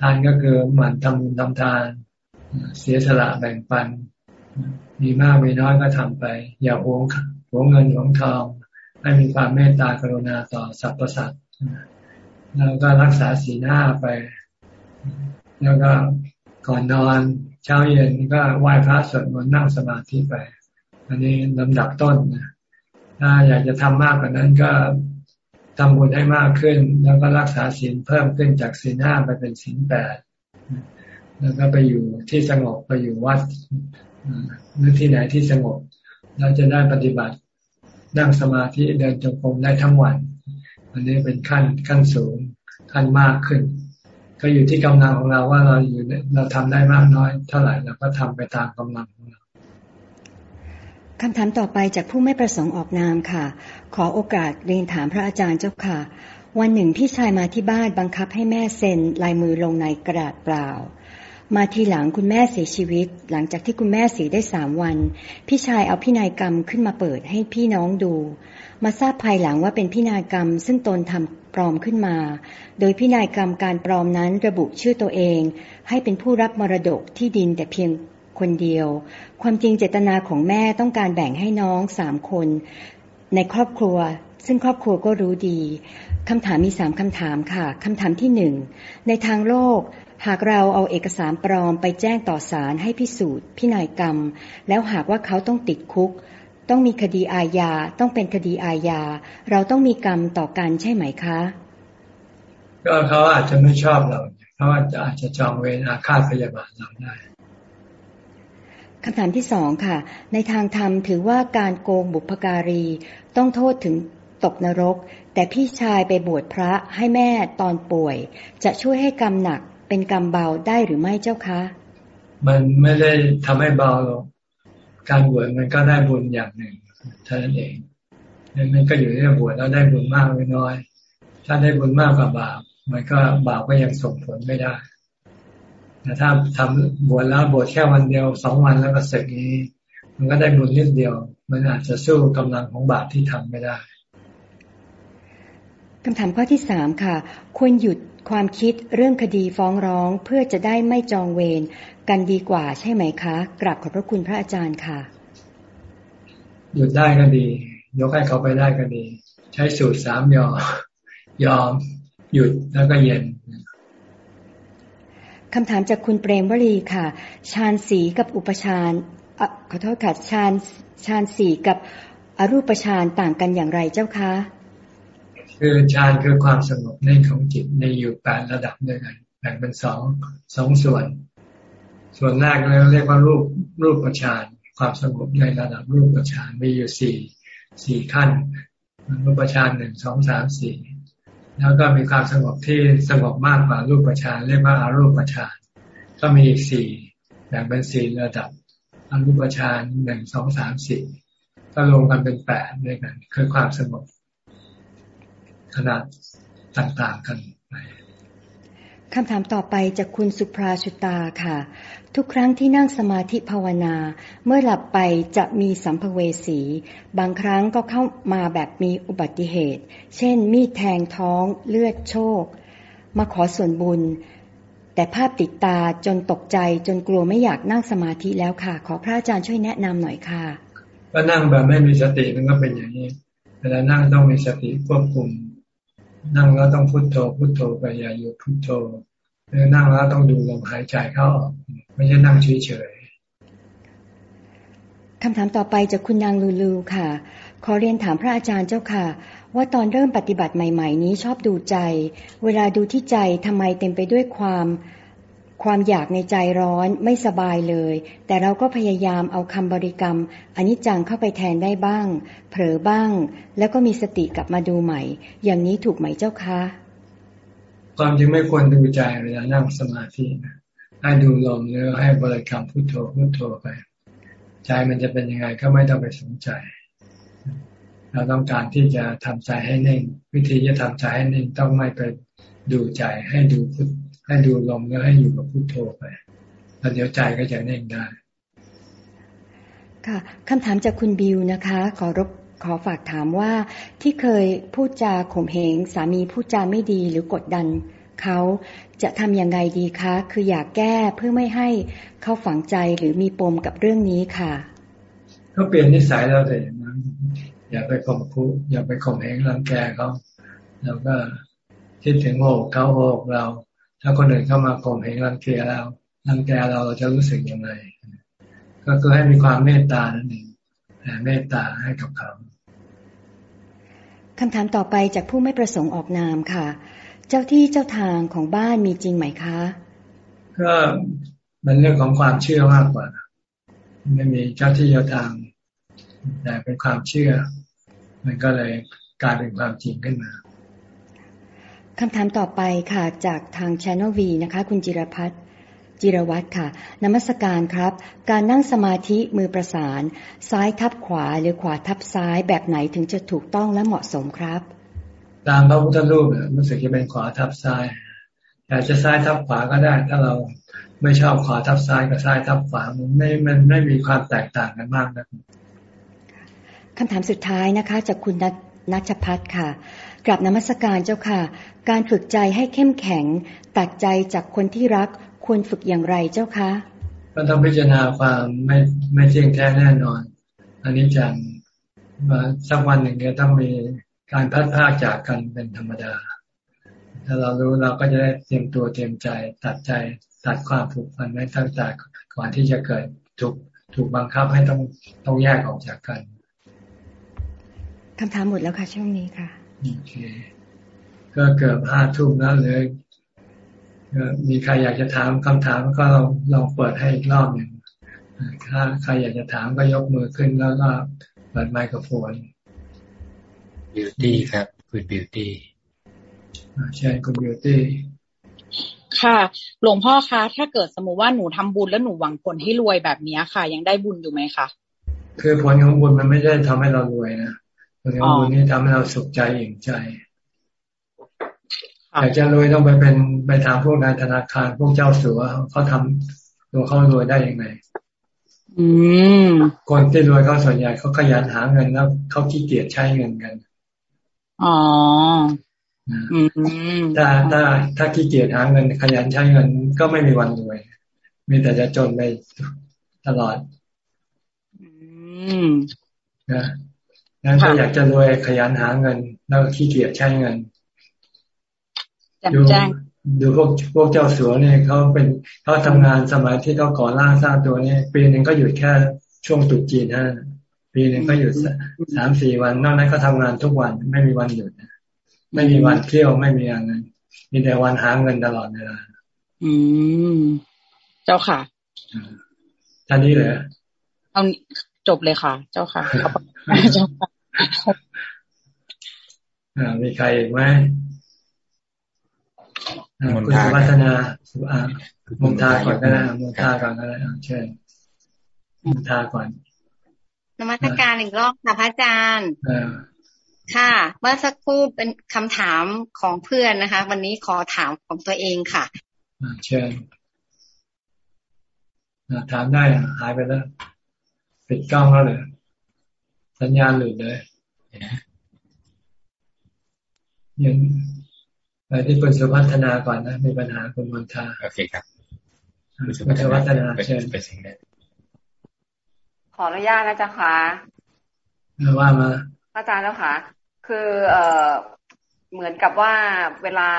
Speaker 1: ทานก็คือหมั่นทำบุญทำทาน เสียสละแบ่งปัน มีมากมีน้อยก็ทำไป อย่าหวงหวงเงินหวงทองให้มีความเมตตากรุณาต่อสรรพสัตว์แล้วก็รักษาศีลห้าไป แล้วก็ก่อนนอนเช้าเย็นก็ไหว้พระสวดมนต์นั่งสมาธิไป อันนี้ลำดับต้นนะถ้าอยากจะทำมากกว่านั้นก็ ทำบุญให้มากขึ้น แล้วก็รักษาศีลเพิ่มขึ้นจากศีลห้าไปเป็นศีลแปดแล้วก็ไปอยู่ที่สงบไปอยู่วัดหรือที่ไหนที่สงบ เราจะได้ปฏิบัตินั่งสมาธิเดินจงกรมได้ทั้งวัน อันนี้เป็นขั้นขั้นสูงขั้นมากขึ้น ก็อยู่ที่กำลังของเราว่าเราอยู่เราทำได้มากน้อย เท่าไหร่เราก็ทำไปตามกำลังของเรา
Speaker 45: คำถามต่อไปจากผู้ไม่ประสงค์ออกนามค่ะ ขอโอกาสเรียนถามพระอาจารย์เจ้าค่ะ วันหนึ่งพี่ชายมาที่บ้านบังคับให้แม่เซ็นลายมือลงในกระดาษเปล่า มาทีหลังคุณแม่เสียชีวิต หลังจากที่คุณแม่เสียได้สามวัน พี่ชายเอาพินัยกรรมขึ้นมาเปิดให้พี่น้องดู มาทราบภายหลังว่าเป็นพินัยกรรม ซึ่งตนทำปลอมขึ้นมา โดยพินัยกรรมการปลอมนั้นระบุชื่อตัวเอง ให้เป็นผู้รับมรดกที่ดินแต่เพียงคนเดียว ความจริงเจตนาของแม่ต้องการแบ่งให้น้องสามคน ในครอบครัว ซึ่งครอบครัวก็รู้ดีคำถามมีสามคำถามค่ะคำถามที่หนึ่งในทางโลก หากเราเอาเอกสารปลอมไปแจ้งต่อศาลให้พิสูจน์พินัยกรรม แล้วหากว่าเขาต้องติดคุก ต้องมีคดีอาญาต้องเป็นคดีอาญาเราต้องมีกรรมต่อกันใช่ไหมคะ
Speaker 1: ก็เขาอาจจะไม่ชอบเราเขาอาจจะจองเวรอาฆาตพยาบาทเราได้
Speaker 45: คำถามที่สองค่ะ ในทางธรรมถือว่าการโกงบุพการี ต้องโทษถึงตกนรก แต่พี่ชายไปบวชพระให้แม่ตอนป่วย จะช่วยให้กรรมหนักเป็นกรรมเบาได้หรือไม่เจ้าคะ
Speaker 1: มันไม่ได้ทำให้เบาหรอกการบวชมันก็ได้บุญอย่างหนึ่งเท่านั้นเองมันก็อยู่ที่บวชแล้วได้บุญมากหรือน้อย ถ้าได้บุญมากกว่าบาปมันก็บาปก็ยังส่งผลไม่ได้ แต่ถ้าทำบวชแล้วบวชแค่วันเดียวสองวันแล้วก็เสร็จนี้ มันก็ได้บุญนิดเดียว มันอาจจะสู้กำลังของบาปที่ทำไม่ได้
Speaker 45: คำถามข้อที่สามค่ะ ควรหยุดความคิดเรื่องคดีฟ้องร้องเพื่อจะได้ไม่จองเวรกันดีกว่าใช่ไหมคะกราบขอบพระคุณพระอาจารย์ค่ะ
Speaker 1: หยุดได้ก็ดี ยกให้เขาไปได้ก็ดี ใช้สูตรสามยอยอม หยุดแล้วก็เย็น
Speaker 45: คำถามจากคุณเปรมวลีค่ะชานสีกับอุปชานขอโทษค่ะชานชานสีกับอรูปฌานต่างกันอย่างไรเจ้าคะ
Speaker 1: คือฌานคือความสงบในของจิตในอยู่แปดระดับด้วยกันแบ่งเป็นสองสองส่วน ส่วนแรกเราเรียกว่ารูปรูปฌานความสงบในระดับรูปฌานมีอยู่สี่สี่ขั้นรูปฌานหนึ่งสองสามสี่ แล้วก็มีความสงบที่สงบมากกว่ารูปฌานเรียกว่าอารูปฌานก็มีอีกสี่แบ่งเป็นสี่ระดับอรูปฌานหนึ่งสองสามสี่ก็รวมกันเป็นแปดด้วยกันคือความสงบขนาดต่างๆกันไป
Speaker 45: คำถามต่อไปจากคุณสุภราชุตาค่ะ ทุกครั้งที่นั่งสมาธิภาวนา เมื่อหลับไปจะมีสัมภเวสี บางครั้งก็เข้ามาแบบมีอุบัติเหตุ เช่น มีดแทงท้องเลือดโชค มาขอส่วนบุญ แต่ภาพติดตาจนตกใจจนกลัวไม่อยากนั่งสมาธิแล้วค่ะ ขอพระอาจารย์ช่วยแนะนำหน่อยค่ะ
Speaker 1: ก็นั่งแบบไม่มีสติมันก็เป็นอย่างนี้เวลานั่งต้องมีสติควบคุม นั่งแล้วต้องพุโทโธพุโทโธไปอย่าหยุดพุโทโธ นั่งแล้วต้องดูลมหายใจเข้าออกไม่ใช่นั่งเฉย
Speaker 45: ๆคำถามต่อไปจากคุณนางลูลูค่ะ ขอเรียนถามพระอาจารย์เจ้าค่ะ ว่าตอนเริ่มปฏิบัติใหม่ ๆ นี้ชอบดูใจ เวลาดูที่ใจทำไมเต็มไปด้วยความความอยากในใจร้อนไม่สบายเลย แต่เราก็พยายามเอาคำบริกรรมอนิจจังเข้าไปแทนได้บ้าง เผลอบ้าง แล้วก็มีสติกลับมาดูใหม่ อย่างนี้ถูกไหมเจ้าคะ
Speaker 1: ความจริงไม่ควรดูใจเวลานั่งสมาธินะให้ดูลมหรือให้บริกรรมพุทโธพุทโธไปใจมันจะเป็นยังไงก็ไม่ต้องไปสนใจ เราต้องการที่จะทำใจให้นิ่ง วิธีจะทำใจให้นิ่งต้องไม่ไปดูใจให้ดูพุทให้ดูลมแล้วให้อยู่กับพุทโธไปแล้วเดี๋ยวใจก็จะนิ่งได้
Speaker 45: ค่ะคำถามจากคุณบิวนะคะ ขอรบ ขอฝากถามว่าที่เคยพูดจาข่มเหงสามีพูดจาไม่ดีหรือกดดันเขาจะทำยังไงดีคะ คืออยากแก้เพื่อไม่ให้เขาฝังใจหรือมีปมกับเรื่องนี้ค่ะ
Speaker 1: ก็เปลี่ยนนิสัยเราเลยนะอย่าไปข่มคุอย่าไปข่มเหงรังแกเขาแล้วก็คิดถึงโอกเขาโอกเรา ถ้าคนอื่นเข้ามาข่มเหงรังแกเรารังแกเราเราจะรู้สึกยังไงก็คือให้มีความเมตตานั่นเองแผ่เมตตาให้กับเขา
Speaker 45: คำถามต่อไปจากผู้ไม่ประสงค์ออกนามค่ะ เจ้าที่เจ้าทางของบ้านมีจริงไหมคะ
Speaker 1: ก็มันเรื่องของความเชื่อมากกว่า ไม่มีเจ้าที่เจ้าทางแต่เป็นความเชื่อ มันก็เลยกลายเป็นความจริงขึ้นมา
Speaker 45: คำถามต่อไปค่ะจากทาง Channel V นะคะ คุณจิรพัฒน์ จิรวัตรค่ะนมัสการครับ การนั่งสมาธิมือประสาน ซ้ายทับขวาหรือขวาทับซ้ายแบบไหนถึงจะถูกต้องและเหมาะสมครับ
Speaker 1: ตามพระพุทธรูปรู้สึกจะเป็นขวาทับซ้ายอยากจะซ้ายทับขวาก็ได้ ถ้าเราไม่ชอบขวาทับซ้ายกับซ้ายทับขวามันไม่มันไม่มีความแตกต่างกันมากนะ
Speaker 45: คำถามสุดท้ายนะคะ จากคุณนัชพัฒน์ค่ะกลับนมัสการเจ้าค่ะ การฝึกใจให้เข้มแข็ง ตัดใจจากคนที่รัก ควรฝึกอย่างไรเจ้าคะ
Speaker 1: ก็ต้องพิจารณาความไม่ไม่เที่ยงแท้แน่นอน อันนี้จังมาสักวันหนึ่งจะต้องมีการพัดพากจากกันเป็นธรรมดา ถ้าเรารู้เราก็จะได้เตรียมตัวเตรียมใจตัดใจตัดความผูกพันไว้ตั้งแต่ก่อนที่จะเกิดถูกถูกบังคับให้ต้องต้องแยกออกจากกัน
Speaker 45: คำถามหมดแล้วค่ะช่วงนี้ค่ะ
Speaker 1: โอเคก็เกือบห้าทุ่มแล้วเลย มีใครอยากจะถามคำถามก็ลองลองเปิดให้อีกรอบหนึ่งถ้าใครอยากจะถามก็ยกมือขึ้นแล้วก็เปิดไมโครโฟน
Speaker 5: บิวตี้ครับคุณบิวตี้
Speaker 1: ใช่คุณบิวตี้
Speaker 46: ค่ะหลวงพ่อคะถ้าเกิดสมมติว่าหนูทำบุญแล้วหนูหวังผลให้รวยแบบนี้ค่ะ ยังได้บุญอยู่ไหมคะ
Speaker 1: คือผลของบุญมันไม่ได้ทำให้เรารวยนะผลของบุญนี่ทำให้เราสุขใจอิ่มใจ อยากจะรวยต้องไปเป็นไปถามพวกนายธนาคารพวกเจ้าสัวเขาทำตัวเขารวยได้ยังไง
Speaker 46: อืม
Speaker 1: คนที่รวยเขาส่วนใหญ่เขาขยันหาเงินแล้วเขาขี้เกียจใช้เงินกัน
Speaker 46: อ๋อ
Speaker 1: ถ้าถ้าถ้าขี้เกียจหาเงินขยันใช้เงินก็ไม่มีวันรวย มีแต่จะจนไปตลอด
Speaker 46: อืม
Speaker 1: นะงั้นถ้าอยากจะรวยขยันหาเงิน แล้วขี้เกียจใช้เงิน ดูดูพวกพวกเจ้าสัวเนี่ยเขาเป็นเขาทำงานสมัยที่เขาก่อร่างสร้างตัวเนี่ยปีหนึ่งก็หยุดแค่ช่วงตุกจีนฮะปีหนึ่งก็หยุดสามสี่วันนอกนั้นก็ทำงานทุกวันไม่มีวันหยุดไม่มีวันเที่ยวไม่มีอะไรมีแต่วันหาเงินตลอดเวลา
Speaker 46: อืม เจ้าค่ะ
Speaker 1: ท่านนี้เลย
Speaker 46: เอาจบเลยค่ะ เจ้าค่ะเจ้าค่ะ
Speaker 1: มีใครอีกไหม คุณสุวัฒนาสุอามุทาก่อนก็ได้มุทาก่อนก็ได้เชิญมุทาก่อน
Speaker 34: นมัสการอีกรอบค่ะพระอาจารย์ค่ะ เมื่อสักครู่เป็นคำถามของเพื่อนนะคะ วันนี้ขอถามของตัวเองค่ะ
Speaker 1: เชิญถามได้หายไปแล้วปิดกล้องแล้วเลยสัญญาณหลุดเลยยัง ไปที่คุณสุพัฒนาก่อนนะมีปัญหาคุณมนทา
Speaker 5: โอเคครับ
Speaker 1: คุณสุพัฒนาเชิญไปสิ่งใด
Speaker 47: ขออนุญาตนะจ๊ะค่ะ
Speaker 1: ว่ามา
Speaker 47: อาจารย์แล้วค่ะ คือเอ่อเหมือนกับว่าเวลา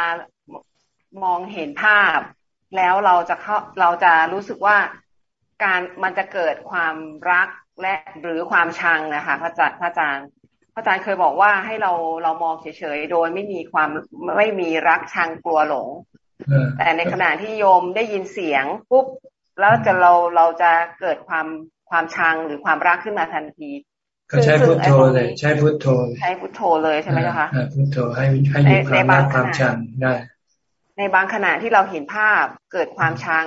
Speaker 47: มองเห็นภาพ แล้วเราจะเข้าเราจะรู้สึกว่าการมันจะเกิดความรักและหรือความชังนะคะพระอาจารย์พระ อาจารย์อาจารย์เคยบอกว่าให้เราเรามองเฉยๆ โดยไม่มีความไม่มีรักชังกลัวหลง แต่ในขณะที่โยมได้ยินเสียงปุ๊บแล้วจะเราเราจะเกิดความความชังหรือความรักขึ้นมาทันที
Speaker 1: ก็ใช้พุทโธเลยใช้พุทโธ
Speaker 47: ใช้พุทโธเลยใช่ไหมเจ้าคะ
Speaker 1: พุทโธให้ให้หยุดความรักความชังได้
Speaker 47: ในบางขณะที่เราเห็นภาพเกิดความชัง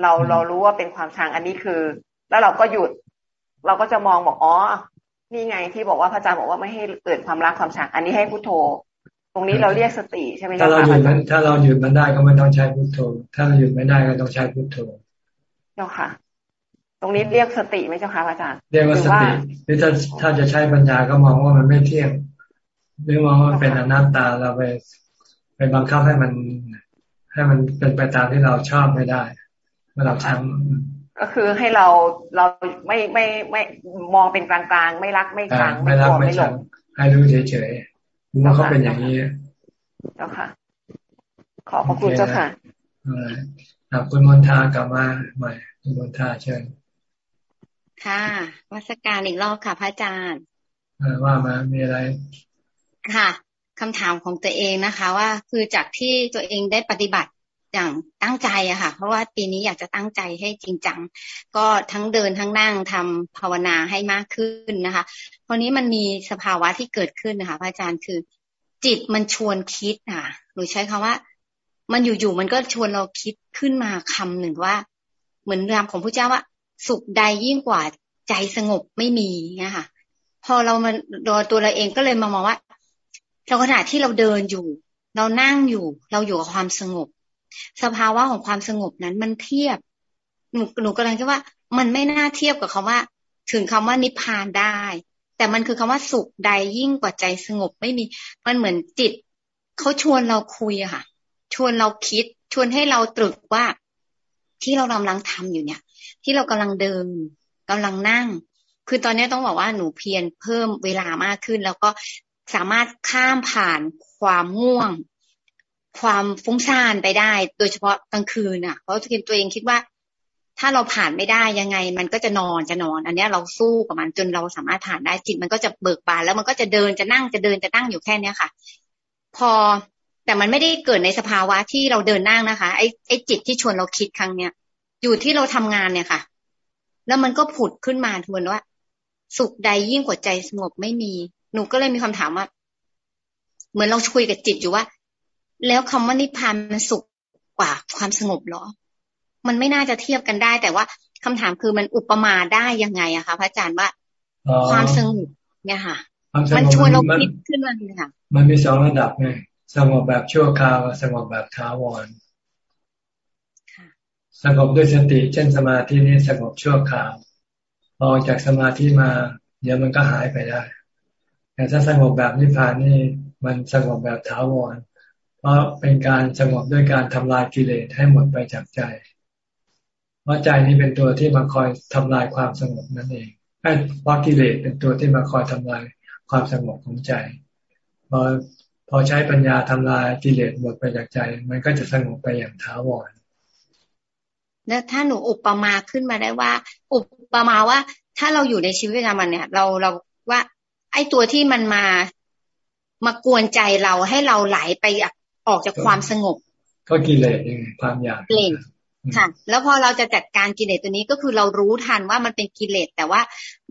Speaker 47: เราเรารู้ว่าเป็นความชังอันนี้คือ แล้วเราก็หยุด เราก็จะมองบอกอ๋อ นี่ไงที่บอกว่าพระอาจารย์บอกว่าไม่ให้เกิดความรักความชังอันนี้ให้พุทโธ ตรงนี้เราเรียกสติใช่ไหม
Speaker 1: ถ้าเราหยุดมันถ้าเราหยุดมันได้ก็ไม่ต้องใช้พุทโธ ถ้าเราหยุดไม่ได้ก็ต้องใช้พุทโธ
Speaker 47: เจ้าค่ะ ตรงนี้เรียกสติไหมเจ้าค่ะอาจารย์
Speaker 1: เรียกว่าสติหรือถ้าถ้าจะใช้ปัญญาก็มองว่ามันไม่เที่ยงหรือมองว่ามันเป็นอนัตตาเราไปไปบังคับให้มัน ให้มันเป็นไปตามที่เราชอบไม่ได้เมื่อเราทำ
Speaker 47: ก็คือให้เราเราไม่ไม่ไม่มองเป็นกลางๆไม่รักไม่ชัง
Speaker 1: ไม่รักไม่ชังให้รู้เฉยๆรู้ว่าเขาเป็นอย่างนี้
Speaker 47: เจ้าค่ะ ขอบพระคุณเจ้าค่ะ
Speaker 1: คุณมนทากลับมาใหม่คุณมนทาเชิญ
Speaker 34: ค่ะวัสการอีกรอบค่ะ พระอาจารย์
Speaker 1: ว่ามามีอะไร
Speaker 34: ค่ะคำถามของตัวเองนะคะ ว่าคือจากที่ตัวเองได้ปฏิบัติ อย่างตั้งใจอะค่ะ เพราะว่าปีนี้อยากจะตั้งใจให้จริงจัง ก็ทั้งเดินทั้งนั่งทำภาวนาให้มากขึ้นนะคะคราวนี้มันมีสภาวะที่เกิดขึ้นนะคะพระอาจารย์คือ จิตมันชวนคิดค่ะหรือใช้คำว่า มันอยู่ๆมันก็ชวนเราคิดขึ้นมาคำหนึ่งว่า เหมือนรามของพระเจ้าว่า สุขใดยิ่งกว่าใจสงบไม่มีเนี่ยค่ะ พอเรามาโดยตัวเราเองก็เลยมามองว่าเราขณะที่เราเดินอยู่ เรานั่งอยู่ เราอยู่กับความสงบ สภาวะของความสงบนั้นมันเทียบ หนูหนูกำลังคิดว่า มันไม่น่าเทียบกับคำว่า ถึงคำว่านิพพานได้ แต่มันคือคำว่าสุขใดยิ่งกว่าใจสงบไม่มี มันเหมือนจิตเขาชวนเราคุยอะค่ะ ชวนเราคิด ชวนให้เราตรึกว่า ที่เรากำลังทำอยู่เนี่ย ที่เรากำลังเดินกำลังนั่ง คือตอนนี้ต้องบอกว่าหนูเพียรเพิ่มเวลามากขึ้น แล้วก็สามารถข้ามผ่านความง่วง ความฟุ้งซ่านไปได้ โดยเฉพาะกลางคืนอะ เพราะตัวเองคิดว่า ถ้าเราผ่านไม่ได้ยังไง มันก็จะนอนจะนอน อันนี้เราสู้กับมันจนเราสามารถผ่านได้จิตมันก็จะเบิกบานแล้วมันก็จะเดินจะนั่งจะเดินจะนั่งอยู่แค่เนี้ยค่ะ พอแต่มันไม่ได้เกิดในสภาวะที่เราเดินนั่งนะคะ ไอ้ไอ้จิตที่ชวนเราคิดครั้งเนี้ยอยู่ที่เราทำงานเนี่ยค่ะ แล้วมันก็ผุดขึ้นมาทวนว่า สุขใดยิ่งกว่าใจสงบไม่มี หนูก็เลยมีคำถามว่า เหมือนเราคุยกับจิตอยู่ว่า แล้วคำว่านิพพานมันสุขกว่าความสงบหรอ มันไม่น่าจะเทียบกันได้ แต่ว่าคำถามคือมันอุปมาได้ยังไงอะคะพระอาจารย์ว่าความสงบเนี่ยค่ะ มันชวนเราคิดขึ้นมาเลยค่ะ
Speaker 1: มันมีสองระดับไงสงบแบบชั่วคราวสงบแบบท้าวรสงบด้วยสติเช่นสมาธินี้สงบชั่วคราวออกจากสมาธิมา เดี๋ยวมันก็หายไปได้ แต่ถ้าสงบแบบนิพพานนี่ มันสงบแบบท้าวร เพราะเป็นการสงบด้วยการทำลายกิเลสให้หมดไปจากใจ เพราะใจนี้เป็นตัวที่มาคอยทำลายความสงบนั่นเองเพราะกิเลสเป็นตัวที่มาคอยทำลายความสงบของใจพอพอใช้ปัญญาทำลายกิเลสหมดไปจากใจ มันก็จะสงบไปอย่างถาวร
Speaker 34: แล้วถ้าหนูอุปมาขึ้นมาได้ว่า อุปมาว่า ถ้าเราอยู่ในชีวิตประจำวันเนี่ย เราเราว่า ไอ้ตัวที่มันมามากวนใจเราให้เราไหลไป ออกจากความสงบ
Speaker 1: ก็กิเลสเองความอยาก
Speaker 34: กิเลสค่ะ แล้วพอเราจะจัดการกิเลสตัวนี้ก็คือเรารู้ทันว่ามันเป็นกิเลส แต่ว่า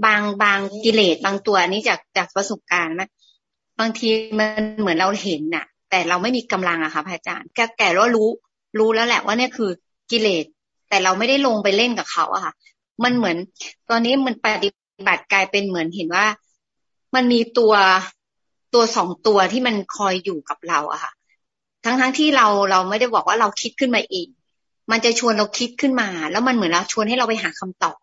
Speaker 34: บางบางกิเลสบางตัวนี้จากจากประสบการณ์นะบางทีมันเหมือนเราเห็นน่ะ แต่เราไม่มีกำลังอะค่ะพระอาจารย์แก่แก่แล้วรู้ รู้แล้วแหละว่าเนี่ยคือกิเลส แต่เราไม่ได้ลงไปเล่นกับเขาอะค่ะ มันเหมือน ตอนนี้มันปฏิบัติกลายเป็นเหมือนเห็นว่า มันมีตัวตัวสองตัวที่มันคอยอยู่กับเราอะค่ะ ทั้งทั้งที่เราเราไม่ได้บอกว่าเราคิดขึ้นมาเอง มันจะชวนเราคิดขึ้นมา แล้วมันเหมือนเราชวนให้เราไปหาคำตอบ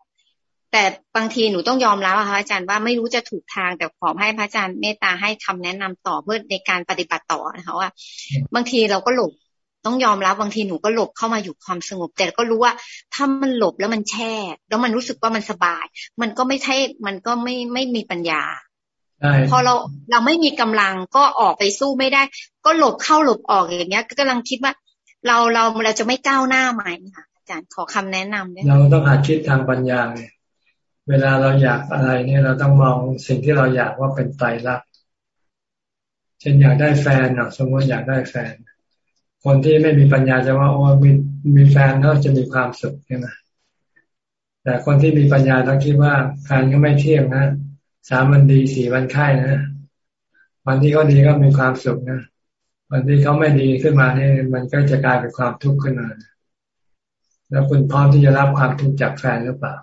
Speaker 34: แต่บางทีหนูต้องยอมรับค่ะอาจารย์ว่าไม่รู้จะถูกทางแต่ขอให้พระอาจารย์เมตตาให้คำแนะนำต่อเพื่อในการปฏิบัติต่อนะคะว่า บางทีเราก็หลบต้องยอมรับบางทีหนูก็หลบเข้ามาอยู่ความสงบ แต่ก็รู้ว่าถ้ามันหลบแล้วมันแช่ แล้วมันรู้สึกว่ามันสบาย มันก็ไม่ใช่ มันก็ไม่ไม่มีปัญญา พอเราเราไม่มีกำลังก็ออกไปสู้ไม่ได้ ก็หลบเข้าหลบออกอย่างเงี้ย ก็กำลังคิดว่า เราเราเราจะไม่ก้าวหน้าไหมค่ะอาจารย์ขอคำแนะนำด้วย
Speaker 1: เราต้องหัดคิดทางปัญญาเนี่ยเวลาเราอยากอะไรเนี่ยเราต้องมองสิ่งที่เราอยากว่าเป็นไตรลักษณ์เช่นอยากได้แฟนเนาะสมมติอยากได้แฟน คนที่ไม่มีปัญญาจะว่าโอ้มีมีแฟนแล้วจะมีความสุขใช่ไหมแต่คนที่มีปัญญาต้องคิดว่าแฟนก็ไม่เที่ยงนะ สามวันดีสี่วันไข้นะวันที่เขาดีก็มีความสุขนะวันที่เขาไม่ดีขึ้นมาเนี่ยมันก็จะกลายเป็นความทุกข์ขึ้นมาแล้วคุณพร้อมที่จะรับความทุกข์จากแฟนหรือเปล่า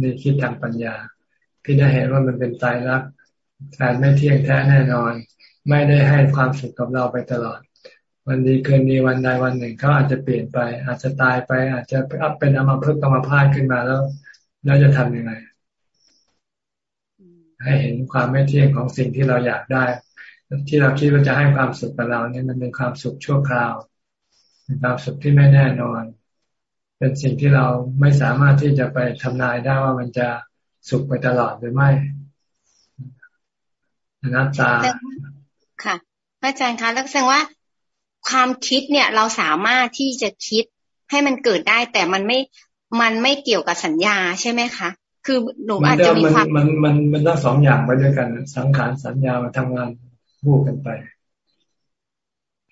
Speaker 1: นี่คิดทางปัญญาพี่ได้เห็นว่ามันเป็นตายรักแฟนไม่เที่ยงแท้แน่นอน ไม่ได้ให้ความสุขกับเราไปตลอด วันดีคืนดีวันใดวันหนึ่งเขาอาจจะเปลี่ยนไป อาจจะตายไป อาจจะเป็นอมภพกรรมพาดขึ้นมาแล้วเราจะทํำยังไง ให้เห็นความไม่เที่ยงของสิ่งที่เราอยากได้ ที่เราคิดว่าจะให้ความสุขกับเราเนี่ยมันเป็นความสุขชั่วคราวเป็นความสุขที่ไม่แน่นอน เป็นสิ่งที่เราไม่สามารถที่จะไปทำนายได้ว่ามันจะสุขไปตลอดหรือไม่อนัตตา
Speaker 34: ค่ะพระอาจารย์คะแล้วแสดงว่าความคิดเนี่ยเราสามารถที่จะคิดให้มันเกิดได้ แต่มันไม่มันไม่เกี่ยวกับสัญญาใช่ไหมคะ คือหนูอาจจะมีความ
Speaker 1: มันมันมันต้องสองอย่างไปด้วยกัน สังขารสัญญามาทำงานคู่กันไป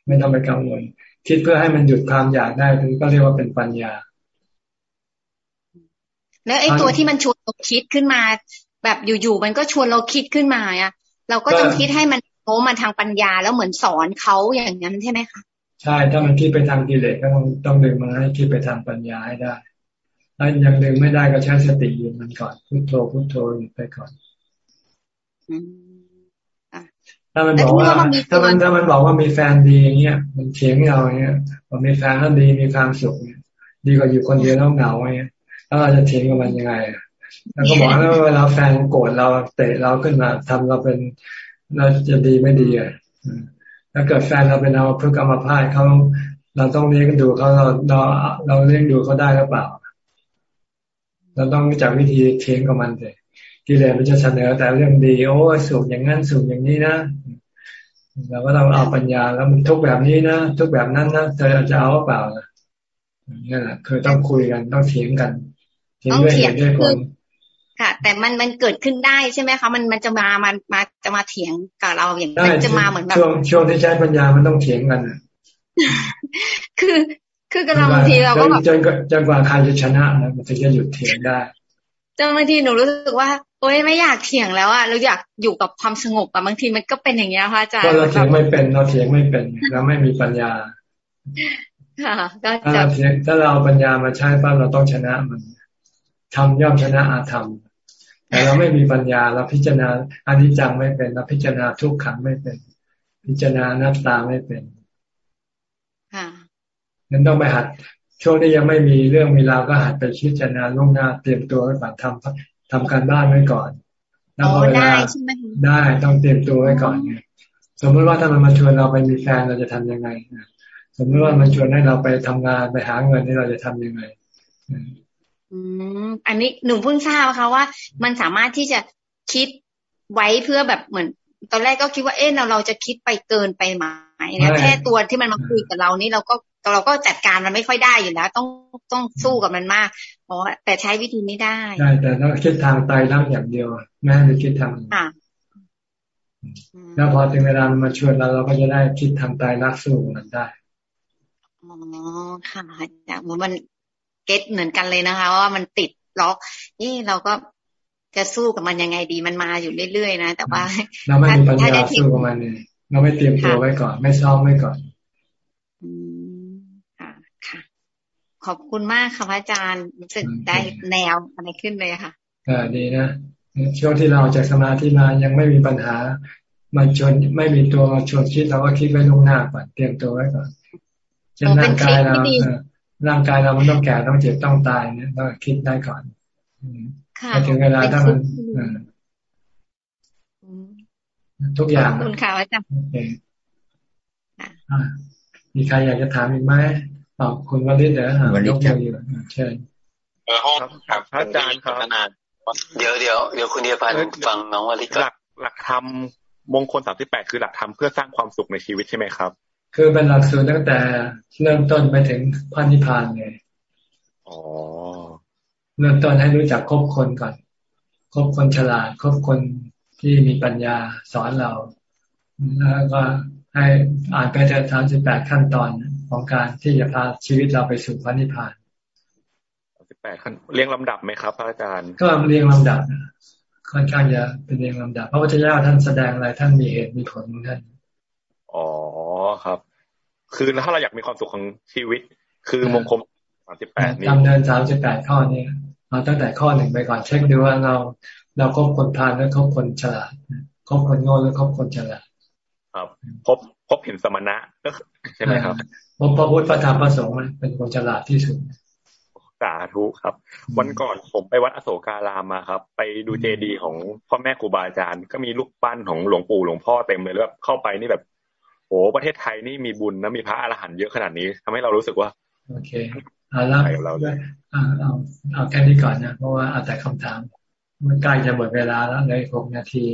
Speaker 1: ไม่ต้องไปกังวลคิดเพื่อให้มันหยุดความอยากได้ถึงก็เรียกว่าเป็นปัญญา
Speaker 34: แล้วไอ้ตัวที่มันชวนเราคิดขึ้นมา แบบอยู่ๆมันก็ชวนเราคิดขึ้นมาอะ เราก็ต้องคิดให้มันโน้มมาทางปัญญาแล้วเหมือนสอนเขาอย่างนั้นใช่ไหมคะ
Speaker 1: ใช่ถ้ามันคิดไปทางกิเลสก็ต้องต้องดึงมาให้คิดไปทางปัญญาให้ได้ ถ้ายังดึงไม่ได้ก็ใช้สติอยู่มันก่อนพุทโธพุทโธอยู่ไปก่อนถ้ามันบอกว่าถ้ามันถ้ามันบอกว่ามีแฟนดีอย่างเงี้ยมันเถียงเราอย่างเงี้ยว่ามีแฟนแล้วดีมีความสุขเนี่ย ดีกว่าอยู่คนเดียวแล้วเหงาอย่างเงี้ยแล้วเราจะเถียงกับมันยังไงแล้วก็บอกว่าเวลาแฟนโกรธเราเตะเราขึ้นมาทำเราเป็นเราจะดีไม่ดีอะถ้าเกิดแฟนเราเป็นเอาเพื่อกรรมภาพเขาเราต้องเลี้ยงดูเขาเราเราเราเลี้ยงดูเขาได้หรือเปล่า เราต้องรู้จักวิธีเทียงกับมันเลยกิเลสมันจะเสนอแต่เรื่องดีโอ้สูงอย่างนั้นสูงอย่างนี้นะเราก็ต้องเอาปัญญาแล้วมันทุกแบบนี้นะทุกแบบนั้นนะเธอจะเอาหรือเปล่านะนี่แหละคือต้องคุยกันต้องเถียงกัน
Speaker 34: เถียงด้วยเหตุด้วยผลค่ะ แต่มันมันเกิดขึ้นได้ใช่ไหมคะมันมันจะมามันมาจะมาเถียงกับเราอย่างมันจะมาเหมือนแบบ
Speaker 1: ช่วงช่วงที่ใช้ปัญญามันต้องเถียงกัน
Speaker 34: คือ คือกำลังบางทีเราก็แบบ
Speaker 1: จนจนกว่าใครจะชนะนะมันถึงจะหยุดเถียงได้
Speaker 34: จนบางทีหนูรู้สึกว่าโอ๊ยไม่อยากเถียงแล้วอะเราอยากอยู่กับความสงบอะบางทีมันก็เป็นอย่างเงี้ยค่ะอาจารย์
Speaker 1: เราเถียงไม่เป็นเราเถียงไม่เป็นเราไม่มีปัญญา
Speaker 34: ค่ะก็
Speaker 1: จะถ้าเราเถียงถ้าเราปัญญามาใช้ป้าเราต้องชนะมันทำย่อมชนะอาธรรมแต่เราไม่มีปัญญาเราพิจารณาอนิจจังไม่เป็นเราพิจารณาทุกขังไม่เป็น พิจารณานัตตาไม่เป็น
Speaker 34: ค่ะ
Speaker 1: นั้นต้องไปหัดช่วงที่ยังไม่มีเรื่องมีราวก็หัดไปพิจารณาล่วงหน้าเตรียมตัวไว้ก่อนทำทำการบ้านไว้ก่อน
Speaker 34: แล้วพอเวลา
Speaker 1: ได้ต้องเตรียมตัวไว้ก่อนไงสมมติว่าถ้ามันมาชวนเราไปมีแฟนเราจะทำยังไงสมมติว่ามันชวนให้เราไปทำงานไปหาเงินนี่เราจะทํำยังไง
Speaker 34: อืมอันนี้หนูเพิ่งทราบค่ะว่า มันสามารถที่จะคิดไว้เพื่อแบบเหมือน ตอนแรกก็คิดว่าเอ๊ะเราเราจะคิดไปเกินไปไหมเนี่ยแค่ตัวที่มันมาคุยกับเรานี่เราก็ เราก็จัดการมันไม่ค่อยได้อยู่แล้ว ต้องต้องสู้กับมันมากเพราะแต่ใช้วิธีนี้ได้
Speaker 1: ได้แต่ต้องคิดทางตายรักอย่างเดียวแม่ไปคิดทางแล้วพอถึงเวลามันมาชวนเราเราก็จะได้คิดทางตายรักสู้มันได้
Speaker 34: อ๋อค่ะแต่มันเก็ตเหมือนกันเลยนะคะ ว่ามันติดล็อกนี่เราก็จะสู้กับมันยังไงดีมันมาอยู่เรื่อยๆนะแต่ว่า
Speaker 1: เราไม่มีปัญญาสู้กับมันเลยเราไม่เตรียมตัวไว้ก่อน ไม่ซ้อมไว้ก่อน
Speaker 34: อืมค่ะค่ะ ขอบคุณมากค่ะพระอาจารย์รู้สึกได้แนวอะไรขึ้นเลยค่ะ
Speaker 1: อ่าดีนะช่วงที่เราจากสมาธิมายังไม่มีปัญหามาชวนไม่มีตัวมาชวนคิดเราก็คิดไว้ล่วงหน้าก่อนเตรียมตัวไว้ก่อนเช่นร่างกายเราร่างกายเรามันต้องแก่ต้องเจ็บต้องตายเนี่ยต้องคิดได้ก่อน
Speaker 34: พอ
Speaker 1: ถึงเวลาถ้ามันทุกอย่าง
Speaker 34: คุณค่ะอาจารย์
Speaker 1: มีใครอยากจะถามอีกไหม ตอบคุณวลิศเดี๋ยวหายกมืออยู่เชิญ
Speaker 48: เออห้องครับอาจารย์ครับเดี๋ยวเดี๋ยวเดี๋ยวคุณเดียพันฟังน้องวลิศหลักหลักธรรมมงคลสามสิบแปดคือหลักธรรมเพื่อสร้างความสุขในชีวิตใช่ไหมครับ
Speaker 1: คือเป็นหลักสูตรตั้งแต่เริ่มต้นไปถึงพันธิพานไง
Speaker 48: อ๋อ
Speaker 1: เริ่มต้นให้รู้จักคบคนก่อนคบคนฉลาดคบคนที่มีปัญญาสอนเราแล้วก็ให้อ่านไปแต่สามสิบแปดขั้นตอน ของการที่จะพาชีวิตเราไปสู่พระนิพพาน
Speaker 29: สิบแปดขั้นเรียงลำดับไหมครับพระอาจารย์
Speaker 1: ก็เรียงลำดับค่อนข้างจะเป็นเรียงลำดับ พระพุทธเจ้าท่านแสดงอะไรท่านมีเหตุมีผลของท่าน
Speaker 29: อ๋อครับ คือถ้าเราอยากมีความสุขของชีวิต คือมงคลสามสิบแปดนี้
Speaker 1: ดำเนินสามสิบแปดข้อนี้เราตั้งแต่ข้อหนึ่งไปก่อนเช็คดูว่าเรา เราครบคนพาลหรือครบคนฉลาดครบคนโง่หรือครบคนฉลาด
Speaker 29: ครับพบพบเห็นสมณะใช่ไหมครับ
Speaker 1: พบพระพุทธพระธรรมพระสงฆ์เป็นคนฉลาดที่สุด
Speaker 29: สาธุครับ วันก่อนผมไปวัดอโศการามมาครับ ไปดูเจดีของพ่อแม่ครูบาอาจารย์ ก็มีลูกปั้นของหลวงปู่หลวงพ่อเต็มเลยแล้วแบบเข้าไปนี่แบบโอ้ประเทศไทยนี่มีบุญนะมีพระอรหันต์เยอะขนาดนี้ทำให้เรารู้สึกว่า
Speaker 1: โอเคเอาละเอาเอาเอาแค่นี้ก่อนนะเพราะว่าเอาแต่คำถาม มันใกล้จะหมดเวลาแล้วเลยหกนาที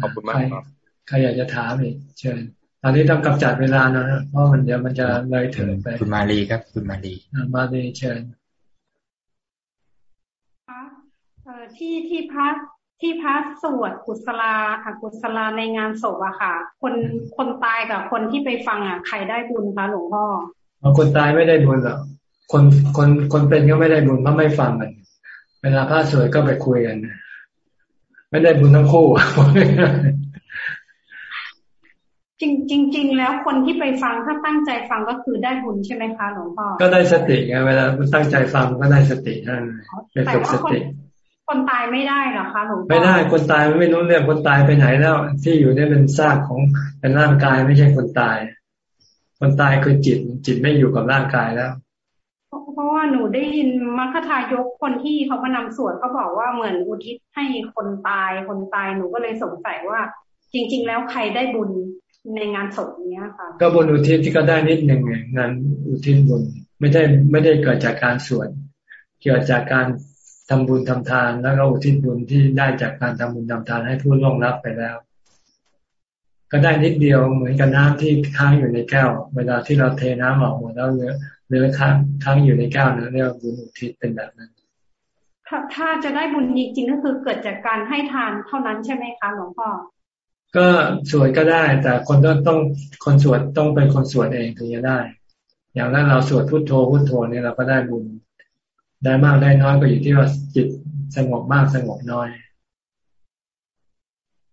Speaker 29: ขอบคุณมากครับ
Speaker 1: ใครอยากจะถามอีกเชิญ ตอนนี้ต้องกำจัดเวลานะเพราะมันเดี๋ยวมันจะเลยถึงไป
Speaker 5: คุณมาลีครับ คุณมาลี
Speaker 1: มาลีเชิญ
Speaker 23: ที่ที่พักที่พักสวดกุศลาอกุศลาในงานศพอะค่ะ คนคนตายกับคนที่ไปฟังอะใครได้บุญคะหลวงพ่อ
Speaker 1: คนตายไม่ได้บุญหรอกคนคนคนเป็นก็ไม่ได้บุญเพราะไม่ฟังกันเวลาพระสวดก็ไปคุยกัน ไม่ได้บุญทั้งคู่
Speaker 23: จริงจริงๆแล้วคนที่ไปฟังถ้าตั้งใจฟังก็คือได้บุญใช่ไหมคะหลวงพ่อ
Speaker 1: ก็ได้สติไงเวลาตั้งใจฟังก็ได้สตินั่นเป็นฝึกสติ
Speaker 23: คนตายไม่ได้หรอคะหลวงพ่อ
Speaker 1: ไม่ได้คนตายไม่รู้เรื่องคนตายไปไหนแล้ว ที่อยู่นี่เป็นซากของเป็นร่างกายไม่ใช่คนตาย คนตายคือจิตจิตไม่อยู่กับร่างกายแล้ว
Speaker 23: เพราะว่าหนูได้ยินมรรคทายกคนที่เขามานำสวดเขาบอกว่าเหมือนอุทิศให้คนตายคนตายหนูก็เลยสงสัยว่า จริง ๆ แล้วใครได้บุญ ในงานศพเนี้ยค่ะ
Speaker 1: ก็บุญอุทิศที่ก็ได้นิดหนึ่งไงงานอุทิศบุญไม่ได้ไม่ได้เกิดจากการสวดเกิดจากการทำบุญทำทาน แล้วก็อุทิศบุญที่ได้จากการทำบุญทำทานให้ผู้ล่วงลับไปแล้ว ก็ได้นิดเดียวเหมือนกับน้ำที่ค้างอยู่ในแก้ว เวลาที่เราเทน้ำออกหมดแล้วเหลือเหลือค้างค้างอยู่ในแก้วนั้นเรียกบุญอุทิศเป็นแบบนั้น
Speaker 23: ถ้าถ้าจะได้บุญจริงๆก็คือเกิดจากการให้ทานเท่านั้นใช่ไหมคะหลวงพ่อ
Speaker 1: ก็สวดก็ได้ แต่คนต้องต้องคนสวดต้องเป็นคนสวดเองถึงจะได้ อย่างนั้นเราสวดพุทโธพุทโธเนี่ยเราก็ได้บุญได้มากได้น้อยก็อยู่ที่ว่าจิตสงบมากสงบน้อย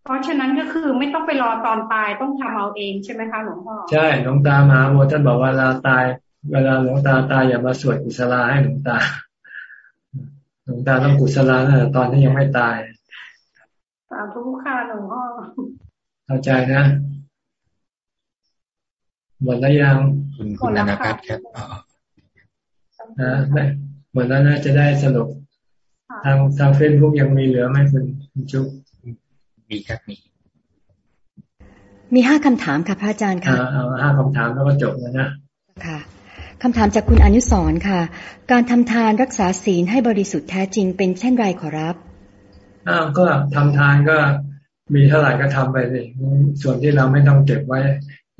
Speaker 23: เพราะฉะนั้นก็คือไม่ต้องไปรอตอนตายต้องทำเอาเองใช่ไหมคะหลวงพ่อใช่
Speaker 1: หลวงตามาโมท่านบอกว่าเวลาตาย เวลาหลวงตาตายอย่ามาสวดกุศลาให้หลวงตาหลวงตาต้องกุศลาตั้งแต่ตอนที่ยังไม่ตาย
Speaker 23: สาธุค่ะหลวงพ่อ
Speaker 1: เข้าใจนะหมดแล้วยัง
Speaker 5: คุณคุณนันทพัฒน์ครับ
Speaker 1: นะหมดแล้วน่าจะได้สรุป ทางทางเฟซบุ๊กยังมีเหลือไหมคุณจุ๊บ
Speaker 5: มีครับมี
Speaker 45: มีห้าคำถามค่ะพระอาจารย์ค่ะ
Speaker 1: เอาห้าคำถามแล้วก็จบแล้วนะ
Speaker 45: ค่ะคำถามจากคุณอนุสรค่ะ การทำทานรักษาศีลให้บริสุทธิ์แท้จริงเป็นเช่นไรขอรับ
Speaker 1: อ้าวก็ทำทานก็ มีเท่าไหร่ก็ทำไปสิส่วนที่เราไม่ต้องเก็บไว้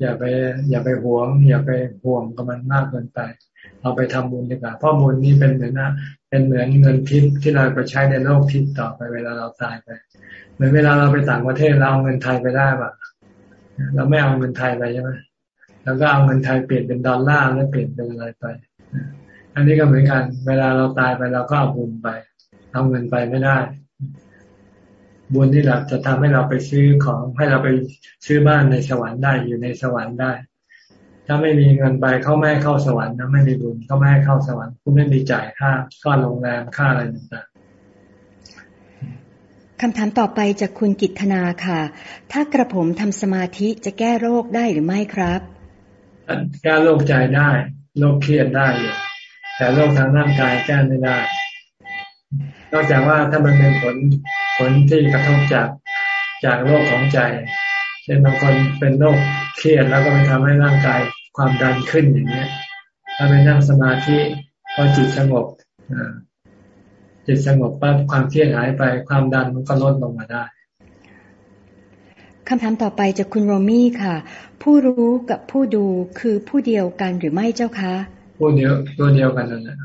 Speaker 1: อย่าไป อย่าไปหวง อย่าไปห่วงกับมันมากเกินไป เอาไปทำบุญดีกว่าเพราะบุญนี่เป็นเหมือนนะเป็นเหมือนเงินทิพย์ที่เราไปใช้ในโลกทิพย์ต่อไปเวลาเราตายไป เหมือนเวลาเราไปต่างประเทศเราเอาเงินไทยไปได้ปะเราไม่เอาเงินไทยไปใช่ไหมแล้วก็เอาเงินไทยเปลี่ยนเป็นดอลลาร์แล้วเปลี่ยนเป็นอะไรไปอันนี้ก็เหมือนกัน เวลาเราตายไปเราก็เอาบุญไป เอาเงินไปไม่ได้ บุญนี่แหละจะทำให้เราไปซื้อของให้เราไปซื้อบ้านในสวรรค์ได้อยู่ในสวรรค์ได้ ถ้าไม่มีเงินไปเขาไม่ให้เข้าสวรรค์นะไม่มีบุญเขาไม่ให้เข้าสวรรค์คุณไม่มีจ่ายค่าค่าโรงแรมค่าอะไรต่าง
Speaker 45: ๆคำถามต่อไปจากคุณกิตนาค่ะ ถ้ากระผมทำสมาธิจะแก้โรคได้หรือไม่ครับ
Speaker 1: แก้โรคใจได้โรคเครียดได้แต่โรคทางร่างกายแก้ไม่ได้ นอกจากว่าถ้ามันเป็นผลผลที่กระทบจากจากโรคของใจ เช่นบางคนเป็นโรคเครียดแล้วก็ไปทำให้ร่างกายความดันขึ้นอย่างเนี้ย ถ้าไปนั่งสมาธิพอจิตสงบจิตสงบปั๊บความเครียดหายไปความดันมันก็ลดลงมาได้
Speaker 45: คำถามต่อไปจากคุณโรมี่ค่ะ ผู้รู้กับผู้ดูคือผู้เดียวกันหรือไม่เจ้าคะ
Speaker 1: ผู้เดียวตัวเดียวกันนั่นแหละ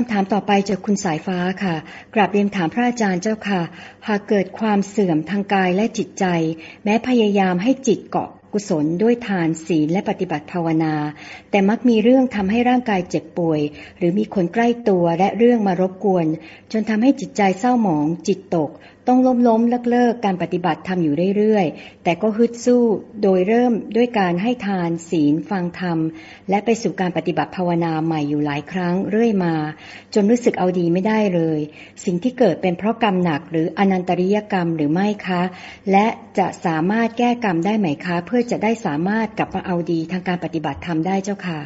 Speaker 45: คำถามต่อไปจากคุณสายฟ้าค่ะ กราบเรียนถามพระอาจารย์เจ้าค่ะ หากเกิดความเสื่อมทางกายและจิตใจ แม้พยายามให้จิตเกาะกุศลด้วยทานศีลและปฏิบัติภาวนา แต่มักมีเรื่องทำให้ร่างกายเจ็บป่วย หรือมีคนใกล้ตัวและเรื่องมารบกวน จนทำให้จิตใจเศร้าหมอง จิตตก ต้องล้มล้มเลิกเลิกการปฏิบัติทำอยู่เรื่อยๆ แต่ก็ฮึดสู้โดยเริ่มด้วยการให้ทานศีลฟังธรรม และไปสู่การปฏิบัติภาวนาใหม่อยู่หลายครั้งเรื่อยมา จนรู้สึกเอาดีไม่ได้เลย สิ่งที่เกิดเป็นเพราะกรรมหนักหรืออนันตริยกรรมหรือไม่คะ และจะสามารถแก้กรรมได้ไหมคะ เพื่อจะได้สามารถกลับมาเอาดีทางการปฏิบัติธรรมได้เจ้าค่ะ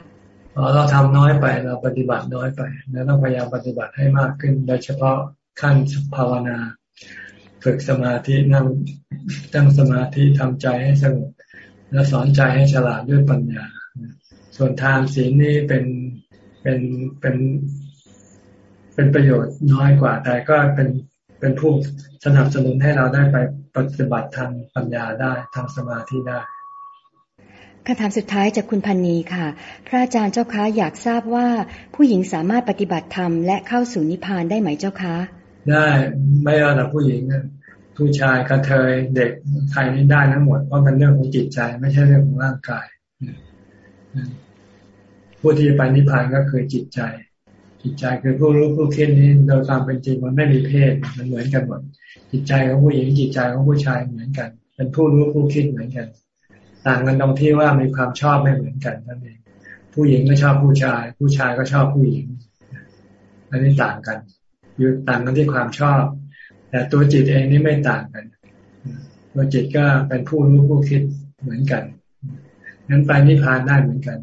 Speaker 1: เราทำน้อยไปเราปฏิบัติน้อยไปแล้วต้องพยายามปฏิบัติให้มากขึ้นโดยเฉพาะขั้นภาวนา ฝึกสมาธินั่งตั้งสมาธิทำใจให้สงบแล้วสอนใจให้ฉลาดด้วยปัญญา ส่วนทานศีลนี่เป็นเป็นเป็นเป็นประโยชน์น้อยกว่า แต่ก็เป็นเป็นผู้สนับสนุนให้เราได้ไปปฏิบัติทางปัญญาได้ทางสมาธิได้
Speaker 45: คำถามสุดท้ายจากคุณพันนีค่ะ พระอาจารย์เจ้าคะอยากทราบว่าผู้หญิงสามารถปฏิบัติธรรมและเข้าสู่นิพพานได้ไหมเจ้าคะ
Speaker 1: ได้ไม่ว่าแต่ผู้หญิงผู้ชายกระเทยเด็กใครนี่ได้ทั้งหมดเพราะเป็นเรื่องของจิตใจ ไม่ใช่เรื่องของร่างกายผู้ที่ไปนิพพานก็คือจิตใจ จิตใจคือผู้รู้ผู้คิดนี้โดยความเป็นจริงมันไม่มีเพศมันเหมือนกันหมดจิตใจของผู้หญิงจิตใจของผู้ชายเหมือนกัน เป็นผู้รู้ผู้คิดเหมือนกัน ต่างกันตรงที่ว่ามีความชอบไม่เหมือนกันนั่นเองผู้หญิงก็ชอบผู้ชาย ผู้ชายก็ชอบผู้หญิงอันนี้ต่างกัน อยู่ต่างกันที่ความชอบ แต่ตัวจิตเองนี่ไม่ต่างกัน ตัวจิตก็เป็นผู้รู้ผู้คิดเหมือนกันนั้นไปนิพพานได้เหมือนกัน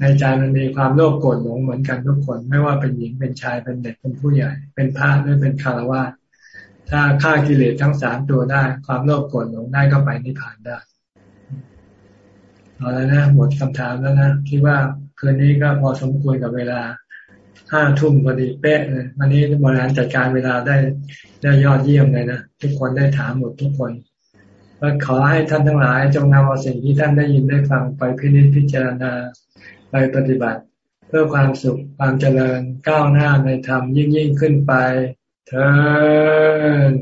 Speaker 1: ในใจมันมีความโลภโกรธหลงเหมือนกันทุกคน ไม่ว่าเป็นหญิงเป็นชายเป็นเด็กเป็นผู้ใหญ่ เป็นพระหรือเป็นคารวะถ้าฆ่ากิเลสทั้งสามตัวได้ ความโลภโกรธหลงได้ก็ไปนิพพานได้เอาแล้วนะหมดคำถามแล้วนะคิดว่าคืนนี้ก็พอสมควรกับเวลา ห้าทุ่มพอดีเป๊ะเลยวันนี้บริหารจัดการเวลาได้ได้ยอดเยี่ยมเลยนะทุกคนได้ถามหมดทุกคนก็ขอให้ท่านทั้งหลายจงนำเอาสิ่งที่ท่านได้ยินได้ฟังไปพิจิจพิจารณาไปปฏิบัติ เพื่อความสุขความเจริญก้าวหน้าในธรรมยิ่งยิ่งขึ้นไปเธอ